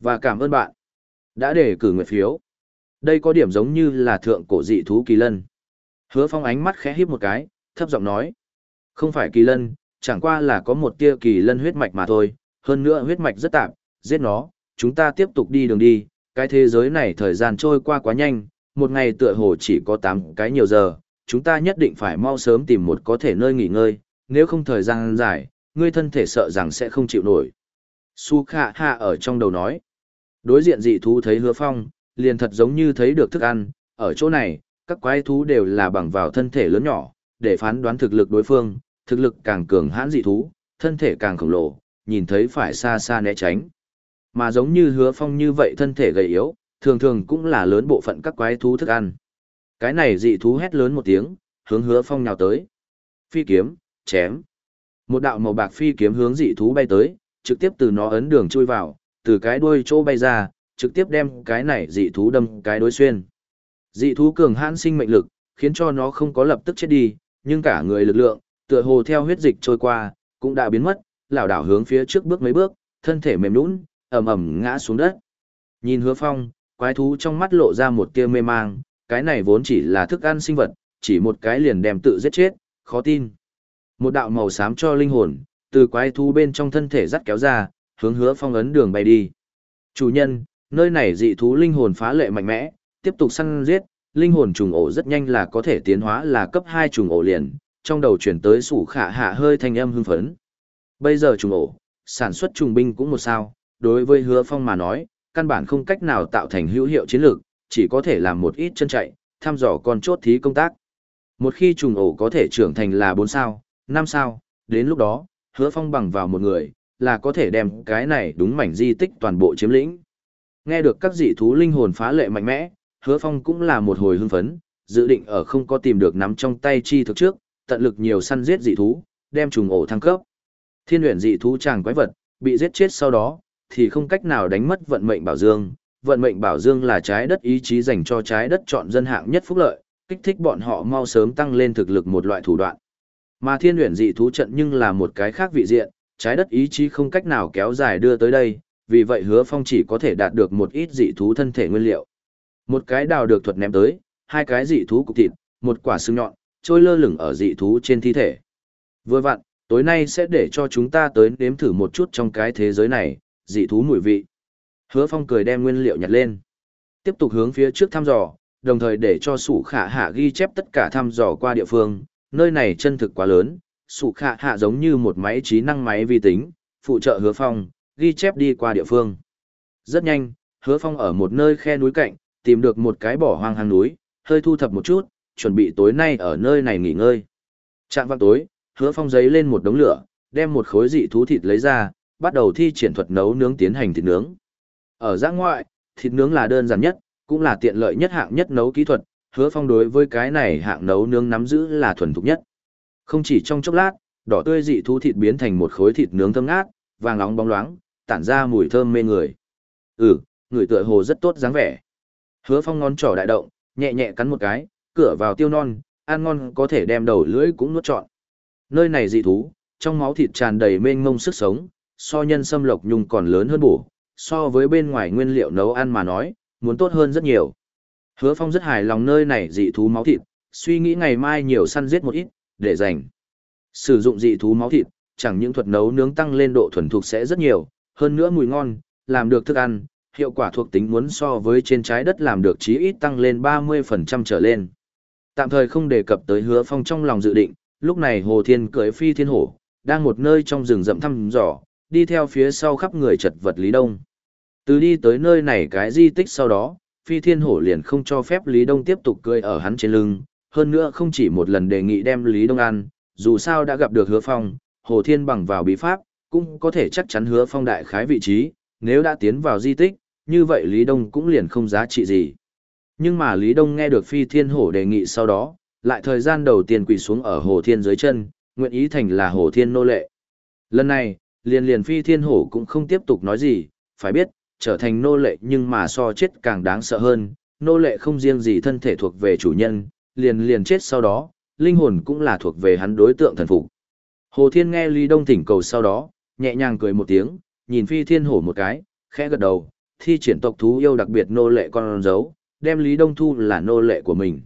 Và cảm ơn bạn đã để cử nguyện phiếu. Đây có điểm giống như là thượng cổ dị thú kỳ lân. Hứa phong ánh mắt khẽ híp một cái, thấp giọng nói. Không phải kỳ lân, chẳng qua là có một tia kỳ lân huyết mạch mà thôi, hơn nữa huyết mạch rất tạp, giết nó, chúng ta tiếp tục đi đường đi, cái thế giới này thời gian trôi qua quá nhanh, một ngày tựa hồ chỉ có 8 cái nhiều giờ, chúng ta nhất định phải mau sớm tìm một có thể nơi nghỉ ngơi, nếu không thời gian dài, ngươi thân thể sợ rằng sẽ không chịu nổi. Su Khả Hạ ở trong đầu nói. Đối diện dị thú thấy hứa phong, liền thật giống như thấy được thức ăn, ở chỗ này, các quái thú đều là bằng vào thân thể lớn nhỏ, để phán đoán thực lực đối phương, thực lực càng cường hãn dị thú, thân thể càng khổng lồ, nhìn thấy phải xa xa né tránh. Mà giống như hứa phong như vậy thân thể gầy yếu, thường thường cũng là lớn bộ phận các quái thú thức ăn. Cái này dị thú hét lớn một tiếng, hướng hứa phong nhào tới. Phi kiếm, chém. Một đạo màu bạc phi kiếm hướng dị thú bay tới, trực tiếp từ nó ấn đường chui vào, từ cái đuôi chỗ bay ra, trực tiếp đem cái này dị thú đâm cái đối xuyên. Dị thú cường hãn sinh mệnh lực, khiến cho nó không có lập tức chết đi, nhưng cả người lực lượng, tựa hồ theo huyết dịch trôi qua, cũng đã biến mất, lảo đảo hướng phía trước bước mấy bước, thân thể mềm nhũn, ầm ầm ngã xuống đất. Nhìn Hứa Phong, quái thú trong mắt lộ ra một tia mê mang, cái này vốn chỉ là thức ăn sinh vật, chỉ một cái liền đem tự giết chết, khó tin. Một đạo màu xám cho linh hồn, từ quái thú bên trong thân thể dắt kéo ra, hướng Hứa Phong ấn đường bay đi. Chủ nhân, nơi này dị thú linh hồn phá lệ mạnh mẽ, tiếp tục săn giết, linh hồn trùng ổ rất nhanh là có thể tiến hóa là cấp 2 trùng ổ liền, trong đầu chuyển tới sủ khả hạ hơi thanh âm hưng phấn. Bây giờ trùng ổ, sản xuất trùng binh cũng một sao, đối với hứa phong mà nói, căn bản không cách nào tạo thành hữu hiệu chiến lược, chỉ có thể làm một ít chân chạy, thăm dò con chốt thí công tác. Một khi trùng ổ có thể trưởng thành là 4 sao, 5 sao, đến lúc đó, hứa phong bằng vào một người, là có thể đem cái này đúng mảnh di tích toàn bộ chiếm lĩnh. Nghe được các dị thú linh hồn phá lệ mạnh mẽ, hứa phong cũng là một hồi hưng phấn, dự định ở không có tìm được nắm trong tay chi thực trước, tận lực nhiều săn giết dị thú, đem trùng ổ thăng cấp. Thiên luyện dị thú chàng quái vật, bị giết chết sau đó, thì không cách nào đánh mất vận mệnh bảo dương. Vận mệnh bảo dương là trái đất ý chí dành cho trái đất chọn dân hạng nhất phúc lợi, kích thích bọn họ mau sớm tăng lên thực lực một loại thủ đoạn. Mà thiên luyện dị thú trận nhưng là một cái khác vị diện, trái đất ý chí không cách nào kéo dài đưa tới đây, vì vậy hứa phong chỉ có thể đạt được một ít dị thú thân thể nguyên liệu. Một cái đào được thuật ném tới, hai cái dị thú cục thịt, một quả xương nhọn, trôi lơ lửng ở dị thú trên thi thể. Vừa vặn, tối nay sẽ để cho chúng ta tới nếm thử một chút trong cái thế giới này, dị thú mùi vị. Hứa Phong cười đem nguyên liệu nhặt lên. Tiếp tục hướng phía trước thăm dò, đồng thời để cho sủ khả hạ ghi chép tất cả thăm dò qua địa phương, nơi này chân thực quá lớn, sủ khả hạ giống như một máy trí năng máy vi tính, phụ trợ Hứa Phong, ghi chép đi qua địa phương. Rất nhanh, Hứa Phong ở một nơi khe núi cạnh, tìm được một cái bỏ hoang hang núi, hơi thu thập một chút, chuẩn bị tối nay ở nơi này nghỉ ngơi. Trạng vào tối, hứa phong giấy lên một đống lửa, đem một khối dị thú thịt lấy ra, bắt đầu thi triển thuật nấu nướng tiến hành thịt nướng. Ở giã ngoại, thịt nướng là đơn giản nhất, cũng là tiện lợi nhất hạng nhất nấu kỹ thuật, hứa phong đối với cái này hạng nấu nướng nắm giữ là thuần thục nhất. Không chỉ trong chốc lát, đỏ tươi dị thú thịt biến thành một khối thịt nướng thơm ngát, vàng óng bóng loáng, tản ra mùi thơm mê người. Ừ, người tựa hồ rất tốt dáng vẻ. Hứa phong ngón trỏ đại động, nhẹ nhẹ cắn một cái, cửa vào tiêu non, ăn ngon có thể đem đầu lưỡi cũng nuốt trọn. Nơi này dị thú, trong máu thịt tràn đầy mênh mông sức sống, so nhân sâm lộc nhung còn lớn hơn bổ, so với bên ngoài nguyên liệu nấu ăn mà nói, muốn tốt hơn rất nhiều. Hứa Phong rất hài lòng nơi này dị thú máu thịt, suy nghĩ ngày mai nhiều săn giết một ít, để dành. Sử dụng dị thú máu thịt, chẳng những thuật nấu nướng tăng lên độ thuần thục sẽ rất nhiều, hơn nữa mùi ngon, làm được thức ăn, hiệu quả thuộc tính muốn so với trên trái đất làm được chí ít tăng lên 30% trở lên. Tạm thời không đề cập tới hứa phong trong lòng dự định, lúc này Hồ Thiên cưỡi phi thiên hổ, đang một nơi trong rừng rậm thăm dò, đi theo phía sau khắp người chật vật Lý Đông. Từ đi tới nơi này cái di tích sau đó, phi thiên hổ liền không cho phép Lý Đông tiếp tục cưỡi ở hắn trên lưng, hơn nữa không chỉ một lần đề nghị đem Lý Đông ăn, dù sao đã gặp được hứa phong, Hồ Thiên bằng vào bí pháp, cũng có thể chắc chắn hứa phong đại khái vị trí, nếu đã tiến vào di tích, như vậy Lý Đông cũng liền không giá trị gì. Nhưng mà Lý Đông nghe được Phi Thiên Hổ đề nghị sau đó, lại thời gian đầu tiên quỳ xuống ở Hồ Thiên dưới chân, nguyện ý thành là Hồ Thiên nô lệ. Lần này, liền liền Phi Thiên Hổ cũng không tiếp tục nói gì, phải biết, trở thành nô lệ nhưng mà so chết càng đáng sợ hơn, nô lệ không riêng gì thân thể thuộc về chủ nhân, liền liền chết sau đó, linh hồn cũng là thuộc về hắn đối tượng thần phục. Hồ Thiên nghe Lý Đông thỉnh cầu sau đó, nhẹ nhàng cười một tiếng, nhìn Phi Thiên Hổ một cái, khẽ gật đầu, thi triển tộc thú yêu đặc biệt nô lệ con dấu, đem Lý Đông Thu là nô lệ của mình.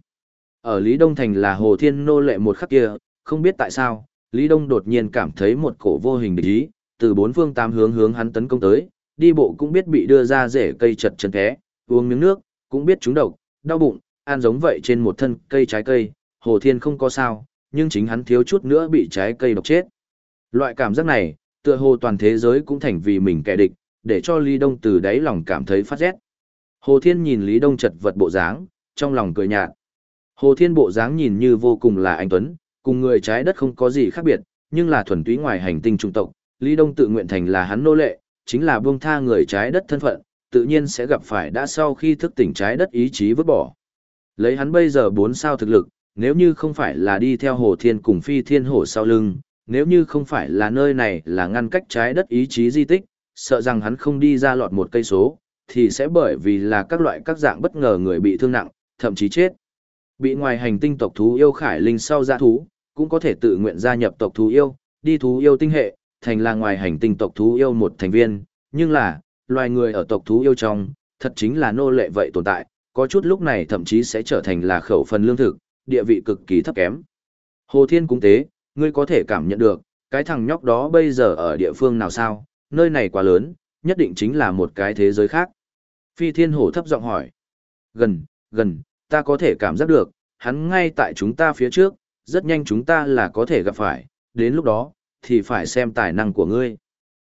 Ở Lý Đông Thành là Hồ Thiên nô lệ một khắc kia, không biết tại sao, Lý Đông đột nhiên cảm thấy một cổ vô hình địch ý, từ bốn phương tám hướng hướng hắn tấn công tới, đi bộ cũng biết bị đưa ra rễ cây chật chân té, uống miếng nước, cũng biết trúng độc, đau bụng, ăn giống vậy trên một thân cây trái cây, Hồ Thiên không có sao, nhưng chính hắn thiếu chút nữa bị trái cây độc chết. Loại cảm giác này, tựa hồ toàn thế giới cũng thành vì mình kẻ địch, để cho Lý Đông từ đáy lòng cảm thấy phát rét. Hồ Thiên nhìn Lý Đông chật vật bộ dáng, trong lòng cười nhạt. Hồ Thiên bộ dáng nhìn như vô cùng là anh Tuấn, cùng người trái đất không có gì khác biệt, nhưng là thuần túy ngoài hành tinh trung tộc. Lý Đông tự nguyện thành là hắn nô lệ, chính là buông tha người trái đất thân phận, tự nhiên sẽ gặp phải đã sau khi thức tỉnh trái đất ý chí vứt bỏ. Lấy hắn bây giờ 4 sao thực lực, nếu như không phải là đi theo Hồ Thiên cùng Phi Thiên Hổ sau lưng, nếu như không phải là nơi này là ngăn cách trái đất ý chí di tích, sợ rằng hắn không đi ra lọt một cây số, thì sẽ bởi vì là các loại các dạng bất ngờ người bị thương nặng, thậm chí chết. Bị ngoài hành tinh tộc thú yêu khải linh sau ra thú, cũng có thể tự nguyện gia nhập tộc thú yêu, đi thú yêu tinh hệ, thành là ngoài hành tinh tộc thú yêu một thành viên, nhưng là, loài người ở tộc thú yêu trong, thật chính là nô lệ vậy tồn tại, có chút lúc này thậm chí sẽ trở thành là khẩu phần lương thực, địa vị cực kỳ thấp kém. Hồ Thiên cũng tế, ngươi có thể cảm nhận được, cái thằng nhóc đó bây giờ ở địa phương nào sao, nơi này quá lớn, nhất định chính là một cái thế giới khác. Phi thiên hổ thấp giọng hỏi. Gần, gần, ta có thể cảm giác được, hắn ngay tại chúng ta phía trước, rất nhanh chúng ta là có thể gặp phải, đến lúc đó, thì phải xem tài năng của ngươi.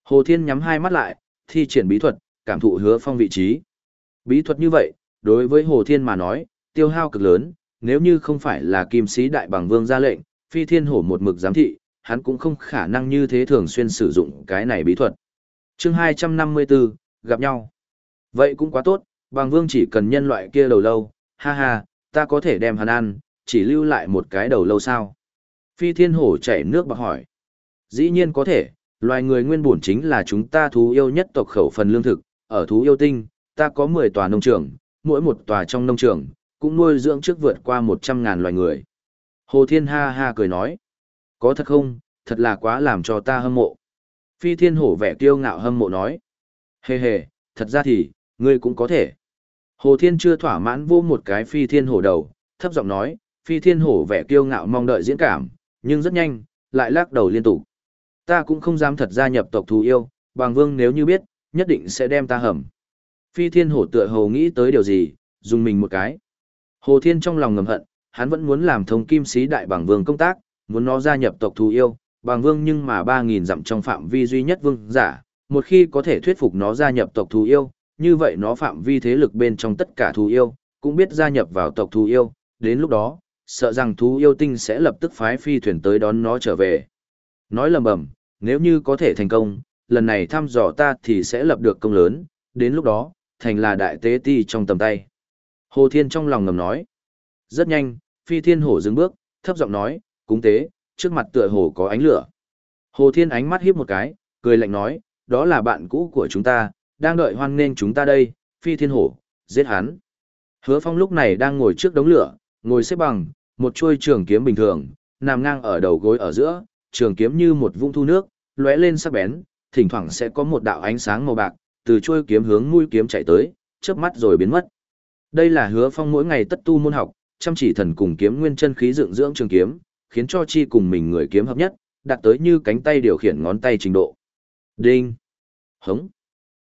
Hồ Thiên nhắm hai mắt lại, thi triển bí thuật, cảm thụ hứa phong vị trí. Bí thuật như vậy, đối với Hồ Thiên mà nói, tiêu hao cực lớn, nếu như không phải là kim sĩ đại bằng vương ra lệnh, phi thiên hổ một mực giám thị, hắn cũng không khả năng như thế thường xuyên sử dụng cái này bí thuật chương 254, gặp nhau. Vậy cũng quá tốt, bằng vương chỉ cần nhân loại kia đầu lâu, ha ha, ta có thể đem hắn ăn, chỉ lưu lại một cái đầu lâu sao. Phi thiên hổ chảy nước bạc hỏi. Dĩ nhiên có thể, loài người nguyên bổn chính là chúng ta thú yêu nhất tộc khẩu phần lương thực, ở thú yêu tinh, ta có 10 tòa nông trường, mỗi một tòa trong nông trường, cũng nuôi dưỡng trước vượt qua 100 ngàn loài người. Hồ Thiên ha ha cười nói. Có thật không, thật là quá làm cho ta hâm mộ. Phi thiên hổ vẻ kiêu ngạo hâm mộ nói. Hề hề, thật ra thì, ngươi cũng có thể. Hồ Thiên chưa thỏa mãn vô một cái phi thiên hổ đầu, thấp giọng nói, phi thiên hổ vẻ kiêu ngạo mong đợi diễn cảm, nhưng rất nhanh, lại lắc đầu liên tục. Ta cũng không dám thật gia nhập tộc thú yêu, bàng vương nếu như biết, nhất định sẽ đem ta hầm. Phi thiên hổ tựa hồ nghĩ tới điều gì, dùng mình một cái. Hồ Thiên trong lòng ngầm hận, hắn vẫn muốn làm thông kim sĩ đại bằng vương công tác, muốn nó gia nhập tộc thú yêu, bằng vương nhưng mà 3.000 dặm trong phạm vi duy nhất vương giả, một khi có thể thuyết phục nó gia nhập tộc thú yêu, như vậy nó phạm vi thế lực bên trong tất cả thú yêu, cũng biết gia nhập vào tộc thú yêu, đến lúc đó, sợ rằng thú yêu tinh sẽ lập tức phái phi thuyền tới đón nó trở về. Nói lầm bầm, nếu như có thể thành công, lần này thăm dò ta thì sẽ lập được công lớn, đến lúc đó, thành là đại tế ti trong tầm tay. Hồ Thiên trong lòng ngầm nói. Rất nhanh, phi thiên hổ dừng bước, thấp giọng nói, cúng tế, trước mặt tựa hồ có ánh lửa. Hồ Thiên ánh mắt hiếp một cái, cười lạnh nói, đó là bạn cũ của chúng ta, đang đợi hoan nghênh chúng ta đây, phi thiên hổ, giết hắn. Hứa phong lúc này đang ngồi trước đống lửa, ngồi xếp bằng, một chuôi trường kiếm bình thường, nằm ngang ở đầu gối ở giữa, trường kiếm như một vũng thu nước, lóe lên sắc bén, thỉnh thoảng sẽ có một đạo ánh sáng màu bạc, từ chuôi kiếm hướng mũi kiếm chạy tới, chớp mắt rồi biến mất. Đây là hứa phong mỗi ngày tất tu môn học, chăm chỉ thần cùng kiếm nguyên chân khí dựng dưỡng trường kiếm, khiến cho chi cùng mình người kiếm hợp nhất, đạt tới như cánh tay điều khiển ngón tay trình độ. Đinh! Hống!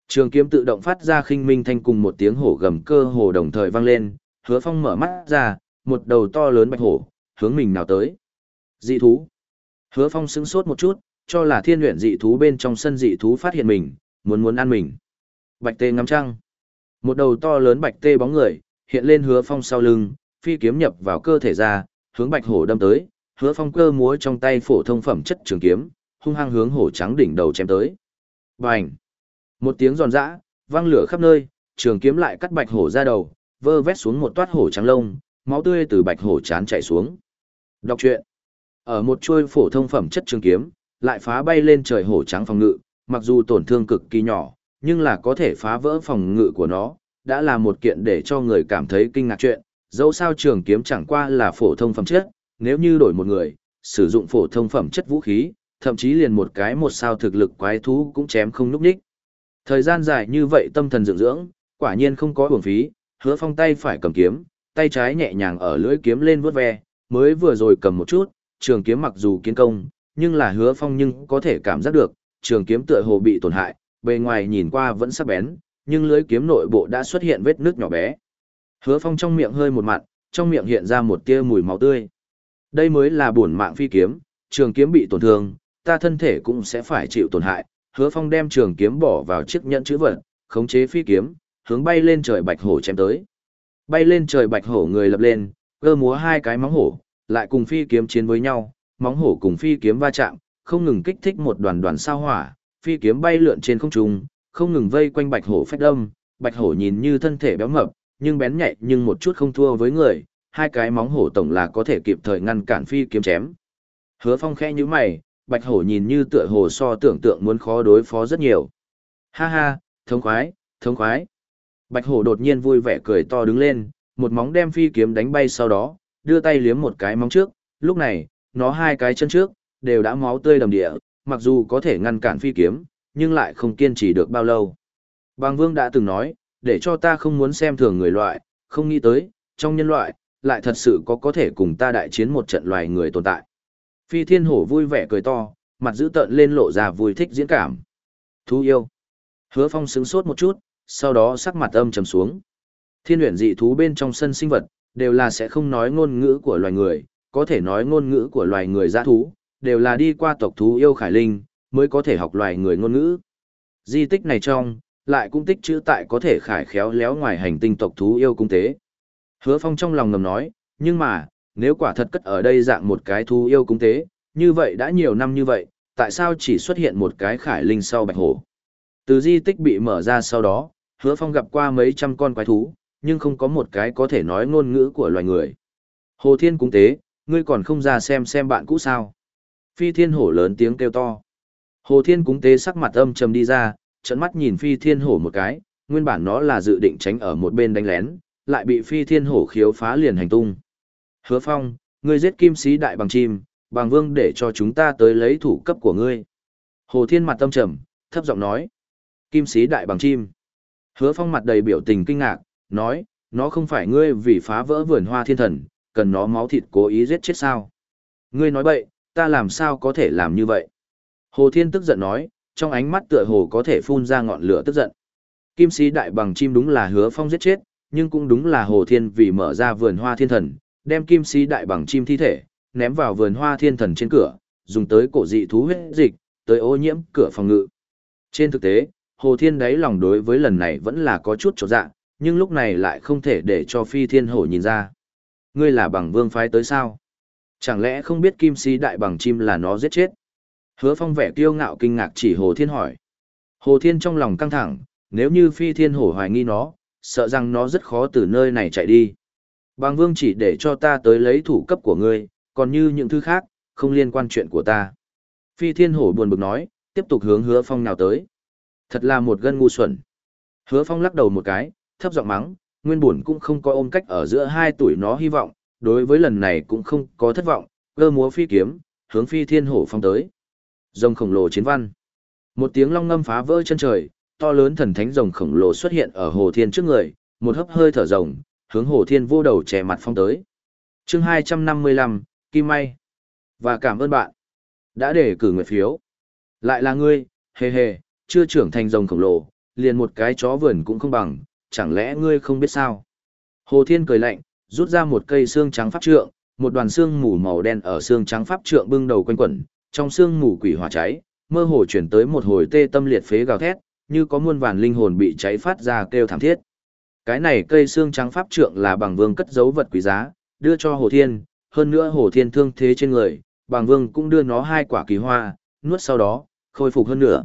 Trường kiếm tự động phát ra khinh minh thanh cùng một tiếng hổ gầm cơ hồ đồng thời vang lên, hứa phong mở mắt ra, một đầu to lớn bạch hổ, hướng mình nào tới. Dị thú! Hứa phong sững sốt một chút, cho là thiên luyện dị thú bên trong sân dị thú phát hiện mình, muốn muốn ăn mình. Bạch tê ngắm trăng. Một đầu to lớn bạch tê bóng người, hiện lên hứa phong sau lưng, phi kiếm nhập vào cơ thể ra, hướng bạch hổ đâm tới, hứa phong cơ múa trong tay phổ thông phẩm chất trường kiếm, hung hăng hướng hổ trắng đỉnh đầu chém tới. Bành! Một tiếng giòn giã, vang lửa khắp nơi, trường kiếm lại cắt bạch hổ ra đầu, vơ vét xuống một toát hổ trắng lông, máu tươi từ bạch hổ chán chảy xuống. Đọc truyện. Ở một chuôi phổ thông phẩm chất trường kiếm, lại phá bay lên trời hổ trắng phòng ngự, mặc dù tổn thương cực kỳ nhỏ, nhưng là có thể phá vỡ phòng ngự của nó, đã là một kiện để cho người cảm thấy kinh ngạc chuyện. Dẫu sao trường kiếm chẳng qua là phổ thông phẩm chất, nếu như đổi một người, sử dụng phổ thông phẩm chất vũ khí, thậm chí liền một cái một sao thực lực quái thú cũng chém không núp đích. Thời gian dài như vậy tâm thần dưỡng dưỡng, quả nhiên không có uổng phí, hứa phong tay phải cầm kiếm, tay trái nhẹ nhàng ở lưỡi kiếm lên vuốt ve, mới vừa rồi cầm một chút, trường kiếm mặc dù kiến công, nhưng là hứa phong nhưng có thể cảm giác được, trường kiếm tựa hồ bị tổn hại, bề ngoài nhìn qua vẫn sắc bén, nhưng lưỡi kiếm nội bộ đã xuất hiện vết nước nhỏ bé. Hứa phong trong miệng hơi một mặn, trong miệng hiện ra một tia mùi máu tươi. Đây mới là bổn mạng phi kiếm, trường kiếm bị tổn thương, ta thân thể cũng sẽ phải chịu tổn hại. Hứa Phong đem trường kiếm bỏ vào chiếc nhẫn chữ vật, khống chế phi kiếm, hướng bay lên trời bạch hổ chém tới. Bay lên trời bạch hổ người lập lên, cơ múa hai cái móng hổ, lại cùng phi kiếm chiến với nhau, móng hổ cùng phi kiếm va chạm, không ngừng kích thích một đoàn đoàn sao hỏa, phi kiếm bay lượn trên không trung, không ngừng vây quanh bạch hổ phách đâm, bạch hổ nhìn như thân thể béo mập, nhưng bén nhạy nhưng một chút không thua với người, hai cái móng hổ tổng là có thể kịp thời ngăn cản phi kiếm chém. Hứa Phong khẽ như mày, bạch hổ nhìn như tựa hồ so tưởng tượng muốn khó đối phó rất nhiều. Ha ha, thống khoái, thống khoái. Bạch hổ đột nhiên vui vẻ cười to đứng lên, một móng đem phi kiếm đánh bay sau đó, đưa tay liếm một cái móng trước, lúc này, nó hai cái chân trước, đều đã máu tươi đầm địa, mặc dù có thể ngăn cản phi kiếm, nhưng lại không kiên trì được bao lâu. Bàng Vương đã từng nói, để cho ta không muốn xem thường người loại, không nghĩ tới, trong nhân loại, lại thật sự có có thể cùng ta đại chiến một trận loài người tồn tại. Phi thiên hổ vui vẻ cười to, mặt giữ tợn lên lộ ra vui thích diễn cảm. Thú yêu. Hứa phong sướng sốt một chút, sau đó sắc mặt âm trầm xuống. Thiên luyện dị thú bên trong sân sinh vật, đều là sẽ không nói ngôn ngữ của loài người, có thể nói ngôn ngữ của loài người giã thú, đều là đi qua tộc thú yêu khải linh, mới có thể học loài người ngôn ngữ. Di tích này trong, lại cũng tích chữ tại có thể khải khéo léo ngoài hành tinh tộc thú yêu cung tế. Hứa Phong trong lòng ngầm nói, nhưng mà, nếu quả thật cất ở đây dạng một cái thú yêu cung tế, như vậy đã nhiều năm như vậy, tại sao chỉ xuất hiện một cái khải linh sau bạch hổ? Từ di tích bị mở ra sau đó, Hứa Phong gặp qua mấy trăm con quái thú, nhưng không có một cái có thể nói ngôn ngữ của loài người. Hồ Thiên Cung tế, ngươi còn không ra xem xem bạn cũ sao. Phi thiên hổ lớn tiếng kêu to. Hồ Thiên cúng tế sắc mặt âm trầm đi ra, trận mắt nhìn phi thiên hổ một cái, nguyên bản nó là dự định tránh ở một bên đánh lén, lại bị phi thiên hổ khiếu phá liền hành tung. Hứa Phong, ngươi giết kim sĩ đại bằng chim, bằng vương để cho chúng ta tới lấy thủ cấp của ngươi. Hồ Thiên mặt tâm trầm, thấp giọng nói. Kim sĩ đại bằng chim. Hứa Phong mặt đầy biểu tình kinh ngạc, nói, nó không phải ngươi vì phá vỡ vườn hoa thiên thần, cần nó máu thịt cố ý giết chết sao. Ngươi nói bậy, ta làm sao có thể làm như vậy? Hồ Thiên tức giận nói, trong ánh mắt tựa hồ có thể phun ra ngọn lửa tức giận. Kim sĩ đại bằng chim đúng là hứa phong giết chết, nhưng cũng đúng là Hồ Thiên vì mở ra vườn hoa thiên thần, đem kim sĩ đại bằng chim thi thể, ném vào vườn hoa thiên thần trên cửa, dùng tới cổ dị thú huyết dịch, tới ô nhiễm cửa phòng ngự. Trên thực tế, Hồ Thiên đáy lòng đối với lần này vẫn là có chút chỗ dạ, nhưng lúc này lại không thể để cho phi thiên hổ nhìn ra. Ngươi là bằng vương phái tới sao? Chẳng lẽ không biết kim sĩ đại bằng chim là nó giết chết? Hứa phong vẻ kiêu ngạo kinh ngạc chỉ Hồ Thiên hỏi. Hồ Thiên trong lòng căng thẳng, nếu như phi thiên hổ hoài nghi nó, sợ rằng nó rất khó từ nơi này chạy đi. Bàng vương chỉ để cho ta tới lấy thủ cấp của ngươi, còn như những thứ khác, không liên quan chuyện của ta. Phi thiên hổ buồn bực nói, tiếp tục hướng hứa phong nào tới. Thật là một gân ngu xuẩn. Hứa phong lắc đầu một cái, thấp giọng mắng, nguyên buồn cũng không có ôm cách ở giữa hai tuổi nó hy vọng, đối với lần này cũng không có thất vọng, cơ múa phi kiếm, hướng phi thiên hổ phong tới. Rồng khổng lồ chiến văn. Một tiếng long ngâm phá vỡ chân trời, to lớn thần thánh rồng khổng lồ xuất hiện ở hồ thiên trước người, một hấp hơi thở rồng, hướng hồ thiên vô đầu chè mặt phong tới. chương 255, Kim May. Và cảm ơn bạn đã để cử nguyện phiếu. Lại là ngươi, hề hề, chưa trưởng thành rồng khổng lồ, liền một cái chó vườn cũng không bằng, chẳng lẽ ngươi không biết sao? Hồ Thiên cười lạnh, rút ra một cây xương trắng pháp trượng, một đoàn xương mù màu đen ở xương trắng pháp trượng bưng đầu quanh quẩn, trong xương mù quỷ hỏa cháy, mơ hồ chuyển tới một hồi tê tâm liệt phế gào thét, như có muôn vàn linh hồn bị cháy phát ra kêu thảm thiết. Cái này cây xương trắng pháp trượng là bằng vương cất giấu vật quý giá, đưa cho Hồ Thiên, hơn nữa Hồ Thiên thương thế trên người, bằng vương cũng đưa nó hai quả kỳ hoa, nuốt sau đó, khôi phục hơn nữa.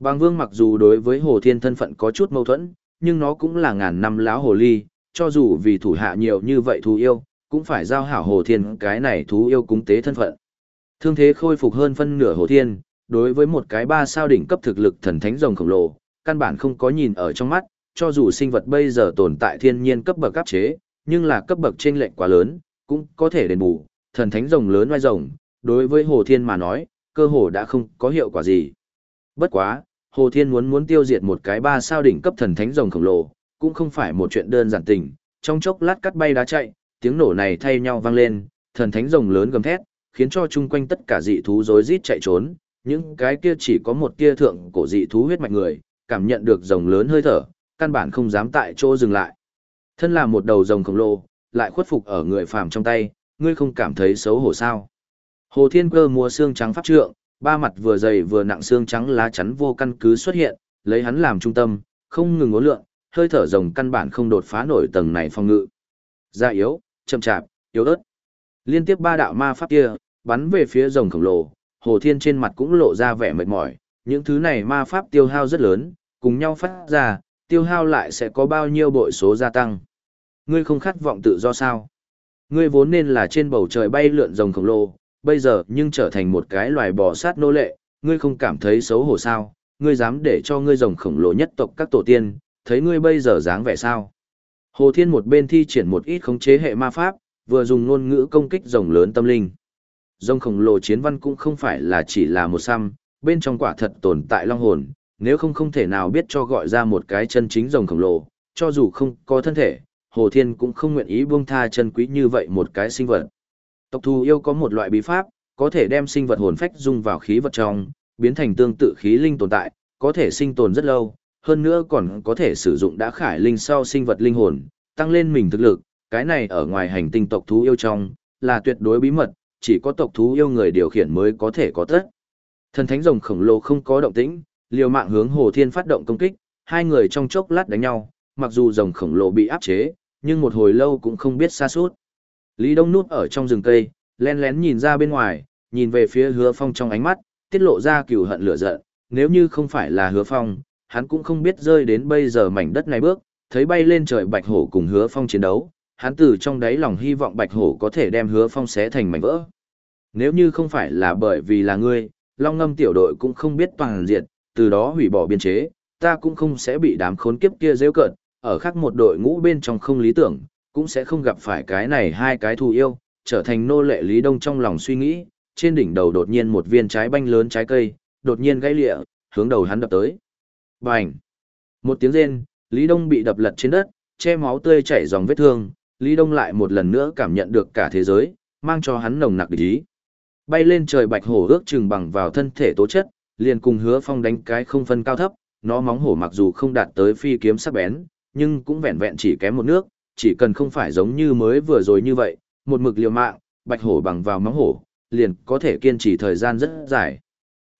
Bằng vương mặc dù đối với Hồ Thiên thân phận có chút mâu thuẫn, nhưng nó cũng là ngàn năm lão hồ ly, cho dù vì thủ hạ nhiều như vậy thú yêu, cũng phải giao hảo Hồ Thiên cái này thú yêu cúng tế thân phận. Thương thế khôi phục hơn phân nửa Hồ Thiên, đối với một cái ba sao đỉnh cấp thực lực thần thánh rồng khổng lồ, căn bản không có nhìn ở trong mắt, cho dù sinh vật bây giờ tồn tại thiên nhiên cấp bậc áp chế, nhưng là cấp bậc trên lệch quá lớn, cũng có thể đền bù, thần thánh rồng lớn oai rồng, đối với Hồ Thiên mà nói, cơ hồ đã không có hiệu quả gì. Bất quá, Hồ Thiên muốn muốn tiêu diệt một cái ba sao đỉnh cấp thần thánh rồng khổng lồ, cũng không phải một chuyện đơn giản tình, trong chốc lát cắt bay đá chạy, tiếng nổ này thay nhau vang lên, thần thánh rồng lớn gầm thét, khiến cho chung quanh tất cả dị thú rối rít chạy trốn, những cái kia chỉ có một tia thượng cổ dị thú huyết mạch người, cảm nhận được rồng lớn hơi thở, căn bản không dám tại chỗ dừng lại. Thân là một đầu rồng khổng lồ, lại khuất phục ở người phàm trong tay, ngươi không cảm thấy xấu hổ sao? Hồ Thiên Cơ mua xương trắng pháp trượng, ba mặt vừa dày vừa nặng xương trắng lá chắn vô căn cứ xuất hiện, lấy hắn làm trung tâm, không ngừng ngốn lượng, hơi thở rồng căn bản không đột phá nổi tầng này phòng ngự. Da yếu, chậm chạp, yếu ớt. Liên tiếp ba đạo ma pháp kia, bắn về phía rồng khổng lồ, Hồ Thiên trên mặt cũng lộ ra vẻ mệt mỏi, những thứ này ma pháp tiêu hao rất lớn, cùng nhau phát ra, tiêu hao lại sẽ có bao nhiêu bội số gia tăng. Ngươi không khát vọng tự do sao? Ngươi vốn nên là trên bầu trời bay lượn rồng khổng lồ, bây giờ nhưng trở thành một cái loài bò sát nô lệ, ngươi không cảm thấy xấu hổ sao, ngươi dám để cho ngươi rồng khổng lồ nhất tộc các tổ tiên, thấy ngươi bây giờ dáng vẻ sao. Hồ Thiên một bên thi triển một ít khống chế hệ ma pháp, vừa dùng ngôn ngữ công kích rồng lớn tâm linh. Rồng khổng lồ chiến văn cũng không phải là chỉ là một xăm, bên trong quả thật tồn tại long hồn, nếu không không thể nào biết cho gọi ra một cái chân chính rồng khổng lồ, cho dù không có thân thể, Hồ Thiên cũng không nguyện ý buông tha chân quý như vậy một cái sinh vật. Tộc thù yêu có một loại bí pháp, có thể đem sinh vật hồn phách dung vào khí vật trong, biến thành tương tự khí linh tồn tại, có thể sinh tồn rất lâu, hơn nữa còn có thể sử dụng đã khải linh sau sinh vật linh hồn, tăng lên mình thực lực, cái này ở ngoài hành tinh tộc thú yêu trong, là tuyệt đối bí mật, chỉ có tộc thú yêu người điều khiển mới có thể có tất. Thần thánh rồng khổng lồ không có động tĩnh, liều mạng hướng Hồ Thiên phát động công kích, hai người trong chốc lát đánh nhau, mặc dù rồng khổng lồ bị áp chế, nhưng một hồi lâu cũng không biết xa suốt. Lý Đông núp ở trong rừng cây, len lén nhìn ra bên ngoài, nhìn về phía hứa phong trong ánh mắt, tiết lộ ra cừu hận lửa giận, nếu như không phải là hứa phong, hắn cũng không biết rơi đến bây giờ mảnh đất này bước, thấy bay lên trời bạch hổ cùng hứa phong chiến đấu, hắn từ trong đáy lòng hy vọng bạch hổ có thể đem hứa phong xé thành mảnh vỡ. Nếu như không phải là bởi vì là ngươi, long ngâm tiểu đội cũng không biết toàn diện, từ đó hủy bỏ biên chế, ta cũng không sẽ bị đám khốn kiếp kia dễu cợt, ở khác một đội ngũ bên trong không lý tưởng, cũng sẽ không gặp phải cái này hai cái thù yêu, trở thành nô lệ Lý Đông trong lòng suy nghĩ, trên đỉnh đầu đột nhiên một viên trái banh lớn trái cây, đột nhiên gãy lịa, hướng đầu hắn đập tới. Bành! Một tiếng rên, Lý Đông bị đập lật trên đất, che máu tươi chảy dòng vết thương, Lý Đông lại một lần nữa cảm nhận được cả thế giới, mang cho hắn nồng nặc ý. Bay lên trời bạch hổ ước chừng bằng vào thân thể tố chất, liền cùng hứa phong đánh cái không phân cao thấp, nó móng hổ mặc dù không đạt tới phi kiếm sắc bén, nhưng cũng vẹn vẹn chỉ kém một nước, chỉ cần không phải giống như mới vừa rồi như vậy, một mực liều mạng, bạch hổ bằng vào móng hổ, liền có thể kiên trì thời gian rất dài.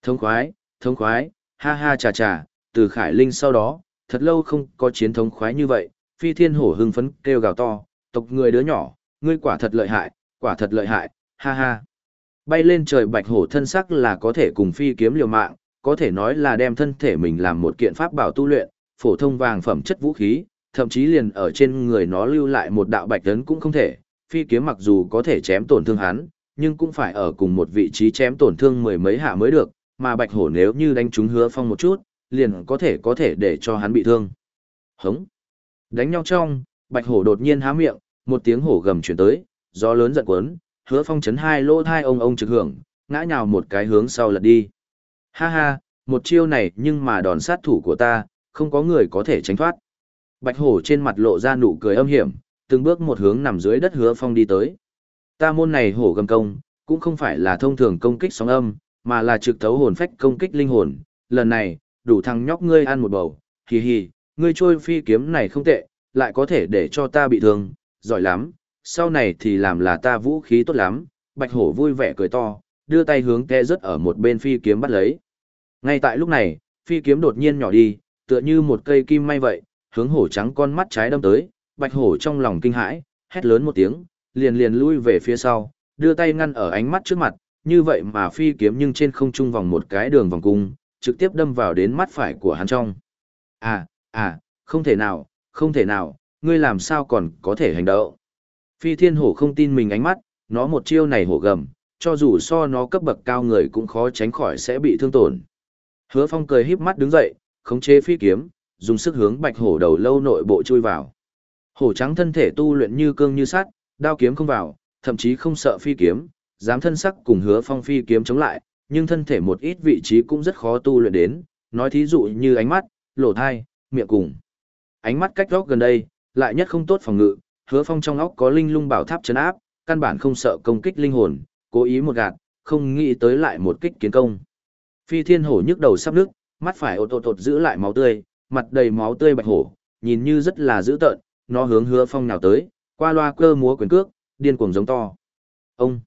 Thông khoái, thông khoái, ha ha chà chà, từ Khải Linh sau đó, thật lâu không có chiến thống khoái như vậy, phi thiên hổ hưng phấn kêu gào to, tộc người đứa nhỏ, ngươi quả thật lợi hại, quả thật lợi hại, ha ha. Bay lên trời bạch hổ thân sắc là có thể cùng phi kiếm liều mạng, có thể nói là đem thân thể mình làm một kiện pháp bảo tu luyện, phổ thông vàng phẩm chất vũ khí, thậm chí liền ở trên người nó lưu lại một đạo bạch tấn cũng không thể, phi kiếm mặc dù có thể chém tổn thương hắn, nhưng cũng phải ở cùng một vị trí chém tổn thương mười mấy hạ mới được, mà bạch hổ nếu như đánh trúng hứa phong một chút, liền có thể có thể để cho hắn bị thương. Hống! Đánh nhau trong, bạch hổ đột nhiên há miệng, một tiếng hổ gầm chuyển tới, gió lớn giận cuốn, hứa phong chấn hai lỗ thai ông ông trực hưởng, ngã nhào một cái hướng sau lật đi. Ha ha, một chiêu này nhưng mà đòn sát thủ của ta, không có người có thể tránh thoát. Bạch hổ trên mặt lộ ra nụ cười âm hiểm, từng bước một hướng nằm dưới đất hứa phong đi tới. Ta môn này hổ gầm công, cũng không phải là thông thường công kích sóng âm, mà là trực thấu hồn phách công kích linh hồn. Lần này, đủ thằng nhóc ngươi ăn một bầu, hì hì, ngươi trôi phi kiếm này không tệ, lại có thể để cho ta bị thương, giỏi lắm, sau này thì làm là ta vũ khí tốt lắm. Bạch hổ vui vẻ cười to, đưa tay hướng khe rớt ở một bên phi kiếm bắt lấy. Ngay tại lúc này, phi kiếm đột nhiên nhỏ đi, tựa như một cây kim may vậy, hướng hổ trắng con mắt trái đâm tới, bạch hổ trong lòng kinh hãi, hét lớn một tiếng, liền liền lui về phía sau, đưa tay ngăn ở ánh mắt trước mặt, như vậy mà phi kiếm nhưng trên không trung vòng một cái đường vòng cung, trực tiếp đâm vào đến mắt phải của hắn trong. À, à, không thể nào, không thể nào, ngươi làm sao còn có thể hành động. Phi thiên hổ không tin mình ánh mắt, nó một chiêu này hổ gầm, cho dù so nó cấp bậc cao người cũng khó tránh khỏi sẽ bị thương tổn. Hứa phong cười híp mắt đứng dậy, khống chế phi kiếm, dùng sức hướng bạch hổ đầu lâu nội bộ chui vào. Hổ trắng thân thể tu luyện như cương như sắt, đao kiếm không vào, thậm chí không sợ phi kiếm, dám thân sắc cùng hứa phong phi kiếm chống lại, nhưng thân thể một ít vị trí cũng rất khó tu luyện đến, nói thí dụ như ánh mắt, lỗ thai, miệng cùng. Ánh mắt cách góc gần đây, lại nhất không tốt phòng ngự, hứa phong trong óc có linh lung bảo tháp chấn áp, căn bản không sợ công kích linh hồn, cố ý một gạt, không nghĩ tới lại một kích kiến công. Phi thiên hổ nhức đầu sắp nước, mắt phải ột ột ột giữ lại máu tươi, mặt đầy máu tươi bạch hổ, nhìn như rất là dữ tợn, nó hướng hứa phong nào tới, qua loa cơ múa quyền cước, điên cuồng giống to. Ông!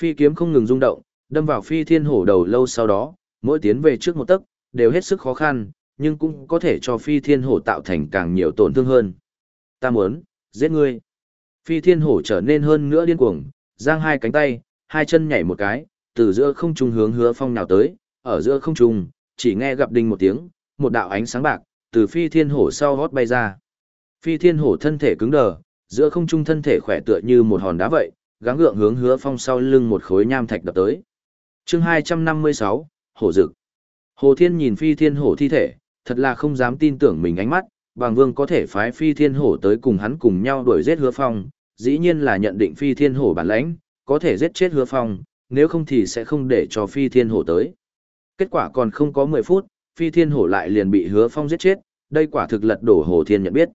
Phi kiếm không ngừng rung động, đâm vào phi thiên hổ đầu lâu sau đó, mỗi tiến về trước một tấc, đều hết sức khó khăn, nhưng cũng có thể cho phi thiên hổ tạo thành càng nhiều tổn thương hơn. Ta muốn, giết ngươi. Phi thiên hổ trở nên hơn nữa điên cuồng, giang hai cánh tay, hai chân nhảy một cái, từ giữa không trung hướng hứa phong nào tới, ở giữa không trung, chỉ nghe gặp đinh một tiếng, một đạo ánh sáng bạc, từ phi thiên hổ sau hót bay ra. Phi thiên hổ thân thể cứng đờ, giữa không trung thân thể khỏe tựa như một hòn đá vậy, gắng gượng hướng hứa phong sau lưng một khối nham thạch đập tới. chương 256, hổ dực. Hồ thiên nhìn phi thiên hổ thi thể, thật là không dám tin tưởng mình ánh mắt, bàng vương có thể phái phi thiên hổ tới cùng hắn cùng nhau đuổi giết hứa phong, dĩ nhiên là nhận định phi thiên hổ bản lãnh, có thể giết chết hứa phong, nếu không thì sẽ không để cho phi thiên hổ tới. Kết quả còn không có 10 phút, phi thiên hổ lại liền bị hứa phong giết chết, đây quả thực lật đổ hồ thiên nhận biết.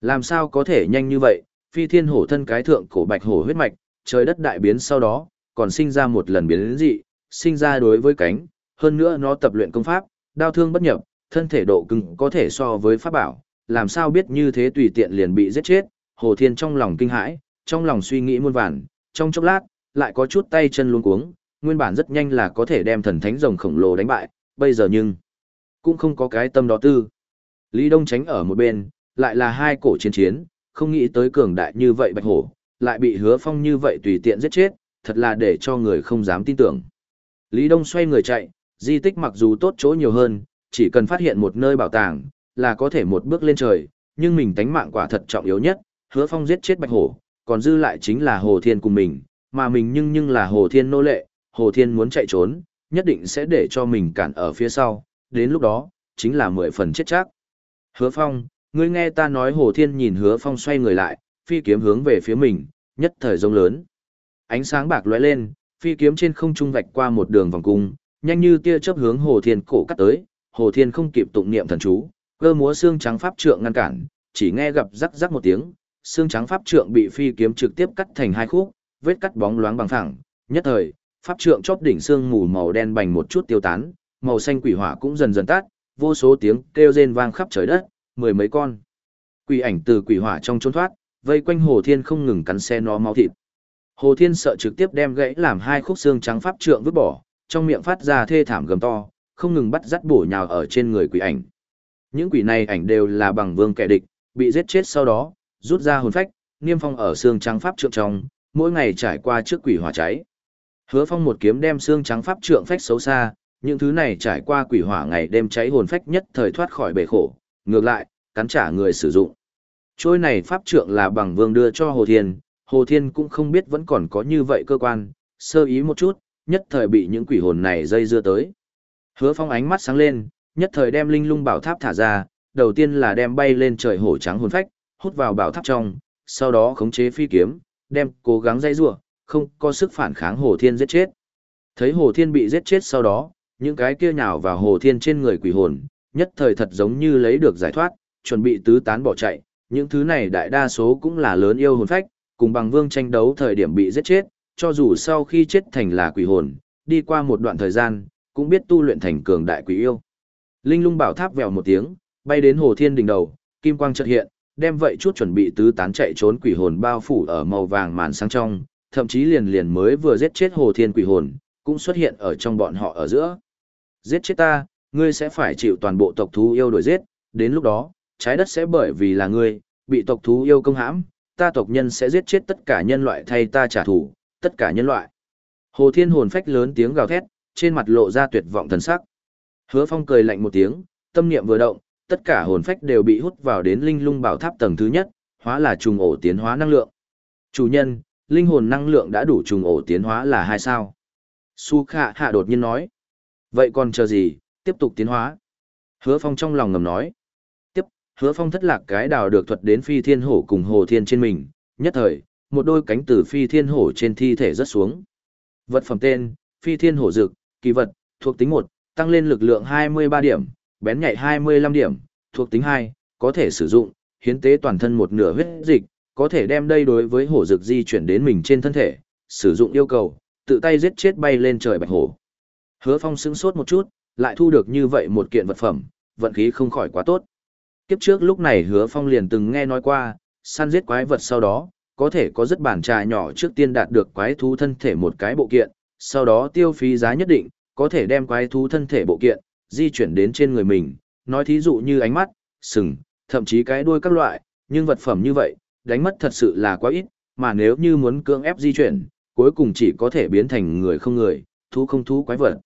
Làm sao có thể nhanh như vậy, phi thiên hổ thân cái thượng cổ bạch hổ huyết mạch, trời đất đại biến sau đó, còn sinh ra một lần biến dị, sinh ra đối với cánh, hơn nữa nó tập luyện công pháp, đao thương bất nhập, thân thể độ cứng có thể so với pháp bảo, làm sao biết như thế tùy tiện liền bị giết chết, hồ thiên trong lòng kinh hãi, trong lòng suy nghĩ muôn vàn, trong chốc lát, lại có chút tay chân luống cuống, nguyên bản rất nhanh là có thể đem thần thánh rồng khổng lồ đánh bại, bây giờ nhưng cũng không có cái tâm đó tư. Lý Đông tránh ở một bên, lại là hai cổ chiến chiến, không nghĩ tới cường đại như vậy bạch hổ, lại bị hứa phong như vậy tùy tiện giết chết, thật là để cho người không dám tin tưởng. Lý Đông xoay người chạy, di tích mặc dù tốt chỗ nhiều hơn, chỉ cần phát hiện một nơi bảo tàng, là có thể một bước lên trời, nhưng mình tánh mạng quả thật trọng yếu nhất, hứa phong giết chết bạch hổ, còn dư lại chính là Hồ Thiên cùng mình, mà mình nhưng nhưng là Hồ Thiên nô lệ, Hồ Thiên muốn chạy trốn, nhất định sẽ để cho mình cản ở phía sau, đến lúc đó, chính là mười phần chết chắc. Hứa Phong, ngươi nghe ta nói Hồ Thiên nhìn Hứa Phong xoay người lại, phi kiếm hướng về phía mình, nhất thời rông lớn. Ánh sáng bạc lóe lên, phi kiếm trên không trung vạch qua một đường vòng cung, nhanh như tia chớp hướng Hồ Thiên cổ cắt tới, Hồ Thiên không kịp tụng niệm thần chú, cơ múa xương trắng pháp trượng ngăn cản, chỉ nghe gặp rắc rắc một tiếng, xương trắng pháp trượng bị phi kiếm trực tiếp cắt thành hai khúc, vết cắt bóng loáng bằng phẳng, nhất thời, pháp trượng chóp đỉnh xương mù màu đen bành một chút tiêu tán, màu xanh quỷ hỏa cũng dần dần tắt, vô số tiếng kêu rên vang khắp trời đất, mười mấy con. Quỷ ảnh từ quỷ hỏa trong trốn thoát, vây quanh Hồ Thiên không ngừng cắn xe nó máu thịt. Hồ Thiên sợ trực tiếp đem gãy làm hai khúc xương trắng pháp trượng vứt bỏ, trong miệng phát ra thê thảm gầm to, không ngừng bắt dắt bổ nhào ở trên người quỷ ảnh. Những quỷ này ảnh đều là bằng vương kẻ địch, bị giết chết sau đó, rút ra hồn phách, niêm phong ở xương trắng pháp trượng trong, mỗi ngày trải qua trước quỷ hỏa cháy. Hứa Phong một kiếm đem xương trắng pháp trượng phách xấu xa, những thứ này trải qua quỷ hỏa ngày đêm cháy hồn phách nhất thời thoát khỏi bể khổ, ngược lại, cắn trả người sử dụng. Trôi này pháp trượng là bằng vương đưa cho Hồ Thiên, Hồ Thiên cũng không biết vẫn còn có như vậy cơ quan, sơ ý một chút, nhất thời bị những quỷ hồn này dây dưa tới. Hứa Phong ánh mắt sáng lên, nhất thời đem linh lung bảo tháp thả ra, đầu tiên là đem bay lên trời hổ trắng hồn phách, hút vào bảo tháp trong, sau đó khống chế phi kiếm, đem cố gắng dây rủa, không có sức phản kháng Hồ Thiên giết chết. Thấy Hồ Thiên bị giết chết sau đó, những cái kia nhào vào Hồ Thiên trên người quỷ hồn, nhất thời thật giống như lấy được giải thoát, chuẩn bị tứ tán bỏ chạy, những thứ này đại đa số cũng là lớn yêu hồn phách, cùng bằng vương tranh đấu thời điểm bị giết chết, cho dù sau khi chết thành là quỷ hồn, đi qua một đoạn thời gian, cũng biết tu luyện thành cường đại quỷ yêu. Linh lung bảo tháp vèo một tiếng, bay đến hồ thiên đỉnh đầu, kim quang chợt hiện, đem vậy chút chuẩn bị tứ tán chạy trốn quỷ hồn bao phủ ở màu vàng màn sáng trong, thậm chí liền liền mới vừa giết chết hồ thiên quỷ hồn, cũng xuất hiện ở trong bọn họ ở giữa. Giết chết ta, ngươi sẽ phải chịu toàn bộ tộc thú yêu đuổi giết, đến lúc đó, trái đất sẽ bởi vì là ngươi, bị tộc thú yêu công hãm, ta tộc nhân sẽ giết chết tất cả nhân loại thay ta trả thù, tất cả nhân loại. Hồ Thiên hồn phách lớn tiếng gào thét, trên mặt lộ ra tuyệt vọng thần sắc. Hứa Phong cười lạnh một tiếng, tâm niệm vừa động, tất cả hồn phách đều bị hút vào đến linh lung bảo tháp tầng thứ nhất, hóa là trùng ổ tiến hóa năng lượng. Chủ nhân, linh hồn năng lượng đã đủ trùng ổ tiến hóa là hai sao. Su Khả Hạ đột nhiên nói. Vậy còn chờ gì, tiếp tục tiến hóa. Hứa Phong trong lòng ngầm nói. Tiếp, Hứa Phong thất lạc cái đào được thuật đến phi thiên hổ cùng hồ thiên trên mình, nhất thời, một đôi cánh từ phi thiên hổ trên thi thể rớt xuống. Vật phẩm tên, phi thiên hổ dực, kỳ vật, thuộc tính 1, tăng lên lực lượng 23 điểm, bén nhạy 25 điểm, thuộc tính 2, có thể sử dụng, hiến tế toàn thân một nửa huyết dịch, có thể đem đây đối với hổ dược di chuyển đến mình trên thân thể, sử dụng yêu cầu, tự tay giết chết bay lên trời bạch hổ. Hứa Phong sững sốt một chút, lại thu được như vậy một kiện vật phẩm, vận khí không khỏi quá tốt. Kiếp trước lúc này Hứa Phong liền từng nghe nói qua, săn giết quái vật sau đó, có thể có rất bản trà nhỏ trước tiên đạt được quái thú thân thể một cái bộ kiện, sau đó tiêu phí giá nhất định, có thể đem quái thú thân thể bộ kiện, di chuyển đến trên người mình, nói thí dụ như ánh mắt, sừng, thậm chí cái đuôi các loại, nhưng vật phẩm như vậy, đánh mất thật sự là quá ít, mà nếu như muốn cưỡng ép di chuyển, cuối cùng chỉ có thể biến thành người không người, thú không thú quái vật.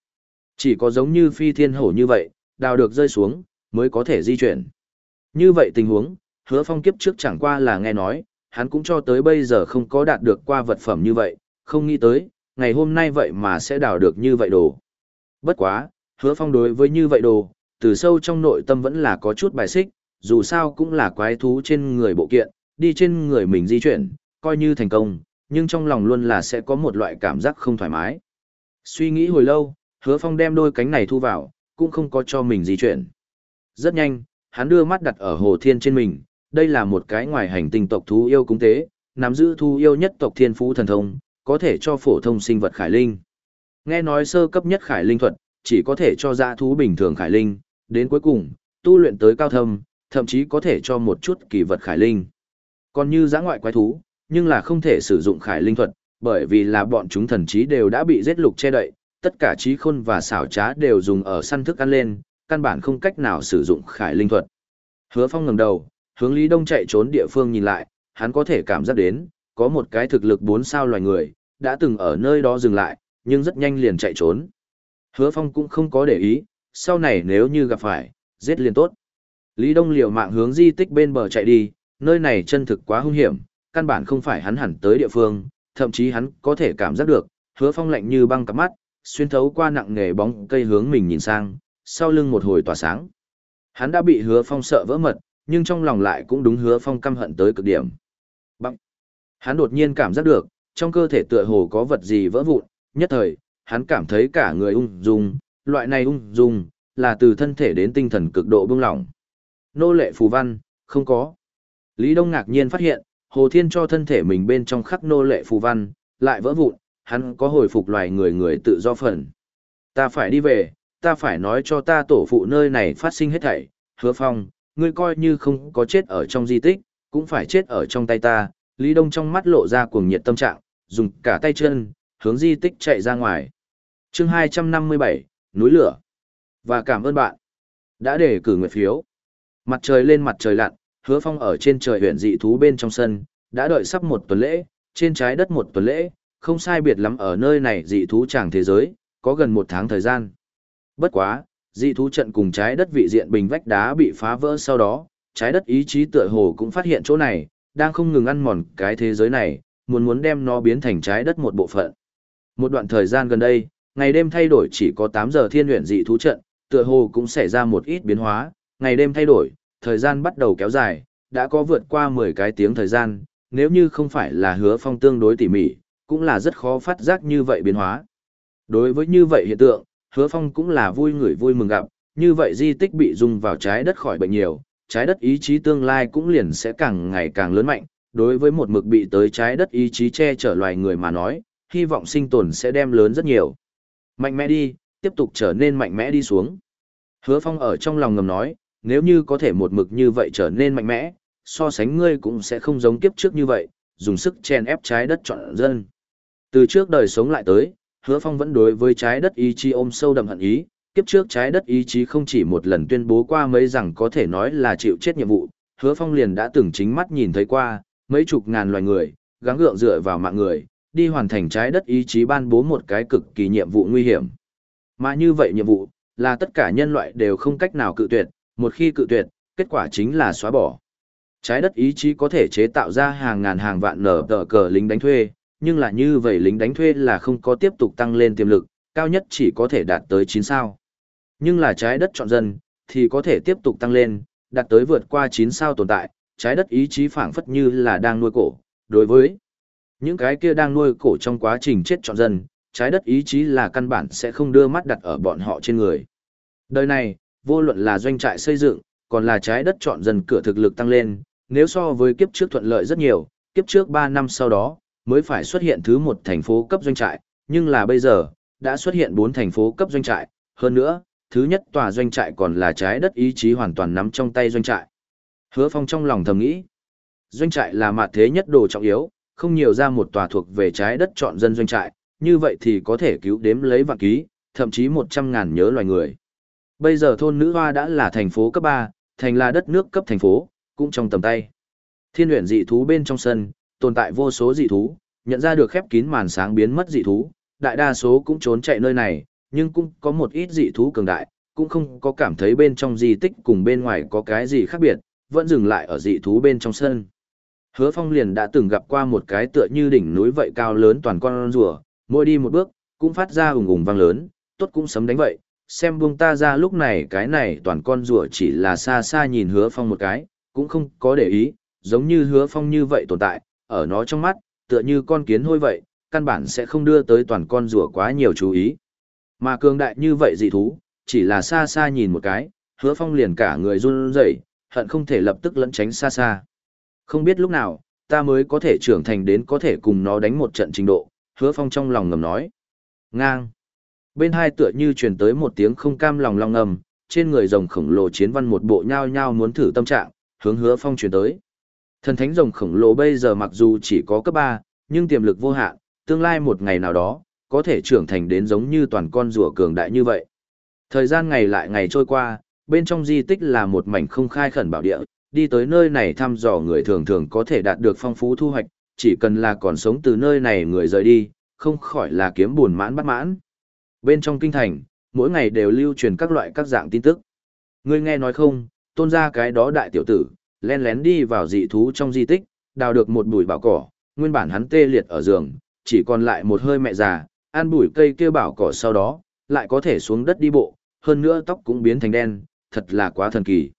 Chỉ có giống như phi thiên hổ như vậy, đào được rơi xuống, mới có thể di chuyển. Như vậy tình huống, hứa phong kiếp trước chẳng qua là nghe nói, hắn cũng cho tới bây giờ không có đạt được qua vật phẩm như vậy, không nghĩ tới, ngày hôm nay vậy mà sẽ đào được như vậy đồ. Bất quá, hứa phong đối với như vậy đồ, từ sâu trong nội tâm vẫn là có chút bài xích, dù sao cũng là quái thú trên người bộ kiện, đi trên người mình di chuyển, coi như thành công, nhưng trong lòng luôn là sẽ có một loại cảm giác không thoải mái. Suy nghĩ hồi lâu, hứa phong đem đôi cánh này thu vào, cũng không có cho mình di chuyển. Rất nhanh, hắn đưa mắt đặt ở hồ thiên trên mình, đây là một cái ngoài hành tinh tộc thú yêu cúng tế, nắm giữ thú yêu nhất tộc thiên phú thần thông, có thể cho phổ thông sinh vật khải linh. Nghe nói sơ cấp nhất khải linh thuật, chỉ có thể cho dã thú bình thường khải linh, đến cuối cùng, tu luyện tới cao thâm, thậm chí có thể cho một chút kỳ vật khải linh. Còn như dã ngoại quái thú, nhưng là không thể sử dụng khải linh thuật, bởi vì là bọn chúng thần trí đều đã bị giết lục che đậy, tất cả trí khôn và xảo trá đều dùng ở săn thức ăn lên, căn bản không cách nào sử dụng khải linh thuật. Hứa Phong ngẩng đầu, hướng Lý Đông chạy trốn địa phương nhìn lại, hắn có thể cảm giác đến, có một cái thực lực bốn sao loài người, đã từng ở nơi đó dừng lại, nhưng rất nhanh liền chạy trốn. Hứa Phong cũng không có để ý, sau này nếu như gặp phải, giết liền tốt. Lý Đông liều mạng hướng di tích bên bờ chạy đi, nơi này chân thực quá hung hiểm, căn bản không phải hắn hẳn tới địa phương, thậm chí hắn có thể cảm giác được, hứa phong lạnh như băng cặp mắt, xuyên thấu qua nặng nghề bóng cây hướng mình nhìn sang, sau lưng một hồi tỏa sáng. Hắn đã bị hứa phong sợ vỡ mật, nhưng trong lòng lại cũng đúng hứa phong căm hận tới cực điểm. Hắn đột nhiên cảm giác được, trong cơ thể tựa hồ có vật gì vỡ vụn, nhất thời, hắn cảm thấy cả người ung dung, loại này ung dung, là từ thân thể đến tinh thần cực độ bưng lỏng. Nô lệ phù văn, không có. Lý Đông ngạc nhiên phát hiện, Hồ Thiên cho thân thể mình bên trong khắc nô lệ phù văn, lại vỡ vụn, hắn có hồi phục loài người người tự do phần. Ta phải đi về, ta phải nói cho ta tổ phụ nơi này phát sinh hết thảy, hứa phong, ngươi coi như không có chết ở trong di tích, cũng phải chết ở trong tay ta. Lý Đông trong mắt lộ ra cuồng nhiệt tâm trạng, dùng cả tay chân, hướng di tích chạy ra ngoài. chương 257, núi lửa. Và cảm ơn bạn đã để cử nguyện phiếu. Mặt trời lên mặt trời lặn, hứa phong ở trên trời huyện dị thú bên trong sân, đã đợi sắp một tuần lễ, trên trái đất một tuần lễ, không sai biệt lắm ở nơi này dị thú chẳng thế giới, có gần một tháng thời gian. Bất quá, dị thú trận cùng trái đất vị diện bình vách đá bị phá vỡ sau đó, trái đất ý chí tựa hồ cũng phát hiện chỗ này, đang không ngừng ăn mòn cái thế giới này, muốn muốn đem nó biến thành trái đất một bộ phận. Một đoạn thời gian gần đây, ngày đêm thay đổi chỉ có 8 giờ thiên luyện dị thú trận, tựa hồ cũng xảy ra một ít biến hóa, ngày đêm thay đổi, thời gian bắt đầu kéo dài, đã có vượt qua 10 cái tiếng thời gian, nếu như không phải là hứa phong tương đối tỉ mỉ, cũng là rất khó phát giác như vậy biến hóa. Đối với như vậy hiện tượng, hứa phong cũng là vui người vui mừng gặp, như vậy di tích bị dung vào trái đất khỏi bệnh nhiều, trái đất ý chí tương lai cũng liền sẽ càng ngày càng lớn mạnh, đối với một mực bị tới trái đất ý chí che chở loài người mà nói, hy vọng sinh tồn sẽ đem lớn rất nhiều. Mạnh mẽ đi, tiếp tục trở nên mạnh mẽ đi xuống. Hứa Phong ở trong lòng ngầm nói, nếu như có thể một mực như vậy trở nên mạnh mẽ, so sánh ngươi cũng sẽ không giống kiếp trước như vậy, dùng sức chen ép trái đất chọn dân. Từ trước đời sống lại tới, Hứa Phong vẫn đối với trái đất ý chí ôm sâu đậm hận ý, kiếp trước trái đất ý chí không chỉ một lần tuyên bố qua mấy rằng có thể nói là chịu chết nhiệm vụ, Hứa Phong liền đã từng chính mắt nhìn thấy qua, mấy chục ngàn loài người, gắng gượng dựa vào mạng người, đi hoàn thành trái đất ý chí ban bố một cái cực kỳ nhiệm vụ nguy hiểm. Mà như vậy nhiệm vụ, là tất cả nhân loại đều không cách nào cự tuyệt, một khi cự tuyệt, kết quả chính là xóa bỏ. Trái đất ý chí có thể chế tạo ra hàng ngàn hàng vạn nở tờ cờ lính đánh thuê, nhưng là như vậy lính đánh thuê là không có tiếp tục tăng lên tiềm lực, cao nhất chỉ có thể đạt tới 9 sao. Nhưng là trái đất chọn dân, thì có thể tiếp tục tăng lên, đạt tới vượt qua 9 sao tồn tại, trái đất ý chí phảng phất như là đang nuôi cổ. Đối với những cái kia đang nuôi cổ trong quá trình chết chọn dân, trái đất ý chí là căn bản sẽ không đưa mắt đặt ở bọn họ trên người. Đời này, vô luận là doanh trại xây dựng, còn là trái đất chọn dân cửa thực lực tăng lên, nếu so với kiếp trước thuận lợi rất nhiều, kiếp trước 3 năm sau đó, mới phải xuất hiện thứ một thành phố cấp doanh trại, nhưng là bây giờ, đã xuất hiện 4 thành phố cấp doanh trại, hơn nữa, thứ nhất tòa doanh trại còn là trái đất ý chí hoàn toàn nắm trong tay doanh trại. Hứa Phong trong lòng thầm nghĩ, doanh trại là mặt thế nhất đồ trọng yếu, không nhiều ra một tòa thuộc về trái đất chọn dân doanh trại, như vậy thì có thể cứu đếm lấy vạn ký, thậm chí 100 ngàn nhớ loài người. Bây giờ thôn nữ hoa đã là thành phố cấp 3, thành là đất nước cấp thành phố, cũng trong tầm tay. Thiên luyện dị thú bên trong sân, tồn tại vô số dị thú, nhận ra được khép kín màn sáng biến mất dị thú, đại đa số cũng trốn chạy nơi này, nhưng cũng có một ít dị thú cường đại, cũng không có cảm thấy bên trong di tích cùng bên ngoài có cái gì khác biệt, vẫn dừng lại ở dị thú bên trong sân. Hứa Phong liền đã từng gặp qua một cái tựa như đỉnh núi vậy cao lớn toàn con rùa, mỗi đi một bước, cũng phát ra ủng ủng vang lớn, tốt cũng sấm đánh vậy, xem buông ta ra lúc này cái này toàn con rùa chỉ là xa xa nhìn hứa phong một cái, cũng không có để ý, giống như hứa phong như vậy tồn tại, ở nó trong mắt, tựa như con kiến hôi vậy, căn bản sẽ không đưa tới toàn con rùa quá nhiều chú ý. Mà cường đại như vậy dị thú, chỉ là xa xa nhìn một cái, hứa phong liền cả người run rẩy, hận không thể lập tức lẫn tránh xa xa. Không biết lúc nào, ta mới có thể trưởng thành đến có thể cùng nó đánh một trận trình độ, hứa phong trong lòng ngầm nói. Ngang. Bên hai tựa như truyền tới một tiếng không cam lòng long ngầm, trên người rồng khổng lồ chiến văn một bộ nhao nhao muốn thử tâm trạng, hướng hứa phong truyền tới. Thần thánh rồng khổng lồ bây giờ mặc dù chỉ có cấp 3, nhưng tiềm lực vô hạn, tương lai một ngày nào đó, có thể trưởng thành đến giống như toàn con rùa cường đại như vậy. Thời gian ngày lại ngày trôi qua, bên trong di tích là một mảnh không khai khẩn bảo địa, đi tới nơi này thăm dò người thường thường có thể đạt được phong phú thu hoạch, chỉ cần là còn sống từ nơi này người rời đi, không khỏi là kiếm buồn mãn bắt mãn. Bên trong kinh thành, mỗi ngày đều lưu truyền các loại các dạng tin tức. Ngươi nghe nói không, tôn ra cái đó đại tiểu tử, len lén đi vào dị thú trong di tích, đào được một bụi bảo cỏ, nguyên bản hắn tê liệt ở giường, chỉ còn lại một hơi mẹ già, ăn bụi cây kia bảo cỏ sau đó, lại có thể xuống đất đi bộ, hơn nữa tóc cũng biến thành đen, thật là quá thần kỳ.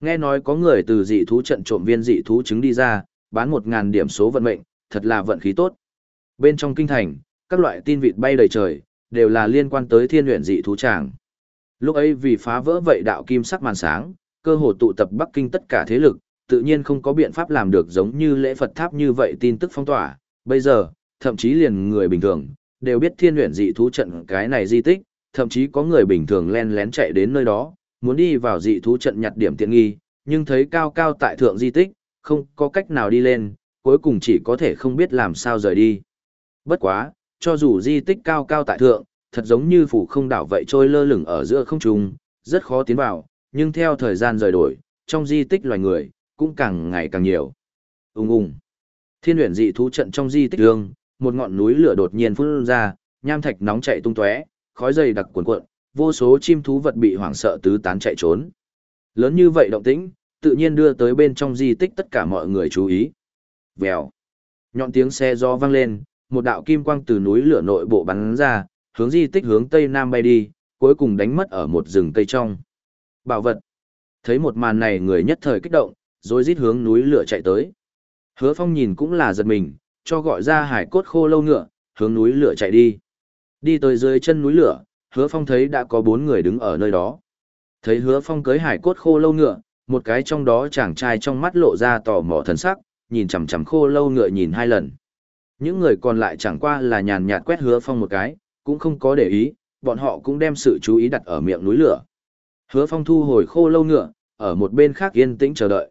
Nghe nói có người từ dị thú trận trộm viên dị thú trứng đi ra, bán một ngàn điểm số vận mệnh, thật là vận khí tốt. Bên trong kinh thành, các loại tin vịt bay đầy trời, đều là liên quan tới thiên luyện dị thú tràng. Lúc ấy vì phá vỡ vậy đạo kim sắc màn sáng, cơ hồ tụ tập Bắc Kinh tất cả thế lực, tự nhiên không có biện pháp làm được giống như lễ Phật tháp như vậy tin tức phong tỏa. Bây giờ, thậm chí liền người bình thường, đều biết thiên luyện dị thú trận cái này di tích, thậm chí có người bình thường len lén chạy đến nơi đó, muốn đi vào dị thú trận nhặt điểm tiện nghi, nhưng thấy cao cao tại thượng di tích, không có cách nào đi lên, cuối cùng chỉ có thể không biết làm sao rời đi. Bất quá, cho dù di tích cao cao tại thượng, thật giống như phủ không đảo vậy trôi lơ lửng ở giữa không trung, rất khó tiến vào, nhưng theo thời gian rời đổi, trong di tích loài người, cũng càng ngày càng nhiều. Ung ung. Thiên huyền dị thú trận trong di tích đường, một ngọn núi lửa đột nhiên phun ra, nham thạch nóng chảy tung tóe, khói dày đặc cuồn cuộn, vô số chim thú vật bị hoảng sợ tứ tán chạy trốn. Lớn như vậy động tĩnh, tự nhiên đưa tới bên trong di tích tất cả mọi người chú ý. Vèo. Nhọn tiếng xe gió vang lên, một đạo kim quang từ núi lửa nội bộ bắn ra, hướng di tích hướng tây nam bay đi, cuối cùng đánh mất ở một rừng cây trong. Bảo vật. Thấy một màn này người nhất thời kích động, rồi rít hướng núi lửa chạy tới. Hứa Phong nhìn cũng là giật mình, cho gọi ra hải cốt khô lâu ngựa, hướng núi lửa chạy đi. Đi tới dưới chân núi lửa, Hứa Phong thấy đã có bốn người đứng ở nơi đó. Thấy Hứa Phong cưới hải cốt khô lâu ngựa, một cái trong đó chàng trai trong mắt lộ ra tò mò thần sắc, nhìn chằm chằm khô lâu ngựa nhìn hai lần. Những người còn lại chẳng qua là nhàn nhạt quét Hứa Phong một cái, cũng không có để ý, bọn họ cũng đem sự chú ý đặt ở miệng núi lửa. Hứa Phong thu hồi khô lâu ngựa, ở một bên khác yên tĩnh chờ đợi.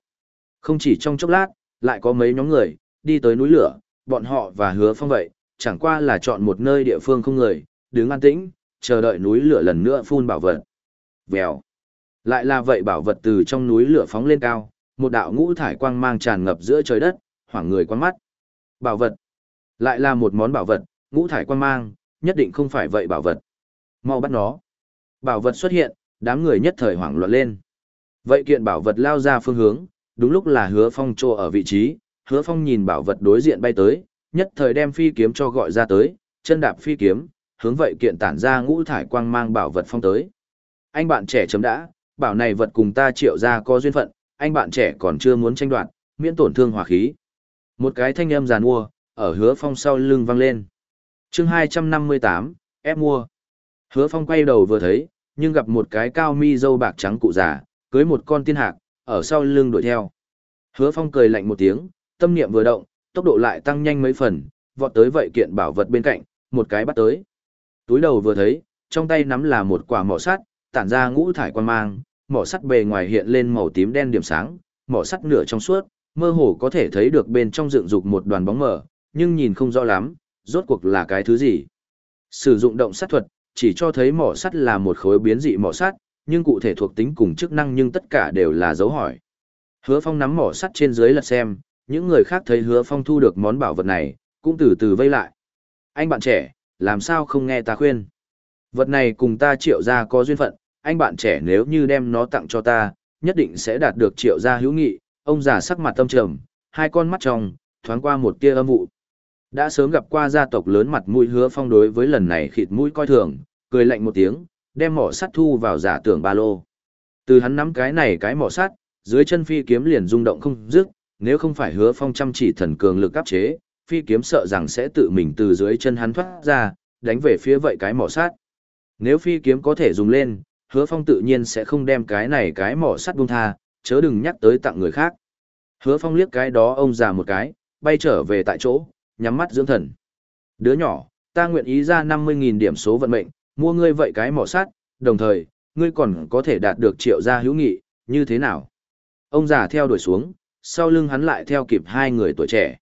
Không chỉ trong chốc lát, lại có mấy nhóm người, đi tới núi lửa, bọn họ và Hứa Phong vậy, chẳng qua là chọn một nơi địa phương không người, đứng an tĩnh, chờ đợi núi lửa lần nữa phun bảo vật. Vèo. Lại là vậy bảo vật từ trong núi lửa phóng lên cao, một đạo ngũ thải quang mang tràn ngập giữa trời đất, hoảng người quan mắt. Bảo vật. Lại là một món bảo vật, ngũ thải quang mang, nhất định không phải vậy bảo vật. Mau bắt nó. Bảo vật xuất hiện, đám người nhất thời hoảng loạn lên. Vậy kiện bảo vật lao ra phương hướng, đúng lúc là hứa phong trô ở vị trí, hứa phong nhìn bảo vật đối diện bay tới, nhất thời đem phi kiếm cho gọi ra tới, chân đạp phi kiếm, hướng vậy kiện tản ra ngũ thải quang mang bảo vật phong tới. Anh bạn trẻ chấm đã, bảo này vật cùng ta triệu ra có duyên phận, anh bạn trẻ còn chưa muốn tranh đoạt, miễn tổn thương hỏa khí. Một cái thanh âm giàn mua, ở hứa phong sau lưng vang lên. chương 258, ép mua. Hứa phong quay đầu vừa thấy, nhưng gặp một cái cao mi dâu bạc trắng cụ già, cưới một con tiên hạc, ở sau lưng đuổi theo. Hứa phong cười lạnh một tiếng, tâm niệm vừa động, tốc độ lại tăng nhanh mấy phần, vọt tới vậy kiện bảo vật bên cạnh, một cái bắt tới. Túi đầu vừa thấy, trong tay nắm là một quả mỏ sắt, tản ra ngũ thải quan mang, mỏ sắt bề ngoài hiện lên màu tím đen điểm sáng, mỏ sắt nửa trong suốt, mơ hồ có thể thấy được bên trong dựng dục một đoàn bóng mờ, nhưng nhìn không rõ lắm, rốt cuộc là cái thứ gì. Sử dụng động sát thuật, chỉ cho thấy mỏ sắt là một khối biến dị mỏ sắt, nhưng cụ thể thuộc tính cùng chức năng nhưng tất cả đều là dấu hỏi. Hứa Phong nắm mỏ sắt trên dưới lật xem, những người khác thấy Hứa Phong thu được món bảo vật này, cũng từ từ vây lại. Anh bạn trẻ, làm sao không nghe ta khuyên? Vật này cùng ta triệu gia có duyên phận, anh bạn trẻ nếu như đem nó tặng cho ta, nhất định sẽ đạt được triệu gia hữu nghị. Ông già sắc mặt tâm trầm, hai con mắt trong, thoáng qua một tia âm vụ. Đã sớm gặp qua gia tộc lớn mặt mũi hứa phong đối với lần này khịt mũi coi thường, cười lạnh một tiếng, đem mỏ sắt thu vào giả tưởng ba lô. Từ hắn nắm cái này cái mỏ sắt, dưới chân phi kiếm liền rung động không dứt, nếu không phải hứa phong chăm chỉ thần cường lực áp chế, phi kiếm sợ rằng sẽ tự mình từ dưới chân hắn thoát ra, đánh về phía vậy cái mỏ sắt. Nếu phi kiếm có thể dùng lên, hứa phong tự nhiên sẽ không đem cái này cái mỏ sắt buông tha, chớ đừng nhắc tới tặng người khác. Hứa phong liếc cái đó ông già một cái, bay trở về tại chỗ, nhắm mắt dưỡng thần. Đứa nhỏ, ta nguyện ý ra 50.000 điểm số vận mệnh, mua ngươi vậy cái mỏ sắt, đồng thời, ngươi còn có thể đạt được triệu gia hữu nghị, như thế nào? Ông già theo đuổi xuống, sau lưng hắn lại theo kịp hai người tuổi trẻ.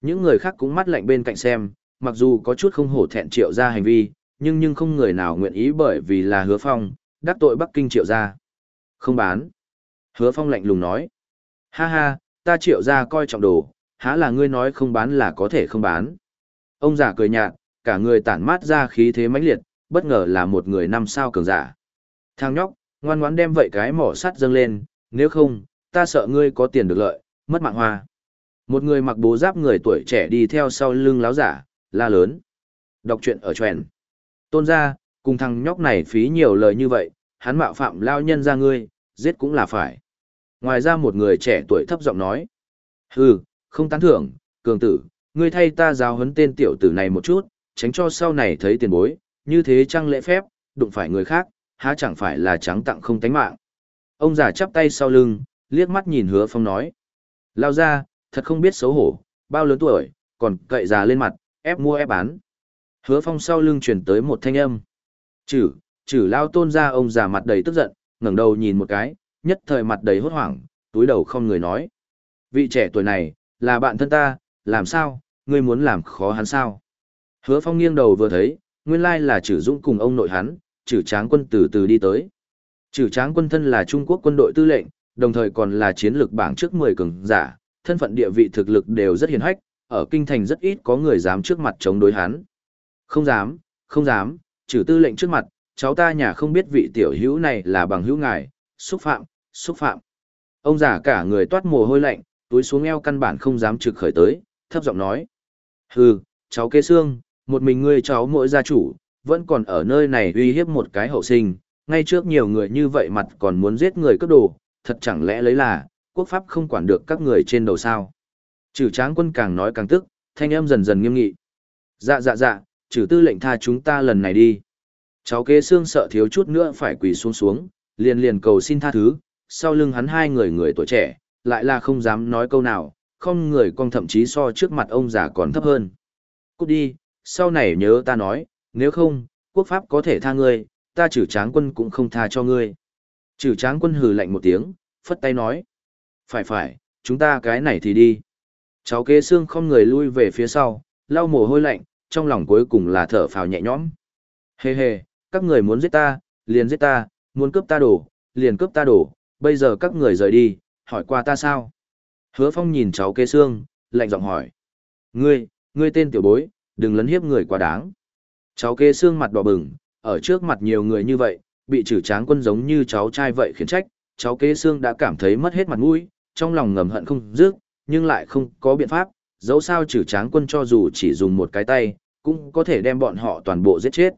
Những người khác cũng mắt lạnh bên cạnh xem, mặc dù có chút không hổ thẹn triệu gia hành vi, nhưng nhưng không người nào nguyện ý bởi vì là hứa phong, đắc tội Bắc Kinh triệu gia. Không bán. Hứa phong lạnh lùng nói. Ha ha, ta triệu gia coi trọng đồ, há là ngươi nói không bán là có thể không bán. Ông già cười nhạt, cả người tản mát ra khí thế mãnh liệt, bất ngờ là một người năm sao cường giả. Thằng nhóc, ngoan ngoãn đem vậy cái mỏ sắt dâng lên, nếu không, ta sợ ngươi có tiền được lợi, mất mạng hoa. Một người mặc bố giáp người tuổi trẻ đi theo sau lưng láo giả, la lớn. Đọc truyện ở trèn. Tôn ra, cùng thằng nhóc này phí nhiều lời như vậy, hắn mạo phạm lao nhân ra ngươi, giết cũng là phải. Ngoài ra một người trẻ tuổi thấp giọng nói. Hừ, không tán thưởng, cường tử, ngươi thay ta giáo huấn tên tiểu tử này một chút, tránh cho sau này thấy tiền bối, như thế chăng lễ phép, đụng phải người khác, há chẳng phải là trắng tặng không tánh mạng. Ông già chắp tay sau lưng, liếc mắt nhìn hứa phong nói. Lao ra, thật không biết xấu hổ, bao lớn tuổi, còn cậy già lên mặt, ép mua ép bán. Hứa phong sau lưng chuyển tới một thanh âm. Chử, chử lao tôn ra ông già mặt đầy tức giận, ngẩng đầu nhìn một cái, nhất thời mặt đầy hốt hoảng, túi đầu không người nói. Vị trẻ tuổi này, là bạn thân ta, làm sao, ngươi muốn làm khó hắn sao? Hứa phong nghiêng đầu vừa thấy, nguyên lai là chử dũng cùng ông nội hắn, chử tráng quân từ từ đi tới. Chử tráng quân thân là Trung Quốc quân đội tư lệnh, đồng thời còn là chiến lược bảng trước 10 cường giả, thân phận địa vị thực lực đều rất hiền hách, ở kinh thành rất ít có người dám trước mặt chống đối hắn. Không dám, không dám, trừ tư lệnh trước mặt, cháu ta nhà không biết vị tiểu hữu này là bằng hữu ngài, xúc phạm, xúc phạm. Ông già cả người toát mồ hôi lạnh, túi xuống eo căn bản không dám trực khởi tới, thấp giọng nói. Hừ, cháu kế xương, một mình ngươi cháu mỗi gia chủ, vẫn còn ở nơi này uy hiếp một cái hậu sinh, ngay trước nhiều người như vậy mặt còn muốn giết người cướp đồ, thật chẳng lẽ lấy là, quốc pháp không quản được các người trên đầu sao. Trừ tráng quân càng nói càng tức, thanh âm dần dần nghiêm nghị. Dạ dạ dạ, trừ tư lệnh tha chúng ta lần này đi. Cháu kế xương sợ thiếu chút nữa phải quỳ xuống xuống, liền liền cầu xin tha thứ, sau lưng hắn hai người người tuổi trẻ, lại là không dám nói câu nào, không người con thậm chí so trước mặt ông già còn thấp hơn. Cút đi, sau này nhớ ta nói, nếu không, quốc pháp có thể tha ngươi, ta trừ tráng quân cũng không tha cho ngươi. Trừ tráng quân hừ lạnh một tiếng, phất tay nói. Phải phải, chúng ta cái này thì đi. Cháu kế xương không người lui về phía sau, lau mồ hôi lạnh, trong lòng cuối cùng là thở phào nhẹ nhõm. Hê hê, các người muốn giết ta, liền giết ta, muốn cướp ta đổ, liền cướp ta đổ, bây giờ các người rời đi, hỏi qua ta sao? Hứa phong nhìn cháu kế xương, lạnh giọng hỏi. Ngươi, ngươi tên tiểu bối, đừng lấn hiếp người quá đáng. Cháu kế xương mặt đỏ bừng, ở trước mặt nhiều người như vậy, bị trừ tráng quân giống như cháu trai vậy khiến trách, cháu kế xương đã cảm thấy mất hết mặt mũi, trong lòng ngầm hận không dứt, nhưng lại không có biện pháp, dẫu sao trừ tráng quân cho dù chỉ dùng một cái tay, cũng có thể đem bọn họ toàn bộ giết chết.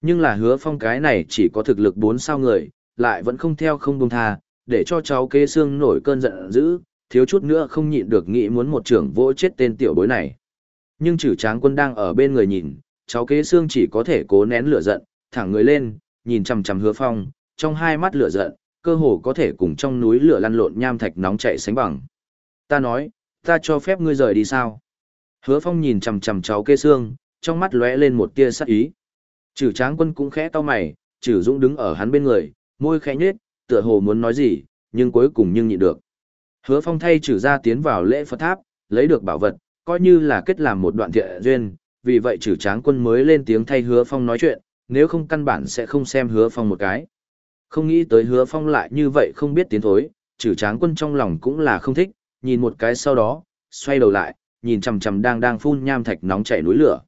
Nhưng là hứa phong cái này chỉ có thực lực bốn sao người, lại vẫn không theo không buông tha, để cho cháu kế xương nổi cơn giận dữ, thiếu chút nữa không nhịn được nghĩ muốn một trưởng vỗ chết tên tiểu bối này. Nhưng trừ tráng quân đang ở bên người nhìn, cháu kế xương chỉ có thể cố nén lửa giận, thẳng người lên, nhìn chằm chằm hứa phong, trong hai mắt lửa giận, cơ hồ có thể cùng trong núi lửa lăn lộn nham thạch nóng chảy sánh bằng. Ta nói, ta cho phép ngươi rời đi sao? Hứa Phong nhìn chằm chằm cháu kê xương, trong mắt lóe lên một tia sắc ý. Trử Tráng Quân cũng khẽ cau mày, Trử Dũng đứng ở hắn bên người, môi khẽ nhếch, tựa hồ muốn nói gì, nhưng cuối cùng nhưng nhịn được. Hứa Phong thay Trử ra tiến vào lễ Phật tháp, lấy được bảo vật, coi như là kết làm một đoạn thiện duyên, vì vậy Trử Tráng Quân mới lên tiếng thay Hứa Phong nói chuyện, nếu không căn bản sẽ không xem Hứa Phong một cái. Không nghĩ tới hứa phong lại như vậy không biết tiến thối, trừ tráng quân trong lòng cũng là không thích, nhìn một cái sau đó, xoay đầu lại, nhìn chằm chằm đang đang phun nham thạch nóng chảy núi lửa.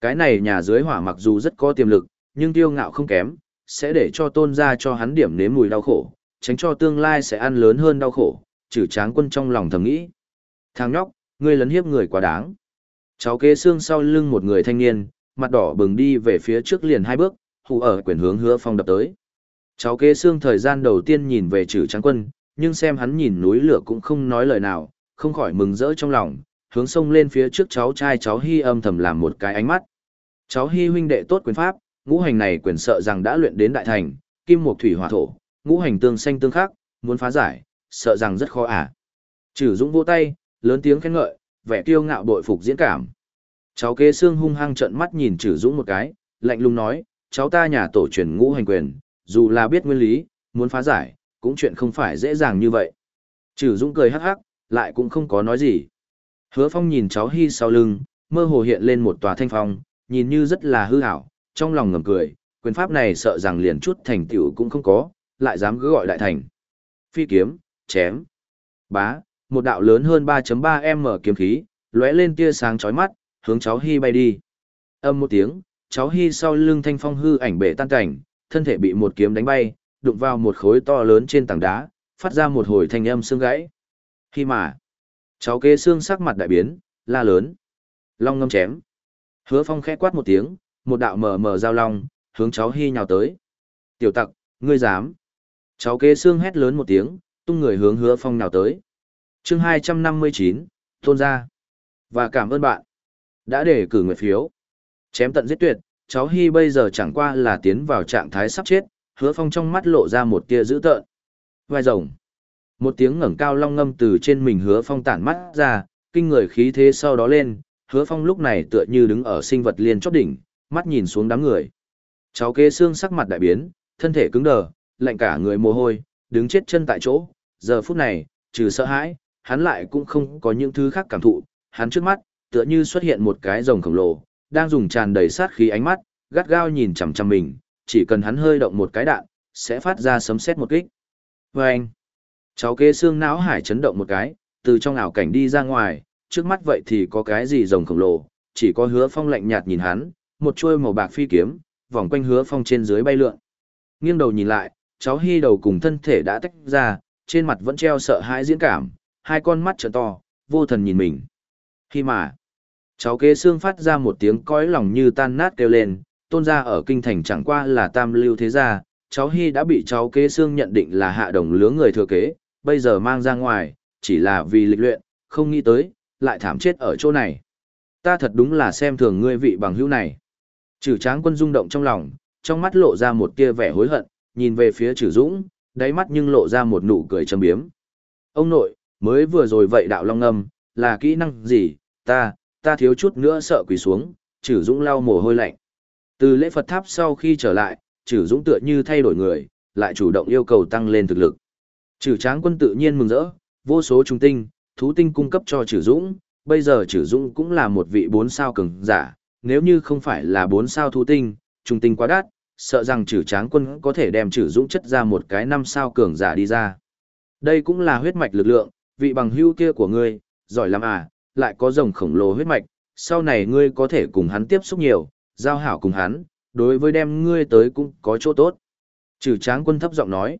Cái này nhà dưới hỏa mặc dù rất có tiềm lực, nhưng tiêu ngạo không kém, sẽ để cho tôn ra cho hắn điểm nếm mùi đau khổ, tránh cho tương lai sẽ ăn lớn hơn đau khổ, trừ tráng quân trong lòng thầm nghĩ. Thằng nhóc, ngươi lấn hiếp người quá đáng. Cháu kế xương sau lưng một người thanh niên, mặt đỏ bừng đi về phía trước liền hai bước, hù ở quyền hướng hứa phong đập tới. Cháu kế xương thời gian đầu tiên nhìn về trừ trắng quân, nhưng xem hắn nhìn núi lửa cũng không nói lời nào, không khỏi mừng rỡ trong lòng, hướng sông lên phía trước cháu trai cháu Hy âm thầm làm một cái ánh mắt. Cháu Hy huynh đệ tốt quyền pháp, ngũ hành này quyền sợ rằng đã luyện đến đại thành, kim mộc thủy hỏa thổ, ngũ hành tương xanh tương khắc, muốn phá giải, sợ rằng rất khó à. Trừ Dũng vỗ tay, lớn tiếng khen ngợi, vẻ kiêu ngạo bội phục diễn cảm. Cháu kế xương hung hăng trợn mắt nhìn Trừ Dũng một cái, lạnh lùng nói, cháu ta nhà tổ truyền ngũ hành quyền, dù là biết nguyên lý, muốn phá giải, cũng chuyện không phải dễ dàng như vậy. Trừ Dũng cười hắc hắc, lại cũng không có nói gì. Hứa Phong nhìn cháu Hy sau lưng, mơ hồ hiện lên một tòa thanh phong, nhìn như rất là hư ảo, trong lòng ngầm cười, quyền pháp này sợ rằng liền chút thành tựu cũng không có, lại dám cứ gọi đại thành. Phi kiếm, chém, bá, một đạo lớn hơn 3.3m kiếm khí, lóe lên tia sáng chói mắt, hướng cháu Hy bay đi. Âm một tiếng, cháu hy sau lưng thanh phong hư ảnh bể tan cảnh, thân thể bị một kiếm đánh bay, đụng vào một khối to lớn trên tảng đá, phát ra một hồi thanh âm xương gãy. Khi mà, cháu kế xương sắc mặt đại biến, la lớn. Long ngâm chém. Hứa phong khẽ quát một tiếng, một đạo mờ mờ giao long, hướng cháu hy nhào tới. Tiểu tặc, ngươi dám. Cháu kế xương hét lớn một tiếng, tung người hướng hứa phong nhào tới. chương hai trăm năm mươi chín tôn ra. Và cảm ơn bạn đã để cử người phiếu. Chém tận giết tuyệt, cháu Hy bây giờ chẳng qua là tiến vào trạng thái sắp chết, hứa phong trong mắt lộ ra một tia dữ tợn. Vai rồng. Một tiếng ngẩng cao long ngâm từ trên mình hứa phong tản mắt ra, kinh người khí thế sau đó lên, hứa phong lúc này tựa như đứng ở sinh vật liên chót đỉnh, mắt nhìn xuống đám người. Cháu kế xương sắc mặt đại biến, thân thể cứng đờ, lạnh cả người mồ hôi, đứng chết chân tại chỗ, giờ phút này, trừ sợ hãi, hắn lại cũng không có những thứ khác cảm thụ, hắn trước mắt, tựa như xuất hiện một cái rồng khổng lồ, đang dùng tràn đầy sát khí ánh mắt, gắt gao nhìn chằm chằm mình, chỉ cần hắn hơi động một cái đạn, sẽ phát ra sấm sét một kích. Vâng! anh, cháu kế xương não hải chấn động một cái, từ trong ảo cảnh đi ra ngoài, trước mắt vậy thì có cái gì rồng khổng lồ, chỉ có hứa phong lạnh nhạt nhìn hắn, một chuôi màu bạc phi kiếm, vòng quanh hứa phong trên dưới bay lượn. Nghiêng đầu nhìn lại, cháu hy đầu cùng thân thể đã tách ra, trên mặt vẫn treo sợ hãi diễn cảm, hai con mắt trợ to, vô thần nhìn mình. Khi mà, cháu kế xương phát ra một tiếng cõi lòng như tan nát kêu lên, tôn gia ở kinh thành chẳng qua là tam lưu thế gia, cháu hy đã bị cháu kế xương nhận định là hạ đồng lứa người thừa kế, bây giờ mang ra ngoài, chỉ là vì lịch luyện, không nghĩ tới, lại thảm chết ở chỗ này. Ta thật đúng là xem thường ngươi vị bằng hữu này. Trừ tráng quân rung động trong lòng, trong mắt lộ ra một tia vẻ hối hận, nhìn về phía trừ dũng, đáy mắt nhưng lộ ra một nụ cười châm biếm. Ông nội, mới vừa rồi vậy đạo long âm, là kỹ năng gì, ta, ta thiếu chút nữa sợ quỳ xuống, Trử dũng lau mồ hôi lạnh. Từ lễ Phật tháp sau khi trở lại, Trử dũng tựa như thay đổi người, lại chủ động yêu cầu tăng lên thực lực. Trử tráng quân tự nhiên mừng rỡ, vô số trung tinh, thú tinh cung cấp cho Trử dũng, bây giờ Trử dũng cũng là một vị bốn sao cường giả, nếu như không phải là bốn sao thú tinh, trung tinh quá đắt, sợ rằng Trử tráng quân có thể đem Trử dũng chất ra một cái năm sao cường giả đi ra. Đây cũng là huyết mạch lực lượng, vị bằng hưu kia của ngươi, giỏi lắm à, lại có rồng khổng lồ huyết mạch, sau này ngươi có thể cùng hắn tiếp xúc nhiều, giao hảo cùng hắn, đối với đem ngươi tới cũng có chỗ tốt. Trừ tráng quân thấp giọng nói,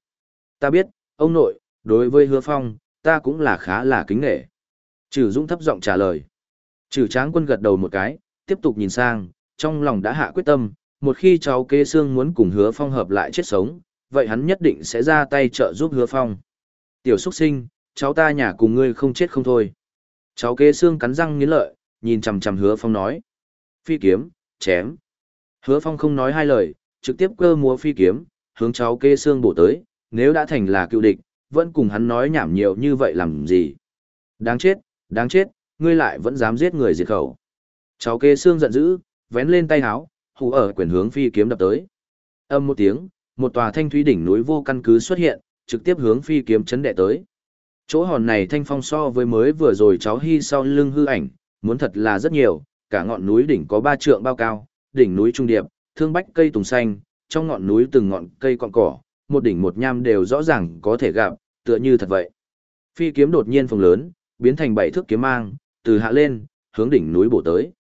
ta biết, ông nội, đối với hứa phong, ta cũng là khá là kính nghệ. Trừ dũng thấp giọng trả lời. Trừ tráng quân gật đầu một cái, tiếp tục nhìn sang, trong lòng đã hạ quyết tâm, một khi cháu kê xương muốn cùng hứa phong hợp lại chết sống, vậy hắn nhất định sẽ ra tay trợ giúp hứa phong. Tiểu xuất sinh, cháu ta nhà cùng ngươi không chết không thôi. Cháu kế xương cắn răng nghiến lợi, nhìn chằm chằm hứa phong nói. Phi kiếm, chém. Hứa phong không nói hai lời, trực tiếp cơ múa phi kiếm, hướng cháu kế xương bổ tới, nếu đã thành là cựu địch, vẫn cùng hắn nói nhảm nhiều như vậy làm gì. Đáng chết, đáng chết, ngươi lại vẫn dám giết người diệt khẩu. Cháu kế xương giận dữ, vén lên tay háo, hù ở quyền hướng phi kiếm đập tới. Âm một tiếng, một tòa thanh thúy đỉnh núi vô căn cứ xuất hiện, trực tiếp hướng phi kiếm chấn đệ tới. Chỗ hòn này thanh phong so với mới vừa rồi cháu hy sau lưng hư ảnh, muốn thật là rất nhiều, cả ngọn núi đỉnh có ba trượng bao cao, đỉnh núi trung điệp, thương bách cây tùng xanh, trong ngọn núi từng ngọn cây cọn cỏ, một đỉnh một nham đều rõ ràng có thể gặp, tựa như thật vậy. Phi kiếm đột nhiên phồng lớn, biến thành bảy thước kiếm mang, từ hạ lên, hướng đỉnh núi bổ tới.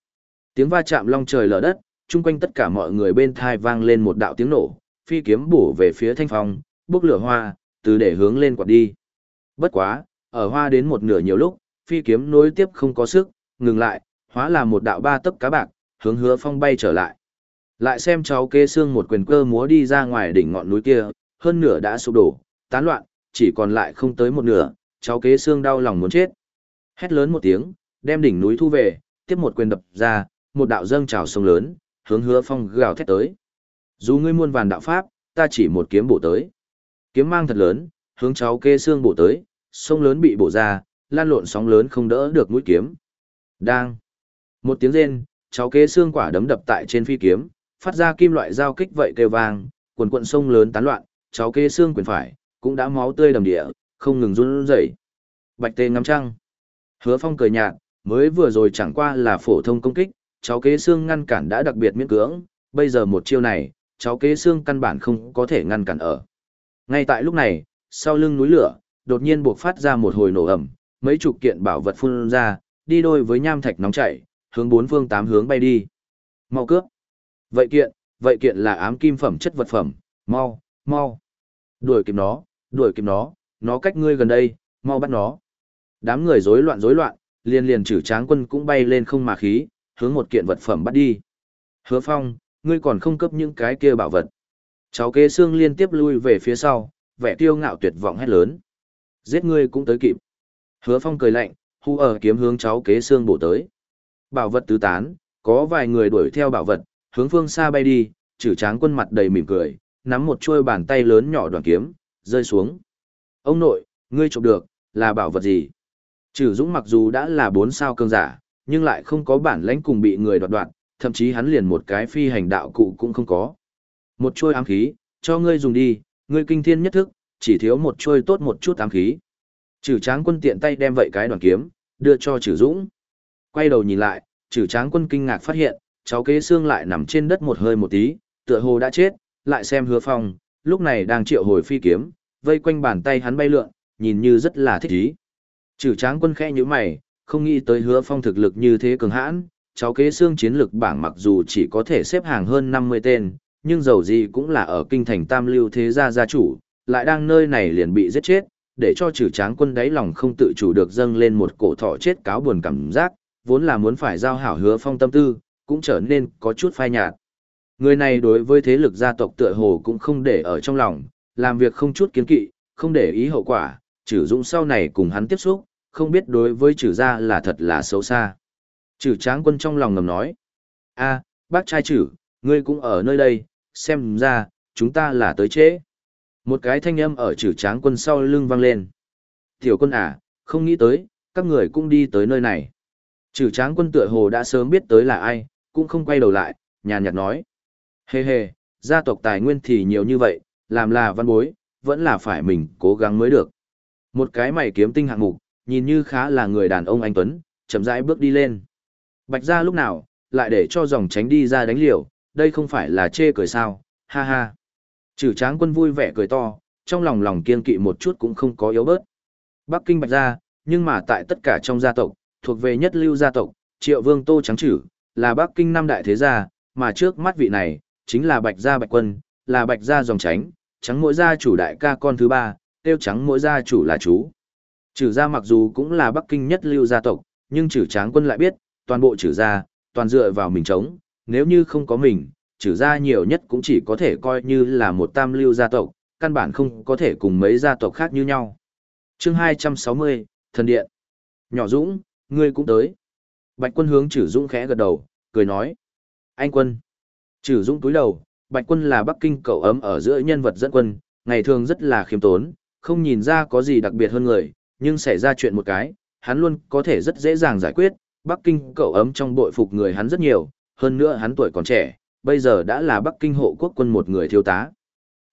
Tiếng va chạm long trời lở đất, chung quanh tất cả mọi người bên thai vang lên một đạo tiếng nổ, phi kiếm bổ về phía thanh phong, bốc lửa hoa, từ để hướng lên quạt đi. Bất quá, ở hoa đến một nửa nhiều lúc, phi kiếm nối tiếp không có sức, ngừng lại, hóa là một đạo ba tấc cá bạc, hướng hứa phong bay trở lại. Lại xem cháu kê xương một quyền cơ múa đi ra ngoài đỉnh ngọn núi kia, hơn nửa đã sụp đổ, tán loạn, chỉ còn lại không tới một nửa, cháu kế xương đau lòng muốn chết. Hét lớn một tiếng, đem đỉnh núi thu về, tiếp một quyền đập ra, một đạo dâng trào sông lớn, hướng hứa phong gào thét tới. Dù ngươi muôn vàn đạo pháp, ta chỉ một kiếm bổ tới. Kiếm mang thật lớn, hướng cháu kê xương bổ tới, sông lớn bị bổ ra, lan lộn sóng lớn không đỡ được mũi kiếm. Đang. Một tiếng rên, cháu kê xương quả đấm đập tại trên phi kiếm, phát ra kim loại giao kích vậy kêu vang, quần quận sông lớn tán loạn, cháu kê xương quyền phải, cũng đã máu tươi đầm địa, không ngừng run rẩy. Bạch tê ngắm trăng. Hứa phong cười nhạt, mới vừa rồi chẳng qua là phổ thông công kích, cháu kế xương ngăn cản đã đặc biệt miễn cưỡng, bây giờ một chiêu này, cháu kế xương căn bản không có thể ngăn cản ở. Ngay tại lúc này, sau lưng núi lửa, đột nhiên buộc phát ra một hồi nổ ẩm, mấy chục kiện bảo vật phun ra, đi đôi với nham thạch nóng chảy, hướng bốn phương tám hướng bay đi. Mau cướp. Vậy kiện, vậy kiện là ám kim phẩm chất vật phẩm, mau, mau. Đuổi kịp nó, đuổi kịp nó, nó cách ngươi gần đây, mau bắt nó. Đám người rối loạn rối loạn, liên liền trừ tráng quân cũng bay lên không mà khí, hướng một kiện vật phẩm bắt đi. Hứa phong, ngươi còn không cấp những cái kia bảo vật. Cháu kế xương liên tiếp lui về phía sau, vẻ kiêu ngạo tuyệt vọng hét lớn. Giết ngươi cũng tới kịp. Hứa phong cười lạnh, hu ở kiếm hướng cháu kế xương bổ tới. Bảo vật tứ tán, có vài người đuổi theo bảo vật, hướng phương xa bay đi, trừ tráng quân mặt đầy mỉm cười, nắm một chuôi bàn tay lớn nhỏ đoàn kiếm, rơi xuống. Ông nội, ngươi chụp được, là bảo vật gì? Trừ Dũng mặc dù đã là bốn sao cương giả, nhưng lại không có bản lãnh cùng bị người đoạt đoạt, thậm chí hắn liền một cái phi hành đạo cụ cũng không có. Một chuôi ám khí, cho ngươi dùng đi, ngươi kinh thiên nhất thức, chỉ thiếu một chuôi tốt một chút ám khí. Trừ Tráng Quân tiện tay đem vậy cái đoàn kiếm, đưa cho Trừ Dũng. Quay đầu nhìn lại, Trừ Tráng Quân kinh ngạc phát hiện, cháu kế xương lại nằm trên đất một hơi một tí, tựa hồ đã chết, lại xem Hứa Phong, lúc này đang triệu hồi phi kiếm, vây quanh bàn tay hắn bay lượn, nhìn như rất là thích ý. Trừ tráng quân khẽ nhíu mày, không nghĩ tới hứa phong thực lực như thế cường hãn, cháu kế xương chiến lực bảng mặc dù chỉ có thể xếp hàng hơn 50 tên, nhưng dầu gì cũng là ở kinh thành tam lưu thế gia gia chủ, lại đang nơi này liền bị giết chết, để cho trừ tráng quân đáy lòng không tự chủ được dâng lên một cổ thọ chết cáo buồn cảm giác, vốn là muốn phải giao hảo hứa phong tâm tư, cũng trở nên có chút phai nhạt. Người này đối với thế lực gia tộc tựa hồ cũng không để ở trong lòng, làm việc không chút kiến kỵ, không để ý hậu quả, trừ dũng sau này cùng hắn tiếp xúc, không biết đối với trừ gia là thật là xấu xa. Trừ tráng quân trong lòng ngầm nói. a bác trai trừ, ngươi cũng ở nơi đây, xem ra, chúng ta là tới trễ. Một cái thanh âm ở trừ tráng quân sau lưng vang lên. Tiểu quân à, không nghĩ tới, các người cũng đi tới nơi này. Trừ tráng quân tựa hồ đã sớm biết tới là ai, cũng không quay đầu lại, nhàn nhạt nói. Hê hê, gia tộc tài nguyên thì nhiều như vậy, làm là văn bối, vẫn là phải mình cố gắng mới được. Một cái mày kiếm tinh hạng mục, nhìn như khá là người đàn ông anh Tuấn, chậm rãi bước đi lên. Bạch ra lúc nào, lại để cho dòng tránh đi ra đánh liều, đây không phải là chê cười sao, ha ha. Trừ tráng quân vui vẻ cười to, trong lòng lòng kiên kỵ một chút cũng không có yếu bớt. Bắc Kinh Bạch gia, nhưng mà tại tất cả trong gia tộc, thuộc về nhất lưu gia tộc, triệu vương tô trắng chử, là Bắc Kinh năm đại thế gia, mà trước mắt vị này, chính là Bạch gia Bạch quân, là Bạch gia dòng tránh, trắng mỗi gia chủ đại ca con thứ ba, tiêu trắng mỗi gia chủ là chú. Trừ gia mặc dù cũng là Bắc Kinh nhất lưu gia tộc, nhưng trừ tráng quân lại biết, toàn bộ trừ gia, toàn dựa vào mình chống, nếu như không có mình, trừ gia nhiều nhất cũng chỉ có thể coi như là một tam lưu gia tộc, căn bản không có thể cùng mấy gia tộc khác như nhau. chương 260, Thần Điện. Nhỏ Dũng, ngươi cũng tới. Bạch quân hướng trừ Dũng khẽ gật đầu, cười nói. Anh quân. Trừ Dũng túi đầu, Bạch quân là Bắc Kinh cậu ấm ở giữa nhân vật dẫn quân, ngày thường rất là khiêm tốn, không nhìn ra có gì đặc biệt hơn người, nhưng xảy ra chuyện một cái, hắn luôn có thể rất dễ dàng giải quyết, Bắc Kinh cậu ấm trong bội phục người hắn rất nhiều, hơn nữa hắn tuổi còn trẻ, bây giờ đã là Bắc Kinh hộ quốc quân một người thiếu tá.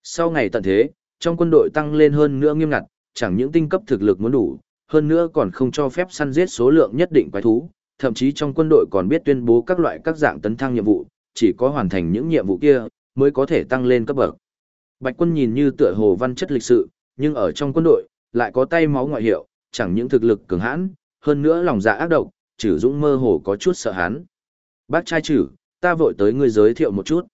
Sau ngày tận thế, trong quân đội tăng lên hơn nữa nghiêm ngặt, chẳng những tinh cấp thực lực muốn đủ, hơn nữa còn không cho phép săn giết số lượng nhất định quái thú, thậm chí trong quân đội còn biết tuyên bố các loại các dạng tấn thăng nhiệm vụ, chỉ có hoàn thành những nhiệm vụ kia mới có thể tăng lên cấp bậc. Bạch quân nhìn như tựa hồ văn chất lịch sự, nhưng ở trong quân đội, lại có tay máu ngoại hiệu, chẳng những thực lực cường hãn, hơn nữa lòng dạ ác độc, trừ dũng mơ hồ có chút sợ hắn. Bác trai trừ, ta vội tới ngươi giới thiệu một chút.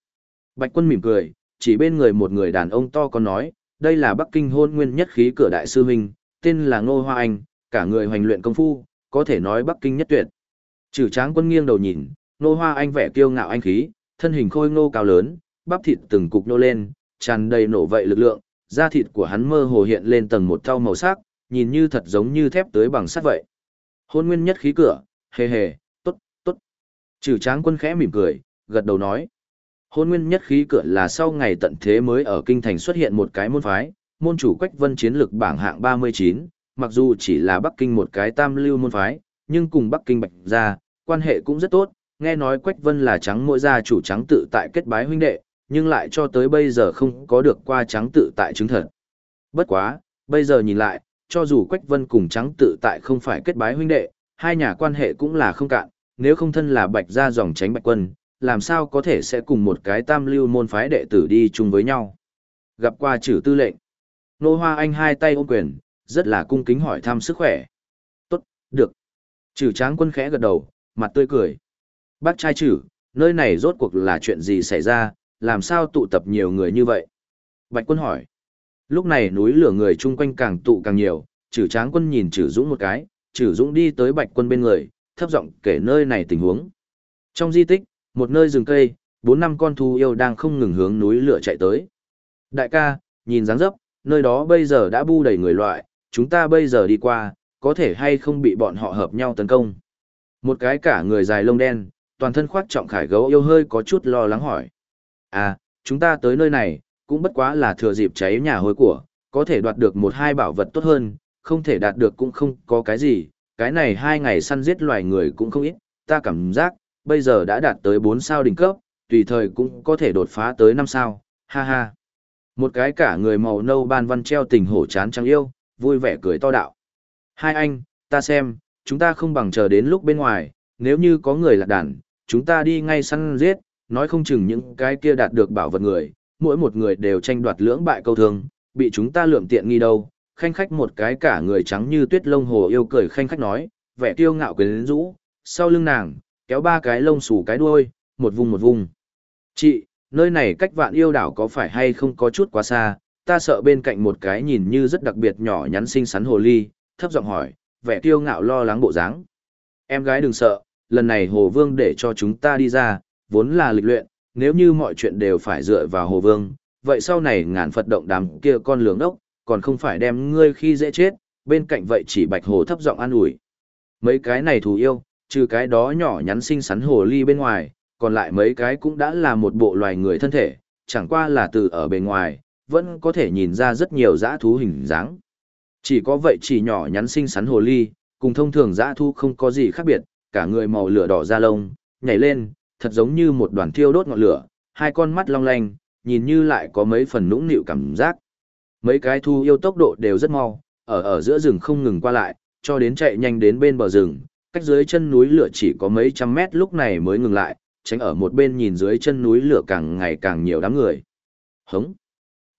Bạch quân mỉm cười, chỉ bên người một người đàn ông to con nói, đây là Bắc Kinh hôn nguyên nhất khí cửa đại sư huynh, tên là Ngô Hoa Anh, cả người hoành luyện công phu, có thể nói Bắc Kinh nhất tuyệt. Trừ tráng quân nghiêng đầu nhìn, Ngô Hoa Anh vẻ kiêu ngạo anh khí, thân hình khôi ngô cao lớn, bắp thịt từng cục nô lên, tràn đầy nổ vậy lực lượng, da thịt của hắn mơ hồ hiện lên tầng một thau màu sắc, nhìn như thật giống như thép tới bằng sắt vậy. Hôn nguyên nhất khí cửa, hề hề. Trừ tráng quân khẽ mỉm cười, gật đầu nói. Hôn nguyên nhất khí cửa là sau ngày tận thế mới ở kinh thành xuất hiện một cái môn phái, môn chủ Quách Vân chiến lực bảng hạng 39, mặc dù chỉ là Bắc Kinh một cái tam lưu môn phái, nhưng cùng Bắc Kinh Bạch gia, quan hệ cũng rất tốt, nghe nói Quách Vân là trắng mỗi gia chủ trắng tự tại kết bái huynh đệ, nhưng lại cho tới bây giờ không có được qua trắng tự tại chứng thật. Bất quá, bây giờ nhìn lại, cho dù Quách Vân cùng trắng tự tại không phải kết bái huynh đệ, hai nhà quan hệ cũng là không cạn, nếu không thân là bạch gia dòng tránh bạch quân, làm sao có thể sẽ cùng một cái tam lưu môn phái đệ tử đi chung với nhau. Gặp qua chử tư lệnh, nô hoa anh hai tay ôm quyền, rất là cung kính hỏi thăm sức khỏe. Tốt, được. Chử tráng quân khẽ gật đầu, mặt tươi cười. Bác trai chử, nơi này rốt cuộc là chuyện gì xảy ra, làm sao tụ tập nhiều người như vậy? Bạch quân hỏi. Lúc này núi lửa người chung quanh càng tụ càng nhiều, chử tráng quân nhìn chử dũng một cái, chử dũng đi tới bạch quân bên người, thấp giọng kể nơi này tình huống. Trong di tích, một nơi rừng cây, bốn năm con thú yêu đang không ngừng hướng núi lửa chạy tới. Đại ca, nhìn dáng dấp, nơi đó bây giờ đã bu đầy người loại, chúng ta bây giờ đi qua, có thể hay không bị bọn họ hợp nhau tấn công. Một cái cả người dài lông đen, toàn thân khoác trọng khải gấu yêu hơi có chút lo lắng hỏi. À, chúng ta tới nơi này, cũng bất quá là thừa dịp cháy nhà hôi của, có thể đoạt được một hai bảo vật tốt hơn, không thể đạt được cũng không có cái gì, cái này hai ngày săn giết loài người cũng không ít, ta cảm giác, bây giờ đã đạt tới 4 sao đỉnh cấp, tùy thời cũng có thể đột phá tới 5 sao, ha ha. Một cái cả người màu nâu ban văn treo tình hổ chán trăng yêu, vui vẻ cười to đạo. Hai anh, ta xem, chúng ta không bằng chờ đến lúc bên ngoài, nếu như có người lạc đàn, chúng ta đi ngay săn giết, nói không chừng những cái kia đạt được bảo vật người, mỗi một người đều tranh đoạt lưỡng bại câu thương, bị chúng ta lượm tiện nghi đâu. Khanh khách một cái cả người trắng như tuyết lông hồ yêu cười khanh khách nói, vẻ kiêu ngạo quyến rũ, sau lưng nàng, kéo ba cái lông xù cái đuôi, một vùng một vùng. Chị, nơi này cách vạn yêu đảo có phải hay không có chút quá xa, ta sợ bên cạnh một cái nhìn như rất đặc biệt nhỏ nhắn xinh xắn hồ ly, thấp giọng hỏi, vẻ kiêu ngạo lo lắng bộ dáng. Em gái đừng sợ, lần này hồ vương để cho chúng ta đi ra, vốn là lịch luyện, nếu như mọi chuyện đều phải dựa vào hồ vương, vậy sau này ngàn Phật động đám kia con lường đốc, còn không phải đem ngươi khi dễ chết, bên cạnh vậy chỉ bạch hồ thấp giọng an ủi. Mấy cái này thù yêu, trừ cái đó nhỏ nhắn xinh xắn hồ ly bên ngoài, còn lại mấy cái cũng đã là một bộ loài người thân thể, chẳng qua là từ ở bề ngoài, vẫn có thể nhìn ra rất nhiều dã thú hình dáng. Chỉ có vậy chỉ nhỏ nhắn xinh xắn hồ ly, cùng thông thường dã thú không có gì khác biệt, cả người màu lửa đỏ da lông, nhảy lên, thật giống như một đoàn thiêu đốt ngọn lửa, hai con mắt long lanh, nhìn như lại có mấy phần nũng nịu cảm giác. Mấy cái thu yêu tốc độ đều rất mau, ở ở giữa rừng không ngừng qua lại, cho đến chạy nhanh đến bên bờ rừng, cách dưới chân núi lửa chỉ có mấy trăm mét lúc này mới ngừng lại, tránh ở một bên nhìn dưới chân núi lửa càng ngày càng nhiều đám người. Hống!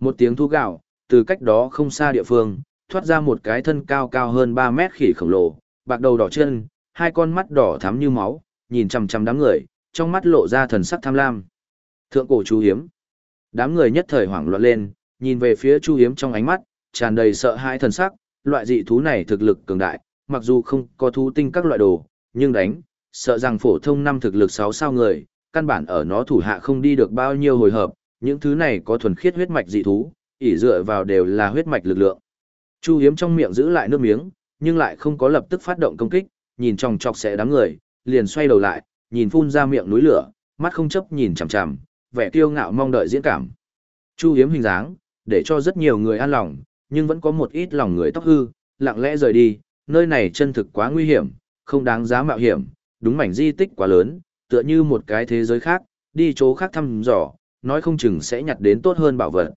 Một tiếng thu gạo, từ cách đó không xa địa phương, thoát ra một cái thân cao cao hơn 3 mét khỉ khổng lồ, bạc đầu đỏ chân, hai con mắt đỏ thắm như máu, nhìn chằm chằm đám người, trong mắt lộ ra thần sắc tham lam. Thượng cổ chú hiếm. Đám người nhất thời hoảng loạn lên, nhìn về phía chu hiếm trong ánh mắt, tràn đầy sợ hãi thần sắc, loại dị thú này thực lực cường đại, mặc dù không có thú tinh các loại đồ, nhưng đánh, sợ rằng phổ thông năm thực lực 6 sao người, căn bản ở nó thủ hạ không đi được bao nhiêu hồi hợp, những thứ này có thuần khiết huyết mạch dị thú, ỷ dựa vào đều là huyết mạch lực lượng. Chu hiếm trong miệng giữ lại nước miếng, nhưng lại không có lập tức phát động công kích, nhìn trong chọc sẽ đám người, liền xoay đầu lại, nhìn phun ra miệng núi lửa, mắt không chấp nhìn chằm chằm, vẻ kiêu ngạo mong đợi diễn cảm. Chu hiếm hình dáng, để cho rất nhiều người an lòng, nhưng vẫn có một ít lòng người tóc hư, lặng lẽ rời đi, nơi này chân thực quá nguy hiểm, không đáng giá mạo hiểm, đúng mảnh di tích quá lớn, tựa như một cái thế giới khác, đi chỗ khác thăm dò, nói không chừng sẽ nhặt đến tốt hơn bảo vật.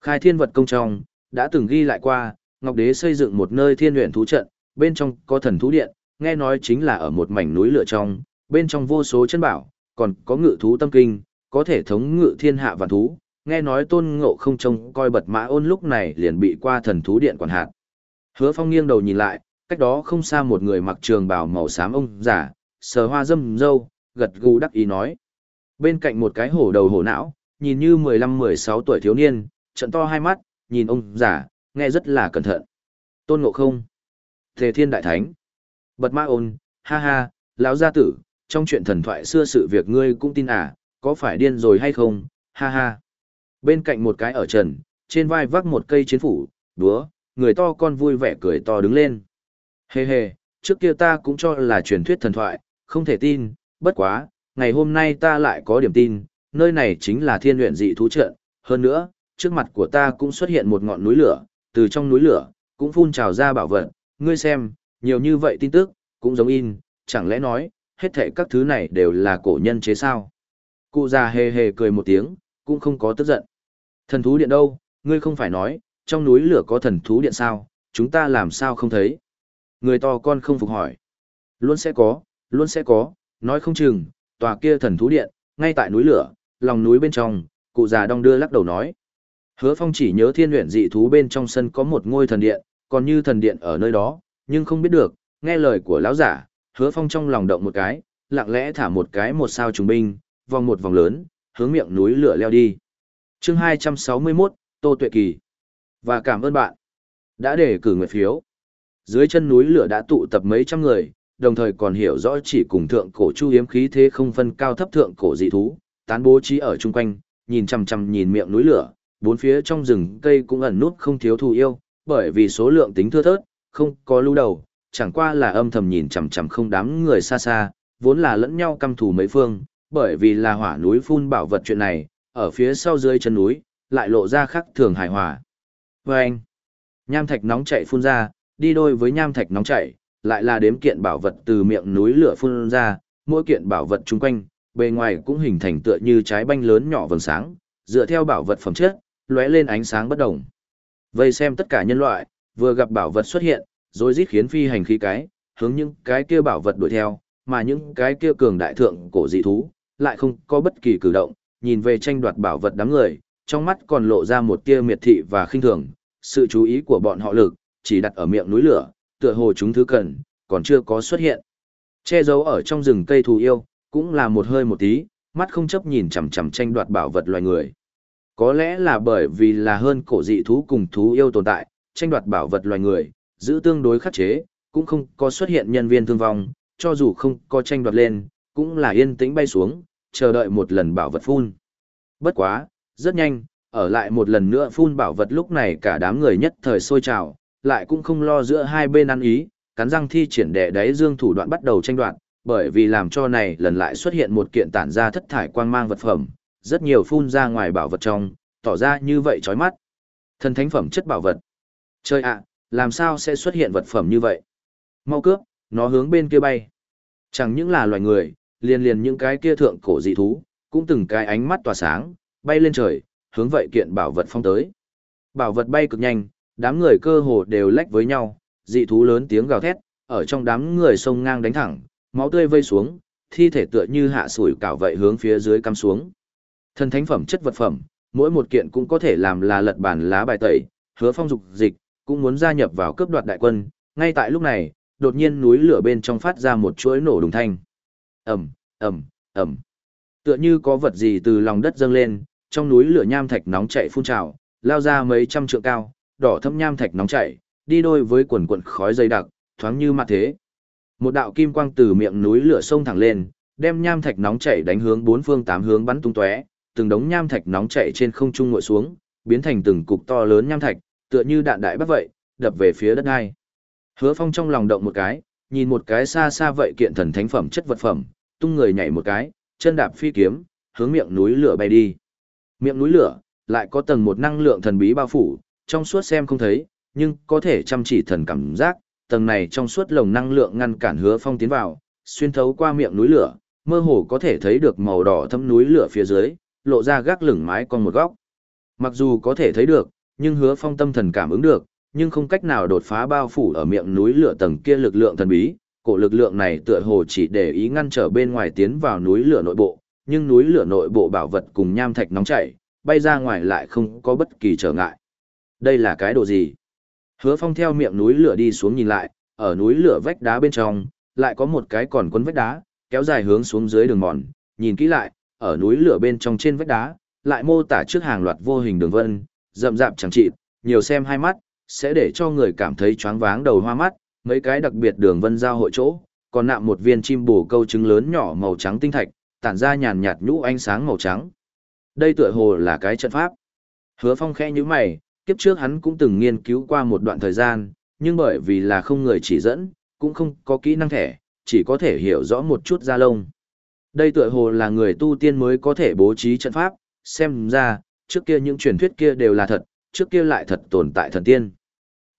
Khai thiên vật công trong, đã từng ghi lại qua, Ngọc Đế xây dựng một nơi thiên luyện thú trận, bên trong có thần thú điện, nghe nói chính là ở một mảnh núi lửa trong, bên trong vô số chân bảo, còn có ngự thú tâm kinh, có thể thống ngự thiên hạ và thú. Nghe nói tôn ngộ không trông coi bật mã ôn lúc này liền bị qua thần thú điện quản hạt. Hứa phong nghiêng đầu nhìn lại, cách đó không xa một người mặc trường bào màu xám ông giả, sờ hoa dâm dâu, gật gù đắc ý nói. Bên cạnh một cái hổ đầu hổ não, nhìn như 15-16 tuổi thiếu niên, trận to hai mắt, nhìn ông giả, nghe rất là cẩn thận. Tôn ngộ không. Thề thiên đại thánh. Bật mã ôn, ha ha, lão gia tử, trong chuyện thần thoại xưa sự việc ngươi cũng tin à, có phải điên rồi hay không, ha ha. Bên cạnh một cái ở trần, trên vai vác một cây chiến phủ, đúa, người to con vui vẻ cười to đứng lên. Hề hề, trước kia ta cũng cho là truyền thuyết thần thoại, không thể tin, bất quá, ngày hôm nay ta lại có điểm tin, nơi này chính là thiên luyện dị thú trận, hơn nữa, trước mặt của ta cũng xuất hiện một ngọn núi lửa, từ trong núi lửa, cũng phun trào ra bảo vật, ngươi xem, nhiều như vậy tin tức, cũng giống in, chẳng lẽ nói, hết thảy các thứ này đều là cổ nhân chế sao? Cụ già hề hề cười một tiếng, cũng không có tức giận. Thần thú điện đâu, ngươi không phải nói, trong núi lửa có thần thú điện sao, chúng ta làm sao không thấy? Người to con không phục hỏi. Luôn sẽ có, luôn sẽ có, nói không chừng, tòa kia thần thú điện, ngay tại núi lửa, lòng núi bên trong, cụ già đong đưa lắc đầu nói. Hứa Phong chỉ nhớ thiên luyện dị thú bên trong sân có một ngôi thần điện, còn như thần điện ở nơi đó, nhưng không biết được, nghe lời của lão giả, Hứa Phong trong lòng động một cái, lặng lẽ thả một cái một sao trùng binh, vòng một vòng lớn, hướng miệng núi lửa leo đi chương 261, Tô Tuệ Kỳ. Và cảm ơn bạn đã để cử người phiếu. Dưới chân núi lửa đã tụ tập mấy trăm người, đồng thời còn hiểu rõ chỉ cùng thượng cổ chu hiếm khí thế không phân cao thấp thượng cổ dị thú, tán bố trí ở chung quanh, nhìn chằm chằm nhìn miệng núi lửa, bốn phía trong rừng cây cũng ẩn nút không thiếu thù yêu, bởi vì số lượng tính thưa thớt, không có lưu đầu, chẳng qua là âm thầm nhìn chằm chằm không đám người xa xa, vốn là lẫn nhau căm thù mấy phương, bởi vì là hỏa núi phun bảo vật chuyện này, ở phía sau dưới chân núi, lại lộ ra khắc thường hài hòa. Và anh, nham thạch nóng chảy phun ra, đi đôi với nham thạch nóng chảy, lại là đếm kiện bảo vật từ miệng núi lửa phun ra, mỗi kiện bảo vật chung quanh, bề ngoài cũng hình thành tựa như trái banh lớn nhỏ vầng sáng, dựa theo bảo vật phẩm chất, lóe lên ánh sáng bất động. Vây xem tất cả nhân loại, vừa gặp bảo vật xuất hiện, rồi rít khiến phi hành khí cái, hướng những cái kia bảo vật đuổi theo, mà những cái kia cường đại thượng cổ dị thú, lại không có bất kỳ cử động, nhìn về tranh đoạt bảo vật đám người, trong mắt còn lộ ra một tia miệt thị và khinh thường, sự chú ý của bọn họ lực, chỉ đặt ở miệng núi lửa, tựa hồ chúng thứ cần, còn chưa có xuất hiện. Che giấu ở trong rừng cây thù yêu, cũng là một hơi một tí, mắt không chấp nhìn chằm chằm tranh đoạt bảo vật loài người. Có lẽ là bởi vì là hơn cổ dị thú cùng thú yêu tồn tại, tranh đoạt bảo vật loài người, giữ tương đối khắc chế, cũng không có xuất hiện nhân viên thương vong, cho dù không có tranh đoạt lên, cũng là yên tĩnh bay xuống, chờ đợi một lần bảo vật phun. Bất quá, rất nhanh, ở lại một lần nữa phun bảo vật lúc này cả đám người nhất thời sôi trào, lại cũng không lo giữa hai bên ăn ý, cắn răng thi triển đẻ đáy dương thủ đoạn bắt đầu tranh đoạt, bởi vì làm cho này lần lại xuất hiện một kiện tản ra thất thải quang mang vật phẩm, rất nhiều phun ra ngoài bảo vật trong, tỏ ra như vậy chói mắt. Thần thánh phẩm chất bảo vật. Chơi ạ, làm sao sẽ xuất hiện vật phẩm như vậy? Mau cướp, nó hướng bên kia bay. Chẳng những là loài người, liền liền những cái kia thượng cổ dị thú, cũng từng cái ánh mắt tỏa sáng, bay lên trời, hướng vậy kiện bảo vật phong tới. Bảo vật bay cực nhanh, đám người cơ hồ đều lách với nhau, dị thú lớn tiếng gào thét, ở trong đám người sông ngang đánh thẳng, máu tươi vây xuống, thi thể tựa như hạ sủi cảo vậy hướng phía dưới cắm xuống. Thần thánh phẩm chất vật phẩm, mỗi một kiện cũng có thể làm là lật bản lá bài tẩy, hứa phong dục dịch, cũng muốn gia nhập vào cướp đoạt đại quân, ngay tại lúc này, đột nhiên núi lửa bên trong phát ra một chuỗi nổ đùng thanh. Ầm, ầm, ầm. Tựa như có vật gì từ lòng đất dâng lên, trong núi lửa nham thạch nóng chảy phun trào, lao ra mấy trăm trượng cao, đỏ thâm nham thạch nóng chảy, đi đôi với quần quần khói dày đặc, thoáng như mặt thế. Một đạo kim quang từ miệng núi lửa sông thẳng lên, đem nham thạch nóng chảy đánh hướng bốn phương tám hướng bắn tung tóe, từng đống nham thạch nóng chảy trên không trung ngồi xuống, biến thành từng cục to lớn nham thạch, tựa như đạn đại bắt vậy, đập về phía đất hai. Hứa Phong trong lòng động một cái, nhìn một cái xa xa vậy kiện thần thánh phẩm chất vật phẩm, tung người nhảy một cái, chân đạp phi kiếm, hướng miệng núi lửa bay đi. Miệng núi lửa lại có tầng một năng lượng thần bí bao phủ, trong suốt xem không thấy, nhưng có thể chăm chỉ thần cảm giác, tầng này trong suốt lồng năng lượng ngăn cản Hứa Phong tiến vào, xuyên thấu qua miệng núi lửa, mơ hồ có thể thấy được màu đỏ thấm núi lửa phía dưới, lộ ra gác lửng mái con một góc. Mặc dù có thể thấy được, nhưng hứa phong tâm thần cảm ứng được, nhưng không cách nào đột phá bao phủ ở miệng núi lửa tầng kia lực lượng thần bí. Cổ lực lượng này tựa hồ chỉ để ý ngăn trở bên ngoài tiến vào núi lửa nội bộ, nhưng núi lửa nội bộ bảo vật cùng nham thạch nóng chảy, bay ra ngoài lại không có bất kỳ trở ngại. Đây là cái đồ gì? Hứa phong theo miệng núi lửa đi xuống nhìn lại, ở núi lửa vách đá bên trong, lại có một cái còn quấn vách đá, kéo dài hướng xuống dưới đường mòn, nhìn kỹ lại, ở núi lửa bên trong trên vách đá, lại mô tả trước hàng loạt vô hình đường vân, rậm rạp chẳng trị, nhiều xem hai mắt, sẽ để cho người cảm thấy choáng váng đầu hoa mắt, mấy cái đặc biệt đường vân giao hội chỗ, còn nạm một viên chim bồ câu trứng lớn nhỏ màu trắng tinh thạch, tản ra nhàn nhạt nhũ ánh sáng màu trắng. Đây tựa hồ là cái trận pháp. Hứa Phong khẽ như mày, kiếp trước hắn cũng từng nghiên cứu qua một đoạn thời gian, nhưng bởi vì là không người chỉ dẫn, cũng không có kỹ năng thẻ, chỉ có thể hiểu rõ một chút ra lông. Đây tựa hồ là người tu tiên mới có thể bố trí trận pháp, xem ra, trước kia những truyền thuyết kia đều là thật, trước kia lại thật tồn tại thần tiên.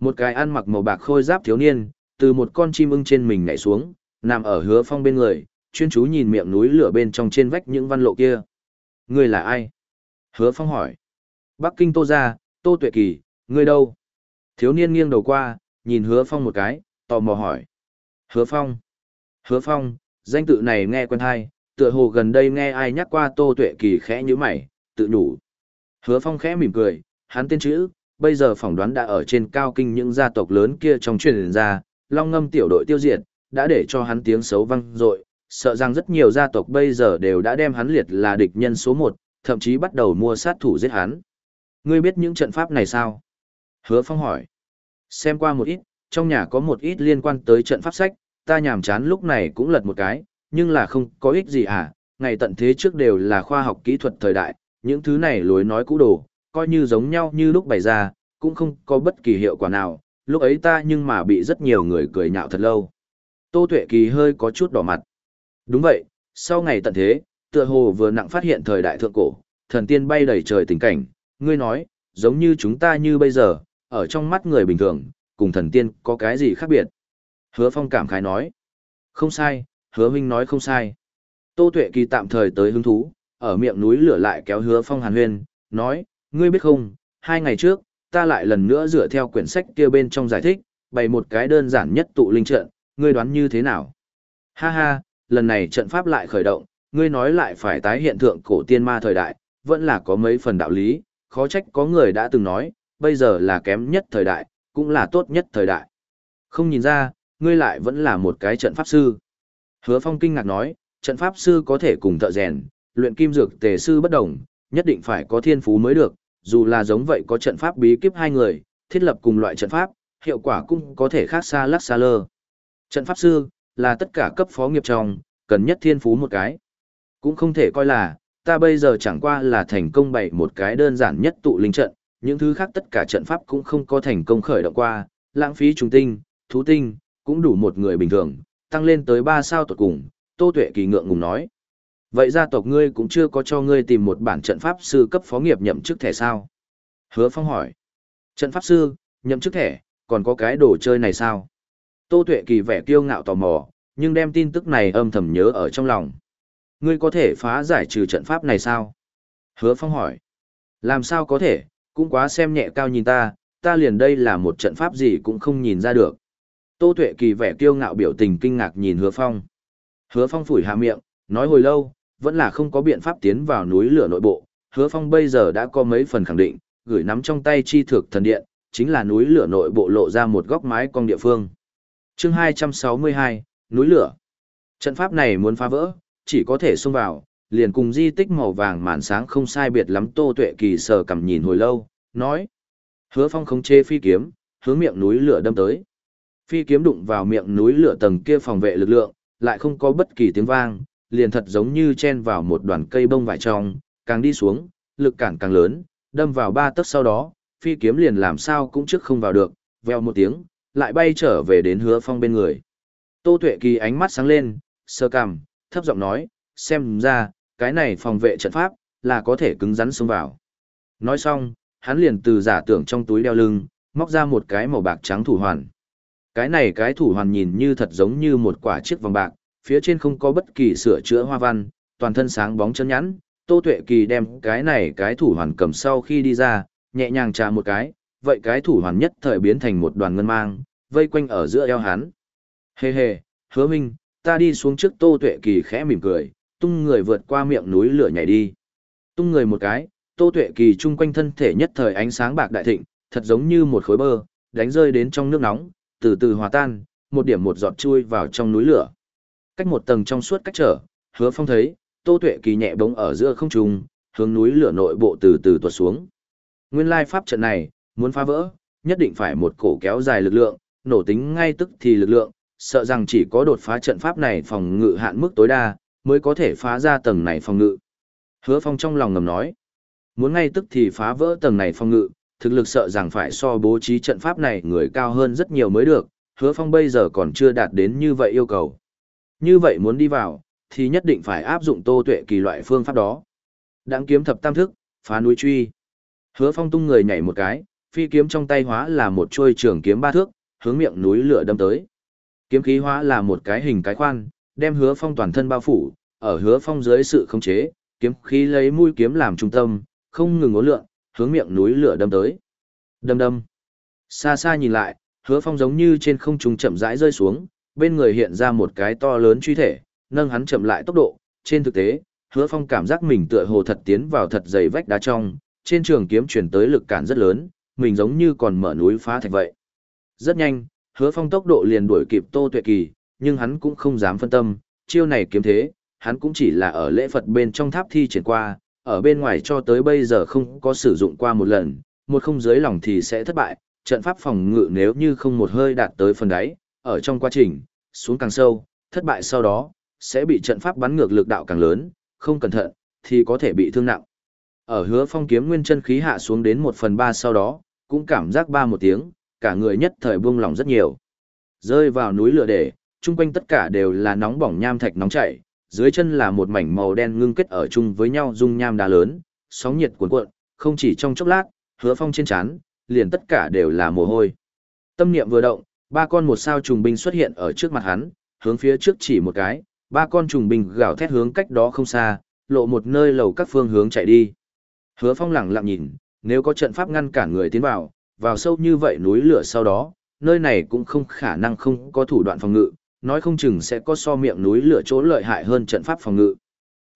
Một cái ăn mặc màu bạc khôi giáp thiếu niên, từ một con chim ưng trên mình nhảy xuống, nằm ở hứa phong bên người, chuyên chú nhìn miệng núi lửa bên trong trên vách những văn lộ kia. Người là ai? Hứa phong hỏi. Bắc Kinh Tô Gia, Tô Tuệ Kỳ, ngươi đâu? Thiếu niên nghiêng đầu qua, nhìn hứa phong một cái, tò mò hỏi. Hứa phong. Hứa phong, danh tự này nghe quen hay, tựa hồ gần đây nghe ai nhắc qua Tô Tuệ Kỳ khẽ như mày, tự nhủ. Hứa Phong khẽ mỉm cười, hắn tên chữ, bây giờ phỏng đoán đã ở trên cao kinh những gia tộc lớn kia trong truyền ra, long ngâm tiểu đội tiêu diệt, đã để cho hắn tiếng xấu vang dội, Sợ rằng rất nhiều gia tộc bây giờ đều đã đem hắn liệt là địch nhân số một, thậm chí bắt đầu mua sát thủ giết hắn. Ngươi biết những trận pháp này sao? Hứa Phong hỏi. Xem qua một ít, trong nhà có một ít liên quan tới trận pháp sách, ta nhàm chán lúc này cũng lật một cái, nhưng là không có ích gì à, ngày tận thế trước đều là khoa học kỹ thuật thời đại, những thứ này lối nói cũ đồ, coi như giống nhau như lúc bày ra, cũng không có bất kỳ hiệu quả nào, lúc ấy ta nhưng mà bị rất nhiều người cười nhạo thật lâu. Tô Tuệ Kỳ hơi có chút đỏ mặt. Đúng vậy, sau ngày tận thế, tựa hồ vừa nặng phát hiện thời đại thượng cổ, thần tiên bay đầy trời tình cảnh, ngươi nói, giống như chúng ta như bây giờ, ở trong mắt người bình thường, cùng thần tiên có cái gì khác biệt. Hứa Phong cảm khái nói. Không sai, hứa Minh nói không sai. Tô Tuệ Kỳ tạm thời tới hứng thú, ở miệng núi lửa lại kéo hứa Phong hàn huyên, nói, ngươi biết không, hai ngày trước, ta lại lần nữa dựa theo quyển sách kia bên trong giải thích, bày một cái đơn giản nhất tụ linh trận, ngươi đoán như thế nào? Ha ha, lần này trận pháp lại khởi động, ngươi nói lại phải tái hiện thượng cổ tiên ma thời đại, vẫn là có mấy phần đạo lý, khó trách có người đã từng nói, bây giờ là kém nhất thời đại, cũng là tốt nhất thời đại. Không nhìn ra, ngươi lại vẫn là một cái trận pháp sư. Hứa Phong kinh ngạc nói, trận pháp sư có thể cùng thợ rèn, luyện kim dược tề sư bất đồng, nhất định phải có thiên phú mới được, dù là giống vậy có trận pháp bí kíp hai người, thiết lập cùng loại trận pháp, hiệu quả cũng có thể khác xa lắc xa lơ. Trận pháp sư, là tất cả cấp phó nghiệp trong, cần nhất thiên phú một cái. Cũng không thể coi là, ta bây giờ chẳng qua là thành công bày một cái đơn giản nhất tụ linh trận, những thứ khác tất cả trận pháp cũng không có thành công khởi động qua, lãng phí trùng tinh, thú tinh, cũng đủ một người bình thường, tăng lên tới ba sao tuột cùng, Tô Tuệ kỳ ngượng ngùng nói. Vậy gia tộc ngươi cũng chưa có cho ngươi tìm một bản trận pháp sư cấp phó nghiệp nhậm chức thẻ sao? Hứa Phong hỏi. Trận pháp sư, nhậm chức thẻ, còn có cái đồ chơi này sao? Tô Tuệ kỳ vẻ kiêu ngạo tò mò, nhưng đem tin tức này âm thầm nhớ ở trong lòng. Ngươi có thể phá giải trừ trận pháp này sao? Hứa Phong hỏi. Làm sao có thể, cũng quá xem nhẹ cao nhìn ta, ta liền đây là một trận pháp gì cũng không nhìn ra được. Tô Tuệ Kỳ vẻ kiêu ngạo biểu tình kinh ngạc nhìn Hứa Phong. Hứa Phong phủi hạ miệng, nói hồi lâu, vẫn là không có biện pháp tiến vào núi lửa nội bộ. Hứa Phong bây giờ đã có mấy phần khẳng định, gửi nắm trong tay chi thực thần điện, chính là núi lửa nội bộ lộ ra một góc mái cong địa phương. Chương 262, núi lửa. Trận pháp này muốn phá vỡ, chỉ có thể xông vào, liền cùng di tích màu vàng màn sáng không sai biệt lắm Tô Tuệ Kỳ sờ cầm nhìn hồi lâu, nói: Hứa Phong không chê phi kiếm, hướng miệng núi lửa đâm tới. Phi kiếm đụng vào miệng núi lửa tầng kia phòng vệ lực lượng, lại không có bất kỳ tiếng vang, liền thật giống như chen vào một đoàn cây bông vải trong, càng đi xuống, lực cản càng lớn, đâm vào ba tấc sau đó, phi kiếm liền làm sao cũng trước không vào được, veo một tiếng, lại bay trở về đến hứa phong bên người. Tô Tuệ Kỳ ánh mắt sáng lên, sơ cằm, thấp giọng nói, xem ra, cái này phòng vệ trận pháp, là có thể cứng rắn xông vào. Nói xong, hắn liền từ giả tưởng trong túi đeo lưng, móc ra một cái màu bạc trắng thủ hoàn. Cái này cái thủ hoàn nhìn như thật giống như một quả chiếc vòng bạc, phía trên không có bất kỳ sửa chữa hoa văn, toàn thân sáng bóng chân nhẵn. Tô Tuệ Kỳ đem cái này cái thủ hoàn cầm sau khi đi ra, nhẹ nhàng trà một cái, vậy cái thủ hoàn nhất thời biến thành một đoàn ngân mang, vây quanh ở giữa eo hắn. Hê hê, hứa minh, ta đi xuống trước Tô Tuệ Kỳ khẽ mỉm cười, tung người vượt qua miệng núi lửa nhảy đi. Tung người một cái, Tô Tuệ Kỳ chung quanh thân thể nhất thời ánh sáng bạc đại thịnh, thật giống như một khối bơ, đánh rơi đến trong nước nóng, từ từ hòa tan, một điểm một giọt chui vào trong núi lửa. Cách một tầng trong suốt cách trở, Hứa Phong thấy, Tô Tuệ Kỳ nhẹ bóng ở giữa không trung, hướng núi lửa nội bộ từ từ tuột xuống. Nguyên lai pháp trận này, muốn phá vỡ, nhất định phải một cổ kéo dài lực lượng, nổ tính ngay tức thì lực lượng, sợ rằng chỉ có đột phá trận pháp này phòng ngự hạn mức tối đa, mới có thể phá ra tầng này phòng ngự. Hứa Phong trong lòng ngầm nói, muốn ngay tức thì phá vỡ tầng này phòng ngự, thực lực sợ rằng phải so bố trí trận pháp này người cao hơn rất nhiều mới được, Hứa Phong bây giờ còn chưa đạt đến như vậy yêu cầu. Như vậy muốn đi vào, thì nhất định phải áp dụng tô tuệ kỳ loại phương pháp đó. Đáng kiếm thập tam thức, phá núi truy. Hứa Phong tung người nhảy một cái, phi kiếm trong tay hóa là một trôi trường kiếm ba thước, hướng miệng núi lửa đâm tới. Kiếm khí hóa là một cái hình cái khoan, đem Hứa Phong toàn thân bao phủ, ở Hứa Phong dưới sự khống chế, kiếm khí lấy mũi kiếm làm trung tâm, không ngừng uốn lượn, hướng miệng núi lửa đâm tới. Đâm đâm. Xa xa nhìn lại, Hứa Phong giống như trên không trung chậm rãi rơi xuống, bên người hiện ra một cái to lớn truy thể, nâng hắn chậm lại tốc độ, trên thực tế, Hứa Phong cảm giác mình tựa hồ thật tiến vào thật dày vách đá trong, trên trường kiếm chuyển tới lực cản rất lớn, mình giống như còn mở núi phá thạch vậy. Rất nhanh, hứa phong tốc độ liền đuổi kịp Tô Tuệ Kỳ, nhưng hắn cũng không dám phân tâm, chiêu này kiếm thế, hắn cũng chỉ là ở lễ Phật bên trong tháp thi triển qua, ở bên ngoài cho tới bây giờ không có sử dụng qua một lần, một không dưới lòng thì sẽ thất bại, trận pháp phòng ngự nếu như không một hơi đạt tới phần đáy, ở trong quá trình, xuống càng sâu, thất bại sau đó, sẽ bị trận pháp bắn ngược lực đạo càng lớn, không cẩn thận, thì có thể bị thương nặng. Ở hứa phong kiếm nguyên chân khí hạ xuống đến một phần ba sau đó, cũng cảm giác ba một tiếng, cả người nhất thời buông lòng rất nhiều. Rơi vào núi lửa để, chung quanh tất cả đều là nóng bỏng nham thạch nóng chảy, dưới chân là một mảnh màu đen ngưng kết ở chung với nhau dung nham đá lớn, sóng nhiệt cuồn cuộn, không chỉ trong chốc lát, hứa phong trên chán, liền tất cả đều là mồ hôi. Tâm niệm vừa động, ba con một sao trùng binh xuất hiện ở trước mặt hắn, hướng phía trước chỉ một cái, ba con trùng binh gào thét hướng cách đó không xa, lộ một nơi lầu các phương hướng chạy đi. Hứa Phong lặng lặng nhìn, nếu có trận pháp ngăn cản người tiến vào, vào sâu như vậy núi lửa sau đó, nơi này cũng không khả năng không có thủ đoạn phòng ngự, nói không chừng sẽ có so miệng núi lửa chỗ lợi hại hơn trận pháp phòng ngự.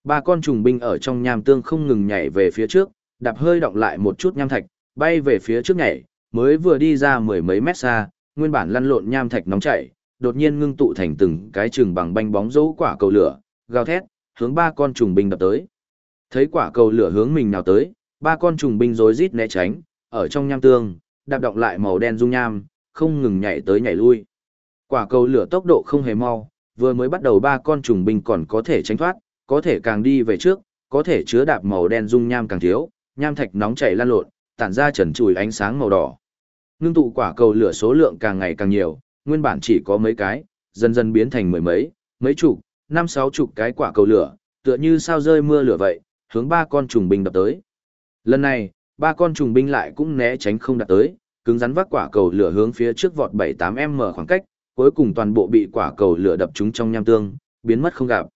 Ba con trùng binh ở trong nham tương không ngừng nhảy về phía trước, đạp hơi động lại một chút nham thạch, bay về phía trước nhảy, mới vừa đi ra mười mấy mét xa, nguyên bản lăn lộn nham thạch nóng chảy, đột nhiên ngưng tụ thành từng cái trường bằng banh bóng dấu quả cầu lửa, gào thét, hướng ba con trùng binh đập tới. Thấy quả cầu lửa hướng mình nào tới, ba con trùng binh rối rít né tránh, ở trong nham tương, đạp động lại màu đen dung nham, không ngừng nhảy tới nhảy lui. Quả cầu lửa tốc độ không hề mau, vừa mới bắt đầu ba con trùng binh còn có thể tránh thoát, có thể càng đi về trước, có thể chứa đạp màu đen dung nham càng thiếu, nham thạch nóng chảy lan lộn, tản ra trần trùi ánh sáng màu đỏ. Ngưng tụ quả cầu lửa số lượng càng ngày càng nhiều, nguyên bản chỉ có mấy cái, dần dần biến thành mười mấy, mấy chục, năm sáu chục cái quả cầu lửa, tựa như sao rơi mưa lửa vậy, hướng ba con trùng binh đập tới. Lần này, ba con trùng binh lại cũng né tránh không đạt tới, cứng rắn vác quả cầu lửa hướng phía trước vọt 7-8m khoảng cách, cuối cùng toàn bộ bị quả cầu lửa đập trúng trong nham tương, biến mất không gặp.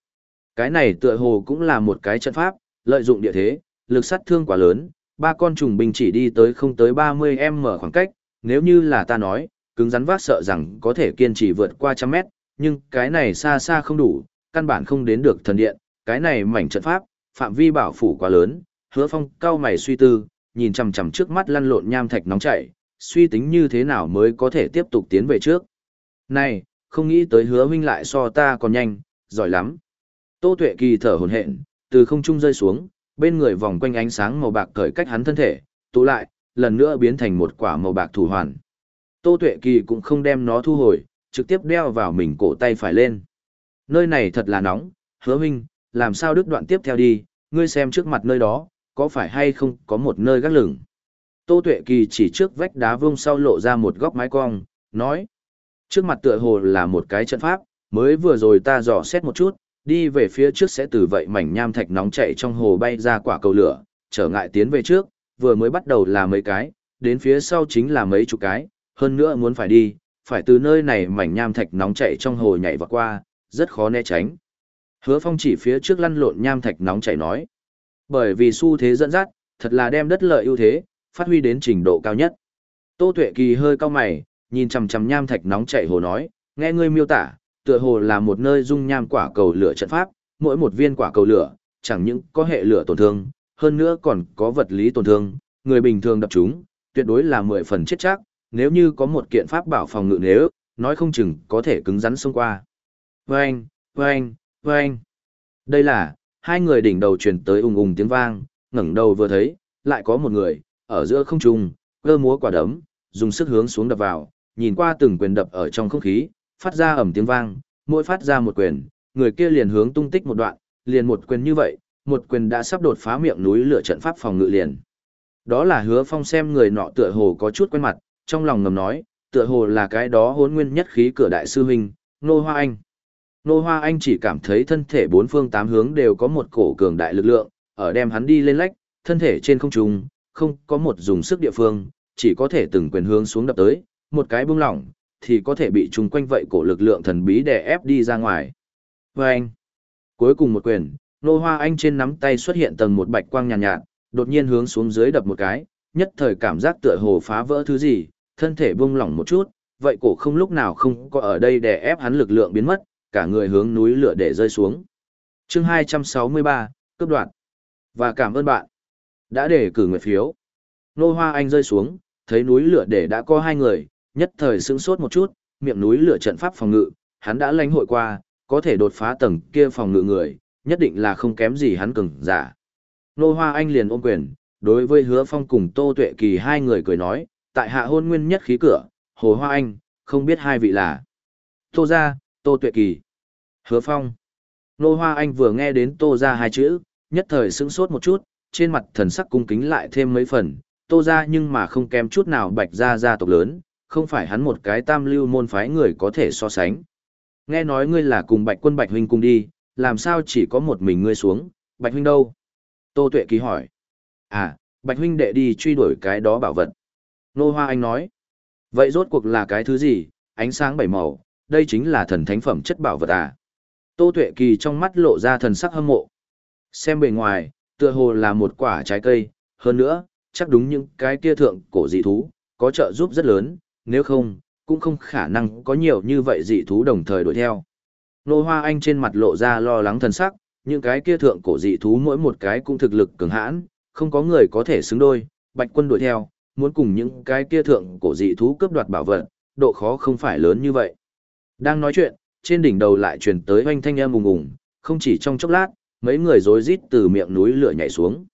Cái này tựa hồ cũng là một cái trận pháp, lợi dụng địa thế, lực sát thương quá lớn, ba con trùng binh chỉ đi tới không tới 30m khoảng cách, nếu như là ta nói, cứng rắn vác sợ rằng có thể kiên trì vượt qua trăm mét, nhưng cái này xa xa không đủ, căn bản không đến được thần điện, cái này mảnh trận pháp, phạm vi bảo phủ quá lớn, hứa phong cao mày suy tư, nhìn chằm chằm trước mắt lăn lộn nham thạch nóng chảy, suy tính như thế nào mới có thể tiếp tục tiến về trước. Này, không nghĩ tới hứa huynh lại so ta còn nhanh, giỏi lắm. Tô Tuệ Kỳ thở hổn hển, từ không trung rơi xuống, bên người vòng quanh ánh sáng màu bạc cởi cách hắn thân thể, tụ lại, lần nữa biến thành một quả màu bạc thủ hoàn. Tô Tuệ Kỳ cũng không đem nó thu hồi, trực tiếp đeo vào mình cổ tay phải lên. Nơi này thật là nóng, hứa huynh, làm sao đứt đoạn tiếp theo đi, ngươi xem trước mặt nơi đó, có phải hay không có một nơi gác lửng. Tô Tuệ Kỳ chỉ trước vách đá vông sau lộ ra một góc mái cong, nói. Trước mặt tựa hồ là một cái trận pháp, mới vừa rồi ta dò xét một chút, đi về phía trước sẽ từ vậy mảnh nham thạch nóng chảy trong hồ bay ra quả cầu lửa, trở ngại tiến về trước, vừa mới bắt đầu là mấy cái, đến phía sau chính là mấy chục cái, hơn nữa muốn phải đi, phải từ nơi này mảnh nham thạch nóng chảy trong hồ nhảy vào qua, rất khó né tránh. Hứa Phong chỉ phía trước lăn lộn nham thạch nóng chảy nói. Bởi vì xu thế dẫn dắt, thật là đem đất lợi ưu thế, phát huy đến trình độ cao nhất. Tô Tuệ Kỳ hơi cao mày, nhìn chằm chằm nham thạch nóng chảy hồ nói, nghe ngươi miêu tả, tựa hồ là một nơi dung nham quả cầu lửa trận pháp, mỗi một viên quả cầu lửa, chẳng những có hệ lửa tổn thương, hơn nữa còn có vật lý tổn thương, người bình thường đập chúng, tuyệt đối là mười phần chết chắc, nếu như có một kiện pháp bảo phòng ngự nếu, nói không chừng có thể cứng rắn xông qua. Vâng, vâng, vâng. Đây là, hai người đỉnh đầu truyền tới ung ung tiếng vang, ngẩng đầu vừa thấy, lại có một người, ở giữa không trung, cơ múa quả đấm, dùng sức hướng xuống đập vào, nhìn qua từng quyền đập ở trong không khí, phát ra ầm tiếng vang, mỗi phát ra một quyền, người kia liền hướng tung tích một đoạn, liền một quyền như vậy, một quyền đã sắp đột phá miệng núi lửa trận pháp phòng ngự liền. Đó là hứa phong xem người nọ tựa hồ có chút quen mặt, trong lòng ngầm nói, tựa hồ là cái đó hốn nguyên nhất khí cửa đại sư huynh, Nô Hoa Anh. Nô Hoa Anh chỉ cảm thấy thân thể bốn phương tám hướng đều có một cổ cường đại lực lượng, ở đem hắn đi lên lách, thân thể trên không trung, không có một dùng sức địa phương, chỉ có thể từng quyền hướng xuống đập tới, một cái buông lỏng, thì có thể bị trùng quanh vậy cổ lực lượng thần bí đè ép đi ra ngoài. Và anh, cuối cùng một quyền, Nô Hoa Anh trên nắm tay xuất hiện tầng một bạch quang nhàn nhạt, nhạt, đột nhiên hướng xuống dưới đập một cái, nhất thời cảm giác tựa hồ phá vỡ thứ gì, thân thể buông lỏng một chút, vậy cổ không lúc nào không có ở đây đè ép hắn lực lượng biến mất, cả người hướng núi lửa để rơi xuống. Chương 263, cấp đoạn. Và cảm ơn bạn đã để cử nguyện phiếu. Nô Hoa Anh rơi xuống, thấy núi lửa để đã có hai người, nhất thời sững sốt một chút, miệng núi lửa trận pháp phòng ngự, hắn đã lãnh hội qua, có thể đột phá tầng kia phòng ngự người, nhất định là không kém gì hắn cường giả. Nô Hoa Anh liền ôm quyền, đối với Hứa Phong cùng Tô Tuệ Kỳ hai người cười nói, tại hạ hôn nguyên nhất khí cửa, Hồ Hoa Anh, không biết hai vị là. Tô gia, Tô Tuệ Kỳ, Hứa Phong. Nô Hoa Anh vừa nghe đến Tô gia hai chữ, nhất thời sững sốt một chút, trên mặt thần sắc cung kính lại thêm mấy phần, Tô gia nhưng mà không kém chút nào Bạch gia gia tộc lớn, không phải hắn một cái tam lưu môn phái người có thể so sánh. Nghe nói ngươi là cùng Bạch quân Bạch huynh cùng đi, làm sao chỉ có một mình ngươi xuống, Bạch huynh đâu? Tô Tuệ Kỳ hỏi. À, Bạch huynh đệ đi truy đuổi cái đó bảo vật. Nô Hoa Anh nói. Vậy rốt cuộc là cái thứ gì, ánh sáng bảy màu, đây chính là thần thánh phẩm chất bảo vật à. Tô Tuệ Kỳ trong mắt lộ ra thần sắc hâm mộ. Xem bề ngoài, tựa hồ là một quả trái cây, hơn nữa, chắc đúng những cái kia thượng cổ dị thú, có trợ giúp rất lớn, nếu không, cũng không khả năng có nhiều như vậy dị thú đồng thời đuổi theo. Nô Hoa Anh trên mặt lộ ra lo lắng thần sắc, những cái kia thượng cổ dị thú mỗi một cái cũng thực lực cường hãn, không có người có thể xứng đôi, Bạch Quân đuổi theo, muốn cùng những cái kia thượng cổ dị thú cướp đoạt bảo vật, độ khó không phải lớn như vậy. Đang nói chuyện, trên đỉnh đầu lại truyền tới oanh thanh âm ùng ùng, không chỉ trong chốc lát, mấy người rối rít từ miệng núi lửa nhảy xuống.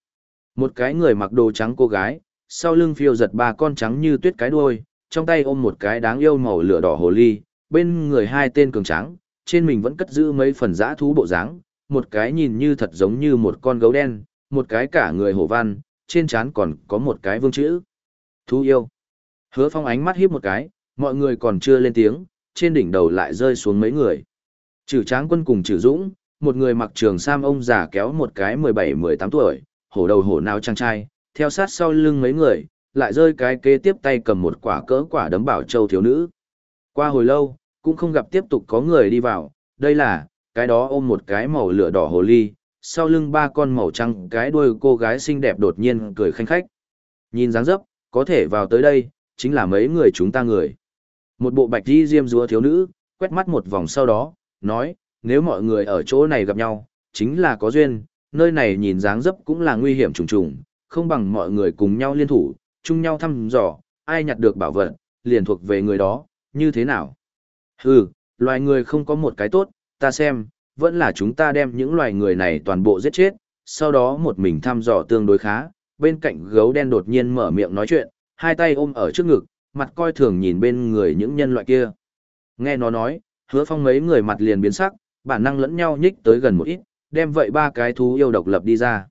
Một cái người mặc đồ trắng cô gái, sau lưng phiêu giật ba con trắng như tuyết cái đuôi, trong tay ôm một cái đáng yêu màu lửa đỏ hồ ly, bên người hai tên cường trắng, trên mình vẫn cất giữ mấy phần dã thú bộ dáng, một cái nhìn như thật giống như một con gấu đen, một cái cả người hổ văn, trên trán còn có một cái vương chữ. Thú yêu. Hứa phong ánh mắt hiếp một cái, mọi người còn chưa lên tiếng, trên đỉnh đầu lại rơi xuống mấy người. Trừ tráng quân cùng trừ dũng, một người mặc trường sam ông già kéo một cái 17-18 tuổi, hổ đầu hổ nào trang trai, theo sát sau lưng mấy người, lại rơi cái kế tiếp tay cầm một quả cỡ quả đấm bảo châu thiếu nữ. Qua hồi lâu, cũng không gặp tiếp tục có người đi vào, đây là, cái đó ôm một cái màu lửa đỏ hồ ly, sau lưng ba con màu trắng cái đuôi cô gái xinh đẹp đột nhiên cười khanh khách. Nhìn dáng dấp, có thể vào tới đây, chính là mấy người chúng ta người. Một bộ bạch đi diêm rúa thiếu nữ, quét mắt một vòng sau đó, nói, nếu mọi người ở chỗ này gặp nhau, chính là có duyên, nơi này nhìn dáng dấp cũng là nguy hiểm trùng trùng, không bằng mọi người cùng nhau liên thủ, chung nhau thăm dò, ai nhặt được bảo vật, liền thuộc về người đó, như thế nào? Hừ, loài người không có một cái tốt, ta xem, vẫn là chúng ta đem những loài người này toàn bộ giết chết, sau đó một mình thăm dò tương đối khá, bên cạnh gấu đen đột nhiên mở miệng nói chuyện, hai tay ôm ở trước ngực, mặt coi thường nhìn bên người những nhân loại kia. Nghe nó nói, hứa phong mấy người mặt liền biến sắc, bản năng lẫn nhau nhích tới gần một ít, đem vậy ba cái thú yêu độc lập đi ra.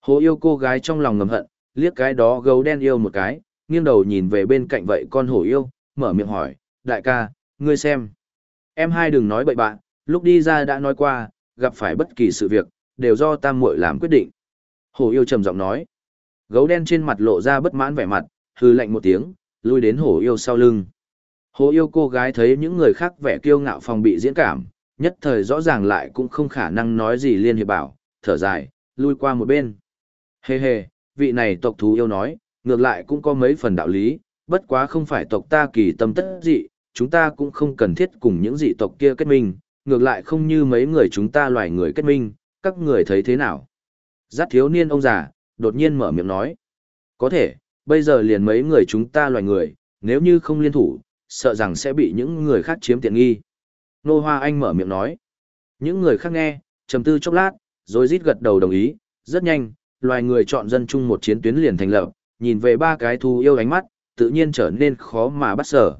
Hồ yêu cô gái trong lòng ngầm hận, liếc cái đó gấu đen yêu một cái, nghiêng đầu nhìn về bên cạnh vậy con hổ yêu, mở miệng hỏi, đại ca, ngươi xem. Em hai đừng nói bậy bạn, lúc đi ra đã nói qua, gặp phải bất kỳ sự việc, đều do tam muội làm quyết định. Hổ yêu trầm giọng nói. Gấu đen trên mặt lộ ra bất mãn vẻ mặt, hư lạnh một tiếng, lui đến hổ yêu sau lưng. Hổ yêu cô gái thấy những người khác vẻ kiêu ngạo phòng bị diễn cảm, nhất thời rõ ràng lại cũng không khả năng nói gì liên hiệp bảo, thở dài, lui qua một bên. Hê hê, vị này tộc thú yêu nói, ngược lại cũng có mấy phần đạo lý, bất quá không phải tộc ta kỳ tâm tất dị, chúng ta cũng không cần thiết cùng những dị tộc kia kết minh, ngược lại không như mấy người chúng ta loài người kết minh, các người thấy thế nào? Giác thiếu niên ông già, đột nhiên mở miệng nói. Có thể, bây giờ liền mấy người chúng ta loài người, nếu như không liên thủ, sợ rằng sẽ bị những người khác chiếm tiện nghi. Nô Hoa Anh mở miệng nói. Những người khác nghe, trầm tư chốc lát, rồi rít gật đầu đồng ý, rất nhanh, loài người chọn dân chung một chiến tuyến liền thành lập, nhìn về ba cái thú yêu ánh mắt, tự nhiên trở nên khó mà bắt sở.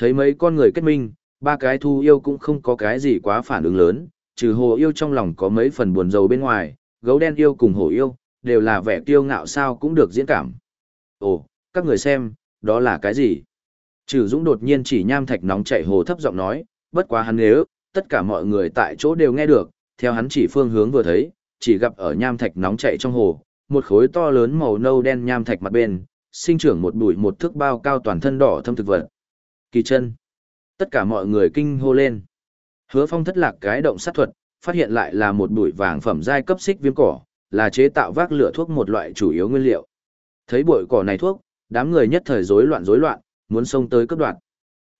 Thấy mấy con người kết minh, ba cái thu yêu cũng không có cái gì quá phản ứng lớn, trừ hồ yêu trong lòng có mấy phần buồn rầu bên ngoài, gấu đen yêu cùng hồ yêu, đều là vẻ kiêu ngạo sao cũng được diễn cảm. Ồ, các người xem, đó là cái gì? Trừ Dũng đột nhiên chỉ nham thạch nóng chảy hồ thấp giọng nói, bất quá hắn nếu, tất cả mọi người tại chỗ đều nghe được, theo hắn chỉ phương hướng vừa thấy, chỉ gặp ở nham thạch nóng chảy trong hồ, một khối to lớn màu nâu đen nham thạch mặt bên, sinh trưởng một bụi một thước bao cao toàn thân đỏ thâm thực vật. Kỳ chân. Tất cả mọi người kinh hô lên. Hứa Phong thất lạc cái động sát thuật, phát hiện lại là một bụi vàng phẩm giai cấp xích viêm cỏ, là chế tạo vác lửa thuốc một loại chủ yếu nguyên liệu. Thấy bụi cỏ này thuốc, đám người nhất thời rối loạn rối loạn, muốn xông tới cướp đoạt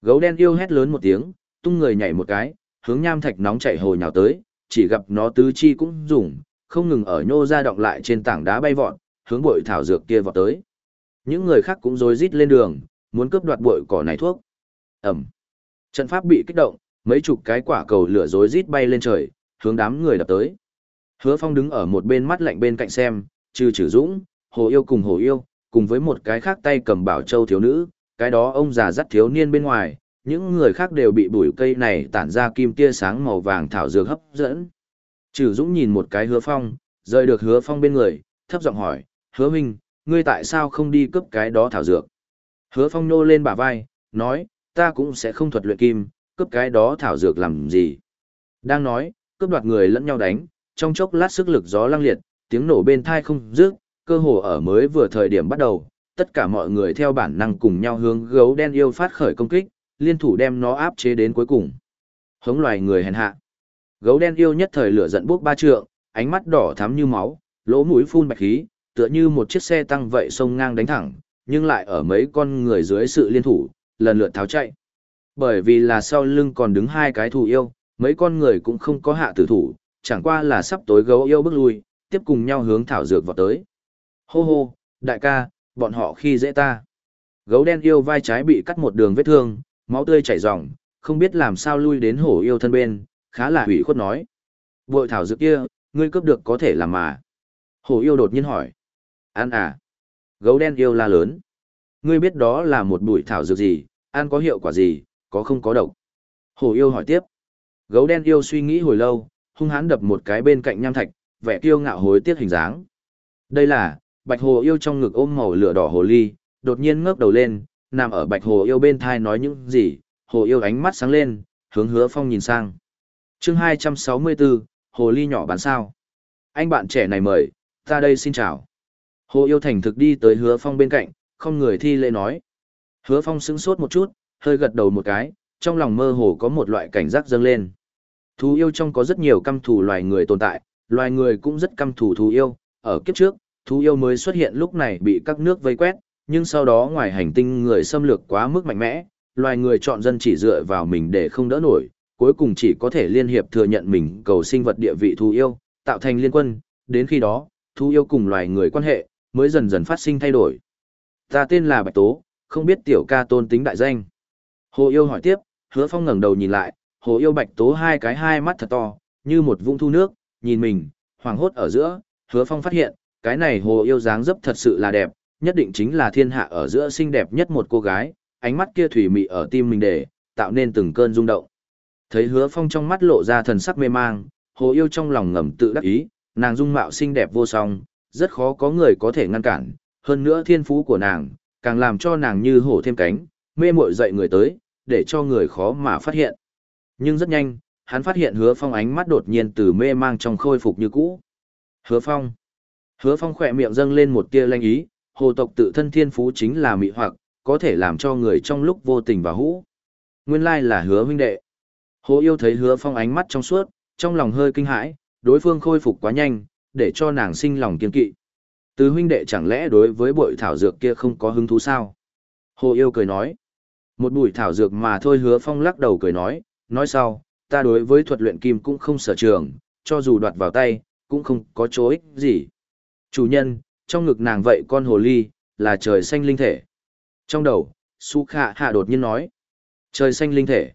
Gấu đen yêu hét lớn một tiếng, tung người nhảy một cái, hướng nham thạch nóng chảy hồi nhào tới, chỉ gặp nó tứ chi cũng dùng, không ngừng ở nhô ra động lại trên tảng đá bay vọt, hướng bụi thảo dược kia vọt tới. Những người khác cũng rối rít lên đường, muốn cướp đoạt bụi cỏ này thuốc. Ẩm. Trận pháp bị kích động, Mấy chục cái quả cầu lửa rối rít bay lên trời, hướng đám người đập tới. Hứa Phong đứng ở một bên mắt lạnh bên cạnh xem, trừ trừ dũng, hồ yêu cùng hồ yêu, cùng với một cái khác tay cầm bảo châu thiếu nữ, cái đó ông già dắt thiếu niên bên ngoài, những người khác đều bị bụi cây này tản ra kim tia sáng màu vàng thảo dược hấp dẫn. Trừ dũng nhìn một cái hứa phong, rời được hứa phong bên người, thấp giọng hỏi, hứa minh ngươi tại sao không đi cướp cái đó thảo dược? Hứa phong nô lên bả vai, nói, ta cũng sẽ không thuật luyện kim, cướp cái đó thảo dược làm gì. Đang nói, cướp đoạt người lẫn nhau đánh, trong chốc lát sức lực gió lăng liệt, tiếng nổ bên thai không dứt, cơ hồ ở mới vừa thời điểm bắt đầu, tất cả mọi người theo bản năng cùng nhau hướng gấu đen yêu phát khởi công kích, liên thủ đem nó áp chế đến cuối cùng. Hống loài người hèn hạ. Gấu đen yêu nhất thời lửa giận bốc ba trượng, ánh mắt đỏ thắm như máu, lỗ mũi phun bạch khí, tựa như một chiếc xe tăng vậy sông ngang đánh thẳng, nhưng lại ở mấy con người dưới sự liên thủ, lần lượt tháo chạy. Bởi vì là sau lưng còn đứng hai cái thù yêu, mấy con người cũng không có hạ tử thủ, chẳng qua là sắp tối gấu yêu bước lui, tiếp cùng nhau hướng thảo dược vào tới. Hô hô, đại ca, bọn họ khi dễ ta. Gấu đen yêu vai trái bị cắt một đường vết thương, máu tươi chảy ròng, không biết làm sao lui đến hổ yêu thân bên, khá là hủy khuất nói. Bội thảo dược kia, ngươi cướp được có thể làm mà. Hổ yêu đột nhiên hỏi. Ăn à? Gấu đen yêu la lớn. Ngươi biết đó là một bụi thảo dược gì, ăn có hiệu quả gì, có không có độc? Hổ yêu hỏi tiếp. Gấu đen yêu suy nghĩ hồi lâu, hung hãn đập một cái bên cạnh nham thạch, vẻ kiêu ngạo hối tiếc hình dáng. Đây là, bạch hồ yêu trong ngực ôm màu lửa đỏ hồ ly, đột nhiên ngước đầu lên, nằm ở bạch hồ yêu bên thai nói những gì, hồ yêu ánh mắt sáng lên, hướng hứa phong nhìn sang. chương 264, hồ ly nhỏ bán sao. Anh bạn trẻ này mời, ta đây xin chào. Hồ yêu thành thực đi tới hứa phong bên cạnh, không người thi lễ nói. Hứa phong sững sốt một chút, hơi gật đầu một cái, trong lòng mơ hồ có một loại cảnh giác dâng lên. Thú yêu trong có rất nhiều căm thù loài người tồn tại, loài người cũng rất căm thù thú yêu, ở kiếp trước, thú yêu mới xuất hiện lúc này bị các nước vây quét, nhưng sau đó ngoài hành tinh người xâm lược quá mức mạnh mẽ, loài người chọn dân chỉ dựa vào mình để không đỡ nổi, cuối cùng chỉ có thể liên hiệp thừa nhận mình cầu sinh vật địa vị thú yêu, tạo thành liên quân, đến khi đó, thú yêu cùng loài người quan hệ, mới dần dần phát sinh thay đổi. Ta tên là Bạch Tố, không biết tiểu ca tôn tính đại danh. Hồ yêu hỏi tiếp, hứa phong ngẩng đầu nhìn lại, hồ yêu Bạch Tố hai cái hai mắt thật to, như một vũng thu nước, nhìn mình, hoàng hốt ở giữa, hứa phong phát hiện, cái này hồ yêu dáng dấp thật sự là đẹp, nhất định chính là thiên hạ ở giữa xinh đẹp nhất một cô gái, ánh mắt kia thủy mị ở tim mình để, tạo nên từng cơn rung động. Thấy hứa phong trong mắt lộ ra thần sắc mê mang, hồ yêu trong lòng ngầm tự đắc ý, nàng dung mạo xinh đẹp vô song, rất khó có người có thể ngăn cản, hơn nữa thiên phú của nàng, càng làm cho nàng như hổ thêm cánh, mê muội dậy người tới, để cho người khó mà phát hiện. Nhưng rất nhanh, hắn phát hiện hứa phong ánh mắt đột nhiên từ mê mang trong khôi phục như cũ. Hứa phong. Hứa phong khỏe miệng dâng lên một tia lanh ý, hồ tộc tự thân thiên phú chính là mị hoặc, có thể làm cho người trong lúc vô tình và hũ. Nguyên lai là hứa huynh đệ. Hồ yêu thấy hứa phong ánh mắt trong suốt, trong lòng hơi kinh hãi, đối phương khôi phục quá nhanh, để cho nàng sinh lòng kiên kỵ. Từ huynh đệ chẳng lẽ đối với bội thảo dược kia không có hứng thú sao? Hồ yêu cười nói. Một bụi thảo dược mà thôi hứa phong lắc đầu cười nói, nói sau, ta đối với thuật luyện kim cũng không sở trường, cho dù đoạt vào tay, cũng không có chỗ ích gì. Chủ nhân, trong ngực nàng vậy con hồ ly, là trời xanh linh thể. Trong đầu, Su Khạ Hạ đột nhiên nói. Trời xanh linh thể.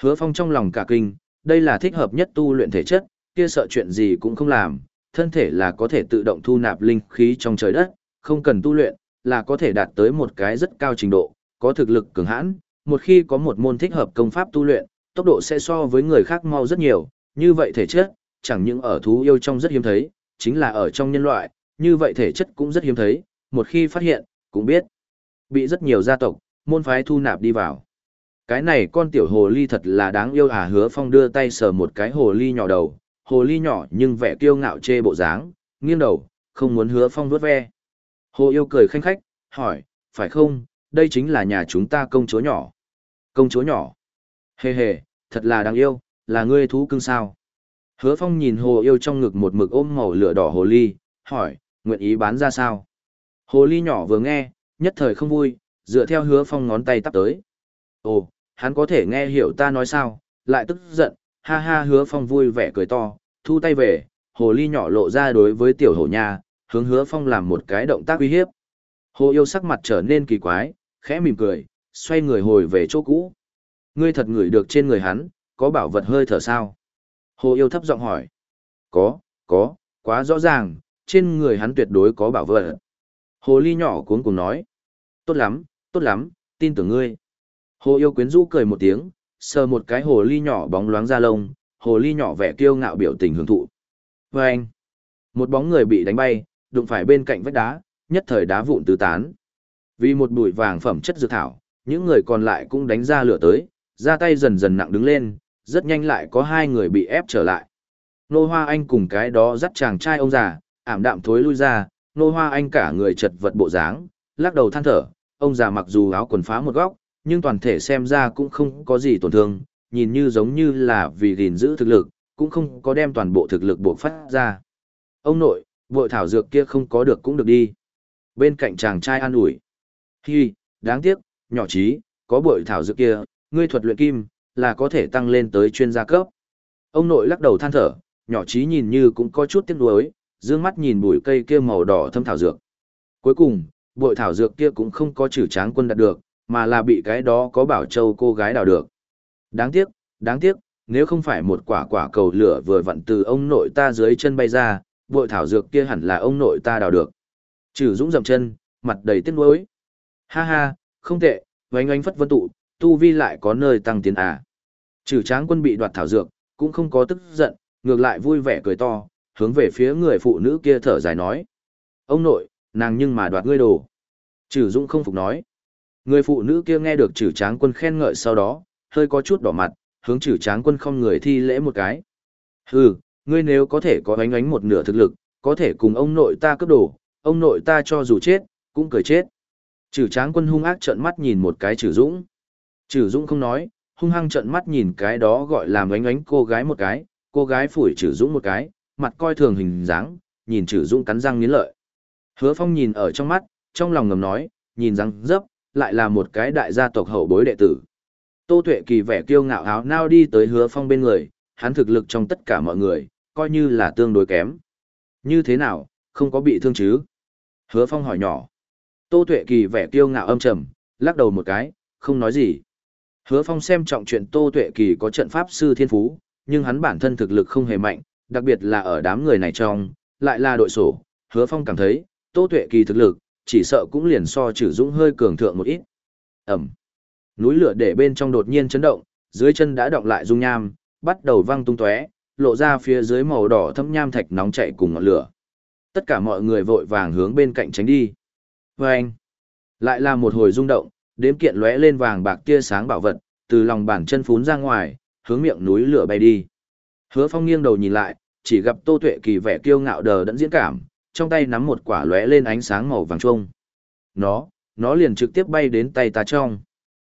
Hứa phong trong lòng cả kinh, đây là thích hợp nhất tu luyện thể chất, kia sợ chuyện gì cũng không làm, thân thể là có thể tự động thu nạp linh khí trong trời đất, không cần tu luyện, là có thể đạt tới một cái rất cao trình độ, có thực lực cường hãn, một khi có một môn thích hợp công pháp tu luyện, tốc độ sẽ so với người khác mau rất nhiều, như vậy thể chất, chẳng những ở thú yêu trong rất hiếm thấy, chính là ở trong nhân loại, như vậy thể chất cũng rất hiếm thấy, một khi phát hiện, cũng biết, bị rất nhiều gia tộc, môn phái thu nạp đi vào. Cái này con tiểu hồ ly thật là đáng yêu à hứa phong đưa tay sờ một cái hồ ly nhỏ đầu, hồ ly nhỏ nhưng vẻ kiêu ngạo chê bộ dáng, nghiêng đầu, không muốn hứa phong vuốt ve. Hồ yêu cười khanh khách, hỏi, phải không, đây chính là nhà chúng ta công chúa nhỏ. Công chúa nhỏ. Hề hề, thật là đáng yêu, là ngươi thú cưng sao. Hứa phong nhìn hồ yêu trong ngực một mực ôm màu lửa đỏ hồ ly, hỏi, nguyện ý bán ra sao? Hồ ly nhỏ vừa nghe, nhất thời không vui, dựa theo hứa phong ngón tay tắp tới. Ồ, hắn có thể nghe hiểu ta nói sao, lại tức giận, ha ha hứa phong vui vẻ cười to, thu tay về, hồ ly nhỏ lộ ra đối với tiểu hổ nha, hướng hứa phong làm một cái động tác uy hiếp. Hồ yêu sắc mặt trở nên kỳ quái, khẽ mỉm cười, xoay người hồi về chỗ cũ. Ngươi thật ngửi được trên người hắn, có bảo vật hơi thở sao? Hồ yêu thấp giọng hỏi. Có, có, quá rõ ràng, trên người hắn tuyệt đối có bảo vật. Hồ ly nhỏ cuốn cùng nói. Tốt lắm, tốt lắm, tin tưởng ngươi. Hồ yêu quyến rũ cười một tiếng, sờ một cái hồ ly nhỏ bóng loáng ra lông, hồ ly nhỏ vẻ kiêu ngạo biểu tình hưởng thụ. Và anh, một bóng người bị đánh bay, đụng phải bên cạnh vách đá, nhất thời đá vụn tứ tán. Vì một bụi vàng phẩm chất dược thảo, những người còn lại cũng đánh ra lửa tới, ra tay dần dần nặng đứng lên, rất nhanh lại có hai người bị ép trở lại. Nô Hoa Anh cùng cái đó dắt chàng trai ông già, ảm đạm thối lui ra, Nô Hoa Anh cả người chật vật bộ dáng, lắc đầu than thở, ông già mặc dù áo quần phá một góc, nhưng toàn thể xem ra cũng không có gì tổn thương, nhìn như giống như là vì gìn giữ thực lực, cũng không có đem toàn bộ thực lực buộc phát ra. Ông nội, vội thảo dược kia không có được cũng được đi. Bên cạnh chàng trai an ủi. Hi, đáng tiếc, nhỏ trí, có bội thảo dược kia, ngươi thuật luyện kim, là có thể tăng lên tới chuyên gia cấp. Ông nội lắc đầu than thở, nhỏ trí nhìn như cũng có chút tiếc nuối, dương mắt nhìn bụi cây kia màu đỏ thâm thảo dược. Cuối cùng, bội thảo dược kia cũng không có trừ tráng quân đạt được, mà là bị cái đó có bảo châu cô gái đào được. Đáng tiếc, đáng tiếc, nếu không phải một quả quả cầu lửa vừa vặn từ ông nội ta dưới chân bay ra, bội thảo dược kia hẳn là ông nội ta đào được. Trừ dũng dậm chân, mặt đầy tiếc nuối. Ha ha, không tệ, oanh ánh phất vân tụ, tu vi lại có nơi tăng tiến à. Trừ tráng quân bị đoạt thảo dược, cũng không có tức giận, ngược lại vui vẻ cười to, hướng về phía người phụ nữ kia thở dài nói. Ông nội, nàng nhưng mà đoạt ngươi đồ. Trừ Dũng không phục nói. Người phụ nữ kia nghe được trừ tráng quân khen ngợi sau đó, hơi có chút đỏ mặt, hướng trừ tráng quân không người thi lễ một cái. Hừ, ngươi nếu có thể có ánh ánh một nửa thực lực, có thể cùng ông nội ta cướp đồ, ông nội ta cho dù chết, cũng cười chết. Trừ tráng quân hung ác trợn mắt nhìn một cái trừ dũng. Trừ dũng không nói, hung hăng trợn mắt nhìn cái đó gọi làm ánh ánh cô gái một cái, cô gái phủi trừ dũng một cái, mặt coi thường hình dáng, nhìn trừ dũng cắn răng nghiến lợi. Hứa phong nhìn ở trong mắt, trong lòng ngầm nói, nhìn răng dấp, lại là một cái đại gia tộc hậu bối đệ tử. Tô Tuệ Kỳ vẻ kiêu ngạo áo nao đi tới Hứa Phong bên người, hắn thực lực trong tất cả mọi người, coi như là tương đối kém. Như thế nào, không có bị thương chứ? Hứa Phong hỏi nhỏ. Tô Tuệ Kỳ vẻ kiêu ngạo âm trầm, lắc đầu một cái, không nói gì. Hứa Phong xem trọng chuyện Tô Tuệ Kỳ có trận pháp sư thiên phú, nhưng hắn bản thân thực lực không hề mạnh, đặc biệt là ở đám người này trong, lại là đội sổ. Hứa Phong cảm thấy, Tô Tuệ Kỳ thực lực, chỉ sợ cũng liền so trừ dũng hơi cường thượng một ít. Ẩm. Núi lửa để bên trong đột nhiên chấn động, dưới chân đã động lại dung nham, bắt đầu văng tung tóe, lộ ra phía dưới màu đỏ thâm nham thạch nóng chảy cùng ngọn lửa. Tất cả mọi người vội vàng hướng bên cạnh tránh đi. Vâng! Lại là một hồi rung động, đếm kiện lóe lên vàng bạc tia sáng bảo vật, từ lòng bàn chân phún ra ngoài, hướng miệng núi lửa bay đi. Hứa Phong nghiêng đầu nhìn lại, chỉ gặp Tô Tuệ Kỳ vẻ kiêu ngạo đờ đẫn diễn cảm, trong tay nắm một quả lóe lên ánh sáng màu vàng trung. Nó, nó liền trực tiếp bay đến tay ta trong.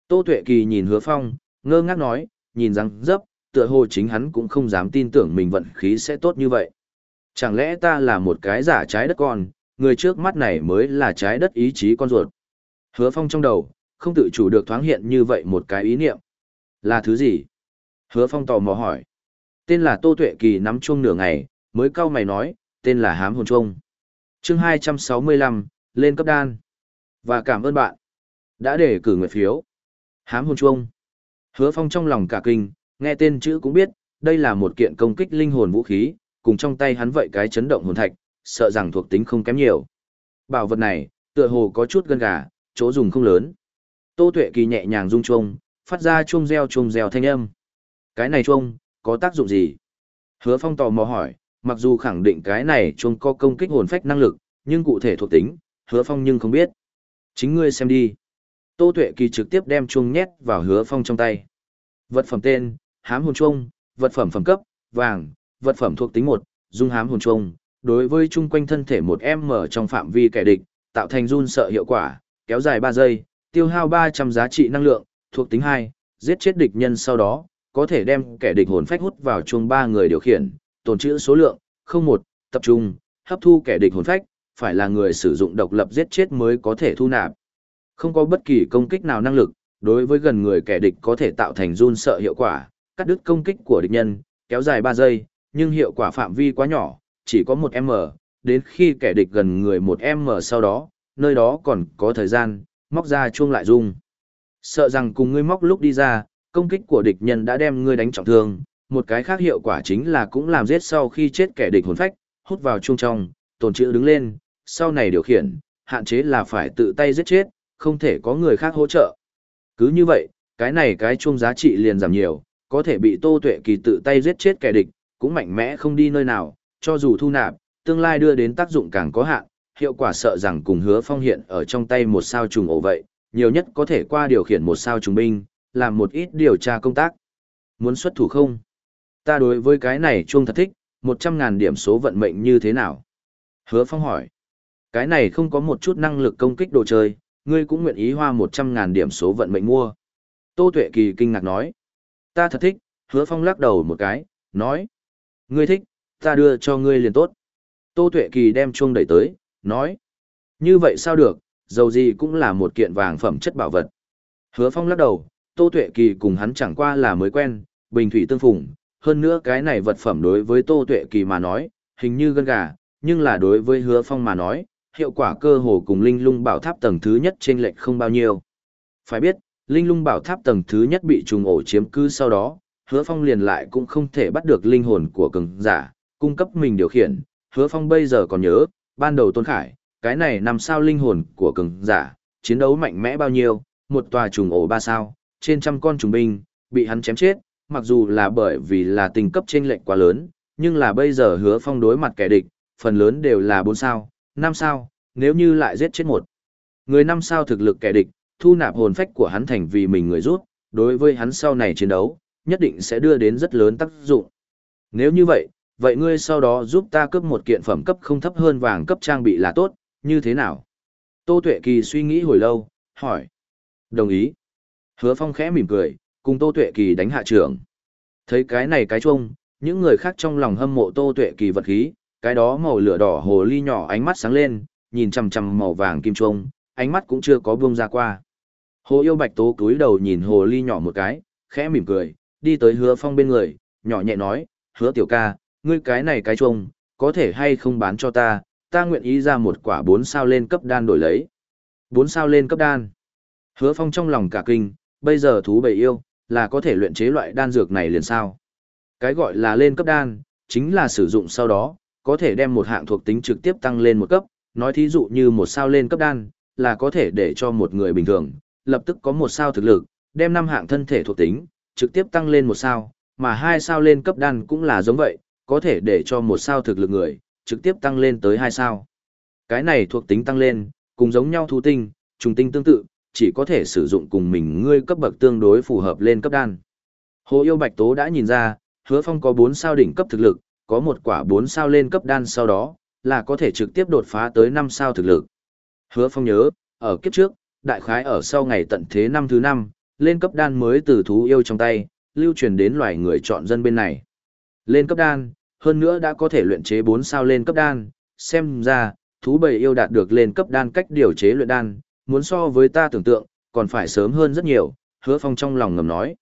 Tô Tuệ Kỳ nhìn Hứa Phong, ngơ ngác nói, nhìn răng dấp, tựa hồ chính hắn cũng không dám tin tưởng mình vận khí sẽ tốt như vậy. Chẳng lẽ ta là một cái giả trái đất con, người trước mắt này mới là trái đất ý chí con ruột. Hứa Phong trong đầu, không tự chủ được thoáng hiện như vậy một cái ý niệm. Là thứ gì? Hứa Phong tò mò hỏi. Tên là Tô Tuệ Kỳ nắm chuông nửa ngày, mới cau mày nói, tên là Hám Hồn Chuông. Chương 265, lên cấp đan. Và cảm ơn bạn đã để cử nguyện phiếu. Hám Hồn Chuông. Hứa Phong trong lòng cả kinh, nghe tên chữ cũng biết, đây là một kiện công kích linh hồn vũ khí, cùng trong tay hắn vậy cái chấn động hồn thạch, sợ rằng thuộc tính không kém nhiều. Bảo vật này, tựa hồ có chút gân gà, chỗ dùng không lớn. Tô Tuệ Kỳ nhẹ nhàng rung chuông, phát ra chuông reo chuông reo thanh âm. Cái này chuông, có tác dụng gì? Hứa Phong tò mò hỏi, mặc dù khẳng định cái này chuông có công kích hồn phách năng lực, nhưng cụ thể thuộc tính, Hứa Phong nhưng không biết. Chính ngươi xem đi. Tô Tuệ Kỳ trực tiếp đem chuông nhét vào Hứa Phong trong tay. Vật phẩm tên, hám hồn chuông, vật phẩm phẩm cấp, vàng, vật phẩm thuộc tính một, dung hám hồn chuông, đối với chung quanh thân thể một m trong phạm vi kẻ địch, tạo thành run sợ hiệu quả, kéo dài 3 giây, tiêu hao 300 giá trị năng lượng, thuộc tính 2, giết chết địch nhân sau đó, có thể đem kẻ địch hồn phách hút vào chuông ba người điều khiển, tồn trữ số lượng, 01, tập trung, hấp thu kẻ địch hồn phách, phải là người sử dụng độc lập giết chết mới có thể thu nạp. Không có bất kỳ công kích nào năng lực, đối với gần người kẻ địch có thể tạo thành run sợ hiệu quả, cắt đứt công kích của địch nhân, kéo dài 3 giây, nhưng hiệu quả phạm vi quá nhỏ, chỉ có 1M, đến khi kẻ địch gần người 1M sau đó, nơi đó còn có thời gian, móc ra chuông lại rung. Sợ rằng cùng ngươi móc lúc đi ra, Công kích của địch nhân đã đem ngươi đánh trọng thương, một cái khác hiệu quả chính là cũng làm giết sau khi chết kẻ địch hồn phách, hút vào trung trong, tồn trữ đứng lên, sau này điều khiển, hạn chế là phải tự tay giết chết, không thể có người khác hỗ trợ. Cứ như vậy, cái này cái chung giá trị liền giảm nhiều, có thể bị Tô Tuệ Kỳ tự tay giết chết kẻ địch, cũng mạnh mẽ không đi nơi nào, cho dù thu nạp, tương lai đưa đến tác dụng càng có hạn, hiệu quả sợ rằng cùng hứa phong hiện ở trong tay một sao trùng ổ vậy, nhiều nhất có thể qua điều khiển một sao trùng binh, làm một ít điều tra công tác. Muốn xuất thủ không? Ta đối với cái này chuông thật thích, một trăm ngàn điểm số vận mệnh như thế nào? Hứa phong hỏi. Cái này không có một chút năng lực công kích đồ chơi, ngươi cũng nguyện ý hoa một trăm ngàn điểm số vận mệnh mua. Tô Tuệ Kỳ kinh ngạc nói. Ta thật thích, hứa phong lắc đầu một cái, nói. Ngươi thích, ta đưa cho ngươi liền tốt. Tô Tuệ Kỳ đem chuông đẩy tới, nói. Như vậy sao được, dầu gì cũng là một kiện vàng phẩm chất bảo vật. Hứa Phong lắc đầu, Tô Tuệ Kỳ cùng hắn chẳng qua là mới quen, bình thủy tương phùng, hơn nữa cái này vật phẩm đối với Tô Tuệ Kỳ mà nói, hình như gân gà, nhưng là đối với Hứa Phong mà nói, hiệu quả cơ hồ cùng Linh Lung Bảo Tháp tầng thứ nhất trên lệch không bao nhiêu. Phải biết, Linh Lung Bảo Tháp tầng thứ nhất bị trùng ổ chiếm cứ sau đó, Hứa Phong liền lại cũng không thể bắt được linh hồn của cường giả, cung cấp mình điều khiển. Hứa Phong bây giờ còn nhớ, ban đầu Tôn Khải, cái này nằm sao linh hồn của cường giả, chiến đấu mạnh mẽ bao nhiêu, một tòa trùng ổ ba sao, trên trăm con trùng binh, bị hắn chém chết, mặc dù là bởi vì là tình cấp trên lệnh quá lớn, nhưng là bây giờ hứa phong đối mặt kẻ địch, phần lớn đều là bốn sao, năm sao, nếu như lại giết chết một. Người năm sao thực lực kẻ địch, thu nạp hồn phách của hắn thành vì mình người rút, đối với hắn sau này chiến đấu, nhất định sẽ đưa đến rất lớn tác dụng. Nếu như vậy, vậy ngươi sau đó giúp ta cướp một kiện phẩm cấp không thấp hơn vàng cấp trang bị là tốt, như thế nào? Tô Tuệ Kỳ suy nghĩ hồi lâu, hỏi. Đồng ý. Hứa Phong khẽ mỉm cười, cùng Tô Tuệ Kỳ đánh hạ trưởng. Thấy cái này cái chung, những người khác trong lòng hâm mộ Tô Tuệ Kỳ vật khí, cái đó màu lửa đỏ hồ ly nhỏ ánh mắt sáng lên, nhìn chằm chằm màu vàng kim chung, ánh mắt cũng chưa có buông ra qua. Hồ yêu bạch tố cúi đầu nhìn hồ ly nhỏ một cái, khẽ mỉm cười, đi tới hứa phong bên người, nhỏ nhẹ nói, hứa tiểu ca, ngươi cái này cái chung, có thể hay không bán cho ta, ta nguyện ý ra một quả bốn sao lên cấp đan đổi lấy. Bốn sao lên cấp đan. Hứa phong trong lòng cả kinh, bây giờ thú bầy yêu, là có thể luyện chế loại đan dược này liền sao. Cái gọi là lên cấp đan, chính là sử dụng sau đó, có thể đem một hạng thuộc tính trực tiếp tăng lên một cấp, nói thí dụ như một sao lên cấp đan, là có thể để cho một người bình thường, lập tức có một sao thực lực, đem năm hạng thân thể thuộc tính, trực tiếp tăng lên một sao, mà hai sao lên cấp đan cũng là giống vậy, có thể để cho một sao thực lực người, trực tiếp tăng lên tới hai sao. Cái này thuộc tính tăng lên, cùng giống nhau thú tinh, trùng tinh tương tự, chỉ có thể sử dụng cùng mình ngươi cấp bậc tương đối phù hợp lên cấp đan. Hồ yêu bạch tố đã nhìn ra, hứa phong có 4 sao đỉnh cấp thực lực, có một quả 4 sao lên cấp đan sau đó, là có thể trực tiếp đột phá tới 5 sao thực lực. Hứa phong nhớ, ở kiếp trước, đại khái ở sau ngày tận thế năm thứ 5, lên cấp đan mới từ thú yêu trong tay, lưu truyền đến loài người chọn dân bên này. Lên cấp đan, hơn nữa đã có thể luyện chế 4 sao lên cấp đan, xem ra, thú bầy yêu đạt được lên cấp đan cách điều chế luyện đan, muốn so với ta tưởng tượng, còn phải sớm hơn rất nhiều, hứa phong trong lòng ngầm nói.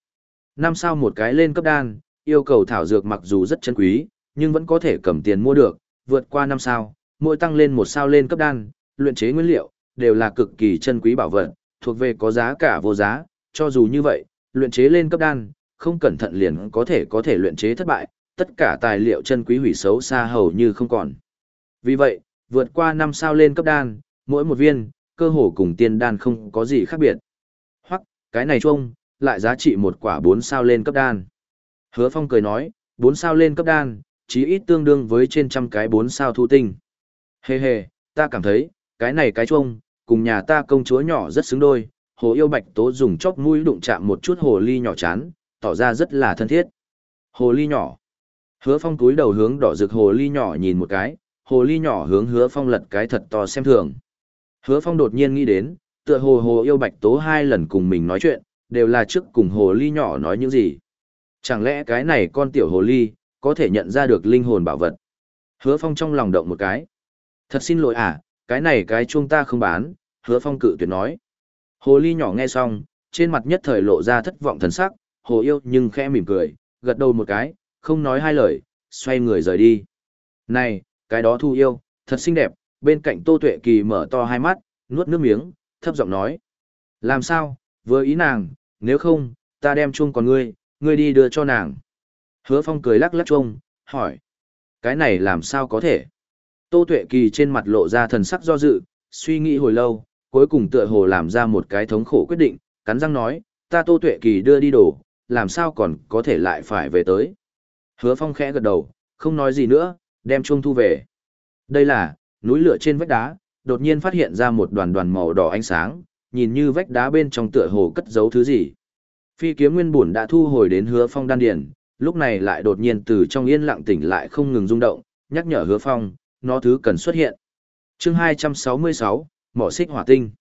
Năm sao một cái lên cấp đan, yêu cầu thảo dược mặc dù rất chân quý, nhưng vẫn có thể cầm tiền mua được, vượt qua năm sao, mỗi tăng lên một sao lên cấp đan, luyện chế nguyên liệu, đều là cực kỳ chân quý bảo vật, thuộc về có giá cả vô giá, cho dù như vậy, luyện chế lên cấp đan, không cẩn thận liền có thể có thể luyện chế thất bại, tất cả tài liệu chân quý hủy xấu xa hầu như không còn. Vì vậy, vượt qua năm sao lên cấp đan, mỗi một viên, cơ hồ cùng tiên đan không có gì khác biệt. Hoặc, cái này chung, lại giá trị một quả 4 sao lên cấp đan. Hứa Phong cười nói, 4 sao lên cấp đan, chí ít tương đương với trên trăm cái 4 sao thu tinh. Hề hề, ta cảm thấy, cái này cái chung, cùng nhà ta công chúa nhỏ rất xứng đôi, hồ yêu bạch tố dùng chóp mũi đụng chạm một chút hồ ly nhỏ chán, tỏ ra rất là thân thiết. Hồ ly nhỏ. Hứa Phong túi đầu hướng đỏ rực hồ ly nhỏ nhìn một cái, hồ ly nhỏ hướng Hứa Phong lật cái thật to xem thường. Hứa Phong đột nhiên nghĩ đến, tựa hồ hồ yêu bạch tố hai lần cùng mình nói chuyện, đều là trước cùng hồ ly nhỏ nói những gì. Chẳng lẽ cái này con tiểu hồ ly, có thể nhận ra được linh hồn bảo vật. Hứa Phong trong lòng động một cái. Thật xin lỗi à, cái này cái chuông ta không bán, hứa Phong cự tuyệt nói. Hồ ly nhỏ nghe xong, trên mặt nhất thời lộ ra thất vọng thần sắc, hồ yêu nhưng khẽ mỉm cười, gật đầu một cái, không nói hai lời, xoay người rời đi. Này, cái đó thu yêu, thật xinh đẹp, bên cạnh Tô Tuệ Kỳ mở to hai mắt, nuốt nước miếng, thấp giọng nói. Làm sao, vừa ý nàng, nếu không, ta đem chuông còn ngươi, ngươi đi đưa cho nàng. Hứa Phong cười lắc lắc chuông, hỏi. Cái này làm sao có thể? Tô Tuệ Kỳ trên mặt lộ ra thần sắc do dự, suy nghĩ hồi lâu, cuối cùng tựa hồ làm ra một cái thống khổ quyết định, cắn răng nói, ta Tô Tuệ Kỳ đưa đi đồ làm sao còn có thể lại phải về tới. Hứa Phong khẽ gật đầu, không nói gì nữa, đem chuông thu về. Đây là, núi lửa trên vách đá, đột nhiên phát hiện ra một đoàn đoàn màu đỏ ánh sáng, nhìn như vách đá bên trong tựa hồ cất giấu thứ gì. Phi kiếm nguyên bổn đã thu hồi đến hứa phong đan điền, lúc này lại đột nhiên từ trong yên lặng tỉnh lại không ngừng rung động, nhắc nhở hứa phong, nó thứ cần xuất hiện. chương 266, mỏ xích hỏa tinh.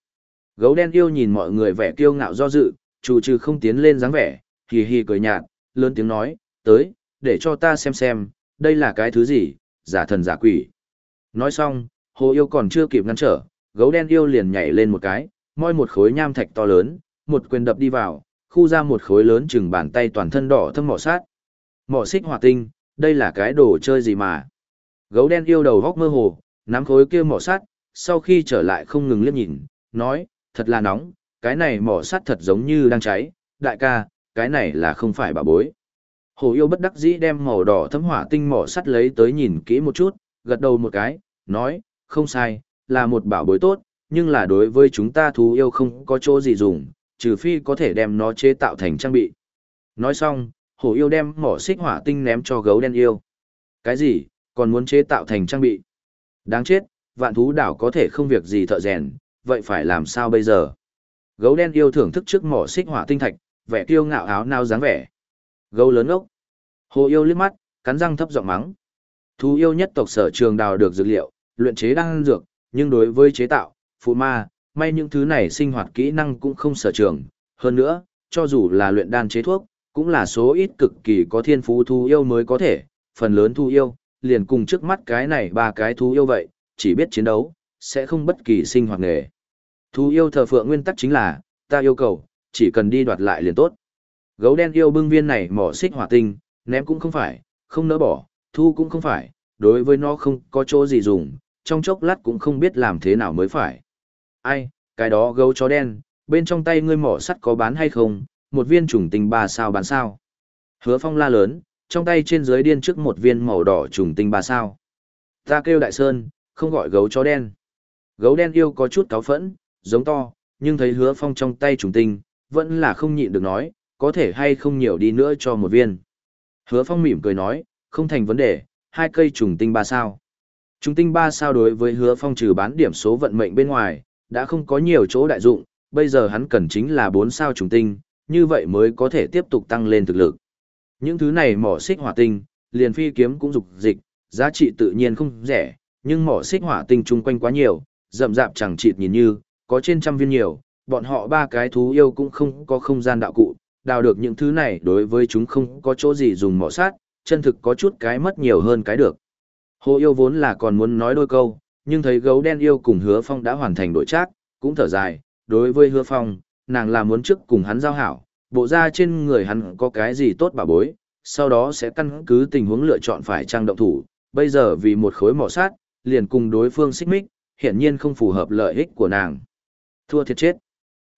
Gấu đen yêu nhìn mọi người vẻ kiêu ngạo do dự, chủ trừ không tiến lên dáng vẻ, hì hì cười nhạt, lớn tiếng nói, tới, để cho ta xem xem, đây là cái thứ gì, giả thần giả quỷ. Nói xong, hồ yêu còn chưa kịp ngăn trở, gấu đen yêu liền nhảy lên một cái, moi một khối nham thạch to lớn, một quyền đập đi vào, khu ra một khối lớn chừng bàn tay toàn thân đỏ thâm mỏ sát. Mỏ xích hỏa tinh, đây là cái đồ chơi gì mà. Gấu đen yêu đầu góc mơ hồ, nắm khối kia mỏ sắt, sau khi trở lại không ngừng liếc nhìn, nói, thật là nóng, cái này mỏ sắt thật giống như đang cháy, đại ca, cái này là không phải bà bối. Hồ yêu bất đắc dĩ đem màu đỏ thấm hỏa tinh mỏ sắt lấy tới nhìn kỹ một chút, gật đầu một cái, nói, không sai, là một bảo bối tốt, nhưng là đối với chúng ta thú yêu không có chỗ gì dùng, trừ phi có thể đem nó chế tạo thành trang bị. Nói xong, hổ yêu đem mỏ xích hỏa tinh ném cho gấu đen yêu. Cái gì, còn muốn chế tạo thành trang bị? Đáng chết, vạn thú đảo có thể không việc gì thợ rèn, vậy phải làm sao bây giờ? Gấu đen yêu thưởng thức trước mỏ xích hỏa tinh thạch, vẻ kiêu ngạo áo nao dáng vẻ. Gấu lớn ốc. Hồ yêu liếc mắt, cắn răng thấp giọng mắng. Thú yêu nhất tộc sở trường đào được dược liệu, luyện chế đan dược, nhưng đối với chế tạo, phụ ma, may những thứ này sinh hoạt kỹ năng cũng không sở trường. Hơn nữa, cho dù là luyện đan chế thuốc, cũng là số ít cực kỳ có thiên phú thú yêu mới có thể, phần lớn thú yêu, liền cùng trước mắt cái này ba cái thú yêu vậy, chỉ biết chiến đấu, sẽ không bất kỳ sinh hoạt nghề. Thú yêu thờ phượng nguyên tắc chính là, ta yêu cầu, chỉ cần đi đoạt lại liền tốt. Gấu đen yêu bưng viên này mỏ xích hỏa tinh, ném cũng không phải, không nỡ bỏ, thu cũng không phải, đối với nó không có chỗ gì dùng, trong chốc lát cũng không biết làm thế nào mới phải. Ai, cái đó gấu chó đen, bên trong tay ngươi mỏ sắt có bán hay không, một viên trùng tinh ba sao bán sao. Hứa phong la lớn, trong tay trên dưới điên trước một viên màu đỏ trùng tinh ba sao. Ta kêu đại sơn, không gọi gấu chó đen. Gấu đen yêu có chút cáo phẫn, giống to, nhưng thấy hứa phong trong tay trùng tinh, vẫn là không nhịn được nói, có thể hay không nhiều đi nữa cho một viên. Hứa phong mỉm cười nói, không thành vấn đề, hai cây trùng tinh ba sao. Trùng tinh ba sao đối với hứa phong trừ bán điểm số vận mệnh bên ngoài, đã không có nhiều chỗ đại dụng, bây giờ hắn cần chính là bốn sao trùng tinh, như vậy mới có thể tiếp tục tăng lên thực lực. Những thứ này mỏ xích hỏa tinh, liền phi kiếm cũng dục dịch, giá trị tự nhiên không rẻ, nhưng mỏ xích hỏa tinh chung quanh quá nhiều, rậm rạp chẳng chịt nhìn như, có trên trăm viên nhiều, bọn họ ba cái thú yêu cũng không có không gian đạo cụ, đào được những thứ này đối với chúng không có chỗ gì dùng mỏ sát, chân thực có chút cái mất nhiều hơn cái được. Hồ yêu vốn là còn muốn nói đôi câu, nhưng thấy gấu đen yêu cùng hứa phong đã hoàn thành đội trác, cũng thở dài, đối với hứa phong, nàng là muốn trước cùng hắn giao hảo, bộ ra trên người hắn có cái gì tốt bà bối, sau đó sẽ căn cứ tình huống lựa chọn phải trang động thủ, bây giờ vì một khối mỏ sát, liền cùng đối phương xích mích, hiển nhiên không phù hợp lợi ích của nàng. Thua thiệt chết.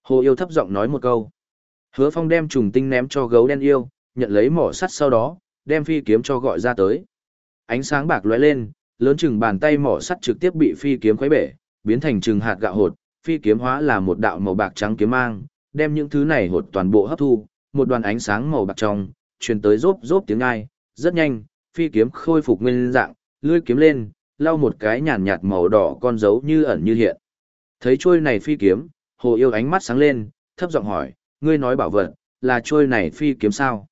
Hồ yêu thấp giọng nói một câu. Hứa phong đem trùng tinh ném cho gấu đen yêu, nhận lấy mỏ sắt sau đó, đem phi kiếm cho gọi ra tới. Ánh sáng bạc lóe lên, lớn chừng bàn tay mỏ sắt trực tiếp bị phi kiếm khuấy bể, biến thành chừng hạt gạo hột, phi kiếm hóa là một đạo màu bạc trắng kiếm mang, đem những thứ này hột toàn bộ hấp thu, một đoàn ánh sáng màu bạc trong, truyền tới rốp rốp tiếng ai, rất nhanh, phi kiếm khôi phục nguyên dạng, lưỡi kiếm lên, lau một cái nhàn nhạt màu đỏ con dấu như ẩn như hiện. Thấy chuôi này phi kiếm, hồ yêu ánh mắt sáng lên, thấp giọng hỏi, ngươi nói bảo vật, là chuôi này phi kiếm sao?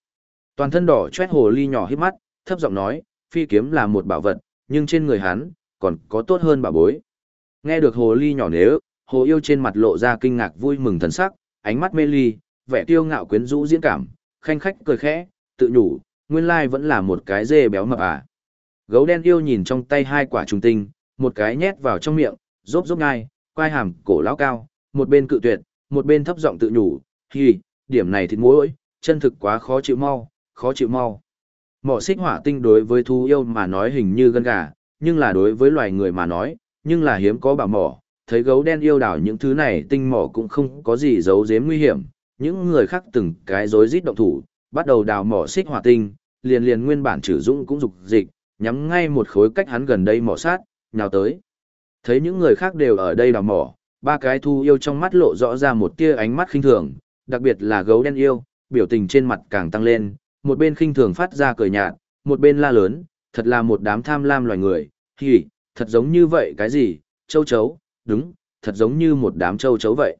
Toàn thân đỏ chét hồ ly nhỏ hít mắt, thấp giọng nói, phi kiếm là một bảo vật, nhưng trên người hắn, còn có tốt hơn bảo bối. Nghe được hồ ly nhỏ nếu, hồ yêu trên mặt lộ ra kinh ngạc vui mừng thần sắc, ánh mắt mê ly, vẻ tiêu ngạo quyến rũ diễn cảm, khanh khách cười khẽ, tự nhủ, nguyên lai vẫn là một cái dê béo mập à. Gấu đen yêu nhìn trong tay hai quả trùng tinh, một cái nhét vào trong miệng, rốp rốp ngai, quai hàm, cổ lão cao, một bên cự tuyệt, một bên thấp giọng tự nhủ, hì, điểm này thịt muối, chân thực quá khó chịu mau, khó chịu mau. Mỏ xích hỏa tinh đối với thú yêu mà nói hình như gân gà, nhưng là đối với loài người mà nói, nhưng là hiếm có bảo mỏ, thấy gấu đen yêu đảo những thứ này tinh mỏ cũng không có gì giấu giếm nguy hiểm, những người khác từng cái rối rít động thủ, bắt đầu đào mỏ xích hỏa tinh, liền liền nguyên bản trừ dũng cũng dục dịch, nhắm ngay một khối cách hắn gần đây mỏ sát, nhào tới. Thấy những người khác đều ở đây đào mỏ, ba cái thu yêu trong mắt lộ rõ ra một tia ánh mắt khinh thường, đặc biệt là gấu đen yêu, biểu tình trên mặt càng tăng lên, một bên khinh thường phát ra cười nhạt, một bên la lớn, thật là một đám tham lam loài người, hì, thật giống như vậy cái gì, châu chấu, đúng, thật giống như một đám châu chấu vậy.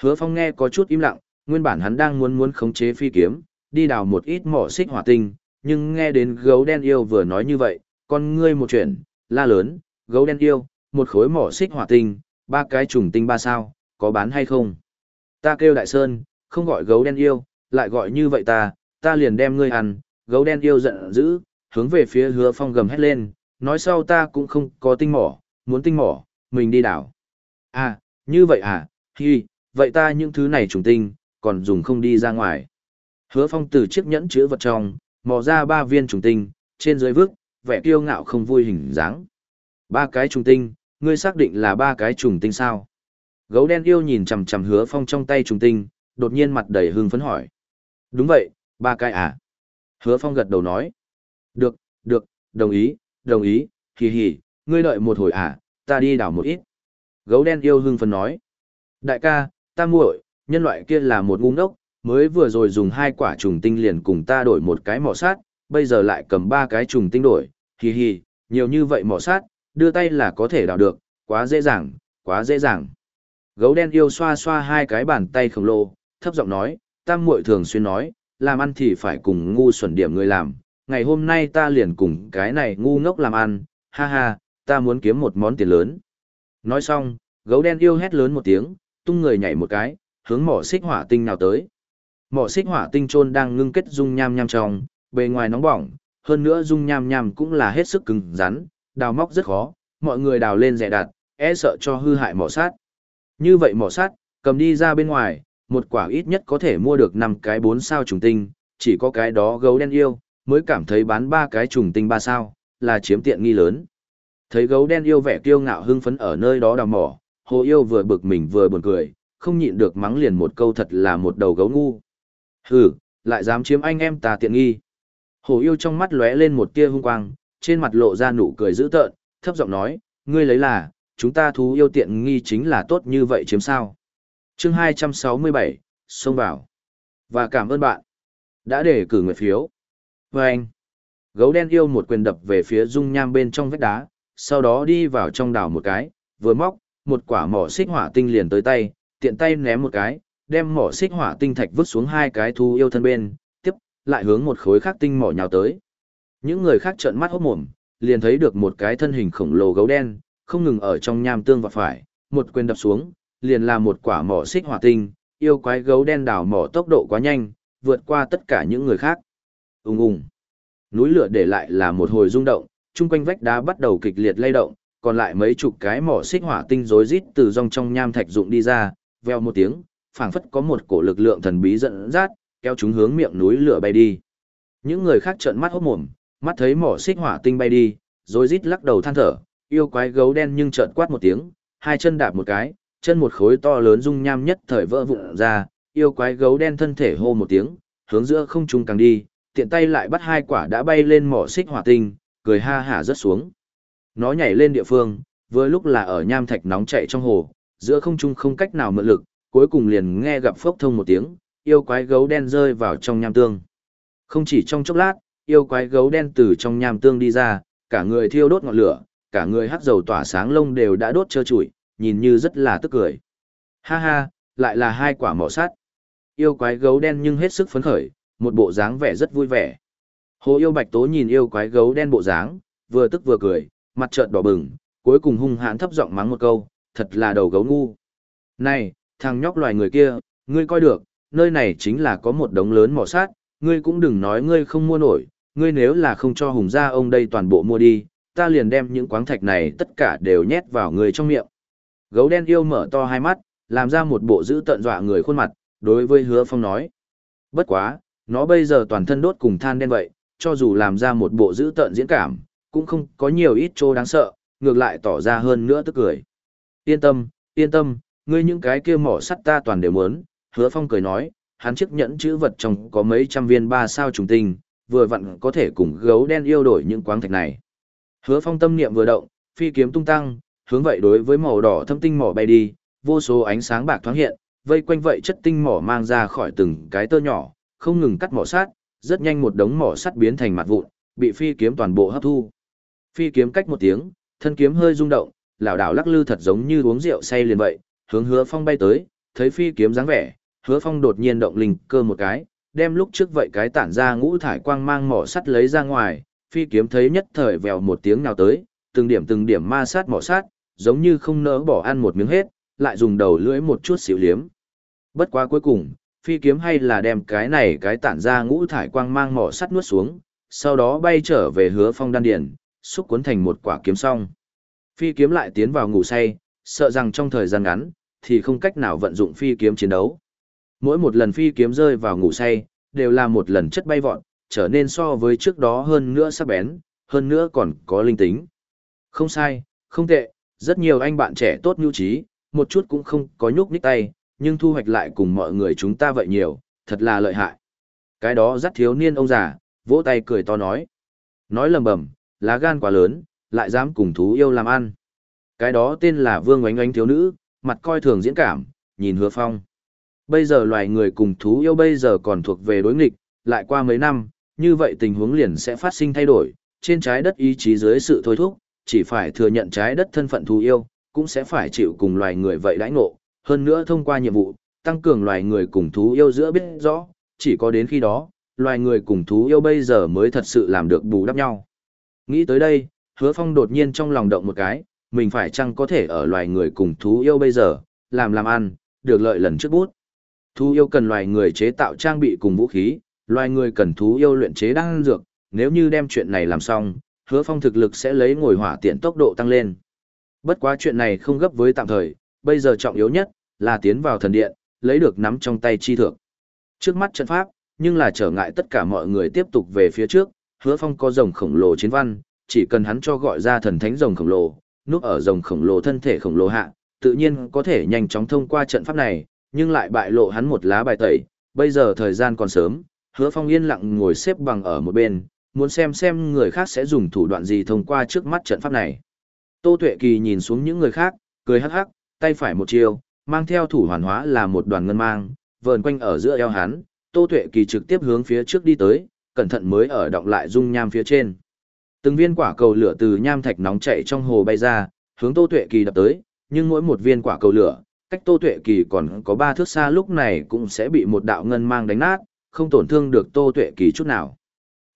Hứa Phong nghe có chút im lặng, nguyên bản hắn đang muốn muốn khống chế phi kiếm, đi đào một ít mỏ xích hỏa tinh, nhưng nghe đến gấu đen yêu vừa nói như vậy, con ngươi một chuyện, la lớn, gấu đen yêu, một khối mỏ xích hỏa tinh, ba cái trùng tinh ba sao, có bán hay không? Ta kêu đại sơn, không gọi gấu đen yêu, lại gọi như vậy ta, ta liền đem ngươi ăn, gấu đen yêu giận dữ, hướng về phía hứa phong gầm hét lên, nói sau ta cũng không có tinh mỏ, muốn tinh mỏ, mình đi đảo. À, như vậy à, hi, vậy ta những thứ này trùng tinh, còn dùng không đi ra ngoài. Hứa phong từ chiếc nhẫn chứa vật trong, mò ra ba viên trùng tinh, trên dưới vước, vẻ kiêu ngạo không vui hình dáng. Ba cái trùng tinh, ngươi xác định là ba cái trùng tinh sao? Gấu đen yêu nhìn chằm chằm hứa phong trong tay trùng tinh, đột nhiên mặt đầy hưng phấn hỏi. Đúng vậy, ba cái à? Hứa phong gật đầu nói. Được, được, đồng ý, đồng ý, hì hì, ngươi đợi một hồi à, ta đi đảo một ít. Gấu đen yêu hưng phấn nói. Đại ca, ta muội, nhân loại kia là một ngu ngốc, mới vừa rồi dùng hai quả trùng tinh liền cùng ta đổi một cái mỏ sát, bây giờ lại cầm ba cái trùng tinh đổi, hì hì, nhiều như vậy mỏ sát, đưa tay là có thể đào được, quá dễ dàng, quá dễ dàng. Gấu đen yêu xoa xoa hai cái bàn tay khổng lồ, thấp giọng nói, tam muội thường xuyên nói, làm ăn thì phải cùng ngu xuẩn điểm người làm, ngày hôm nay ta liền cùng cái này ngu ngốc làm ăn, ha ha, ta muốn kiếm một món tiền lớn. Nói xong, gấu đen yêu hét lớn một tiếng, tung người nhảy một cái, hướng mỏ xích hỏa tinh nào tới. Mỏ xích hỏa tinh trôn đang ngưng kết dung nham nham trong, bề ngoài nóng bỏng, hơn nữa dung nham nham cũng là hết sức cứng rắn, đào móc rất khó, mọi người đào lên rẻ đặt, e sợ cho hư hại mỏ sát. Như vậy mỏ sát, cầm đi ra bên ngoài, một quả ít nhất có thể mua được 5 cái 4 sao trùng tinh, chỉ có cái đó gấu đen yêu, mới cảm thấy bán ba cái trùng tinh 3 sao, là chiếm tiện nghi lớn. Thấy gấu đen yêu vẻ kiêu ngạo hưng phấn ở nơi đó đào mỏ, hồ yêu vừa bực mình vừa buồn cười, không nhịn được mắng liền một câu thật là một đầu gấu ngu. Hừ, lại dám chiếm anh em ta tiện nghi. Hồ yêu trong mắt lóe lên một tia hung quang, trên mặt lộ ra nụ cười dữ tợn, thấp giọng nói, ngươi lấy là, chúng ta thú yêu tiện nghi chính là tốt như vậy chiếm sao chương 267, xông vào. Và cảm ơn bạn đã để cử người phiếu. Và anh, gấu đen yêu một quyền đập về phía dung nham bên trong vách đá, sau đó đi vào trong đảo một cái, vừa móc, một quả mỏ xích hỏa tinh liền tới tay, tiện tay ném một cái, đem mỏ xích hỏa tinh thạch vứt xuống hai cái thú yêu thân bên, tiếp, lại hướng một khối khác tinh mỏ nhào tới. Những người khác trợn mắt hốt mồm, liền thấy được một cái thân hình khổng lồ gấu đen, không ngừng ở trong nham tương và phải, một quyền đập xuống, liền là một quả mỏ xích hỏa tinh, yêu quái gấu đen đào mỏ tốc độ quá nhanh, vượt qua tất cả những người khác. Ùng ùng. Núi lửa để lại là một hồi rung động, chung quanh vách đá bắt đầu kịch liệt lay động, còn lại mấy chục cái mỏ xích hỏa tinh rối rít từ rong trong nham thạch dụng đi ra, veo một tiếng, phảng phất có một cổ lực lượng thần bí dẫn dắt, kéo chúng hướng miệng núi lửa bay đi. Những người khác trợn mắt hốt mồm, mắt thấy mỏ xích hỏa tinh bay đi, rối rít lắc đầu than thở, yêu quái gấu đen nhưng trợn quát một tiếng, hai chân đạp một cái, chân một khối to lớn rung nham nhất thời vỡ vụn ra, yêu quái gấu đen thân thể hô một tiếng, hướng giữa không trung càng đi, tiện tay lại bắt hai quả đã bay lên mỏ xích hỏa tinh, cười ha hả rất xuống. Nó nhảy lên địa phương, vừa lúc là ở nham thạch nóng chạy trong hồ, giữa không trung không cách nào mượn lực, cuối cùng liền nghe gặp phốc thông một tiếng, yêu quái gấu đen rơi vào trong nham tương. Không chỉ trong chốc lát, yêu quái gấu đen từ trong nham tương đi ra, cả người thiêu đốt ngọn lửa, cả người hắc dầu tỏa sáng lông đều đã đốt trơ trụi, nhìn như rất là tức cười. Ha ha, lại là hai quả mỏ sắt. Yêu quái gấu đen nhưng hết sức phấn khởi, một bộ dáng vẻ rất vui vẻ. Hồ yêu bạch tố nhìn yêu quái gấu đen bộ dáng, vừa tức vừa cười, mặt trợn đỏ bừng, cuối cùng hung hãn thấp giọng mắng một câu, thật là đầu gấu ngu. Này, thằng nhóc loài người kia, ngươi coi được, nơi này chính là có một đống lớn mỏ sát, ngươi cũng đừng nói ngươi không mua nổi, ngươi nếu là không cho hùng gia ông đây toàn bộ mua đi, ta liền đem những quáng thạch này tất cả đều nhét vào người trong miệng. Gấu đen yêu mở to hai mắt, làm ra một bộ giữ tận dọa người khuôn mặt, đối với hứa phong nói. Bất quá, nó bây giờ toàn thân đốt cùng than đen vậy, cho dù làm ra một bộ giữ tận diễn cảm, cũng không có nhiều ít chỗ đáng sợ, ngược lại tỏ ra hơn nữa tức cười. Yên tâm, yên tâm, ngươi những cái kia mỏ sắt ta toàn đều muốn, hứa phong cười nói, hắn chiếc nhẫn chữ vật trong có mấy trăm viên ba sao trùng tinh, vừa vặn có thể cùng gấu đen yêu đổi những quáng thạch này. Hứa Phong tâm niệm vừa động, phi kiếm tung tăng, hướng vậy đối với màu đỏ thâm tinh mỏ bay đi, vô số ánh sáng bạc thoáng hiện, vây quanh vậy chất tinh mỏ mang ra khỏi từng cái tơ nhỏ, không ngừng cắt mỏ sát, rất nhanh một đống mỏ sắt biến thành mặt vụn, bị phi kiếm toàn bộ hấp thu. Phi kiếm cách một tiếng, thân kiếm hơi rung động, lảo đảo lắc lư thật giống như uống rượu say liền vậy, hướng Hứa Phong bay tới, thấy phi kiếm dáng vẻ, Hứa Phong đột nhiên động linh cơ một cái, đem lúc trước vậy cái tản ra ngũ thải quang mang mỏ sắt lấy ra ngoài, phi kiếm thấy nhất thời vèo một tiếng nào tới, từng điểm từng điểm ma sát mỏ sát, giống như không nỡ bỏ ăn một miếng hết, lại dùng đầu lưỡi một chút xíu liếm. Bất quá cuối cùng, phi kiếm hay là đem cái này cái tản ra ngũ thải quang mang mỏ sắt nuốt xuống, sau đó bay trở về hứa phong đan điền, xúc cuốn thành một quả kiếm song. Phi kiếm lại tiến vào ngủ say, sợ rằng trong thời gian ngắn, thì không cách nào vận dụng phi kiếm chiến đấu. Mỗi một lần phi kiếm rơi vào ngủ say, đều là một lần chất bay vọt, trở nên so với trước đó hơn nữa sắc bén, hơn nữa còn có linh tính. Không sai, không tệ, rất nhiều anh bạn trẻ tốt nhu trí, một chút cũng không có nhúc nhích tay, nhưng thu hoạch lại cùng mọi người chúng ta vậy nhiều, thật là lợi hại. Cái đó rất thiếu niên ông già, vỗ tay cười to nói. Nói lầm bầm, lá gan quá lớn, lại dám cùng thú yêu làm ăn. Cái đó tên là Vương Oánh Oánh thiếu nữ, mặt coi thường diễn cảm, nhìn hứa phong. Bây giờ loài người cùng thú yêu bây giờ còn thuộc về đối nghịch, lại qua mấy năm, như vậy tình huống liền sẽ phát sinh thay đổi, trên trái đất ý chí dưới sự thôi thúc, chỉ phải thừa nhận trái đất thân phận thú yêu, cũng sẽ phải chịu cùng loài người vậy đãi ngộ, hơn nữa thông qua nhiệm vụ, tăng cường loài người cùng thú yêu giữa biết rõ, chỉ có đến khi đó, loài người cùng thú yêu bây giờ mới thật sự làm được bù đắp nhau. Nghĩ tới đây, hứa phong đột nhiên trong lòng động một cái, mình phải chăng có thể ở loài người cùng thú yêu bây giờ, làm làm ăn, được lợi lần trước bút. Thú yêu cần loài người chế tạo trang bị cùng vũ khí, loài người cần thú yêu luyện chế đan dược, nếu như đem chuyện này làm xong, hứa phong thực lực sẽ lấy ngồi hỏa tiện tốc độ tăng lên. Bất quá chuyện này không gấp với tạm thời, bây giờ trọng yếu nhất là tiến vào thần điện, lấy được nắm trong tay chi thượng. Trước mắt trận pháp, nhưng là trở ngại tất cả mọi người tiếp tục về phía trước, hứa phong có rồng khổng lồ chiến văn, chỉ cần hắn cho gọi ra thần thánh rồng khổng lồ, núp ở rồng khổng lồ thân thể khổng lồ hạ, tự nhiên có thể nhanh chóng thông qua trận pháp này, nhưng lại bại lộ hắn một lá bài tẩy, bây giờ thời gian còn sớm, hứa phong yên lặng ngồi xếp bằng ở một bên, muốn xem xem người khác sẽ dùng thủ đoạn gì thông qua trước mắt trận pháp này. Tô Tuệ Kỳ nhìn xuống những người khác, cười hắc hắc, tay phải một chiều, mang theo thủ hoàn hóa là một đoàn ngân mang, vờn quanh ở giữa eo hắn, Tô Tuệ Kỳ trực tiếp hướng phía trước đi tới, cẩn thận mới ở động lại dung nham phía trên. Từng viên quả cầu lửa từ nham thạch nóng chảy trong hồ bay ra, hướng Tô Tuệ Kỳ đập tới, nhưng mỗi một viên quả cầu lửa, cách Tô Tuệ Kỳ còn có ba thước xa lúc này cũng sẽ bị một đạo ngân mang đánh nát, không tổn thương được Tô Tuệ Kỳ chút nào.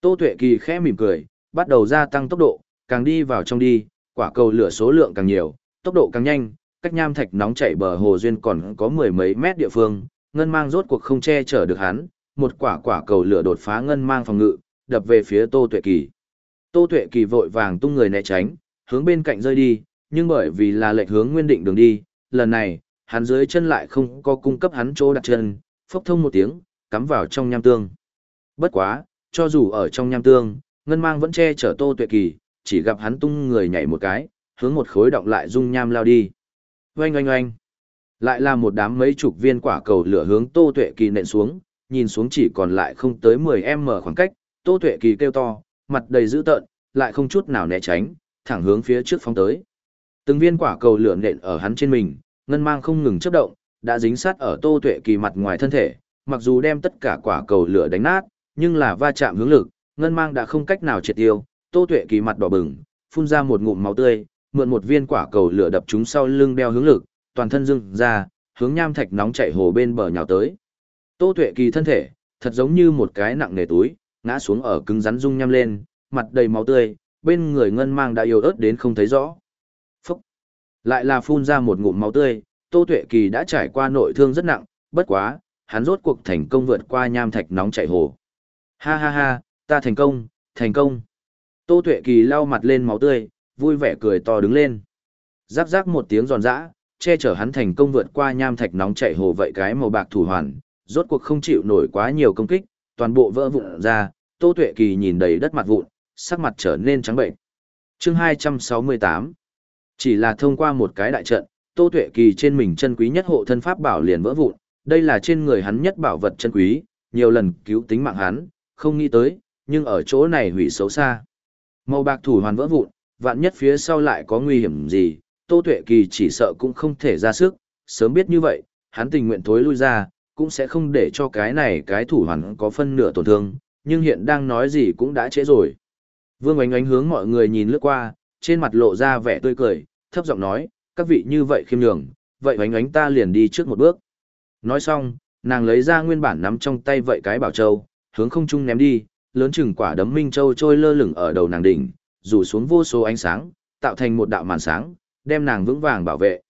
Tô Tuệ Kỳ khẽ mỉm cười, bắt đầu gia tăng tốc độ, càng đi vào trong đi, quả cầu lửa số lượng càng nhiều, tốc độ càng nhanh, cách nham thạch nóng chảy bờ hồ duyên còn có mười mấy mét địa phương, ngân mang rốt cuộc không che chở được hắn, một quả quả cầu lửa đột phá ngân mang phòng ngự, đập về phía Tô Tuệ Kỳ. Tô Tuệ Kỳ vội vàng tung người né tránh, hướng bên cạnh rơi đi, nhưng bởi vì là lệch hướng nguyên định đường đi, lần này, hắn dưới chân lại không có cung cấp hắn chỗ đặt chân, phốc thông một tiếng, cắm vào trong nham tương. Bất quá, cho dù ở trong nham tương, ngân mang vẫn che chở Tô Tuệ Kỳ, chỉ gặp hắn tung người nhảy một cái, hướng một khối động lại dung nham lao đi. Oanh oanh oanh. Lại là một đám mấy chục viên quả cầu lửa hướng Tô Tuệ Kỳ nện xuống, nhìn xuống chỉ còn lại không tới 10m khoảng cách, Tô Tuệ Kỳ kêu to, mặt đầy dữ tợn, lại không chút nào né tránh, thẳng hướng phía trước phóng tới. Từng viên quả cầu lửa nện ở hắn trên mình, ngân mang không ngừng chớp động, đã dính sát ở Tô Tuệ Kỳ mặt ngoài thân thể, mặc dù đem tất cả quả cầu lửa đánh nát, nhưng là va chạm hướng lực, ngân mang đã không cách nào triệt tiêu, Tô Tuệ Kỳ mặt đỏ bừng, phun ra một ngụm máu tươi, mượn một viên quả cầu lửa đập chúng sau lưng đeo hướng lực, toàn thân dưng ra, hướng nham thạch nóng chảy hồ bên bờ nhào tới. Tô Tuệ Kỳ thân thể, thật giống như một cái nặng nề túi, ngã xuống ở cứng rắn rung nham lên, mặt đầy máu tươi, bên người ngân mang đã yếu ớt đến không thấy rõ. Phúc! Lại là phun ra một ngụm máu tươi, Tô Tuệ Kỳ đã trải qua nội thương rất nặng, bất quá, hắn rốt cuộc thành công vượt qua nham thạch nóng chảy hồ. Ha ha ha, ta thành công, thành công. Tô Tuệ Kỳ lau mặt lên máu tươi, vui vẻ cười to đứng lên. Rắc rắc một tiếng giòn giã, che chở hắn thành công vượt qua nham thạch nóng chảy hồ vậy cái màu bạc thủ hoàn, rốt cuộc không chịu nổi quá nhiều công kích, toàn bộ vỡ vụn ra, Tô Tuệ Kỳ nhìn đầy đất mặt vụn, sắc mặt trở nên trắng bệnh. Chương 268 Chỉ là thông qua một cái đại trận, Tô Tuệ Kỳ trên mình chân quý nhất hộ thân pháp bảo liền vỡ vụn, Đây là trên người hắn nhất bảo vật chân quý, nhiều lần cứu tính mạng hắn, không nghĩ tới, nhưng ở chỗ này hủy xấu xa. Màu bạc thủ hoàn vỡ vụn, vạn nhất phía sau lại có nguy hiểm gì, Tô Tuệ Kỳ chỉ sợ cũng không thể ra sức, sớm biết như vậy, hắn tình nguyện thối lui ra, cũng sẽ không để cho cái này cái thủ hoàn có phân nửa tổn thương, nhưng hiện đang nói gì cũng đã trễ rồi. Vương Oánh Oánh hướng mọi người nhìn lướt qua, trên mặt lộ ra vẻ tươi cười, thấp giọng nói, các vị như vậy khiêm nhường, vậy Oánh Oánh ta liền đi trước một bước. Nói xong, nàng lấy ra nguyên bản nắm trong tay vậy cái bảo châu, hướng không trung ném đi, lớn chừng quả đấm minh châu trôi lơ lửng ở đầu nàng đỉnh, rủ xuống vô số ánh sáng, tạo thành một đạo màn sáng, đem nàng vững vàng bảo vệ.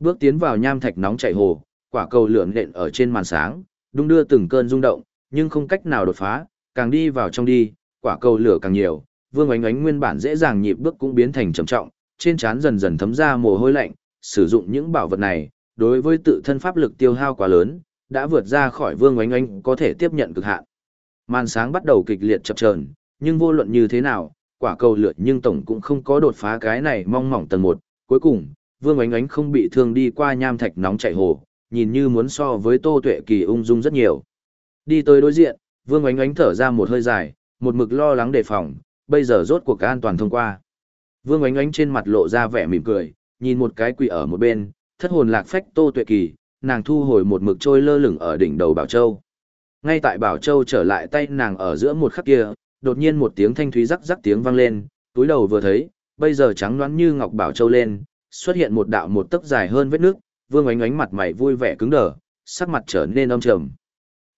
Bước tiến vào nham thạch nóng chảy hồ, quả cầu lượn lện ở trên màn sáng, đung đưa từng cơn rung động, nhưng không cách nào đột phá, càng đi vào trong đi, quả cầu lửa càng nhiều, Vương Ánh Ánh nguyên bản dễ dàng nhịp bước cũng biến thành trầm trọng, trên trán dần dần thấm ra mồ hôi lạnh, sử dụng những bảo vật này, đối với tự thân pháp lực tiêu hao quá lớn, đã vượt ra khỏi Vương Ánh Ánh có thể tiếp nhận cực hạn. Màn sáng bắt đầu kịch liệt chập chờn, nhưng vô luận như thế nào, quả cầu lượt nhưng tổng cũng không có đột phá cái này mong mỏng tầng một. cuối cùng, Vương Ánh Ánh không bị thương đi qua nham thạch nóng chảy hồ, nhìn như muốn so với Tô Tuệ Kỳ ung dung rất nhiều. Đi tới đối diện, Vương Ánh Ánh thở ra một hơi dài, một mực lo lắng đề phòng, bây giờ rốt cuộc an toàn thông qua. Vương Ánh Ánh trên mặt lộ ra vẻ mỉm cười, nhìn một cái quỷ ở một bên, thất hồn lạc phách Tô Tuệ Kỳ, nàng thu hồi một mực trôi lơ lửng ở đỉnh đầu Bảo Châu. Ngay tại Bảo Châu trở lại tay nàng ở giữa một khắc kia, đột nhiên một tiếng thanh thúy rắc rắc tiếng vang lên, túi đầu vừa thấy, bây giờ trắng loáng như ngọc Bảo Châu lên, xuất hiện một đạo một tấc dài hơn vết nước, Vương Ánh Ánh mặt mày vui vẻ cứng đờ, sắc mặt trở nên âm trầm.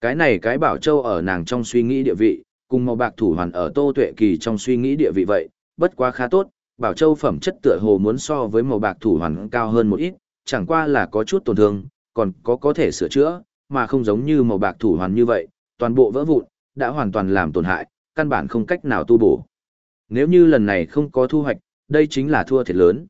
Cái này cái Bảo Châu ở nàng trong suy nghĩ địa vị, cùng màu bạc thủ hoàn ở Tô Tuệ Kỳ trong suy nghĩ địa vị vậy, bất quá khá tốt, Bảo Châu phẩm chất tựa hồ muốn so với màu bạc thủ hoàn cao hơn một ít, chẳng qua là có chút tổn thương, còn có có thể sửa chữa, mà không giống như màu bạc thủ hoàn như vậy, toàn bộ vỡ vụn, đã hoàn toàn làm tổn hại, căn bản không cách nào tu bổ. Nếu như lần này không có thu hoạch, đây chính là thua thiệt lớn.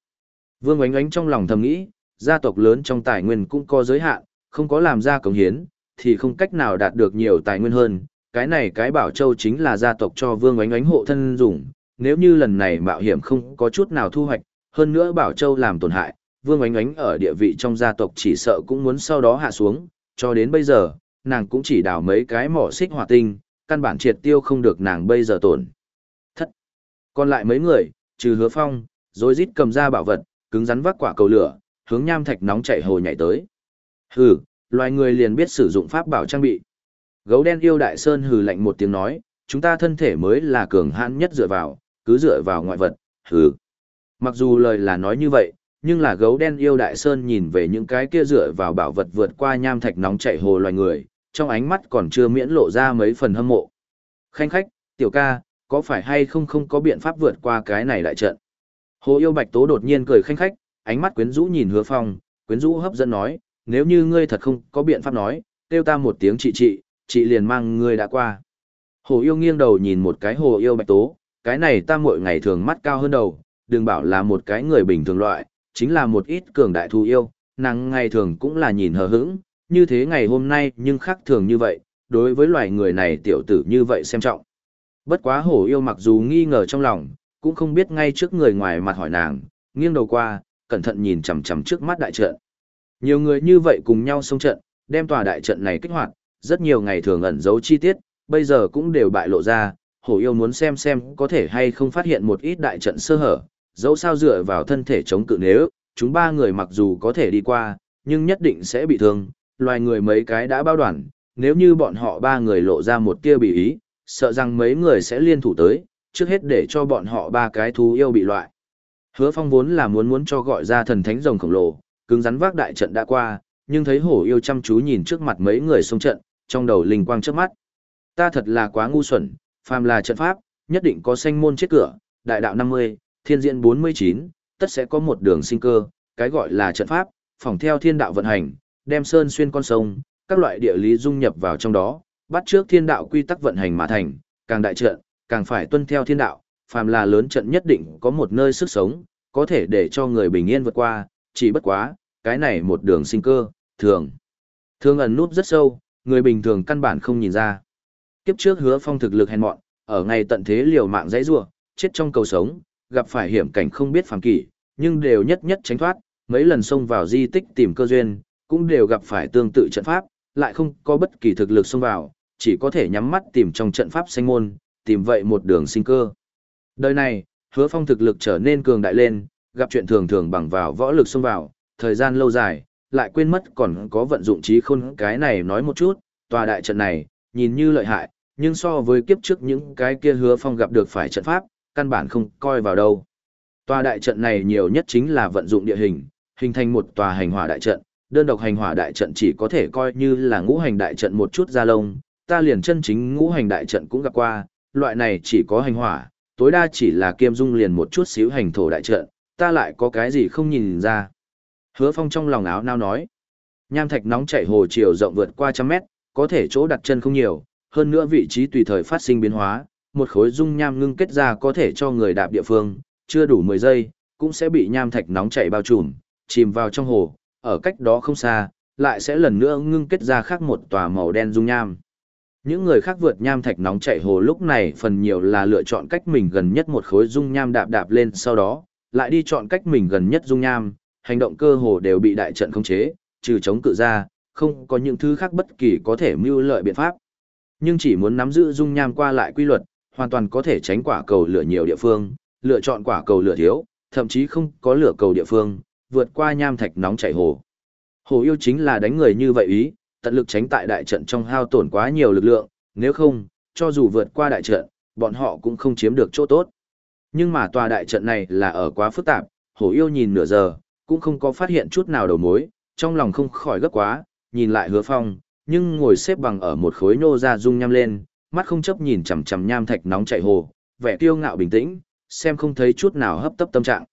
Vương Oánh Oánh trong lòng thầm nghĩ, gia tộc lớn trong tài nguyên cũng có giới hạn, không có làm ra cống hiến, thì không cách nào đạt được nhiều tài nguyên hơn. Cái này cái bảo châu chính là gia tộc cho Vương Oánh Oánh hộ thân dùng, nếu như lần này mạo hiểm không có chút nào thu hoạch, hơn nữa bảo châu làm tổn hại, Vương Oánh Oánh ở địa vị trong gia tộc chỉ sợ cũng muốn sau đó hạ xuống, cho đến bây giờ, nàng cũng chỉ đào mấy cái mỏ xích hỏa tinh, căn bản triệt tiêu không được nàng bây giờ tổn. Thất. Còn lại mấy người, trừ hứa phong, rồi rít cầm ra bảo vật, cứng rắn vác quả cầu lửa, hướng nham thạch nóng chảy hồ nhảy tới. Hừ, loài người liền biết sử dụng pháp bảo trang bị. Gấu đen yêu đại sơn hừ lạnh một tiếng nói, chúng ta thân thể mới là cường hãn nhất dựa vào, cứ dựa vào ngoại vật, hừ. Mặc dù lời là nói như vậy, nhưng là gấu đen yêu đại sơn nhìn về những cái kia dựa vào bảo vật vượt qua nham thạch nóng chảy hồ loài người, trong ánh mắt còn chưa miễn lộ ra mấy phần hâm mộ. Khanh khách, tiểu ca, có phải hay không không có biện pháp vượt qua cái này đại trận? Hồ yêu bạch tố đột nhiên cười khanh khách, ánh mắt quyến rũ nhìn hứa phong, quyến rũ hấp dẫn nói, nếu như ngươi thật không có biện pháp nói, kêu ta một tiếng chị chị, chị liền mang ngươi đã qua. Hồ yêu nghiêng đầu nhìn một cái hồ yêu bạch tố, cái này ta mỗi ngày thường mắt cao hơn đầu, đừng bảo là một cái người bình thường loại, chính là một ít cường đại thù yêu, nàng ngày thường cũng là nhìn hờ hững, như thế ngày hôm nay nhưng khác thường như vậy, đối với loài người này tiểu tử như vậy xem trọng. Bất quá hổ yêu mặc dù nghi ngờ trong lòng, cũng không biết ngay trước người ngoài mặt hỏi nàng, nghiêng đầu qua, cẩn thận nhìn chằm chằm trước mắt đại trận. Nhiều người như vậy cùng nhau xông trận, đem tòa đại trận này kích hoạt, rất nhiều ngày thường ẩn giấu chi tiết, bây giờ cũng đều bại lộ ra, hổ yêu muốn xem xem có thể hay không phát hiện một ít đại trận sơ hở, dẫu sao dựa vào thân thể chống cự nếu, chúng ba người mặc dù có thể đi qua, nhưng nhất định sẽ bị thương, loài người mấy cái đã bao đoàn, nếu như bọn họ ba người lộ ra một tia bị ý, sợ rằng mấy người sẽ liên thủ tới, trước hết để cho bọn họ ba cái thú yêu bị loại. Hứa phong vốn là muốn muốn cho gọi ra thần thánh rồng khổng lồ, cứng rắn vác đại trận đã qua, nhưng thấy hổ yêu chăm chú nhìn trước mặt mấy người xông trận, trong đầu linh quang trước mắt. Ta thật là quá ngu xuẩn, phàm là trận pháp, nhất định có sanh môn chết cửa, đại đạo 50, thiên diện 49, tất sẽ có một đường sinh cơ, cái gọi là trận pháp, phòng theo thiên đạo vận hành, đem sơn xuyên con sông, các loại địa lý dung nhập vào trong đó, bắt trước thiên đạo quy tắc vận hành mà thành, càng đại trận, càng phải tuân theo thiên đạo, phàm là lớn trận nhất định có một nơi sức sống, có thể để cho người bình yên vượt qua, chỉ bất quá, cái này một đường sinh cơ, thường. Thường ẩn nút rất sâu, người bình thường căn bản không nhìn ra. Kiếp trước hứa phong thực lực hèn mọn, ở ngày tận thế liều mạng dãy rua, chết trong cầu sống, gặp phải hiểm cảnh không biết phàm kỷ, nhưng đều nhất nhất tránh thoát, mấy lần xông vào di tích tìm cơ duyên, cũng đều gặp phải tương tự trận pháp, lại không có bất kỳ thực lực xông vào, chỉ có thể nhắm mắt tìm trong trận pháp xanh môn, tìm vậy một đường sinh cơ. Đời này, hứa phong thực lực trở nên cường đại lên, gặp chuyện thường thường bằng vào võ lực xông vào, thời gian lâu dài, lại quên mất còn có vận dụng trí khôn cái này nói một chút, tòa đại trận này, nhìn như lợi hại, nhưng so với kiếp trước những cái kia hứa phong gặp được phải trận pháp, căn bản không coi vào đâu. Tòa đại trận này nhiều nhất chính là vận dụng địa hình, hình thành một tòa hành hỏa đại trận, đơn độc hành hỏa đại trận chỉ có thể coi như là ngũ hành đại trận một chút ra lông, ta liền chân chính ngũ hành đại trận cũng gặp qua, loại này chỉ có hành hỏa, tối đa chỉ là kiêm dung liền một chút xíu hành thổ đại trận, ta lại có cái gì không nhìn ra. Hứa phong trong lòng áo nao nói, nham thạch nóng chảy hồ chiều rộng vượt qua trăm mét, có thể chỗ đặt chân không nhiều, hơn nữa vị trí tùy thời phát sinh biến hóa, một khối dung nham ngưng kết ra có thể cho người đạp địa phương, chưa đủ 10 giây, cũng sẽ bị nham thạch nóng chảy bao trùm, chìm vào trong hồ, ở cách đó không xa, lại sẽ lần nữa ngưng kết ra khác một tòa màu đen dung nham. Những người khác vượt nham thạch nóng chảy hồ lúc này phần nhiều là lựa chọn cách mình gần nhất một khối dung nham đạp đạp lên sau đó, lại đi chọn cách mình gần nhất dung nham, hành động cơ hồ đều bị đại trận khống chế, trừ chống cự ra, không có những thứ khác bất kỳ có thể mưu lợi biện pháp. Nhưng chỉ muốn nắm giữ dung nham qua lại quy luật, hoàn toàn có thể tránh quả cầu lửa nhiều địa phương, lựa chọn quả cầu lửa thiếu, thậm chí không có lửa cầu địa phương, vượt qua nham thạch nóng chảy hồ. Hồ yêu chính là đánh người như vậy ý, tận lực tránh tại đại trận trong hao tổn quá nhiều lực lượng, nếu không, cho dù vượt qua đại trận, bọn họ cũng không chiếm được chỗ tốt. Nhưng mà tòa đại trận này là ở quá phức tạp, hổ yêu nhìn nửa giờ, cũng không có phát hiện chút nào đầu mối, trong lòng không khỏi gấp quá, nhìn lại hứa phong, nhưng ngồi xếp bằng ở một khối nô ra dung nhăm lên, mắt không chấp nhìn chằm chằm nham thạch nóng chảy hồ, vẻ kiêu ngạo bình tĩnh, xem không thấy chút nào hấp tấp tâm trạng.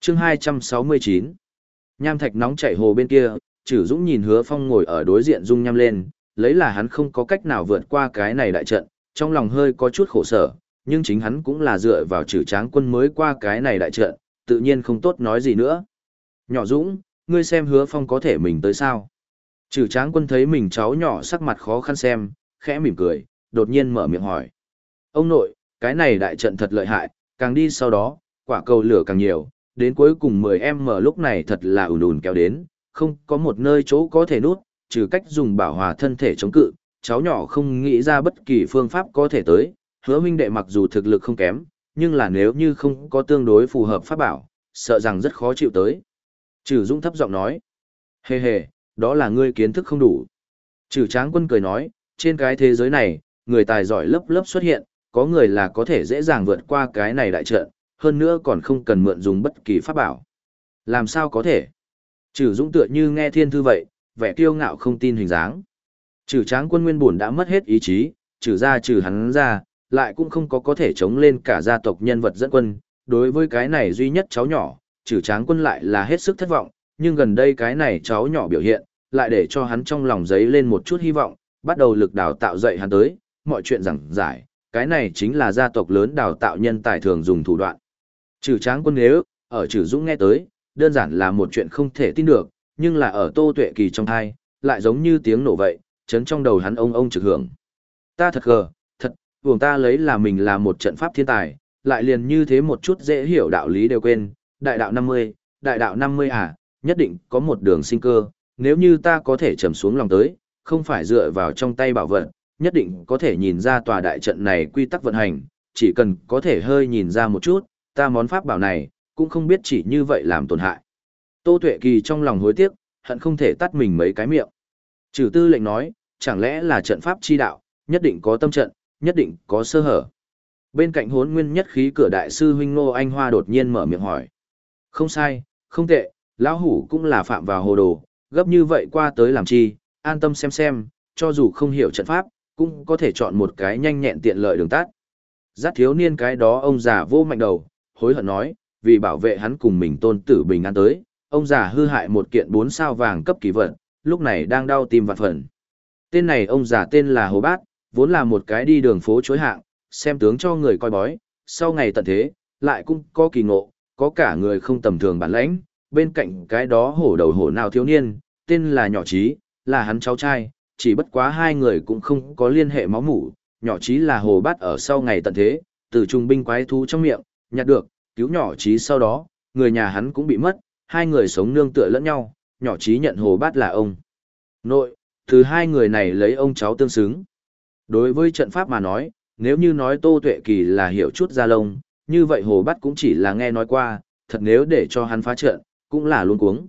Chương 269 Nham thạch nóng chảy hồ bên kia, Trử Dũng nhìn Hứa Phong ngồi ở đối diện dung nham lên, lấy là hắn không có cách nào vượt qua cái này đại trận, trong lòng hơi có chút khổ sở, nhưng chính hắn cũng là dựa vào Trử Tráng Quân mới qua cái này đại trận, tự nhiên không tốt nói gì nữa. Nhỏ Dũng, ngươi xem Hứa Phong có thể mình tới sao? Trử tráng quân thấy mình cháu nhỏ sắc mặt khó khăn xem, khẽ mỉm cười, đột nhiên mở miệng hỏi. Ông nội, cái này đại trận thật lợi hại, càng đi sau đó, quả cầu lửa càng nhiều, đến cuối cùng 10 em mở lúc này thật là ùn ùn kéo đến, không có một nơi chỗ có thể nút, trừ cách dùng bảo hòa thân thể chống cự, cháu nhỏ không nghĩ ra bất kỳ phương pháp có thể tới, hứa huynh đệ mặc dù thực lực không kém, nhưng là nếu như không có tương đối phù hợp pháp bảo, sợ rằng rất khó chịu tới. Trừ Dũng thấp giọng nói, hề hề, đó là ngươi kiến thức không đủ. Trừ tráng quân cười nói, trên cái thế giới này, người tài giỏi lớp lớp xuất hiện, có người là có thể dễ dàng vượt qua cái này đại trận, hơn nữa còn không cần mượn dùng bất kỳ pháp bảo. Làm sao có thể? Trừ dũng tựa như nghe thiên thư vậy, vẻ kiêu ngạo không tin hình dáng. Trừ tráng quân nguyên buồn đã mất hết ý chí, trừ ra trừ hắn ra, lại cũng không có có thể chống lên cả gia tộc nhân vật dẫn quân. Đối với cái này duy nhất cháu nhỏ, trừ tráng quân lại là hết sức thất vọng, nhưng gần đây cái này cháu nhỏ biểu hiện, lại để cho hắn trong lòng giấy lên một chút hy vọng, bắt đầu lực đào tạo dạy hắn tới, mọi chuyện giảng giải, cái này chính là gia tộc lớn đào tạo nhân tài thường dùng thủ đoạn. Trừ tráng quân nếu, ở trừ dũng nghe tới, đơn giản là một chuyện không thể tin được, nhưng là ở tô tuệ kỳ trong thai, lại giống như tiếng nổ vậy, chấn trong đầu hắn ông ông trực hưởng. Ta thật gờ, thật, vùng ta lấy là mình là một trận pháp thiên tài, lại liền như thế một chút dễ hiểu đạo lý đều quên, đại đạo 50, đại đạo 50 à, nhất định có một đường sinh cơ, nếu như ta có thể trầm xuống lòng tới, không phải dựa vào trong tay bảo vật, nhất định có thể nhìn ra tòa đại trận này quy tắc vận hành, chỉ cần có thể hơi nhìn ra một chút, ta món pháp bảo này, cũng không biết chỉ như vậy làm tổn hại. Tô Tuệ Kỳ trong lòng hối tiếc, hận không thể tắt mình mấy cái miệng. Trừ tư lệnh nói, chẳng lẽ là trận pháp chi đạo, nhất định có tâm trận, nhất định có sơ hở. Bên cạnh hốn nguyên nhất khí cửa đại sư huynh Nô Anh Hoa đột nhiên mở miệng hỏi. Không sai, không tệ, lão hủ cũng là phạm vào hồ đồ, gấp như vậy qua tới làm chi, an tâm xem xem, cho dù không hiểu trận pháp, cũng có thể chọn một cái nhanh nhẹn tiện lợi đường tắt. Giác thiếu niên cái đó ông già vô mạnh đầu, hối hận nói, vì bảo vệ hắn cùng mình tôn tử bình an tới, ông già hư hại một kiện bốn sao vàng cấp kỳ vật, lúc này đang đau tim vạn phần. Tên này ông già tên là Hồ Bát, vốn là một cái đi đường phố chối hạng, xem tướng cho người coi bói, sau ngày tận thế, lại cũng có kỳ ngộ, có cả người không tầm thường bản lãnh, bên cạnh cái đó hổ đầu hổ nào thiếu niên, tên là nhỏ trí, là hắn cháu trai, chỉ bất quá hai người cũng không có liên hệ máu mủ, nhỏ chí là hồ bát ở sau ngày tận thế, từ trung binh quái thú trong miệng, nhặt được, cứu nhỏ chí sau đó, người nhà hắn cũng bị mất, hai người sống nương tựa lẫn nhau, nhỏ chí nhận hồ bát là ông. Nội, Từ hai người này lấy ông cháu tương xứng. Đối với trận pháp mà nói, nếu như nói Tô Tuệ Kỳ là hiểu chút ra lông, như vậy Hồ bát cũng chỉ là nghe nói qua, thật nếu để cho hắn phá trận, cũng là luôn cuống.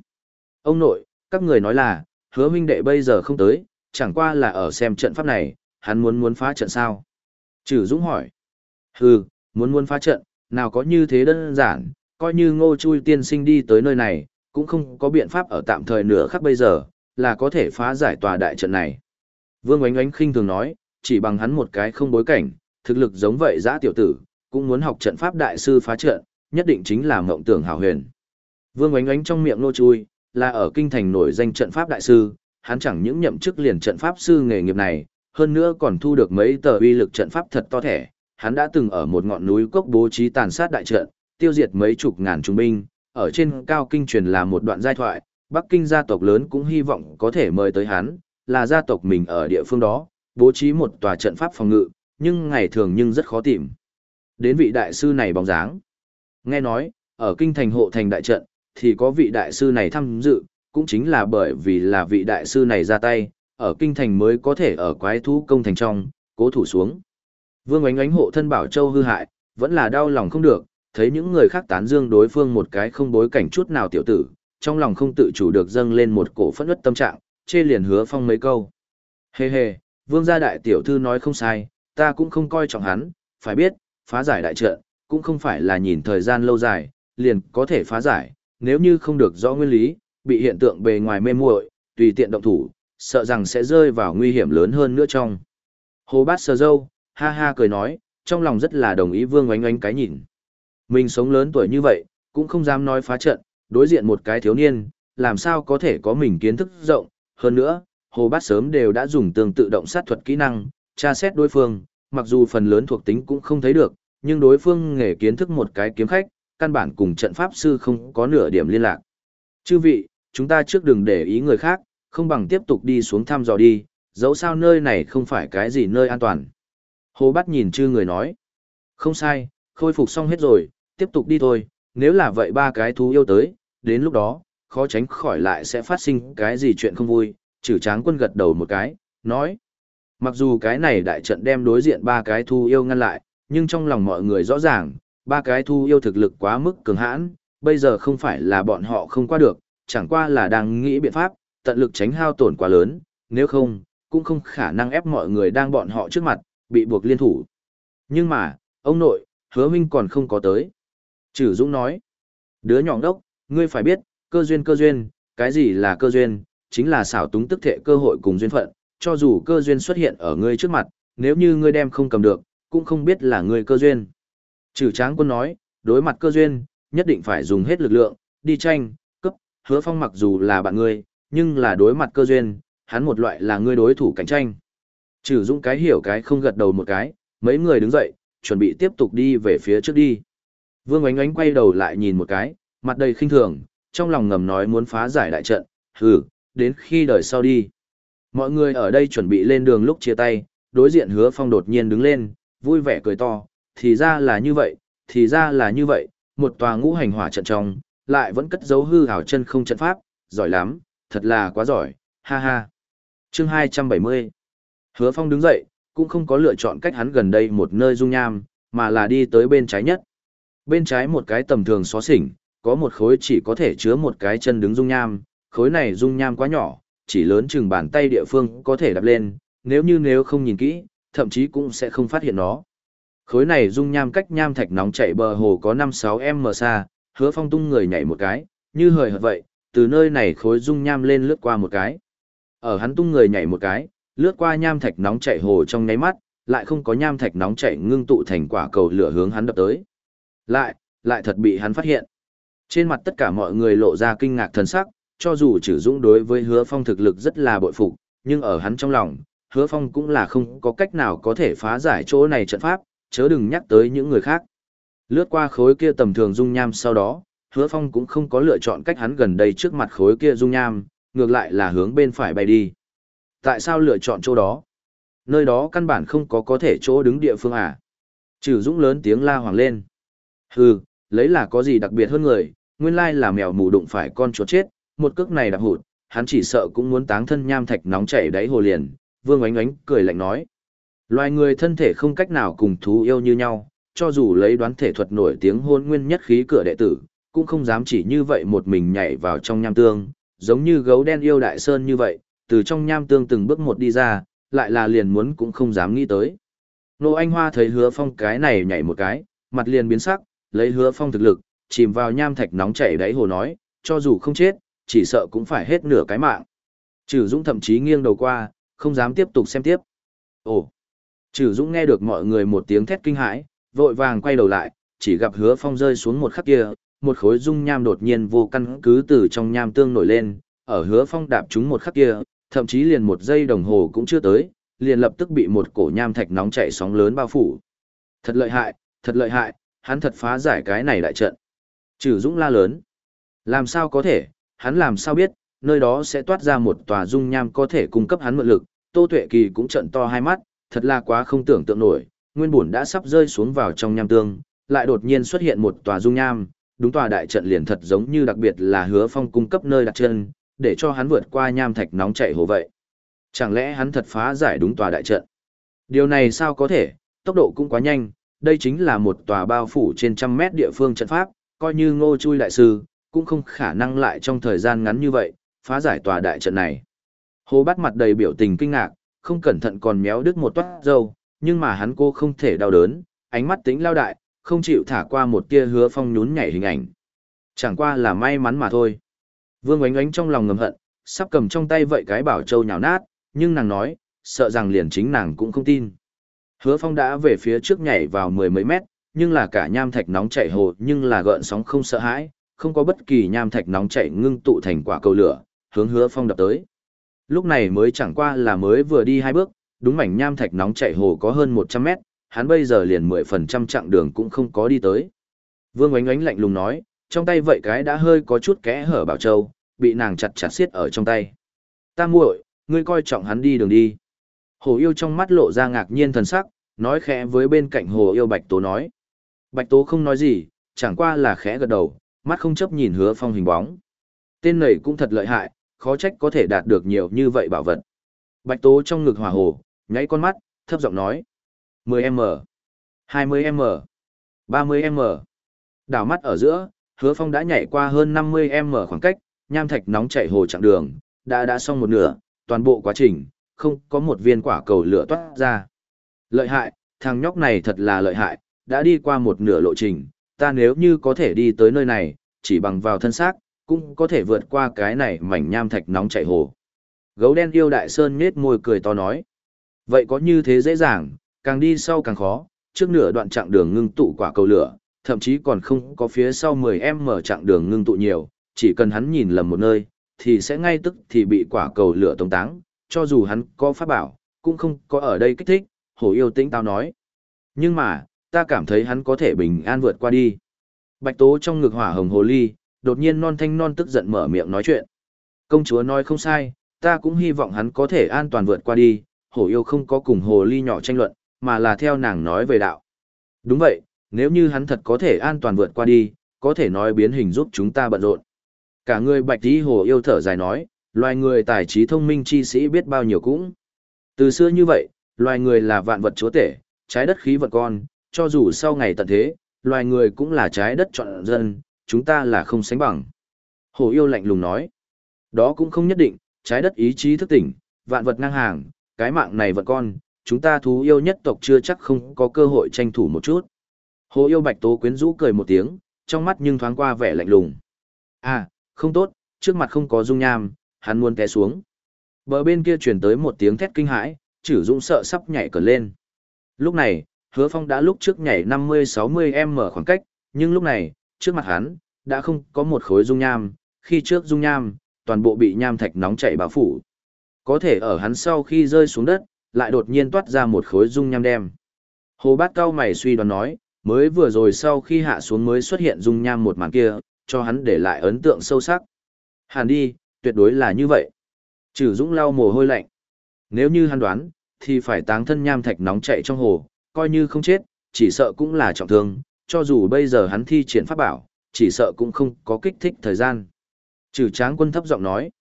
Ông nội, các người nói là, hứa huynh đệ bây giờ không tới, chẳng qua là ở xem trận pháp này, hắn muốn muốn phá trận sao? Trừ Dũng hỏi. Hừ, muốn muốn phá trận, nào có như thế đơn giản, coi như ngô chui tiên sinh đi tới nơi này, cũng không có biện pháp ở tạm thời nửa khắc bây giờ, là có thể phá giải tòa đại trận này. Vương Oánh Oánh khinh thường nói, chỉ bằng hắn một cái không bối cảnh, thực lực giống vậy giã tiểu tử, cũng muốn học trận pháp đại sư phá trận, nhất định chính là mộng tưởng hảo huyền. Vương Oánh Oánh trong miệng nô chui, là ở kinh thành nổi danh trận pháp đại sư, hắn chẳng những nhậm chức liền trận pháp sư nghề nghiệp này, hơn nữa còn thu được mấy tờ uy lực trận pháp thật to thẻ. Hắn đã từng ở một ngọn núi cốc bố trí tàn sát đại trận, tiêu diệt mấy chục ngàn trung binh, ở trên cao kinh truyền là một đoạn giai thoại, Bắc Kinh gia tộc lớn cũng hy vọng có thể mời tới hắn, là gia tộc mình ở địa phương đó, bố trí một tòa trận pháp phòng ngự, nhưng ngày thường nhưng rất khó tìm. Đến vị đại sư này bóng dáng. Nghe nói, ở kinh thành hộ thành đại trận, thì có vị đại sư này tham dự, cũng chính là bởi vì là vị đại sư này ra tay, ở kinh thành mới có thể ở quái thú công thành trong, cố thủ xuống. Vương ánh ánh hộ thân bảo châu hư hại, vẫn là đau lòng không được, thấy những người khác tán dương đối phương một cái không bối cảnh chút nào tiểu tử, trong lòng không tự chủ được dâng lên một cổ phẫn ức tâm trạng, chê liền hứa phong mấy câu. Hê hê, vương gia đại tiểu thư nói không sai, ta cũng không coi trọng hắn, phải biết, phá giải đại trận, cũng không phải là nhìn thời gian lâu dài, liền có thể phá giải, nếu như không được rõ nguyên lý, bị hiện tượng bề ngoài mê muội, tùy tiện động thủ, sợ rằng sẽ rơi vào nguy hiểm lớn hơn nữa trong. Hồ Bát Sơ Dâu, ha ha cười nói, trong lòng rất là đồng ý Vương Oánh Oánh cái nhìn. Mình sống lớn tuổi như vậy, cũng không dám nói phá trận, đối diện một cái thiếu niên, làm sao có thể có mình kiến thức rộng, hơn nữa, Hồ Bát sớm đều đã dùng tương tự động sát thuật kỹ năng, tra xét đối phương, mặc dù phần lớn thuộc tính cũng không thấy được, nhưng đối phương nghề kiến thức một cái kiếm khách, căn bản cùng trận pháp sư không có nửa điểm liên lạc. Chư vị, chúng ta trước đừng để ý người khác, không bằng tiếp tục đi xuống thăm dò đi, dẫu sao nơi này không phải cái gì nơi an toàn. Hồ Bát nhìn chư người nói. Không sai, khôi phục xong hết rồi, tiếp tục đi thôi, nếu là vậy ba cái thú yêu tới, đến lúc đó, khó tránh khỏi lại sẽ phát sinh cái gì chuyện không vui, trừ tráng quân gật đầu một cái, nói. Mặc dù cái này đại trận đem đối diện ba cái thu yêu ngăn lại, nhưng trong lòng mọi người rõ ràng, ba cái thu yêu thực lực quá mức cường hãn, bây giờ không phải là bọn họ không qua được, chẳng qua là đang nghĩ biện pháp, tận lực tránh hao tổn quá lớn, nếu không, cũng không khả năng ép mọi người đang bọn họ trước mặt, bị buộc liên thủ. Nhưng mà, ông nội, hứa huynh còn không có tới. Trừ Dũng nói, đứa nhỏ đốc, ngươi phải biết, cơ duyên cơ duyên, cái gì là cơ duyên, chính là xảo túng tức thể cơ hội cùng duyên phận, cho dù cơ duyên xuất hiện ở ngươi trước mặt, nếu như ngươi đem không cầm được, cũng không biết là ngươi cơ duyên. Trừ tráng quân nói, đối mặt cơ duyên, nhất định phải dùng hết lực lượng, đi tranh, hứa phong mặc dù là bạn ngươi, nhưng là đối mặt cơ duyên, hắn một loại là ngươi đối thủ cạnh tranh. Trừ dũng cái hiểu cái không gật đầu một cái, mấy người đứng dậy, chuẩn bị tiếp tục đi về phía trước đi. Vương ánh ánh quay đầu lại nhìn một cái, mặt đầy khinh thường, trong lòng ngầm nói muốn phá giải đại trận, hừ, đến khi đời sau đi. Mọi người ở đây chuẩn bị lên đường lúc chia tay, đối diện hứa phong đột nhiên đứng lên, vui vẻ cười to, thì ra là như vậy, thì ra là như vậy, một tòa ngũ hành hỏa trận trong, lại vẫn cất giấu hư hảo chân không trận pháp, giỏi lắm, thật là quá giỏi, ha ha. Chương 270 Hứa phong đứng dậy, cũng không có lựa chọn cách hắn gần đây một nơi dung nham, mà là đi tới bên trái nhất. Bên trái một cái tầm thường xó xỉnh, có một khối chỉ có thể chứa một cái chân đứng dung nham, khối này dung nham quá nhỏ, chỉ lớn chừng bàn tay địa phương có thể đập lên, nếu như nếu không nhìn kỹ, thậm chí cũng sẽ không phát hiện nó. Khối này dung nham cách nham thạch nóng chảy bờ hồ có 5-6 m xa, hứa phong tung người nhảy một cái, như hời hợt vậy, từ nơi này khối dung nham lên lướt qua một cái. Ở hắn tung người nhảy một cái, lướt qua nham thạch nóng chảy hồ trong nháy mắt, lại không có nham thạch nóng chảy ngưng tụ thành quả cầu lửa hướng hắn đập tới. Lại, lại thật bị hắn phát hiện. Trên mặt tất cả mọi người lộ ra kinh ngạc thần sắc, cho dù chử Dũng đối với Hứa Phong thực lực rất là bội phục, nhưng ở hắn trong lòng, Hứa Phong cũng là không có cách nào có thể phá giải chỗ này trận pháp, chớ đừng nhắc tới những người khác. Lướt qua khối kia tầm thường dung nham sau đó, Hứa Phong cũng không có lựa chọn cách hắn gần đây trước mặt khối kia dung nham, ngược lại là hướng bên phải bay đi. Tại sao lựa chọn chỗ đó? Nơi đó căn bản không có có thể chỗ đứng địa phương à? Trừ Dũng lớn tiếng la hoàng lên. Hừ, lấy là có gì đặc biệt hơn người, nguyên lai là mèo mù đụng phải con chuột chết, một cước này đạp hụt, hắn chỉ sợ cũng muốn táng thân nham thạch nóng chảy đáy hồ liền, Vương ánh ánh cười lạnh nói. Loài người thân thể không cách nào cùng thú yêu như nhau, cho dù lấy đoán thể thuật nổi tiếng hôn nguyên nhất khí cửa đệ tử, cũng không dám chỉ như vậy một mình nhảy vào trong nham tương, giống như gấu đen yêu đại sơn như vậy, từ trong nham tương từng bước một đi ra, lại là liền muốn cũng không dám nghĩ tới. Nô Anh Hoa thấy hứa phong cái này nhảy một cái, mặt liền biến sắc, lấy hứa phong thực lực, chìm vào nham thạch nóng chảy đáy hồ nói, cho dù không chết, chỉ sợ cũng phải hết nửa cái mạng. Trừ Dũng thậm chí nghiêng đầu qua, không dám tiếp tục xem tiếp. Ồ! Trừ Dũng nghe được mọi người một tiếng thét kinh hãi, vội vàng quay đầu lại, chỉ gặp hứa phong rơi xuống một khắc kia, một khối dung nham đột nhiên vô căn cứ từ trong nham tương nổi lên, ở hứa phong đạp chúng một khắc kia, thậm chí liền một giây đồng hồ cũng chưa tới, liền lập tức bị một cổ nham thạch nóng chảy sóng lớn bao phủ. Thật lợi hại, thật lợi hại, hắn thật phá giải cái này đại trận. Trừ Dũng la lớn. Làm sao có thể, hắn làm sao biết, nơi đó sẽ toát ra một tòa dung nham có thể cung cấp hắn mượn lực. Tô Tuệ Kỳ cũng trận to hai mắt, thật là quá không tưởng tượng nổi, nguyên bổn đã sắp rơi xuống vào trong nham tương, lại đột nhiên xuất hiện một tòa dung nham, đúng tòa đại trận liền thật giống như đặc biệt là hứa phong cung cấp nơi đặt chân, để cho hắn vượt qua nham thạch nóng chảy hồ vậy. Chẳng lẽ hắn thật phá giải đúng tòa đại trận? Điều này sao có thể, tốc độ cũng quá nhanh, đây chính là một tòa bao phủ trên trăm mét địa phương trận pháp, coi như ngô chui đại sư, cũng không khả năng lại trong thời gian ngắn như vậy, phá giải tòa đại trận này. Hồ bắt mặt đầy biểu tình kinh ngạc, không cẩn thận còn méo đứt một toát dâu, nhưng mà hắn cô không thể đau đớn, ánh mắt tính lao đại, không chịu thả qua một tia hứa phong nhún nhảy hình ảnh. Chẳng qua là may mắn mà thôi. Vương oánh oánh trong lòng ngầm hận, sắp cầm trong tay vậy cái bảo châu nhào nát, nhưng nàng nói, sợ rằng liền chính nàng cũng không tin. Hứa phong đã về phía trước nhảy vào mười mấy mét, nhưng là cả nham thạch nóng chảy hồ nhưng là gợn sóng không sợ hãi, không có bất kỳ nham thạch nóng chảy ngưng tụ thành quả cầu lửa, hướng hứa phong đập tới. Lúc này mới chẳng qua là mới vừa đi hai bước, đúng mảnh nham thạch nóng chảy hồ có hơn 100 mét, hắn bây giờ liền 10% chặng đường cũng không có đi tới. Vương oánh oánh lạnh lùng nói, trong tay vậy cái đã hơi có chút kẽ hở bảo châu, bị nàng chặt chặt xiết ở trong tay. Ta muội, ngươi coi trọng hắn đi đường đi. Hồ yêu trong mắt lộ ra ngạc nhiên thần sắc, nói khẽ với bên cạnh hồ yêu Bạch Tố nói. Bạch Tố không nói gì, chẳng qua là khẽ gật đầu, mắt không chấp nhìn hứa phong hình bóng. Tên này cũng thật lợi hại, khó trách có thể đạt được nhiều như vậy bảo vật. Bạch Tố trong ngực hòa hồ, nháy con mắt, thấp giọng nói. 10M, 20M, 30M. Đảo mắt ở giữa, hứa phong đã nhảy qua hơn 50M khoảng cách, nham thạch nóng chảy hồ chặng đường, đã đã xong một nửa, toàn bộ quá trình, không có một viên quả cầu lửa toát ra. Lợi hại, thằng nhóc này thật là lợi hại, đã đi qua một nửa lộ trình, ta nếu như có thể đi tới nơi này, chỉ bằng vào thân xác, cũng có thể vượt qua cái này mảnh nham thạch nóng chảy hồ. Gấu đen yêu đại sơn nhết môi cười to nói. Vậy có như thế dễ dàng, càng đi sau càng khó, trước nửa đoạn chặng đường ngưng tụ quả cầu lửa, thậm chí còn không có phía sau 10 mở chặng đường ngưng tụ nhiều, chỉ cần hắn nhìn lầm một nơi, thì sẽ ngay tức thì bị quả cầu lửa tống táng, cho dù hắn có pháp bảo, cũng không có ở đây kích thích, hổ yêu tĩnh tao nói. Nhưng mà, ta cảm thấy hắn có thể bình an vượt qua đi. Bạch tố trong ngực hỏa hồng hồ ly, đột nhiên non thanh non tức giận mở miệng nói chuyện. Công chúa nói không sai, ta cũng hy vọng hắn có thể an toàn vượt qua đi, hổ yêu không có cùng hồ ly nhỏ tranh luận, mà là theo nàng nói về đạo. Đúng vậy, nếu như hắn thật có thể an toàn vượt qua đi, có thể nói biến hình giúp chúng ta bận rộn. Cả người bạch tí hồ yêu thở dài nói, loài người tài trí thông minh chi sĩ biết bao nhiêu cũng. Từ xưa như vậy, loài người là vạn vật chúa tể, trái đất khí vật con, cho dù sau ngày tận thế, loài người cũng là trái đất chọn dân, chúng ta là không sánh bằng. Hồ yêu lạnh lùng nói, đó cũng không nhất định, trái đất ý chí thức tỉnh, vạn vật ngang hàng, cái mạng này vẫn con, chúng ta thú yêu nhất tộc chưa chắc không có cơ hội tranh thủ một chút. Hồ yêu bạch tố quyến rũ cười một tiếng, trong mắt nhưng thoáng qua vẻ lạnh lùng. À, không tốt, trước mặt không có dung nham, hắn muốn té xuống. Bờ bên kia truyền tới một tiếng thét kinh hãi, chử dũng sợ sắp nhảy cờ lên. Lúc này, hứa phong đã lúc trước nhảy 50-60 m khoảng cách, nhưng lúc này, trước mặt hắn, đã không có một khối dung nham, khi trước dung nham, toàn bộ bị nham thạch nóng chảy bao phủ. Có thể ở hắn sau khi rơi xuống đất, lại đột nhiên toát ra một khối dung nham đem. Hồ bát cao mày suy đoán nói, mới vừa rồi sau khi hạ xuống mới xuất hiện dung nham một màn kia, cho hắn để lại ấn tượng sâu sắc. Hàn đi, tuyệt đối là như vậy. Trừ dũng lau mồ hôi lạnh. Nếu như hắn đoán, thì phải táng thân nham thạch nóng chạy trong hồ, coi như không chết, chỉ sợ cũng là trọng thương, cho dù bây giờ hắn thi triển pháp bảo, chỉ sợ cũng không có kích thích thời gian. Trừ tráng quân thấp giọng nói.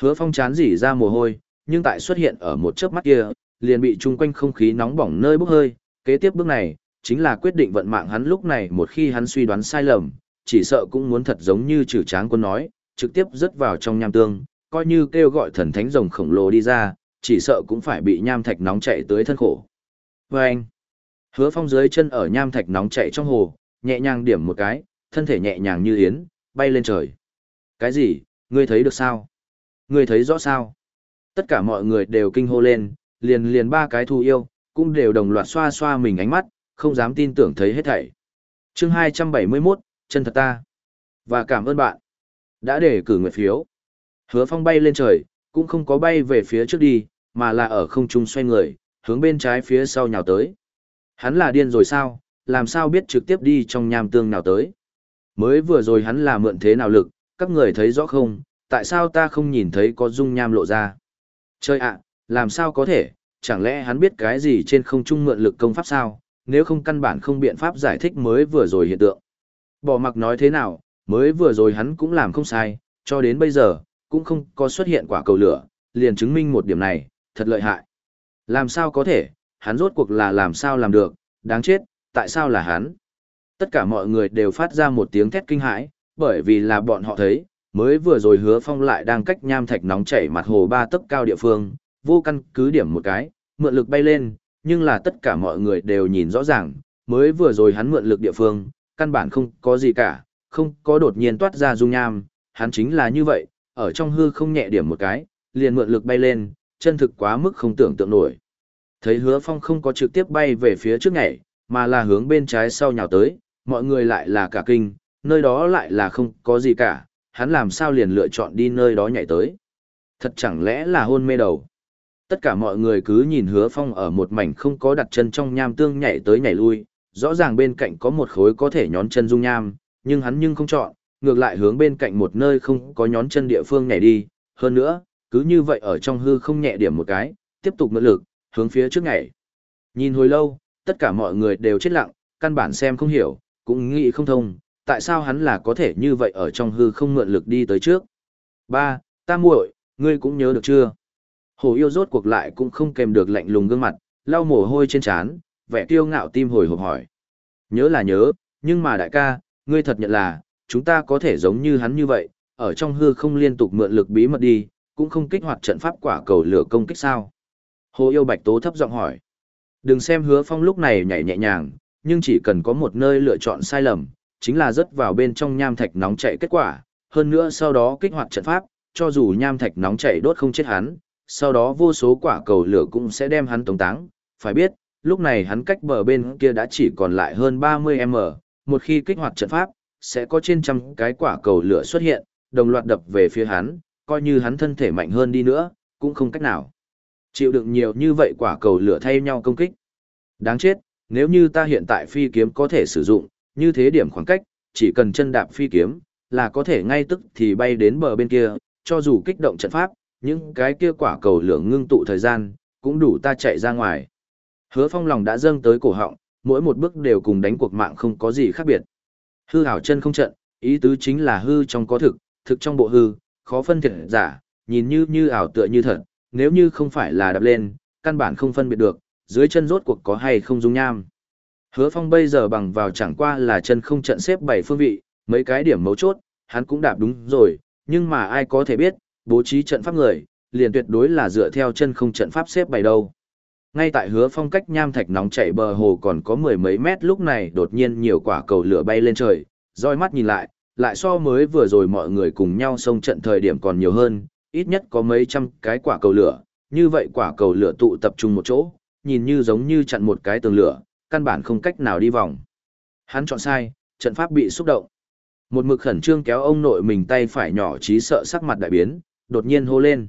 Hứa phong chán dỉ ra mồ hôi, nhưng tại xuất hiện ở một chớp mắt kia, liền bị chung quanh không khí nóng bỏng nơi bốc hơi, kế tiếp bước này, chính là quyết định vận mạng hắn lúc này một khi hắn suy đoán sai lầm, chỉ sợ cũng muốn thật giống như trừ tráng quân nói, trực tiếp rớt vào trong nham tương, coi như kêu gọi thần thánh rồng khổng lồ đi ra, chỉ sợ cũng phải bị nham thạch nóng chạy tới thân khổ. Và anh, hứa phong dưới chân ở nham thạch nóng chạy trong hồ, nhẹ nhàng điểm một cái, thân thể nhẹ nhàng như yến, bay lên trời. Cái gì, ngươi thấy được sao? Người thấy rõ sao? Tất cả mọi người đều kinh hô lên, liền liền ba cái thu yêu, cũng đều đồng loạt xoa xoa mình ánh mắt, không dám tin tưởng thấy hết thảy. Chương 271, chân thật ta. Và cảm ơn bạn đã để cử nguyện phiếu. Hứa Phong bay lên trời, cũng không có bay về phía trước đi, mà là ở không trung xoay người, hướng bên trái phía sau nhào tới. Hắn là điên rồi sao, làm sao biết trực tiếp đi trong nham tương nào tới. Mới vừa rồi hắn là mượn thế nào lực, các người thấy rõ không, tại sao ta không nhìn thấy có dung nham lộ ra. Chơi ạ, làm sao có thể, chẳng lẽ hắn biết cái gì trên không trung mượn lực công pháp sao, nếu không căn bản không biện pháp giải thích mới vừa rồi hiện tượng. Bỏ mặc nói thế nào, mới vừa rồi hắn cũng làm không sai, cho đến bây giờ, cũng không có xuất hiện quả cầu lửa, liền chứng minh một điểm này, thật lợi hại. Làm sao có thể, hắn rốt cuộc là làm sao làm được, đáng chết, tại sao là hắn? Tất cả mọi người đều phát ra một tiếng thét kinh hãi, bởi vì là bọn họ thấy, mới vừa rồi hứa phong lại đang cách nham thạch nóng chảy mặt hồ ba tấc cao địa phương, vô căn cứ điểm một cái, mượn lực bay lên, nhưng là tất cả mọi người đều nhìn rõ ràng, mới vừa rồi hắn mượn lực địa phương, căn bản không có gì cả, không có đột nhiên toát ra dung nham, hắn chính là như vậy, ở trong hư không nhẹ điểm một cái, liền mượn lực bay lên, chân thực quá mức không tưởng tượng nổi. Thấy hứa phong không có trực tiếp bay về phía trước nhảy, mà là hướng bên trái sau nhào tới, mọi người lại là cả kinh, nơi đó lại là không có gì cả, hắn làm sao liền lựa chọn đi nơi đó nhảy tới. Thật chẳng lẽ là hôn mê đầu. Tất cả mọi người cứ nhìn hứa phong ở một mảnh không có đặt chân trong nham tương nhảy tới nhảy lui, rõ ràng bên cạnh có một khối có thể nhón chân dung nham, nhưng hắn nhưng không chọn, ngược lại hướng bên cạnh một nơi không có nhón chân địa phương nhảy đi, hơn nữa, cứ như vậy ở trong hư không nhẹ điểm một cái, tiếp tục mượn lực, hướng phía trước nhảy. Nhìn hồi lâu, tất cả mọi người đều chết lặng, căn bản xem không hiểu, cũng nghĩ không thông, tại sao hắn là có thể như vậy ở trong hư không mượn lực đi tới trước. Ba, ta muội, ngươi cũng nhớ được chưa? Hồ yêu rốt cuộc lại cũng không kèm được lạnh lùng gương mặt, lau mồ hôi trên trán, vẻ kiêu ngạo tim hồi hộp hỏi. Nhớ là nhớ, nhưng mà đại ca, ngươi thật nhận là, chúng ta có thể giống như hắn như vậy, ở trong hư không liên tục mượn lực bí mật đi, cũng không kích hoạt trận pháp quả cầu lửa công kích sao. Hồ yêu bạch tố thấp giọng hỏi. Đừng xem hứa phong lúc này nhảy nhẹ nhàng, nhưng chỉ cần có một nơi lựa chọn sai lầm, chính là rớt vào bên trong nham thạch nóng chảy kết quả, hơn nữa sau đó kích hoạt trận pháp, cho dù nham thạch nóng chảy đốt không chết hắn, sau đó vô số quả cầu lửa cũng sẽ đem hắn tống táng. Phải biết, lúc này hắn cách bờ bên kia đã chỉ còn lại hơn 30m, một khi kích hoạt trận pháp, sẽ có trên trăm cái quả cầu lửa xuất hiện, đồng loạt đập về phía hắn, coi như hắn thân thể mạnh hơn đi nữa, cũng không cách nào. Chịu đựng nhiều như vậy quả cầu lửa thay nhau công kích. Đáng chết, nếu như ta hiện tại phi kiếm có thể sử dụng, như thế điểm khoảng cách, chỉ cần chân đạp phi kiếm, là có thể ngay tức thì bay đến bờ bên kia, cho dù kích động trận pháp, những cái kia quả cầu lửa ngưng tụ thời gian, cũng đủ ta chạy ra ngoài. Hứa phong lòng đã dâng tới cổ họng, mỗi một bước đều cùng đánh cuộc mạng không có gì khác biệt. Hư hảo chân không trận, ý tứ chính là hư trong có thực, thực trong bộ hư, khó phân thiệt giả, nhìn như như ảo tựa như thật, nếu như không phải là đập lên, căn bản không phân biệt được, dưới chân rốt cuộc có hay không dung nham. Hứa Phong bây giờ bằng vào chẳng qua là chân không trận xếp bảy phương vị, mấy cái điểm mấu chốt, hắn cũng đạp đúng rồi, nhưng mà ai có thể biết, bố trí trận pháp người, liền tuyệt đối là dựa theo chân không trận pháp xếp bảy đâu. Ngay tại hứa phong cách nham thạch nóng chảy bờ hồ còn có mười mấy mét lúc này đột nhiên nhiều quả cầu lửa bay lên trời, roi mắt nhìn lại, lại so mới vừa rồi mọi người cùng nhau xông trận thời điểm còn nhiều hơn, ít nhất có mấy trăm cái quả cầu lửa, như vậy quả cầu lửa tụ tập trung một chỗ, nhìn như giống như chặn một cái tường lửa, căn bản không cách nào đi vòng. Hắn chọn sai, trận pháp bị xúc động. Một mực khẩn trương kéo ông nội mình tay phải nhỏ trí sợ sắc mặt đại biến, đột nhiên hô lên.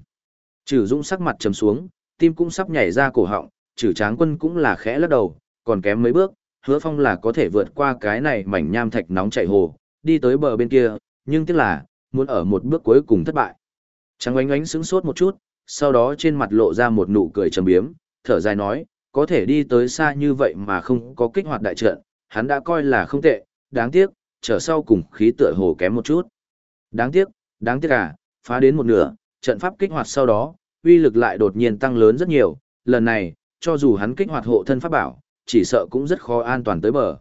Trừ Dũng sắc mặt trầm xuống, tim cũng sắp nhảy ra cổ họng, trừ tráng quân cũng là khẽ lắc đầu, còn kém mấy bước, hứa phong là có thể vượt qua cái này mảnh nham thạch nóng chảy hồ, đi tới bờ bên kia, nhưng tiếc là, muốn ở một bước cuối cùng thất bại. Tráng oánh oánh sững sốt một chút, sau đó trên mặt lộ ra một nụ cười trầm biếm, thở dài nói, có thể đi tới xa như vậy mà không có kích hoạt đại trận, hắn đã coi là không tệ, đáng tiếc, trở sau cùng khí tựa hồ kém một chút. Đáng tiếc, đáng tiếc à, phá đến một nửa, trận pháp kích hoạt sau đó, uy lực lại đột nhiên tăng lớn rất nhiều, lần này, cho dù hắn kích hoạt hộ thân pháp bảo, chỉ sợ cũng rất khó an toàn tới bờ.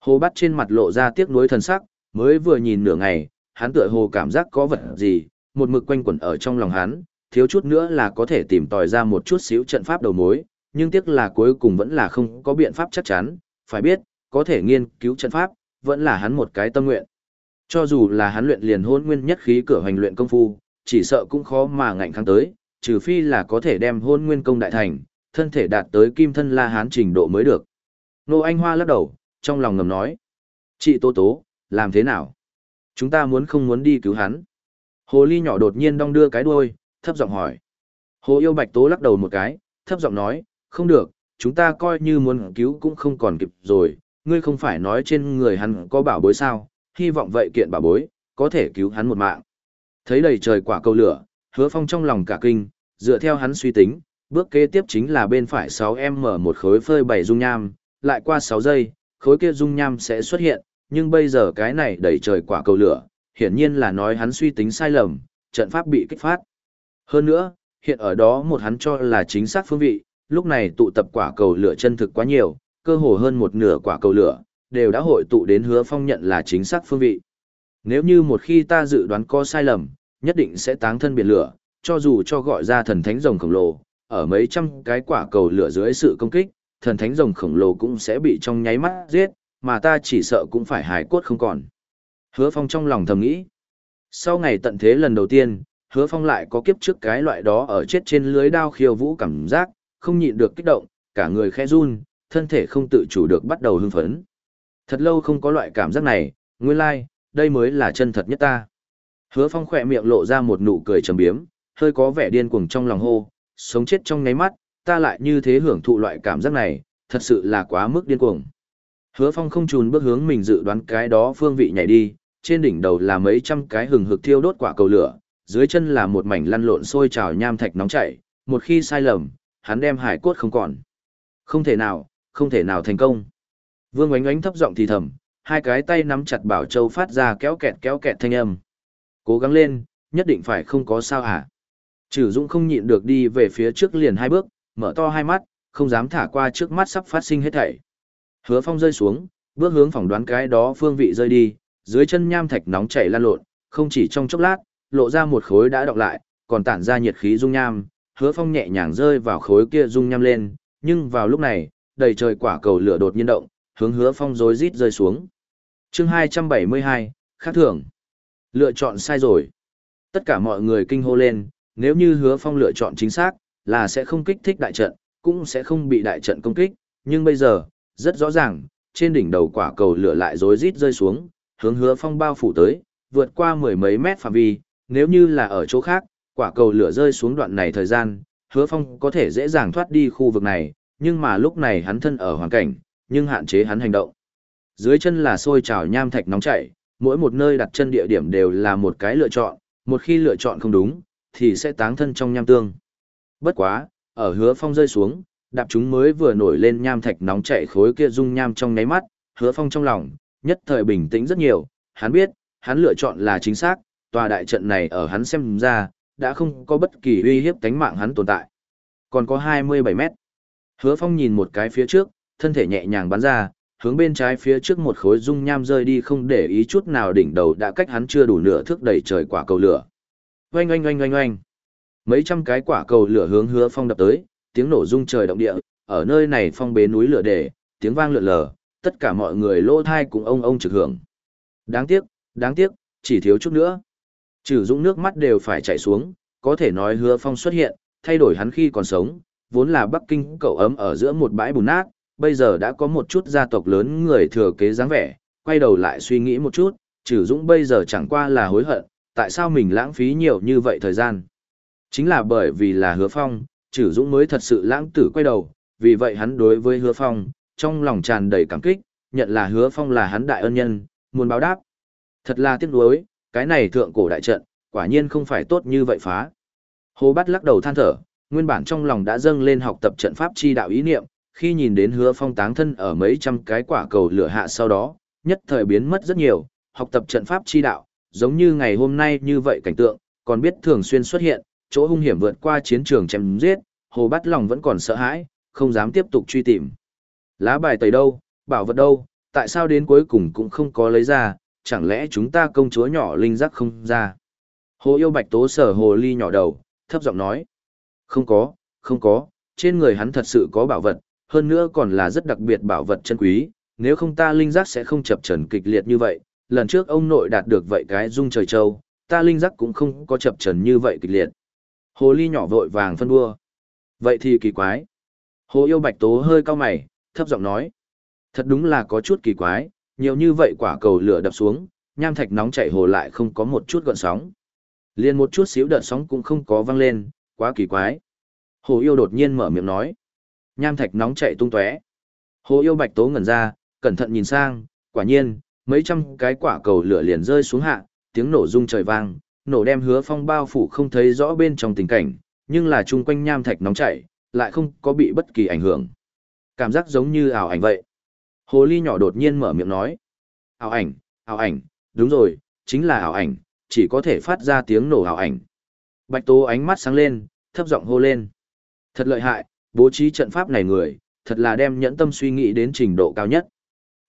Hồ bắt trên mặt lộ ra tiếc nuối thần sắc, mới vừa nhìn nửa ngày, hắn tựa hồ cảm giác có vật gì, một mực quanh quẩn ở trong lòng hắn, thiếu chút nữa là có thể tìm tòi ra một chút xíu trận pháp đầu mối, nhưng tiếc là cuối cùng vẫn là không có biện pháp chắc chắn, phải biết, có thể nghiên cứu trận pháp, vẫn là hắn một cái tâm nguyện. Cho dù là hắn luyện liền hôn nguyên nhất khí cửa hành luyện công phu, chỉ sợ cũng khó mà ngạnh kháng tới, trừ phi là có thể đem hôn nguyên công đại thành, thân thể đạt tới kim thân la hán trình độ mới được. Nô Anh Hoa lắc đầu, trong lòng ngầm nói. Chị Tố Tố, làm thế nào? Chúng ta muốn không muốn đi cứu hắn? Hồ ly nhỏ đột nhiên đong đưa cái đuôi, thấp giọng hỏi. Hồ yêu bạch tố lắc đầu một cái, thấp giọng nói, không được, chúng ta coi như muốn cứu cũng không còn kịp rồi, ngươi không phải nói trên người hắn có bảo bối sao, hy vọng vậy kiện bảo bối, có thể cứu hắn một mạng. Thấy đầy trời quả cầu lửa, hứa phong trong lòng cả kinh, dựa theo hắn suy tính, bước kế tiếp chính là bên phải 6M một khối phơi bảy dung nham, lại qua 6 giây, khối kia dung nham sẽ xuất hiện, nhưng bây giờ cái này đầy trời quả cầu lửa, hiển nhiên là nói hắn suy tính sai lầm, trận pháp bị kích phát. Hơn nữa, hiện ở đó một hắn cho là chính xác phương vị, lúc này tụ tập quả cầu lửa chân thực quá nhiều, cơ hồ hơn một nửa quả cầu lửa, đều đã hội tụ đến hứa phong nhận là chính xác phương vị. Nếu như một khi ta dự đoán có sai lầm, nhất định sẽ táng thân biển lửa, cho dù cho gọi ra thần thánh rồng khổng lồ, ở mấy trăm cái quả cầu lửa dưới sự công kích, thần thánh rồng khổng lồ cũng sẽ bị trong nháy mắt giết, mà ta chỉ sợ cũng phải hài cốt không còn. Hứa Phong trong lòng thầm nghĩ. Sau ngày tận thế lần đầu tiên, Hứa Phong lại có kiếp trước cái loại đó ở chết trên lưới đao khiêu vũ cảm giác, không nhịn được kích động, cả người khẽ run, thân thể không tự chủ được bắt đầu hưng phấn. Thật lâu không có loại cảm giác này, nguyên lai, like, đây mới là chân thật nhất ta. Hứa Phong khỏe miệng lộ ra một nụ cười trầm biếm, hơi có vẻ điên cuồng trong lòng hô, sống chết trong ngáy mắt, ta lại như thế hưởng thụ loại cảm giác này, thật sự là quá mức điên cuồng. Hứa Phong không chùn bước hướng mình dự đoán cái đó phương vị nhảy đi, trên đỉnh đầu là mấy trăm cái hừng hực thiêu đốt quả cầu lửa, dưới chân là một mảnh lăn lộn sôi trào nham thạch nóng chảy, một khi sai lầm, hắn đem hải cốt không còn. Không thể nào, không thể nào thành công. Vương Oánh Oánh thấp giọng thì thầm, hai cái tay nắm chặt Bảo Châu phát ra kéo kẹt kéo kẹt thanh âm. Cố gắng lên, nhất định phải không có sao hả? Trừ Dũng không nhịn được đi về phía trước liền hai bước, mở to hai mắt, không dám thả qua trước mắt sắp phát sinh hết thảy. Hứa Phong rơi xuống, bước hướng phỏng đoán cái đó phương vị rơi đi, dưới chân nham thạch nóng chảy lan lộn, không chỉ trong chốc lát, lộ ra một khối đã đọc lại, còn tản ra nhiệt khí dung nham, Hứa Phong nhẹ nhàng rơi vào khối kia rung nham lên, nhưng vào lúc này, đầy trời quả cầu lửa đột nhiên động, hướng Hứa Phong rối rít rơi xuống. Chương 272, khác thường. Lựa chọn sai rồi. Tất cả mọi người kinh hô lên, nếu như Hứa Phong lựa chọn chính xác, là sẽ không kích thích đại trận, cũng sẽ không bị đại trận công kích, nhưng bây giờ, rất rõ ràng, trên đỉnh đầu quả cầu lửa lại rối rít rơi xuống, hướng hứa phong bao phủ tới, vượt qua mười mấy mét phạm vi, nếu như là ở chỗ khác, quả cầu lửa rơi xuống đoạn này thời gian, hứa phong có thể dễ dàng thoát đi khu vực này, nhưng mà lúc này hắn thân ở hoàn cảnh, nhưng hạn chế hắn hành động. Dưới chân là sôi trào nham thạch nóng chảy, mỗi một nơi đặt chân địa điểm đều là một cái lựa chọn, một khi lựa chọn không đúng, thì sẽ táng thân trong nham tương. Bất quá, ở hứa phong rơi xuống, đạp chúng mới vừa nổi lên nham thạch nóng chảy khối kia dung nham trong nháy mắt, hứa phong trong lòng, nhất thời bình tĩnh rất nhiều, hắn biết, hắn lựa chọn là chính xác, tòa đại trận này ở hắn xem ra, đã không có bất kỳ uy hiếp tánh mạng hắn tồn tại. Còn có 27 mét. Hứa phong nhìn một cái phía trước, thân thể nhẹ nhàng bắn ra, hướng bên trái phía trước một khối dung nham rơi đi không để ý chút nào đỉnh đầu đã cách hắn chưa đủ nửa thước đầy trời quả cầu lửa. Oanh oanh oanh oanh oanh. Mấy trăm cái quả cầu lửa hướng hứa phong đập tới, tiếng nổ rung trời động địa, ở nơi này phong bế núi lửa để, tiếng vang lượn lờ, tất cả mọi người lỗ thai cùng ông ông trực hưởng. Đáng tiếc, đáng tiếc, chỉ thiếu chút nữa. Trừ dũng nước mắt đều phải chảy xuống, có thể nói hứa phong xuất hiện, thay đổi hắn khi còn sống, vốn là Bắc Kinh cậu ấm ở giữa một bãi bùn nát, bây giờ đã có một chút gia tộc lớn người thừa kế dáng vẻ, quay đầu lại suy nghĩ một chút, trừ dũng bây giờ chẳng qua là hối hận, tại sao mình lãng phí nhiều như vậy thời gian. Chính là bởi vì là hứa phong, trừ Dũng mới thật sự lãng tử quay đầu, vì vậy hắn đối với Hứa Phong, trong lòng tràn đầy cảm kích, nhận là Hứa Phong là hắn đại ân nhân, muốn báo đáp. Thật là tiếc nuối, cái này thượng cổ đại trận, quả nhiên không phải tốt như vậy phá. Hồ Bát lắc đầu than thở, nguyên bản trong lòng đã dâng lên học tập trận pháp chi đạo ý niệm, khi nhìn đến Hứa Phong táng thân ở mấy trăm cái quả cầu lửa hạ sau đó, nhất thời biến mất rất nhiều, học tập trận pháp chi đạo, giống như ngày hôm nay như vậy cảnh tượng, còn biết thường xuyên xuất hiện, chỗ hung hiểm vượt qua chiến trường chém giết, Hồ Bát Lòng vẫn còn sợ hãi, không dám tiếp tục truy tìm. Lá bài tẩy đâu, bảo vật đâu, tại sao đến cuối cùng cũng không có lấy ra, chẳng lẽ chúng ta công chúa nhỏ linh giác không ra. Hồ yêu bạch tố sở hồ ly nhỏ đầu, thấp giọng nói. Không có, không có, trên người hắn thật sự có bảo vật, hơn nữa còn là rất đặc biệt bảo vật chân quý, nếu không ta linh giác sẽ không chập trần kịch liệt như vậy, lần trước ông nội đạt được vậy cái dung trời châu, ta linh giác cũng không có chập trần như vậy kịch liệt. Hồ ly nhỏ vội vàng phân đua. Vậy thì kỳ quái. Hồ yêu bạch tố hơi cao mày, thấp giọng nói. Thật đúng là có chút kỳ quái, nhiều như vậy quả cầu lửa đập xuống, nham thạch nóng chảy hồ lại không có một chút gợn sóng. Liên một chút xíu đợt sóng cũng không có vang lên, quá kỳ quái. Hồ yêu đột nhiên mở miệng nói. Nham thạch nóng chảy tung tóe. Hồ yêu bạch tố ngẩn ra, cẩn thận nhìn sang, quả nhiên, mấy trăm cái quả cầu lửa liền rơi xuống hạ, tiếng nổ rung trời vang, nổ đem hứa phong bao phủ không thấy rõ bên trong tình cảnh, nhưng là chung quanh nham thạch nóng chảy, lại không có bị bất kỳ ảnh hưởng. Cảm giác giống như ảo ảnh vậy. Hồ ly nhỏ đột nhiên mở miệng nói. Ảo ảnh, ảo ảnh, đúng rồi, chính là ảo ảnh, chỉ có thể phát ra tiếng nổ ảo ảnh. Bạch Tố ánh mắt sáng lên, thấp giọng hô lên. Thật lợi hại, bố trí trận pháp này người, thật là đem nhẫn tâm suy nghĩ đến trình độ cao nhất.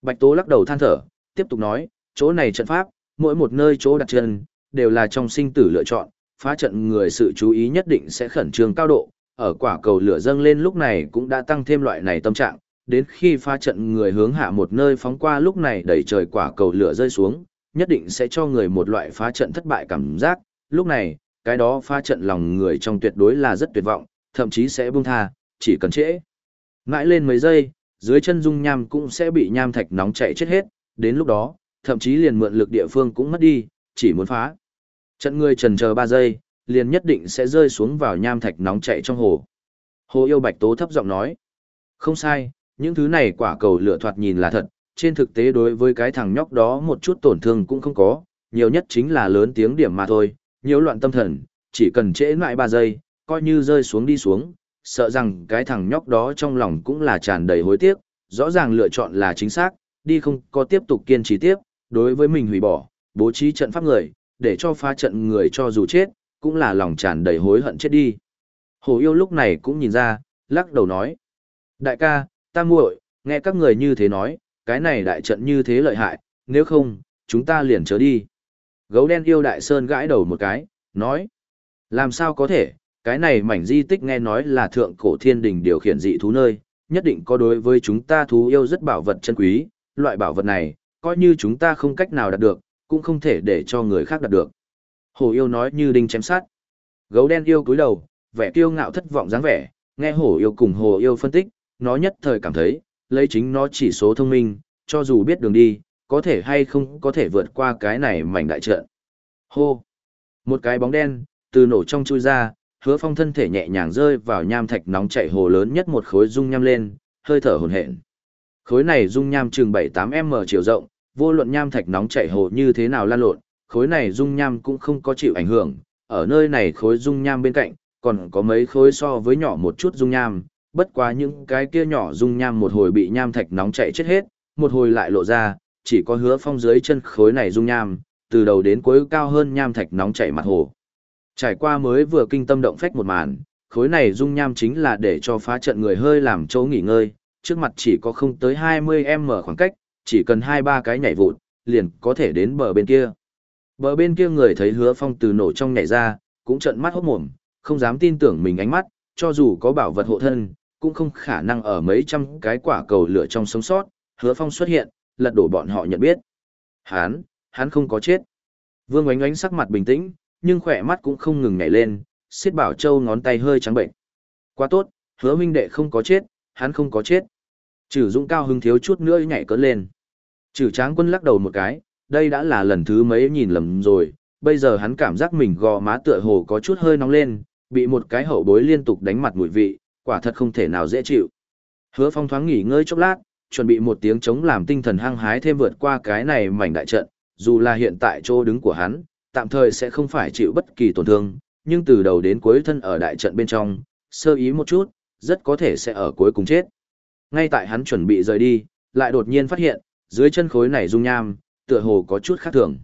Bạch Tố lắc đầu than thở, tiếp tục nói, chỗ này trận pháp, mỗi một nơi chỗ đặt chân, đều là trong sinh tử lựa chọn, phá trận người sự chú ý nhất định sẽ khẩn trương cao độ, ở quả cầu lửa dâng lên lúc này cũng đã tăng thêm loại này tâm trạng, đến khi pha trận người hướng hạ một nơi phóng qua lúc này đẩy trời quả cầu lửa rơi xuống, nhất định sẽ cho người một loại phá trận thất bại cảm giác, lúc này, cái đó phá trận lòng người trong tuyệt đối là rất tuyệt vọng, thậm chí sẽ buông tha, chỉ cần trễ. Ngãi lên mấy giây, dưới chân dung nham cũng sẽ bị nham thạch nóng chạy chết hết, đến lúc đó, thậm chí liền mượn lực địa phương cũng mất đi, chỉ muốn phá. Trận người trần chờ 3 giây, liền nhất định sẽ rơi xuống vào nham thạch nóng chạy trong hồ. Hồ yêu bạch tố thấp giọng nói. Không sai, những thứ này quả cầu lửa thoạt nhìn là thật, trên thực tế đối với cái thằng nhóc đó một chút tổn thương cũng không có, nhiều nhất chính là lớn tiếng điểm mà thôi, nhiều loạn tâm thần, chỉ cần trễ lại 3 giây, coi như rơi xuống đi xuống, sợ rằng cái thằng nhóc đó trong lòng cũng là tràn đầy hối tiếc, rõ ràng lựa chọn là chính xác, đi không có tiếp tục kiên trì tiếp, đối với mình hủy bỏ, bố trí trận pháp người, để cho phá trận người cho dù chết, cũng là lòng tràn đầy hối hận chết đi. Hồ yêu lúc này cũng nhìn ra, lắc đầu nói. Đại ca, ta muội, nghe các người như thế nói, cái này đại trận như thế lợi hại, nếu không, chúng ta liền chớ đi. Gấu đen yêu đại sơn gãi đầu một cái, nói. Làm sao có thể, cái này mảnh di tích nghe nói là thượng cổ thiên đình điều khiển dị thú nơi, nhất định có đối với chúng ta thú yêu rất bảo vật chân quý, loại bảo vật này, coi như chúng ta không cách nào đạt được, cũng không thể để cho người khác đạt được. Hồ yêu nói như đinh chém sát. Gấu đen yêu cúi đầu, vẻ kiêu ngạo thất vọng dáng vẻ, nghe hổ yêu cùng hồ yêu phân tích, nó nhất thời cảm thấy, lấy chính nó chỉ số thông minh, cho dù biết đường đi, có thể hay không có thể vượt qua cái này mảnh đại trận. Hô! Một cái bóng đen, từ nổ trong chui ra, hứa phong thân thể nhẹ nhàng rơi vào nham thạch nóng chảy hồ lớn nhất một khối dung nham lên, hơi thở hồn hển. Khối này dung nham chừng 7-8m chiều rộng, vô luận nham thạch nóng chảy hồ như thế nào lan lộn, khối này dung nham cũng không có chịu ảnh hưởng, ở nơi này khối dung nham bên cạnh, còn có mấy khối so với nhỏ một chút dung nham, bất quá những cái kia nhỏ dung nham một hồi bị nham thạch nóng chảy chết hết, một hồi lại lộ ra, chỉ có hứa phong dưới chân khối này dung nham, từ đầu đến cuối cao hơn nham thạch nóng chảy mặt hồ. Trải qua mới vừa kinh tâm động phách một màn, khối này dung nham chính là để cho phá trận người hơi làm chỗ nghỉ ngơi, trước mặt chỉ có không tới 20m khoảng cách, chỉ cần 2-3 cái nhảy vụt, liền có thể đến bờ bên kia. Bờ bên kia người thấy hứa phong từ nổ trong nhảy ra, cũng trận mắt hốt mồm, không dám tin tưởng mình ánh mắt, cho dù có bảo vật hộ thân, cũng không khả năng ở mấy trăm cái quả cầu lửa trong sống sót, hứa phong xuất hiện, lật đổ bọn họ nhận biết. Hán, hắn không có chết. Vương oánh oánh sắc mặt bình tĩnh, nhưng khỏe mắt cũng không ngừng nhảy lên, xiết bảo châu ngón tay hơi trắng bệnh. Quá tốt, hứa huynh đệ không có chết, hắn không có chết. Trừ dũng cao hứng thiếu chút nữa nhảy cỡ lên. Trừ tráng quân lắc đầu một cái, đây đã là lần thứ mấy nhìn lầm rồi, bây giờ hắn cảm giác mình gò má tựa hồ có chút hơi nóng lên, bị một cái hậu bối liên tục đánh mặt mùi vị, quả thật không thể nào dễ chịu. Hứa phong thoáng nghỉ ngơi chốc lát, chuẩn bị một tiếng chống làm tinh thần hăng hái thêm vượt qua cái này mảnh đại trận, dù là hiện tại chỗ đứng của hắn, tạm thời sẽ không phải chịu bất kỳ tổn thương, nhưng từ đầu đến cuối thân ở đại trận bên trong, sơ ý một chút, rất có thể sẽ ở cuối cùng chết. Ngay tại hắn chuẩn bị rời đi, lại đột nhiên phát hiện, dưới chân khối này dung nham, tựa hồ có chút khác thường.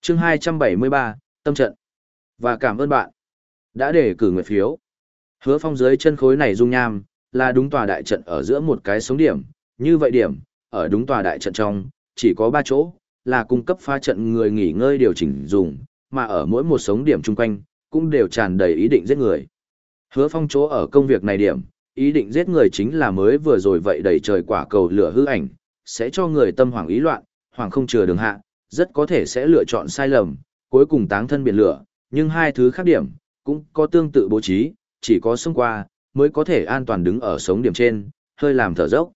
Chương 273, tâm trận. Và cảm ơn bạn đã để cử người phiếu. Hứa phong dưới chân khối này dung nham, là đúng tòa đại trận ở giữa một cái sống điểm, như vậy điểm, ở đúng tòa đại trận trong, chỉ có ba chỗ, là cung cấp pha trận người nghỉ ngơi điều chỉnh dùng, mà ở mỗi một sống điểm chung quanh, cũng đều tràn đầy ý định giết người. Hứa phong chỗ ở công việc này điểm, ý định giết người chính là mới vừa rồi vậy đầy trời quả cầu lửa hư ảnh, sẽ cho người tâm hoảng ý loạn, hoàng không chừa đường hạ, rất có thể sẽ lựa chọn sai lầm, cuối cùng táng thân biển lửa, nhưng hai thứ khác điểm, cũng có tương tự bố trí, chỉ có xông qua, mới có thể an toàn đứng ở sống điểm trên, hơi làm thở dốc.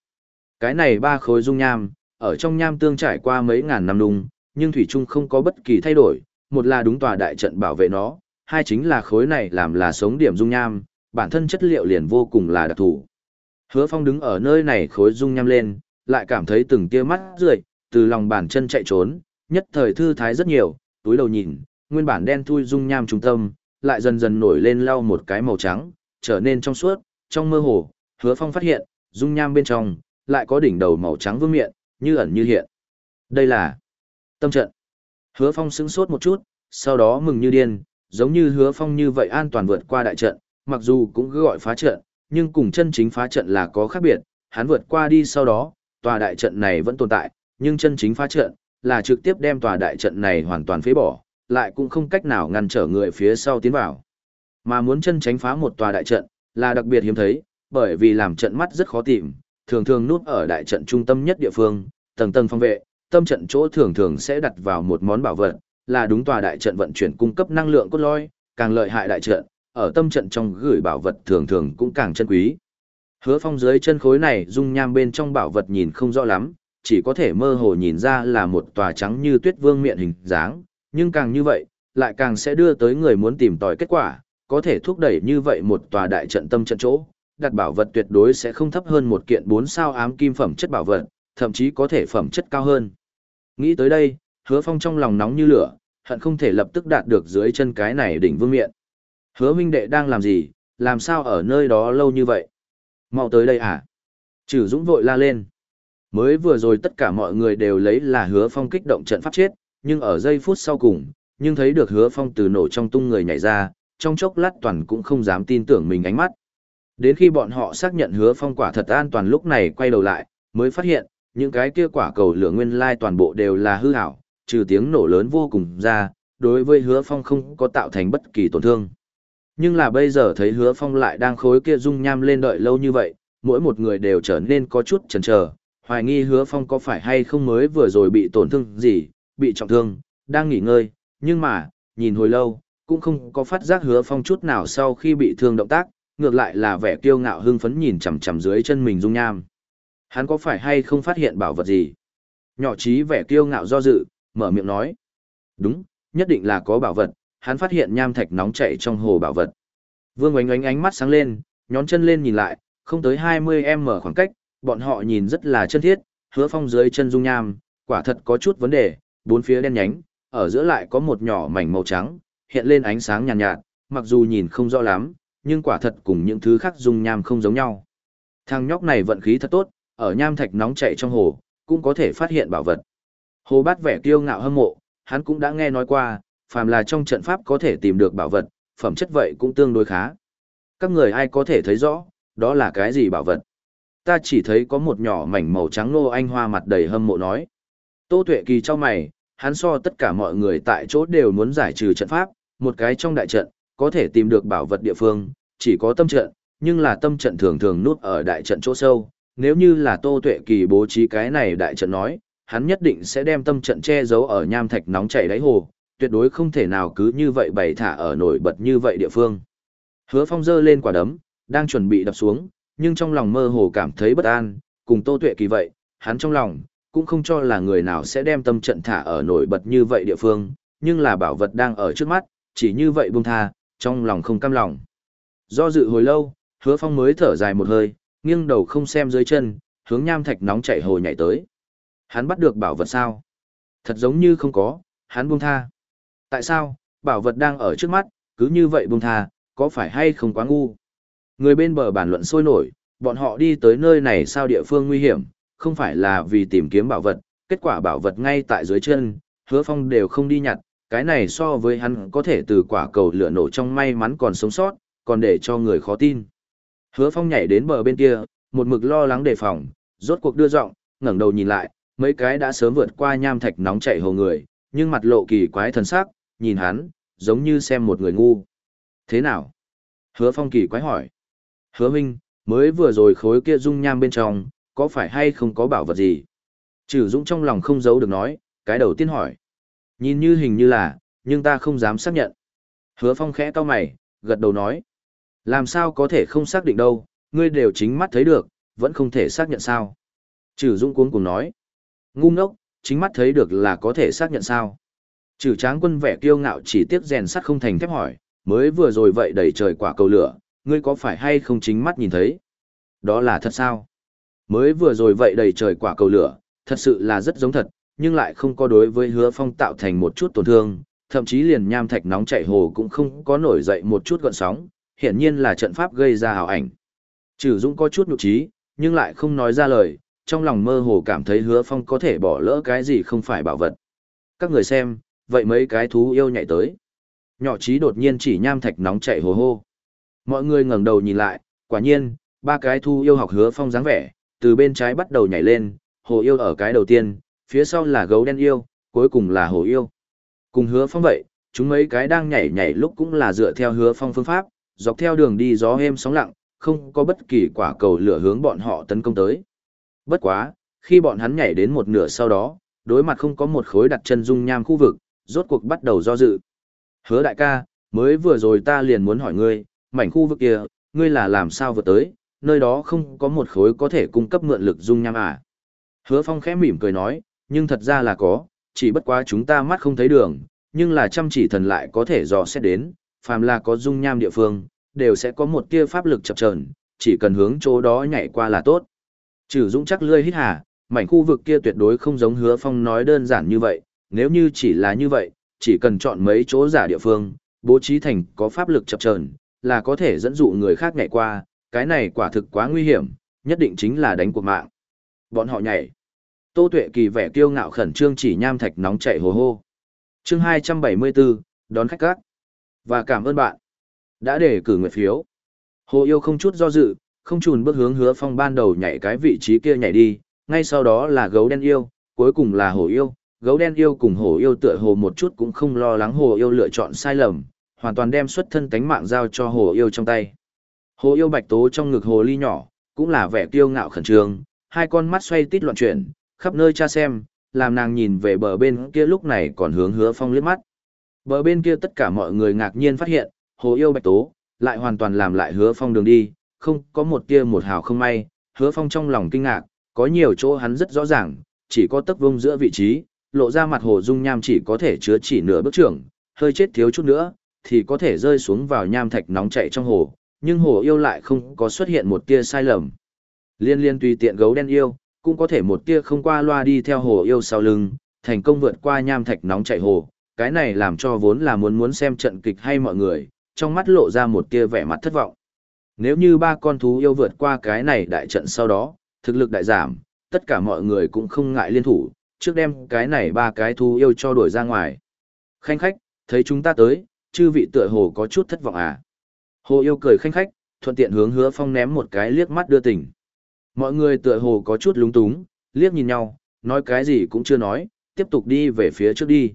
Cái này ba khối dung nham, ở trong nham tương trải qua mấy ngàn năm đung, nhưng thủy chung không có bất kỳ thay đổi, một là đúng tòa đại trận bảo vệ nó, hai chính là khối này làm là sống điểm dung nham, bản thân chất liệu liền vô cùng là đặc thù. Hứa Phong đứng ở nơi này khối dung nham lên, lại cảm thấy từng tia mắt rượi, từ lòng bàn chân chạy trốn, nhất thời thư thái rất nhiều, túi đầu nhìn, nguyên bản đen thui dung nham trung tâm, lại dần dần nổi lên lau một cái màu trắng, trở nên trong suốt, trong mơ hồ, Hứa Phong phát hiện, dung nham bên trong lại có đỉnh đầu màu trắng vương miện, như ẩn như hiện. Đây là tâm trận. Hứa Phong sững sốt một chút, sau đó mừng như điên, giống như Hứa Phong như vậy an toàn vượt qua đại trận, mặc dù cũng cứ gọi phá trận, nhưng cùng chân chính phá trận là có khác biệt, hắn vượt qua đi sau đó, tòa đại trận này vẫn tồn tại, nhưng chân chính phá trận là trực tiếp đem tòa đại trận này hoàn toàn phế bỏ, lại cũng không cách nào ngăn trở người phía sau tiến vào. Mà muốn chân tránh phá một tòa đại trận, là đặc biệt hiếm thấy, bởi vì làm trận mắt rất khó tìm, thường thường nút ở đại trận trung tâm nhất địa phương, tầng tầng phòng vệ, tâm trận chỗ thường thường sẽ đặt vào một món bảo vật, là đúng tòa đại trận vận chuyển cung cấp năng lượng cốt lõi, càng lợi hại đại trận, ở tâm trận trong gửi bảo vật thường thường cũng càng chân quý. Hứa Phong dưới chân khối này dung nham bên trong bảo vật nhìn không rõ lắm, chỉ có thể mơ hồ nhìn ra là một tòa trắng như tuyết vương miệng hình dáng, nhưng càng như vậy, lại càng sẽ đưa tới người muốn tìm tòi kết quả, có thể thúc đẩy như vậy một tòa đại trận tâm trận chỗ, đặt bảo vật tuyệt đối sẽ không thấp hơn một kiện 4 sao ám kim phẩm chất bảo vật, thậm chí có thể phẩm chất cao hơn. Nghĩ tới đây, hứa phong trong lòng nóng như lửa, hận không thể lập tức đạt được dưới chân cái này đỉnh vương miện. Hứa huynh đệ đang làm gì, làm sao ở nơi đó lâu như vậy? Mau tới đây à? Trừ Dũng vội la lên. Mới vừa rồi tất cả mọi người đều lấy là hứa phong kích động trận pháp chết, nhưng ở giây phút sau cùng, nhưng thấy được hứa phong từ nổ trong tung người nhảy ra, trong chốc lát toàn cũng không dám tin tưởng mình ánh mắt. Đến khi bọn họ xác nhận hứa phong quả thật an toàn lúc này quay đầu lại, mới phát hiện, những cái kia quả cầu lửa nguyên lai toàn bộ đều là hư hảo, trừ tiếng nổ lớn vô cùng ra, đối với hứa phong không có tạo thành bất kỳ tổn thương. Nhưng là bây giờ thấy hứa phong lại đang khối kia dung nham lên đợi lâu như vậy, mỗi một người đều trở nên có chút chần chờ, hoài nghi hứa phong có phải hay không mới vừa rồi bị tổn thương gì, bị trọng thương, đang nghỉ ngơi, nhưng mà, nhìn hồi lâu, cũng không có phát giác hứa phong chút nào sau khi bị thương động tác, ngược lại là vẻ kiêu ngạo hưng phấn nhìn chằm chằm dưới chân mình dung nham. Hắn có phải hay không phát hiện bảo vật gì? Nhỏ trí vẻ kiêu ngạo do dự, mở miệng nói. Đúng, nhất định là có bảo vật, hắn phát hiện nham thạch nóng chảy trong hồ bảo vật. Vương oánh oánh ánh mắt sáng lên, nhón chân lên nhìn lại, không tới 20m khoảng cách, bọn họ nhìn rất là chân thiết, hứa phong dưới chân dung nham, quả thật có chút vấn đề, bốn phía đen nhánh, ở giữa lại có một nhỏ mảnh màu trắng, hiện lên ánh sáng nhàn nhạt, nhạt, mặc dù nhìn không rõ lắm, nhưng quả thật cùng những thứ khác dung nham không giống nhau. Thằng nhóc này vận khí thật tốt, ở nham thạch nóng chảy trong hồ, cũng có thể phát hiện bảo vật. Hồ bát vẻ kiêu ngạo hâm mộ, hắn cũng đã nghe nói qua, phàm là trong trận pháp có thể tìm được bảo vật, phẩm chất vậy cũng tương đối khá. Các người ai có thể thấy rõ, đó là cái gì bảo vật? Ta chỉ thấy có một nhỏ mảnh màu trắng nô anh hoa mặt đầy hâm mộ nói. Tô Tuệ Kỳ cho mày, hắn so tất cả mọi người tại chỗ đều muốn giải trừ trận pháp, một cái trong đại trận, có thể tìm được bảo vật địa phương, chỉ có tâm trận, nhưng là tâm trận thường thường nút ở đại trận chỗ sâu. Nếu như là Tô Tuệ Kỳ bố trí cái này đại trận nói, hắn nhất định sẽ đem tâm trận che giấu ở nham thạch nóng chảy đáy hồ, tuyệt đối không thể nào cứ như vậy bày thả ở nổi bật như vậy địa phương. Hứa Phong giơ lên quả đấm, đang chuẩn bị đập xuống, nhưng trong lòng mơ hồ cảm thấy bất an, cùng Tô Tuệ Kỳ vậy, hắn trong lòng cũng không cho là người nào sẽ đem tâm trận thả ở nổi bật như vậy địa phương, nhưng là bảo vật đang ở trước mắt, chỉ như vậy buông tha, trong lòng không cam lòng. Do dự hồi lâu, Hứa Phong mới thở dài một hơi, nghiêng đầu không xem dưới chân, hướng nham thạch nóng chảy hồ nhảy tới. Hắn bắt được bảo vật sao? Thật giống như không có, hắn buông tha. Tại sao, bảo vật đang ở trước mắt, cứ như vậy buông tha, có phải hay không quá ngu? Người bên bờ bàn luận sôi nổi, bọn họ đi tới nơi này sao địa phương nguy hiểm, không phải là vì tìm kiếm bảo vật, kết quả bảo vật ngay tại dưới chân, hứa phong đều không đi nhặt, cái này so với hắn có thể từ quả cầu lửa nổ trong may mắn còn sống sót, còn để cho người khó tin. Hứa Phong nhảy đến bờ bên kia, một mực lo lắng đề phòng, rốt cuộc đưa giọng, ngẩng đầu nhìn lại, mấy cái đã sớm vượt qua nham thạch nóng chảy hồ người, nhưng mặt lộ kỳ quái thần sắc, nhìn hắn, giống như xem một người ngu. Thế nào? Hứa Phong kỳ quái hỏi. Hứa Minh, mới vừa rồi khối kia dung nham bên trong, có phải hay không có bảo vật gì? Trừ Dũng trong lòng không giấu được nói, cái đầu tiên hỏi. Nhìn như hình như là, nhưng ta không dám xác nhận. Hứa Phong khẽ cau mày, gật đầu nói. Làm sao có thể không xác định đâu, ngươi đều chính mắt thấy được, vẫn không thể xác nhận sao. Trừ Dũng cuống cùng nói. Ngu ngốc, chính mắt thấy được là có thể xác nhận sao. Trừ tráng quân vẻ kiêu ngạo chỉ tiếc rèn sắt không thành thép hỏi, mới vừa rồi vậy đẩy trời quả cầu lửa, ngươi có phải hay không chính mắt nhìn thấy? Đó là thật sao? Mới vừa rồi vậy đầy trời quả cầu lửa, thật sự là rất giống thật, nhưng lại không có đối với hứa phong tạo thành một chút tổn thương, thậm chí liền nham thạch nóng chảy hồ cũng không có nổi dậy một chút gọn sóng, hiển nhiên là trận pháp gây ra hào ảnh. Trừ Dũng có chút nhục trí, nhưng lại không nói ra lời, trong lòng mơ hồ cảm thấy hứa phong có thể bỏ lỡ cái gì không phải bảo vật. Các người xem, vậy mấy cái thú yêu nhảy tới. Nhỏ trí đột nhiên chỉ nham thạch nóng chảy hồ hô. Mọi người ngẩng đầu nhìn lại, quả nhiên, ba cái thú yêu học hứa phong dáng vẻ, từ bên trái bắt đầu nhảy lên, hồ yêu ở cái đầu tiên, phía sau là gấu đen yêu, cuối cùng là hồ yêu. Cùng hứa phong vậy, chúng mấy cái đang nhảy nhảy lúc cũng là dựa theo hứa phong phương pháp, dọc theo đường đi gió êm sóng lặng, không có bất kỳ quả cầu lửa hướng bọn họ tấn công tới. Bất quá, khi bọn hắn nhảy đến một nửa sau đó, đối mặt không có một khối đặt chân dung nham khu vực, rốt cuộc bắt đầu do dự. Hứa đại ca, mới vừa rồi ta liền muốn hỏi ngươi, mảnh khu vực kia, ngươi là làm sao vượt tới, nơi đó không có một khối có thể cung cấp mượn lực dung nham à. Hứa phong khẽ mỉm cười nói, nhưng thật ra là có, chỉ bất quá chúng ta mắt không thấy đường, nhưng là chăm chỉ thần lại có thể dò xét đến, phàm là có dung nham địa phương, đều sẽ có một tia pháp lực chập chờn, chỉ cần hướng chỗ đó nhảy qua là tốt. Trừ Dũng chắc lươi hít hà, mảnh khu vực kia tuyệt đối không giống Hứa Phong nói đơn giản như vậy, nếu như chỉ là như vậy, chỉ cần chọn mấy chỗ giả địa phương, bố trí thành có pháp lực chập chờn, là có thể dẫn dụ người khác nhảy qua, cái này quả thực quá nguy hiểm, nhất định chính là đánh cuộc mạng. Bọn họ nhảy. Tô Tuệ Kỳ vẻ kiêu ngạo khẩn trương chỉ nham thạch nóng chảy hồ hô. Chương 274, đón khách các. Và cảm ơn bạn đã để cử nguyện phiếu. Hồ Yêu không chút do dự, không chùn bước hướng Hứa Phong ban đầu nhảy cái vị trí kia nhảy đi, ngay sau đó là gấu đen yêu, cuối cùng là hồ yêu, gấu đen yêu cùng hồ yêu tựa hồ một chút cũng không lo lắng hồ yêu lựa chọn sai lầm, hoàn toàn đem xuất thân tánh mạng giao cho hồ yêu trong tay. Hồ yêu bạch tố trong ngực hồ ly nhỏ, cũng là vẻ kiêu ngạo khẩn trương, hai con mắt xoay tít loạn chuyển, khắp nơi tra xem, làm nàng nhìn về bờ bên kia lúc này còn hướng hứa phong liếc mắt. Bờ bên kia tất cả mọi người ngạc nhiên phát hiện, hồ yêu bạch tố, lại hoàn toàn làm lại hứa phong đường đi, không có một tia một hào không may, hứa phong trong lòng kinh ngạc, có nhiều chỗ hắn rất rõ ràng, chỉ có tấc vông giữa vị trí, lộ ra mặt hồ dung nham chỉ có thể chứa chỉ nửa bước trưởng, hơi chết thiếu chút nữa, thì có thể rơi xuống vào nham thạch nóng chảy trong hồ, nhưng hồ yêu lại không có xuất hiện một tia sai lầm. Liên liên tùy tiện gấu đen yêu, cũng có thể một tia không qua loa đi theo hồ yêu sau lưng, thành công vượt qua nham thạch nóng chảy hồ, cái này làm cho vốn là muốn muốn xem trận kịch hay mọi người, trong mắt lộ ra một tia vẻ mặt thất vọng. Nếu như ba con thú yêu vượt qua cái này đại trận sau đó, thực lực đại giảm, tất cả mọi người cũng không ngại liên thủ, trước đem cái này ba cái thú yêu cho đuổi ra ngoài. Khanh khách, thấy chúng ta tới, chư vị tựa hồ có chút thất vọng à. Hồ yêu cười khanh khách, thuận tiện hướng hứa phong ném một cái liếc mắt đưa tình. Mọi người tựa hồ có chút lúng túng, liếc nhìn nhau, nói cái gì cũng chưa nói, tiếp tục đi về phía trước đi.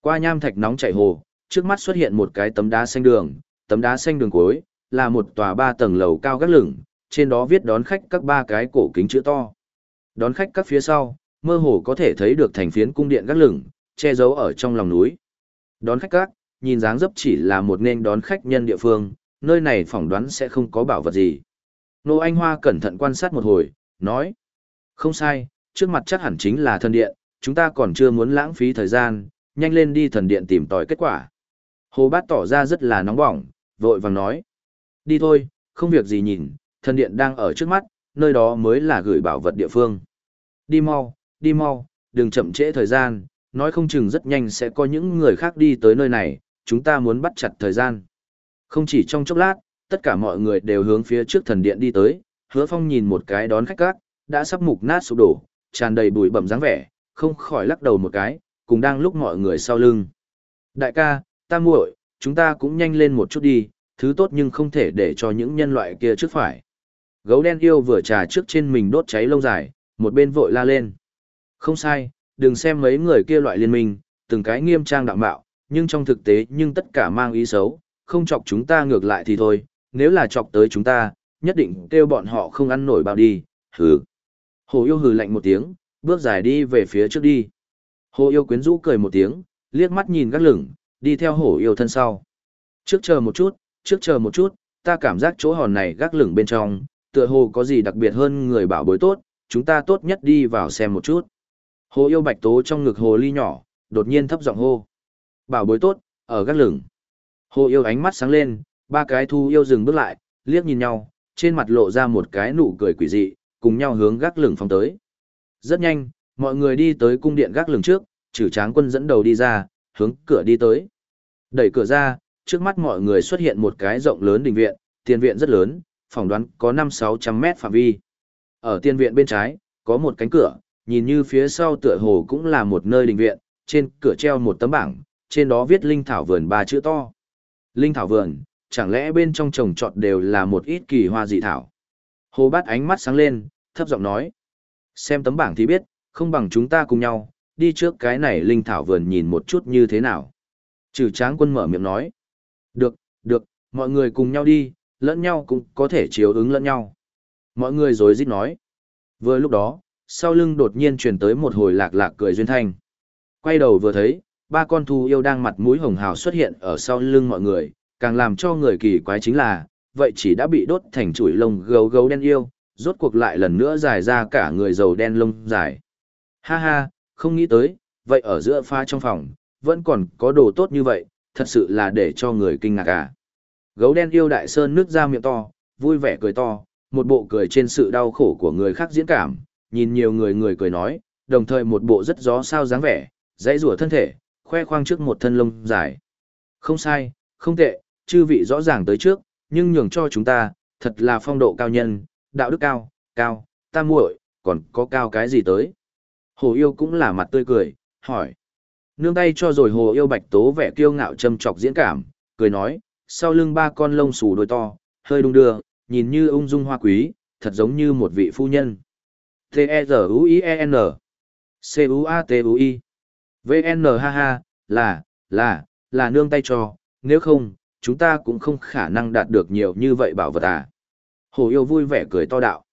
Qua nham thạch nóng chảy hồ, trước mắt xuất hiện một cái tấm đá xanh đường, tấm đá xanh đường cuối, là một tòa ba tầng lầu cao gác lửng, trên đó viết đón khách các ba cái cổ kính chữ to. Đón khách các phía sau, mơ hồ có thể thấy được thành phiến cung điện gác lửng, che giấu ở trong lòng núi. Đón khách các, nhìn dáng dấp chỉ là một nên đón khách nhân địa phương, nơi này phỏng đoán sẽ không có bảo vật gì. Nô Anh Hoa cẩn thận quan sát một hồi, nói. Không sai, trước mặt chắc hẳn chính là thần điện, chúng ta còn chưa muốn lãng phí thời gian, nhanh lên đi thần điện tìm tòi kết quả. Hồ Bát tỏ ra rất là nóng bỏng, vội vàng nói. Đi thôi, không việc gì nhìn, thần điện đang ở trước mắt, nơi đó mới là gửi bảo vật địa phương. Đi mau, đi mau, đừng chậm trễ thời gian, nói không chừng rất nhanh sẽ có những người khác đi tới nơi này, chúng ta muốn bắt chặt thời gian. Không chỉ trong chốc lát, tất cả mọi người đều hướng phía trước thần điện đi tới, hứa phong nhìn một cái đón khách cát, đã sắp mục nát sụp đổ, tràn đầy bụi bẩm dáng vẻ, không khỏi lắc đầu một cái, cùng đang lúc mọi người sau lưng. Đại ca, ta muội, chúng ta cũng nhanh lên một chút đi, thứ tốt nhưng không thể để cho những nhân loại kia trước phải. Gấu đen yêu vừa trà trước trên mình đốt cháy lông dài, một bên vội la lên. Không sai, đừng xem mấy người kia loại liên minh, từng cái nghiêm trang đạm bạo, nhưng trong thực tế nhưng tất cả mang ý xấu, không chọc chúng ta ngược lại thì thôi, nếu là chọc tới chúng ta, nhất định kêu bọn họ không ăn nổi bao đi, hừ. Hồ yêu hừ lạnh một tiếng, bước dài đi về phía trước đi. Hồ yêu quyến rũ cười một tiếng, liếc mắt nhìn gác lửng, đi theo hổ yêu thân sau. Trước chờ một chút, trước chờ một chút, ta cảm giác chỗ hòn này gác lửng bên trong, tựa hồ có gì đặc biệt hơn người bảo bối tốt, chúng ta tốt nhất đi vào xem một chút. Hồ yêu bạch tố trong ngực hồ ly nhỏ, đột nhiên thấp giọng hô. Bảo bối tốt, ở gác lửng. Hồ yêu ánh mắt sáng lên, ba cái thu yêu dừng bước lại, liếc nhìn nhau, trên mặt lộ ra một cái nụ cười quỷ dị, cùng nhau hướng gác lửng phong tới. Rất nhanh, mọi người đi tới cung điện gác lửng trước, trừ tráng quân dẫn đầu đi ra, hướng cửa đi tới. Đẩy cửa ra, trước mắt mọi người xuất hiện một cái rộng lớn đình viện, tiền viện rất lớn, phỏng đoán có 5-600 mét phạm vi. Ở tiền viện bên trái, có một cánh cửa, nhìn như phía sau tựa hồ cũng là một nơi đình viện, trên cửa treo một tấm bảng, trên đó viết Linh Thảo Vườn ba chữ to. Linh Thảo Vườn, chẳng lẽ bên trong trồng trọt đều là một ít kỳ hoa dị thảo. Hồ bát ánh mắt sáng lên, thấp giọng nói. Xem tấm bảng thì biết, không bằng chúng ta cùng nhau, đi trước cái này Linh Thảo Vườn nhìn một chút như thế nào. Trừ tráng quân mở miệng nói. Được, được, mọi người cùng nhau đi, lẫn nhau cũng có thể chiếu ứng lẫn nhau. Mọi người rồi rít nói. Vừa lúc đó, sau lưng đột nhiên truyền tới một hồi lạc lạc cười duyên thanh. Quay đầu vừa thấy, ba con thú yêu đang mặt mũi hồng hào xuất hiện ở sau lưng mọi người, càng làm cho người kỳ quái chính là, vậy chỉ đã bị đốt thành chuỗi lông gấu gấu đen yêu, rốt cuộc lại lần nữa dài ra cả người dầu đen lông dài. Ha ha, không nghĩ tới, vậy ở giữa pha trong phòng, vẫn còn có đồ tốt như vậy, thật sự là để cho người kinh ngạc à. Gấu đen yêu đại sơn nước ra miệng to, vui vẻ cười to, một bộ cười trên sự đau khổ của người khác diễn cảm, nhìn nhiều người người cười nói, đồng thời một bộ rất gió sao dáng vẻ, dãy rủa thân thể, khoe khoang trước một thân lông dài. Không sai, không tệ, chư vị rõ ràng tới trước, nhưng nhường cho chúng ta, thật là phong độ cao nhân, đạo đức cao, cao, ta muội, còn có cao cái gì tới. Hồ yêu cũng là mặt tươi cười, hỏi. Nương tay cho rồi hồ yêu bạch tố vẻ kiêu ngạo châm chọc diễn cảm, cười nói, sau lưng ba con lông xù đôi to, hơi đung đưa, nhìn như ung dung hoa quý, thật giống như một vị phu nhân. T-E-Z-U-I-E-N C-U-A-T-U-I VN ha ha, là, là, là nương tay cho, nếu không, chúng ta cũng không khả năng đạt được nhiều như vậy bảo vật à. Hồ yêu vui vẻ cười to đạo.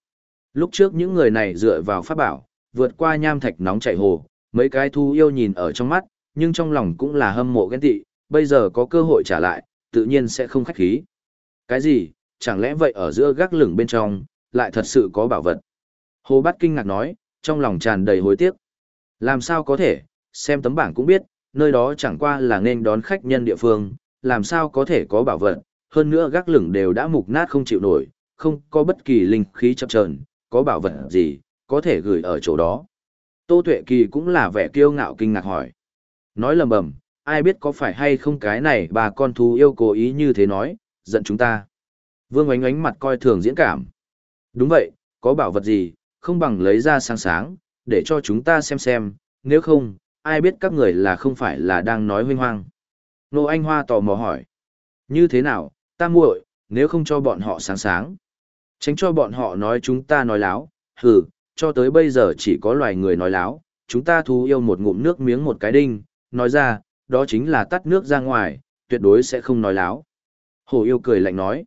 Lúc trước những người này dựa vào pháp bảo, vượt qua nham thạch nóng chảy hồ, mấy cái thu yêu nhìn ở trong mắt, nhưng trong lòng cũng là hâm mộ ghen tị, bây giờ có cơ hội trả lại, tự nhiên sẽ không khách khí. Cái gì, chẳng lẽ vậy ở giữa gác lửng bên trong, lại thật sự có bảo vật? Hồ Bát kinh ngạc nói, trong lòng tràn đầy hối tiếc. Làm sao có thể, xem tấm bảng cũng biết, nơi đó chẳng qua là nên đón khách nhân địa phương, làm sao có thể có bảo vật, hơn nữa gác lửng đều đã mục nát không chịu nổi, không có bất kỳ linh khí chập chờn, có bảo vật gì, có thể gửi ở chỗ đó. Tô Tuệ Kỳ cũng là vẻ kiêu ngạo kinh ngạc hỏi. Nói lầm bầm, ai biết có phải hay không cái này bà con thú yêu cố ý như thế nói, giận chúng ta. Vương ánh ánh mặt coi thường diễn cảm. Đúng vậy, có bảo vật gì, không bằng lấy ra sáng sáng, để cho chúng ta xem xem, nếu không, ai biết các người là không phải là đang nói huynh hoang. Nô Anh Hoa tò mò hỏi. Như thế nào, ta muội, nếu không cho bọn họ sáng sáng. Tránh cho bọn họ nói chúng ta nói láo, hừ, cho tới bây giờ chỉ có loài người nói láo, chúng ta thú yêu một ngụm nước miếng một cái đinh, nói ra, đó chính là tắt nước ra ngoài, tuyệt đối sẽ không nói láo. Hồ yêu cười lạnh nói.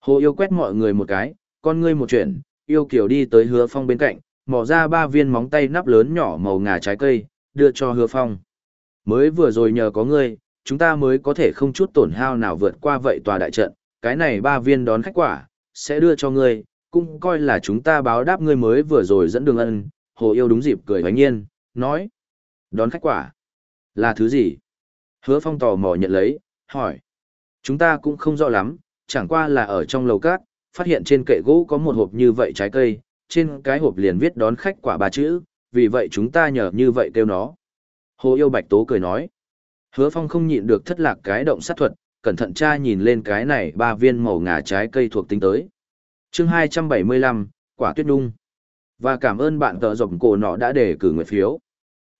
Hồ yêu quét mọi người một cái, con ngươi một chuyện, yêu kiểu đi tới hứa phong bên cạnh, mỏ ra ba viên móng tay nắp lớn nhỏ màu ngà trái cây, đưa cho hứa phong. Mới vừa rồi nhờ có ngươi, chúng ta mới có thể không chút tổn hao nào vượt qua vậy tòa đại trận, cái này ba viên đón khách quả, sẽ đưa cho ngươi, cũng coi là chúng ta báo đáp ngươi mới vừa rồi dẫn đường ân, hồ yêu đúng dịp cười hoánh nhiên, nói. Đón khách quả, là thứ gì? Hứa phong tò mò nhận lấy, hỏi. Chúng ta cũng không rõ lắm, chẳng qua là ở trong lầu cát, phát hiện trên kệ gỗ có một hộp như vậy trái cây, trên cái hộp liền viết đón khách quả ba chữ, vì vậy chúng ta nhờ như vậy kêu nó. Hồ yêu bạch tố cười nói. Hứa phong không nhịn được thất lạc cái động sát thuật, cẩn thận tra nhìn lên cái này ba viên màu ngà trái cây thuộc tính tới. chương 275, quả tuyết nung. Và cảm ơn bạn tờ rộng cổ nọ đã để cử nguyện phiếu.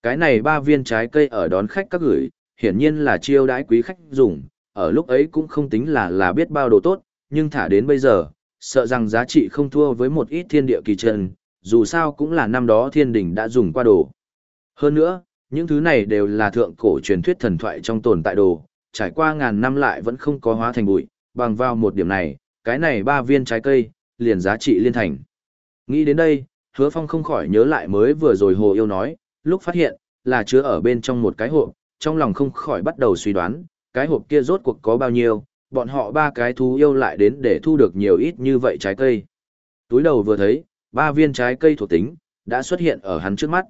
Cái này ba viên trái cây ở đón khách các gửi, hiển nhiên là chiêu đãi quý khách dùng, ở lúc ấy cũng không tính là là biết bao đồ tốt, nhưng thả đến bây giờ, sợ rằng giá trị không thua với một ít thiên địa kỳ trần, dù sao cũng là năm đó thiên đình đã dùng qua đồ. Hơn nữa, những thứ này đều là thượng cổ truyền thuyết thần thoại trong tồn tại đồ, trải qua ngàn năm lại vẫn không có hóa thành bụi, bằng vào một điểm này, cái này ba viên trái cây, liền giá trị liên thành. Nghĩ đến đây, hứa phong không khỏi nhớ lại mới vừa rồi hồ yêu nói, lúc phát hiện, là chứa ở bên trong một cái hộp, trong lòng không khỏi bắt đầu suy đoán, cái hộp kia rốt cuộc có bao nhiêu, bọn họ ba cái thú yêu lại đến để thu được nhiều ít như vậy trái cây. Túi đầu vừa thấy, ba viên trái cây thuộc tính, đã xuất hiện ở hắn trước mắt.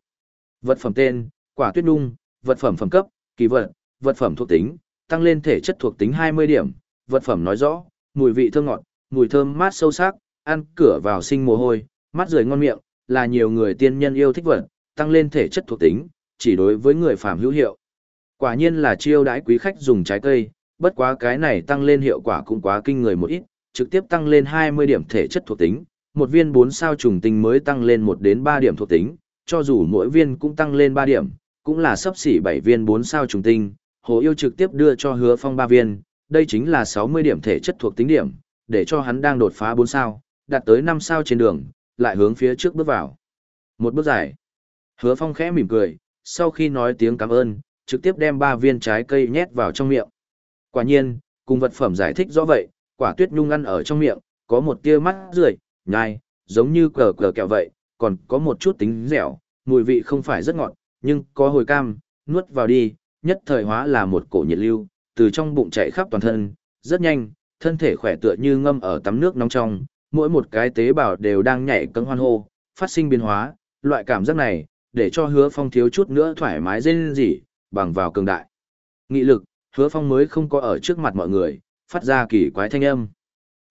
Vật phẩm tên, quả tuyết nung, vật phẩm phẩm cấp, kỳ vật, vật phẩm thuộc tính, tăng lên thể chất thuộc tính 20 điểm, vật phẩm nói rõ, mùi vị thơm ngọt, mùi thơm mát sâu sắc, ăn cửa vào sinh mồ hôi, mắt rời ngon miệng, là nhiều người tiên nhân yêu thích vật, tăng lên thể chất thuộc tính, chỉ đối với người phàm hữu hiệu. Quả nhiên là chiêu đãi quý khách dùng trái cây, bất quá cái này tăng lên hiệu quả cũng quá kinh người một ít, trực tiếp tăng lên 20 điểm thể chất thuộc tính, một viên 4 sao trùng tinh mới tăng lên 1 đến 3 điểm thuộc tính, cho dù mỗi viên cũng tăng lên 3 điểm, cũng là sắp xỉ 7 viên 4 sao trùng tinh, Hồ Yêu trực tiếp đưa cho Hứa Phong 3 viên, đây chính là 60 điểm thể chất thuộc tính điểm, để cho hắn đang đột phá 4 sao, đạt tới 5 sao trên đường, lại hướng phía trước bước vào. Một bước dài. Hứa Phong khẽ mỉm cười, sau khi nói tiếng cảm ơn, trực tiếp đem 3 viên trái cây nhét vào trong miệng. Quả nhiên, cùng vật phẩm giải thích rõ vậy, quả tuyết nhung ăn ở trong miệng, có một tia mắt rưỡi, nhai, giống như cờ cờ kẹo vậy, còn có một chút tính dẻo, mùi vị không phải rất ngọt, nhưng có hồi cam, nuốt vào đi, nhất thời hóa là một cổ nhiệt lưu, từ trong bụng chạy khắp toàn thân, rất nhanh, thân thể khỏe tựa như ngâm ở tắm nước nóng trong, mỗi một cái tế bào đều đang nhảy cẫng hoan hô, phát sinh biến hóa, loại cảm giác này, để cho hứa phong thiếu chút nữa thoải mái dên gì, bằng vào cường đại. Nghị lực, hứa phong mới không có ở trước mặt mọi người, phát ra kỳ quái thanh âm.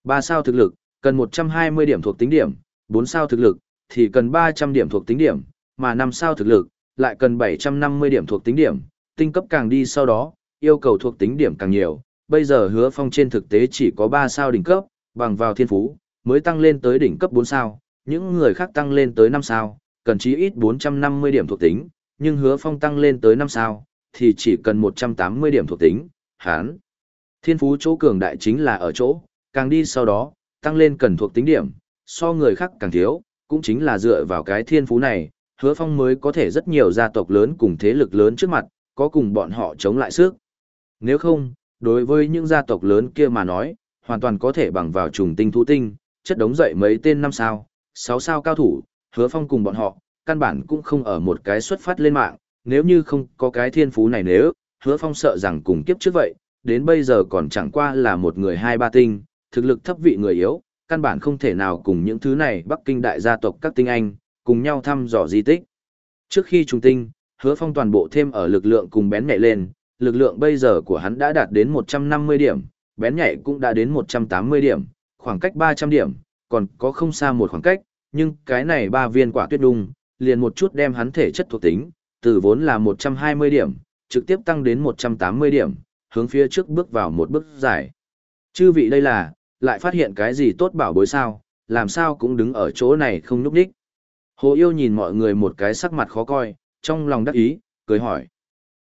Ba sao thực lực, cần 120 điểm thuộc tính điểm, 4 sao thực lực, thì cần 300 điểm thuộc tính điểm, mà 5 sao thực lực, lại cần 750 điểm thuộc tính điểm, tinh cấp càng đi sau đó, yêu cầu thuộc tính điểm càng nhiều, bây giờ hứa phong trên thực tế chỉ có 3 sao đỉnh cấp, bằng vào thiên phú, mới tăng lên tới đỉnh cấp 4 sao, những người khác tăng lên tới 5 sao, cần chí ít 450 điểm thuộc tính, nhưng hứa phong tăng lên tới 5 sao, thì chỉ cần 180 điểm thuộc tính, hán. Thiên phú chỗ cường đại chính là ở chỗ, càng đi sau đó, tăng lên cần thuộc tính điểm, so người khác càng thiếu, cũng chính là dựa vào cái thiên phú này, hứa phong mới có thể rất nhiều gia tộc lớn cùng thế lực lớn trước mặt, có cùng bọn họ chống lại sức. Nếu không, đối với những gia tộc lớn kia mà nói, hoàn toàn có thể bằng vào trùng tinh thú tinh, chất đống dậy mấy tên năm sao, sáu sao cao thủ, hứa phong cùng bọn họ, căn bản cũng không ở một cái xuất phát lên mạng, nếu như không có cái thiên phú này nếu, hứa phong sợ rằng cùng kiếp trước vậy, đến bây giờ còn chẳng qua là một người hai ba tinh, thực lực thấp vị người yếu, căn bản không thể nào cùng những thứ này Bắc Kinh đại gia tộc các tinh anh, cùng nhau thăm dò di tích. Trước khi trùng tinh, hứa phong toàn bộ thêm ở lực lượng cùng bén nhạy lên, lực lượng bây giờ của hắn đã đạt đến 150 điểm, bén nhạy cũng đã đến 180 điểm, khoảng cách 300 điểm, còn có không xa một khoảng cách, nhưng cái này ba viên quả tuyết đung, liền một chút đem hắn thể chất thuộc tính, từ vốn là 120 điểm, trực tiếp tăng đến 180 điểm, hướng phía trước bước vào một bước dài. Chư vị đây là, lại phát hiện cái gì tốt bảo bối sao, làm sao cũng đứng ở chỗ này không núp đích. Hồ yêu nhìn mọi người một cái sắc mặt khó coi, trong lòng đắc ý, cười hỏi.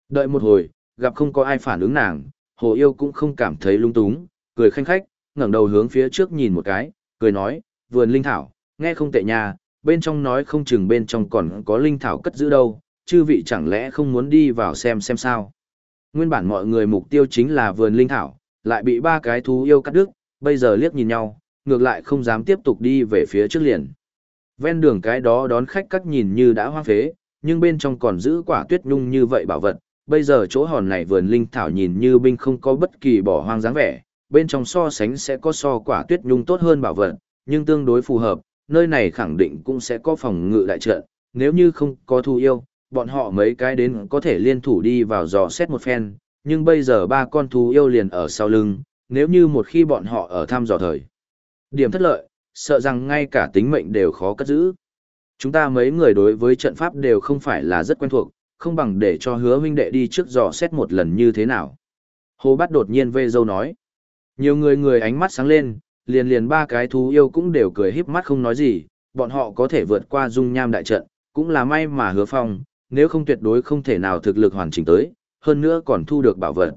Đợi một hồi, gặp không có ai phản ứng nàng, hồ yêu cũng không cảm thấy lung túng, cười khanh khách, ngẩng đầu hướng phía trước nhìn một cái, cười nói, vườn linh thảo, nghe không tệ nha, bên trong nói không chừng bên trong còn có linh thảo cất giữ đâu, chư vị chẳng lẽ không muốn đi vào xem xem sao. Nguyên bản mọi người mục tiêu chính là vườn linh thảo, lại bị ba cái thú yêu cắt đứt, bây giờ liếc nhìn nhau, ngược lại không dám tiếp tục đi về phía trước liền. Ven đường cái đó đón khách các nhìn như đã hoang phế, nhưng bên trong còn giữ quả tuyết nhung như vậy bảo vật. Bây giờ chỗ hòn này vườn linh thảo nhìn như binh không có bất kỳ bỏ hoang dáng vẻ, bên trong so sánh sẽ có so quả tuyết nhung tốt hơn bảo vật, nhưng tương đối phù hợp, nơi này khẳng định cũng sẽ có phòng ngự đại trận, nếu như không có thu yêu, bọn họ mấy cái đến có thể liên thủ đi vào dò xét một phen, nhưng bây giờ ba con thú yêu liền ở sau lưng, nếu như một khi bọn họ ở thăm dò thời. Điểm thất lợi, sợ rằng ngay cả tính mệnh đều khó cất giữ. Chúng ta mấy người đối với trận pháp đều không phải là rất quen thuộc, không bằng để cho hứa huynh đệ đi trước dò xét một lần như thế nào. Hồ Bát đột nhiên vê dâu nói. Nhiều người người ánh mắt sáng lên, liền liền ba cái thú yêu cũng đều cười híp mắt không nói gì, bọn họ có thể vượt qua dung nham đại trận, cũng là may mà hứa phong, nếu không tuyệt đối không thể nào thực lực hoàn chỉnh tới, hơn nữa còn thu được bảo vật.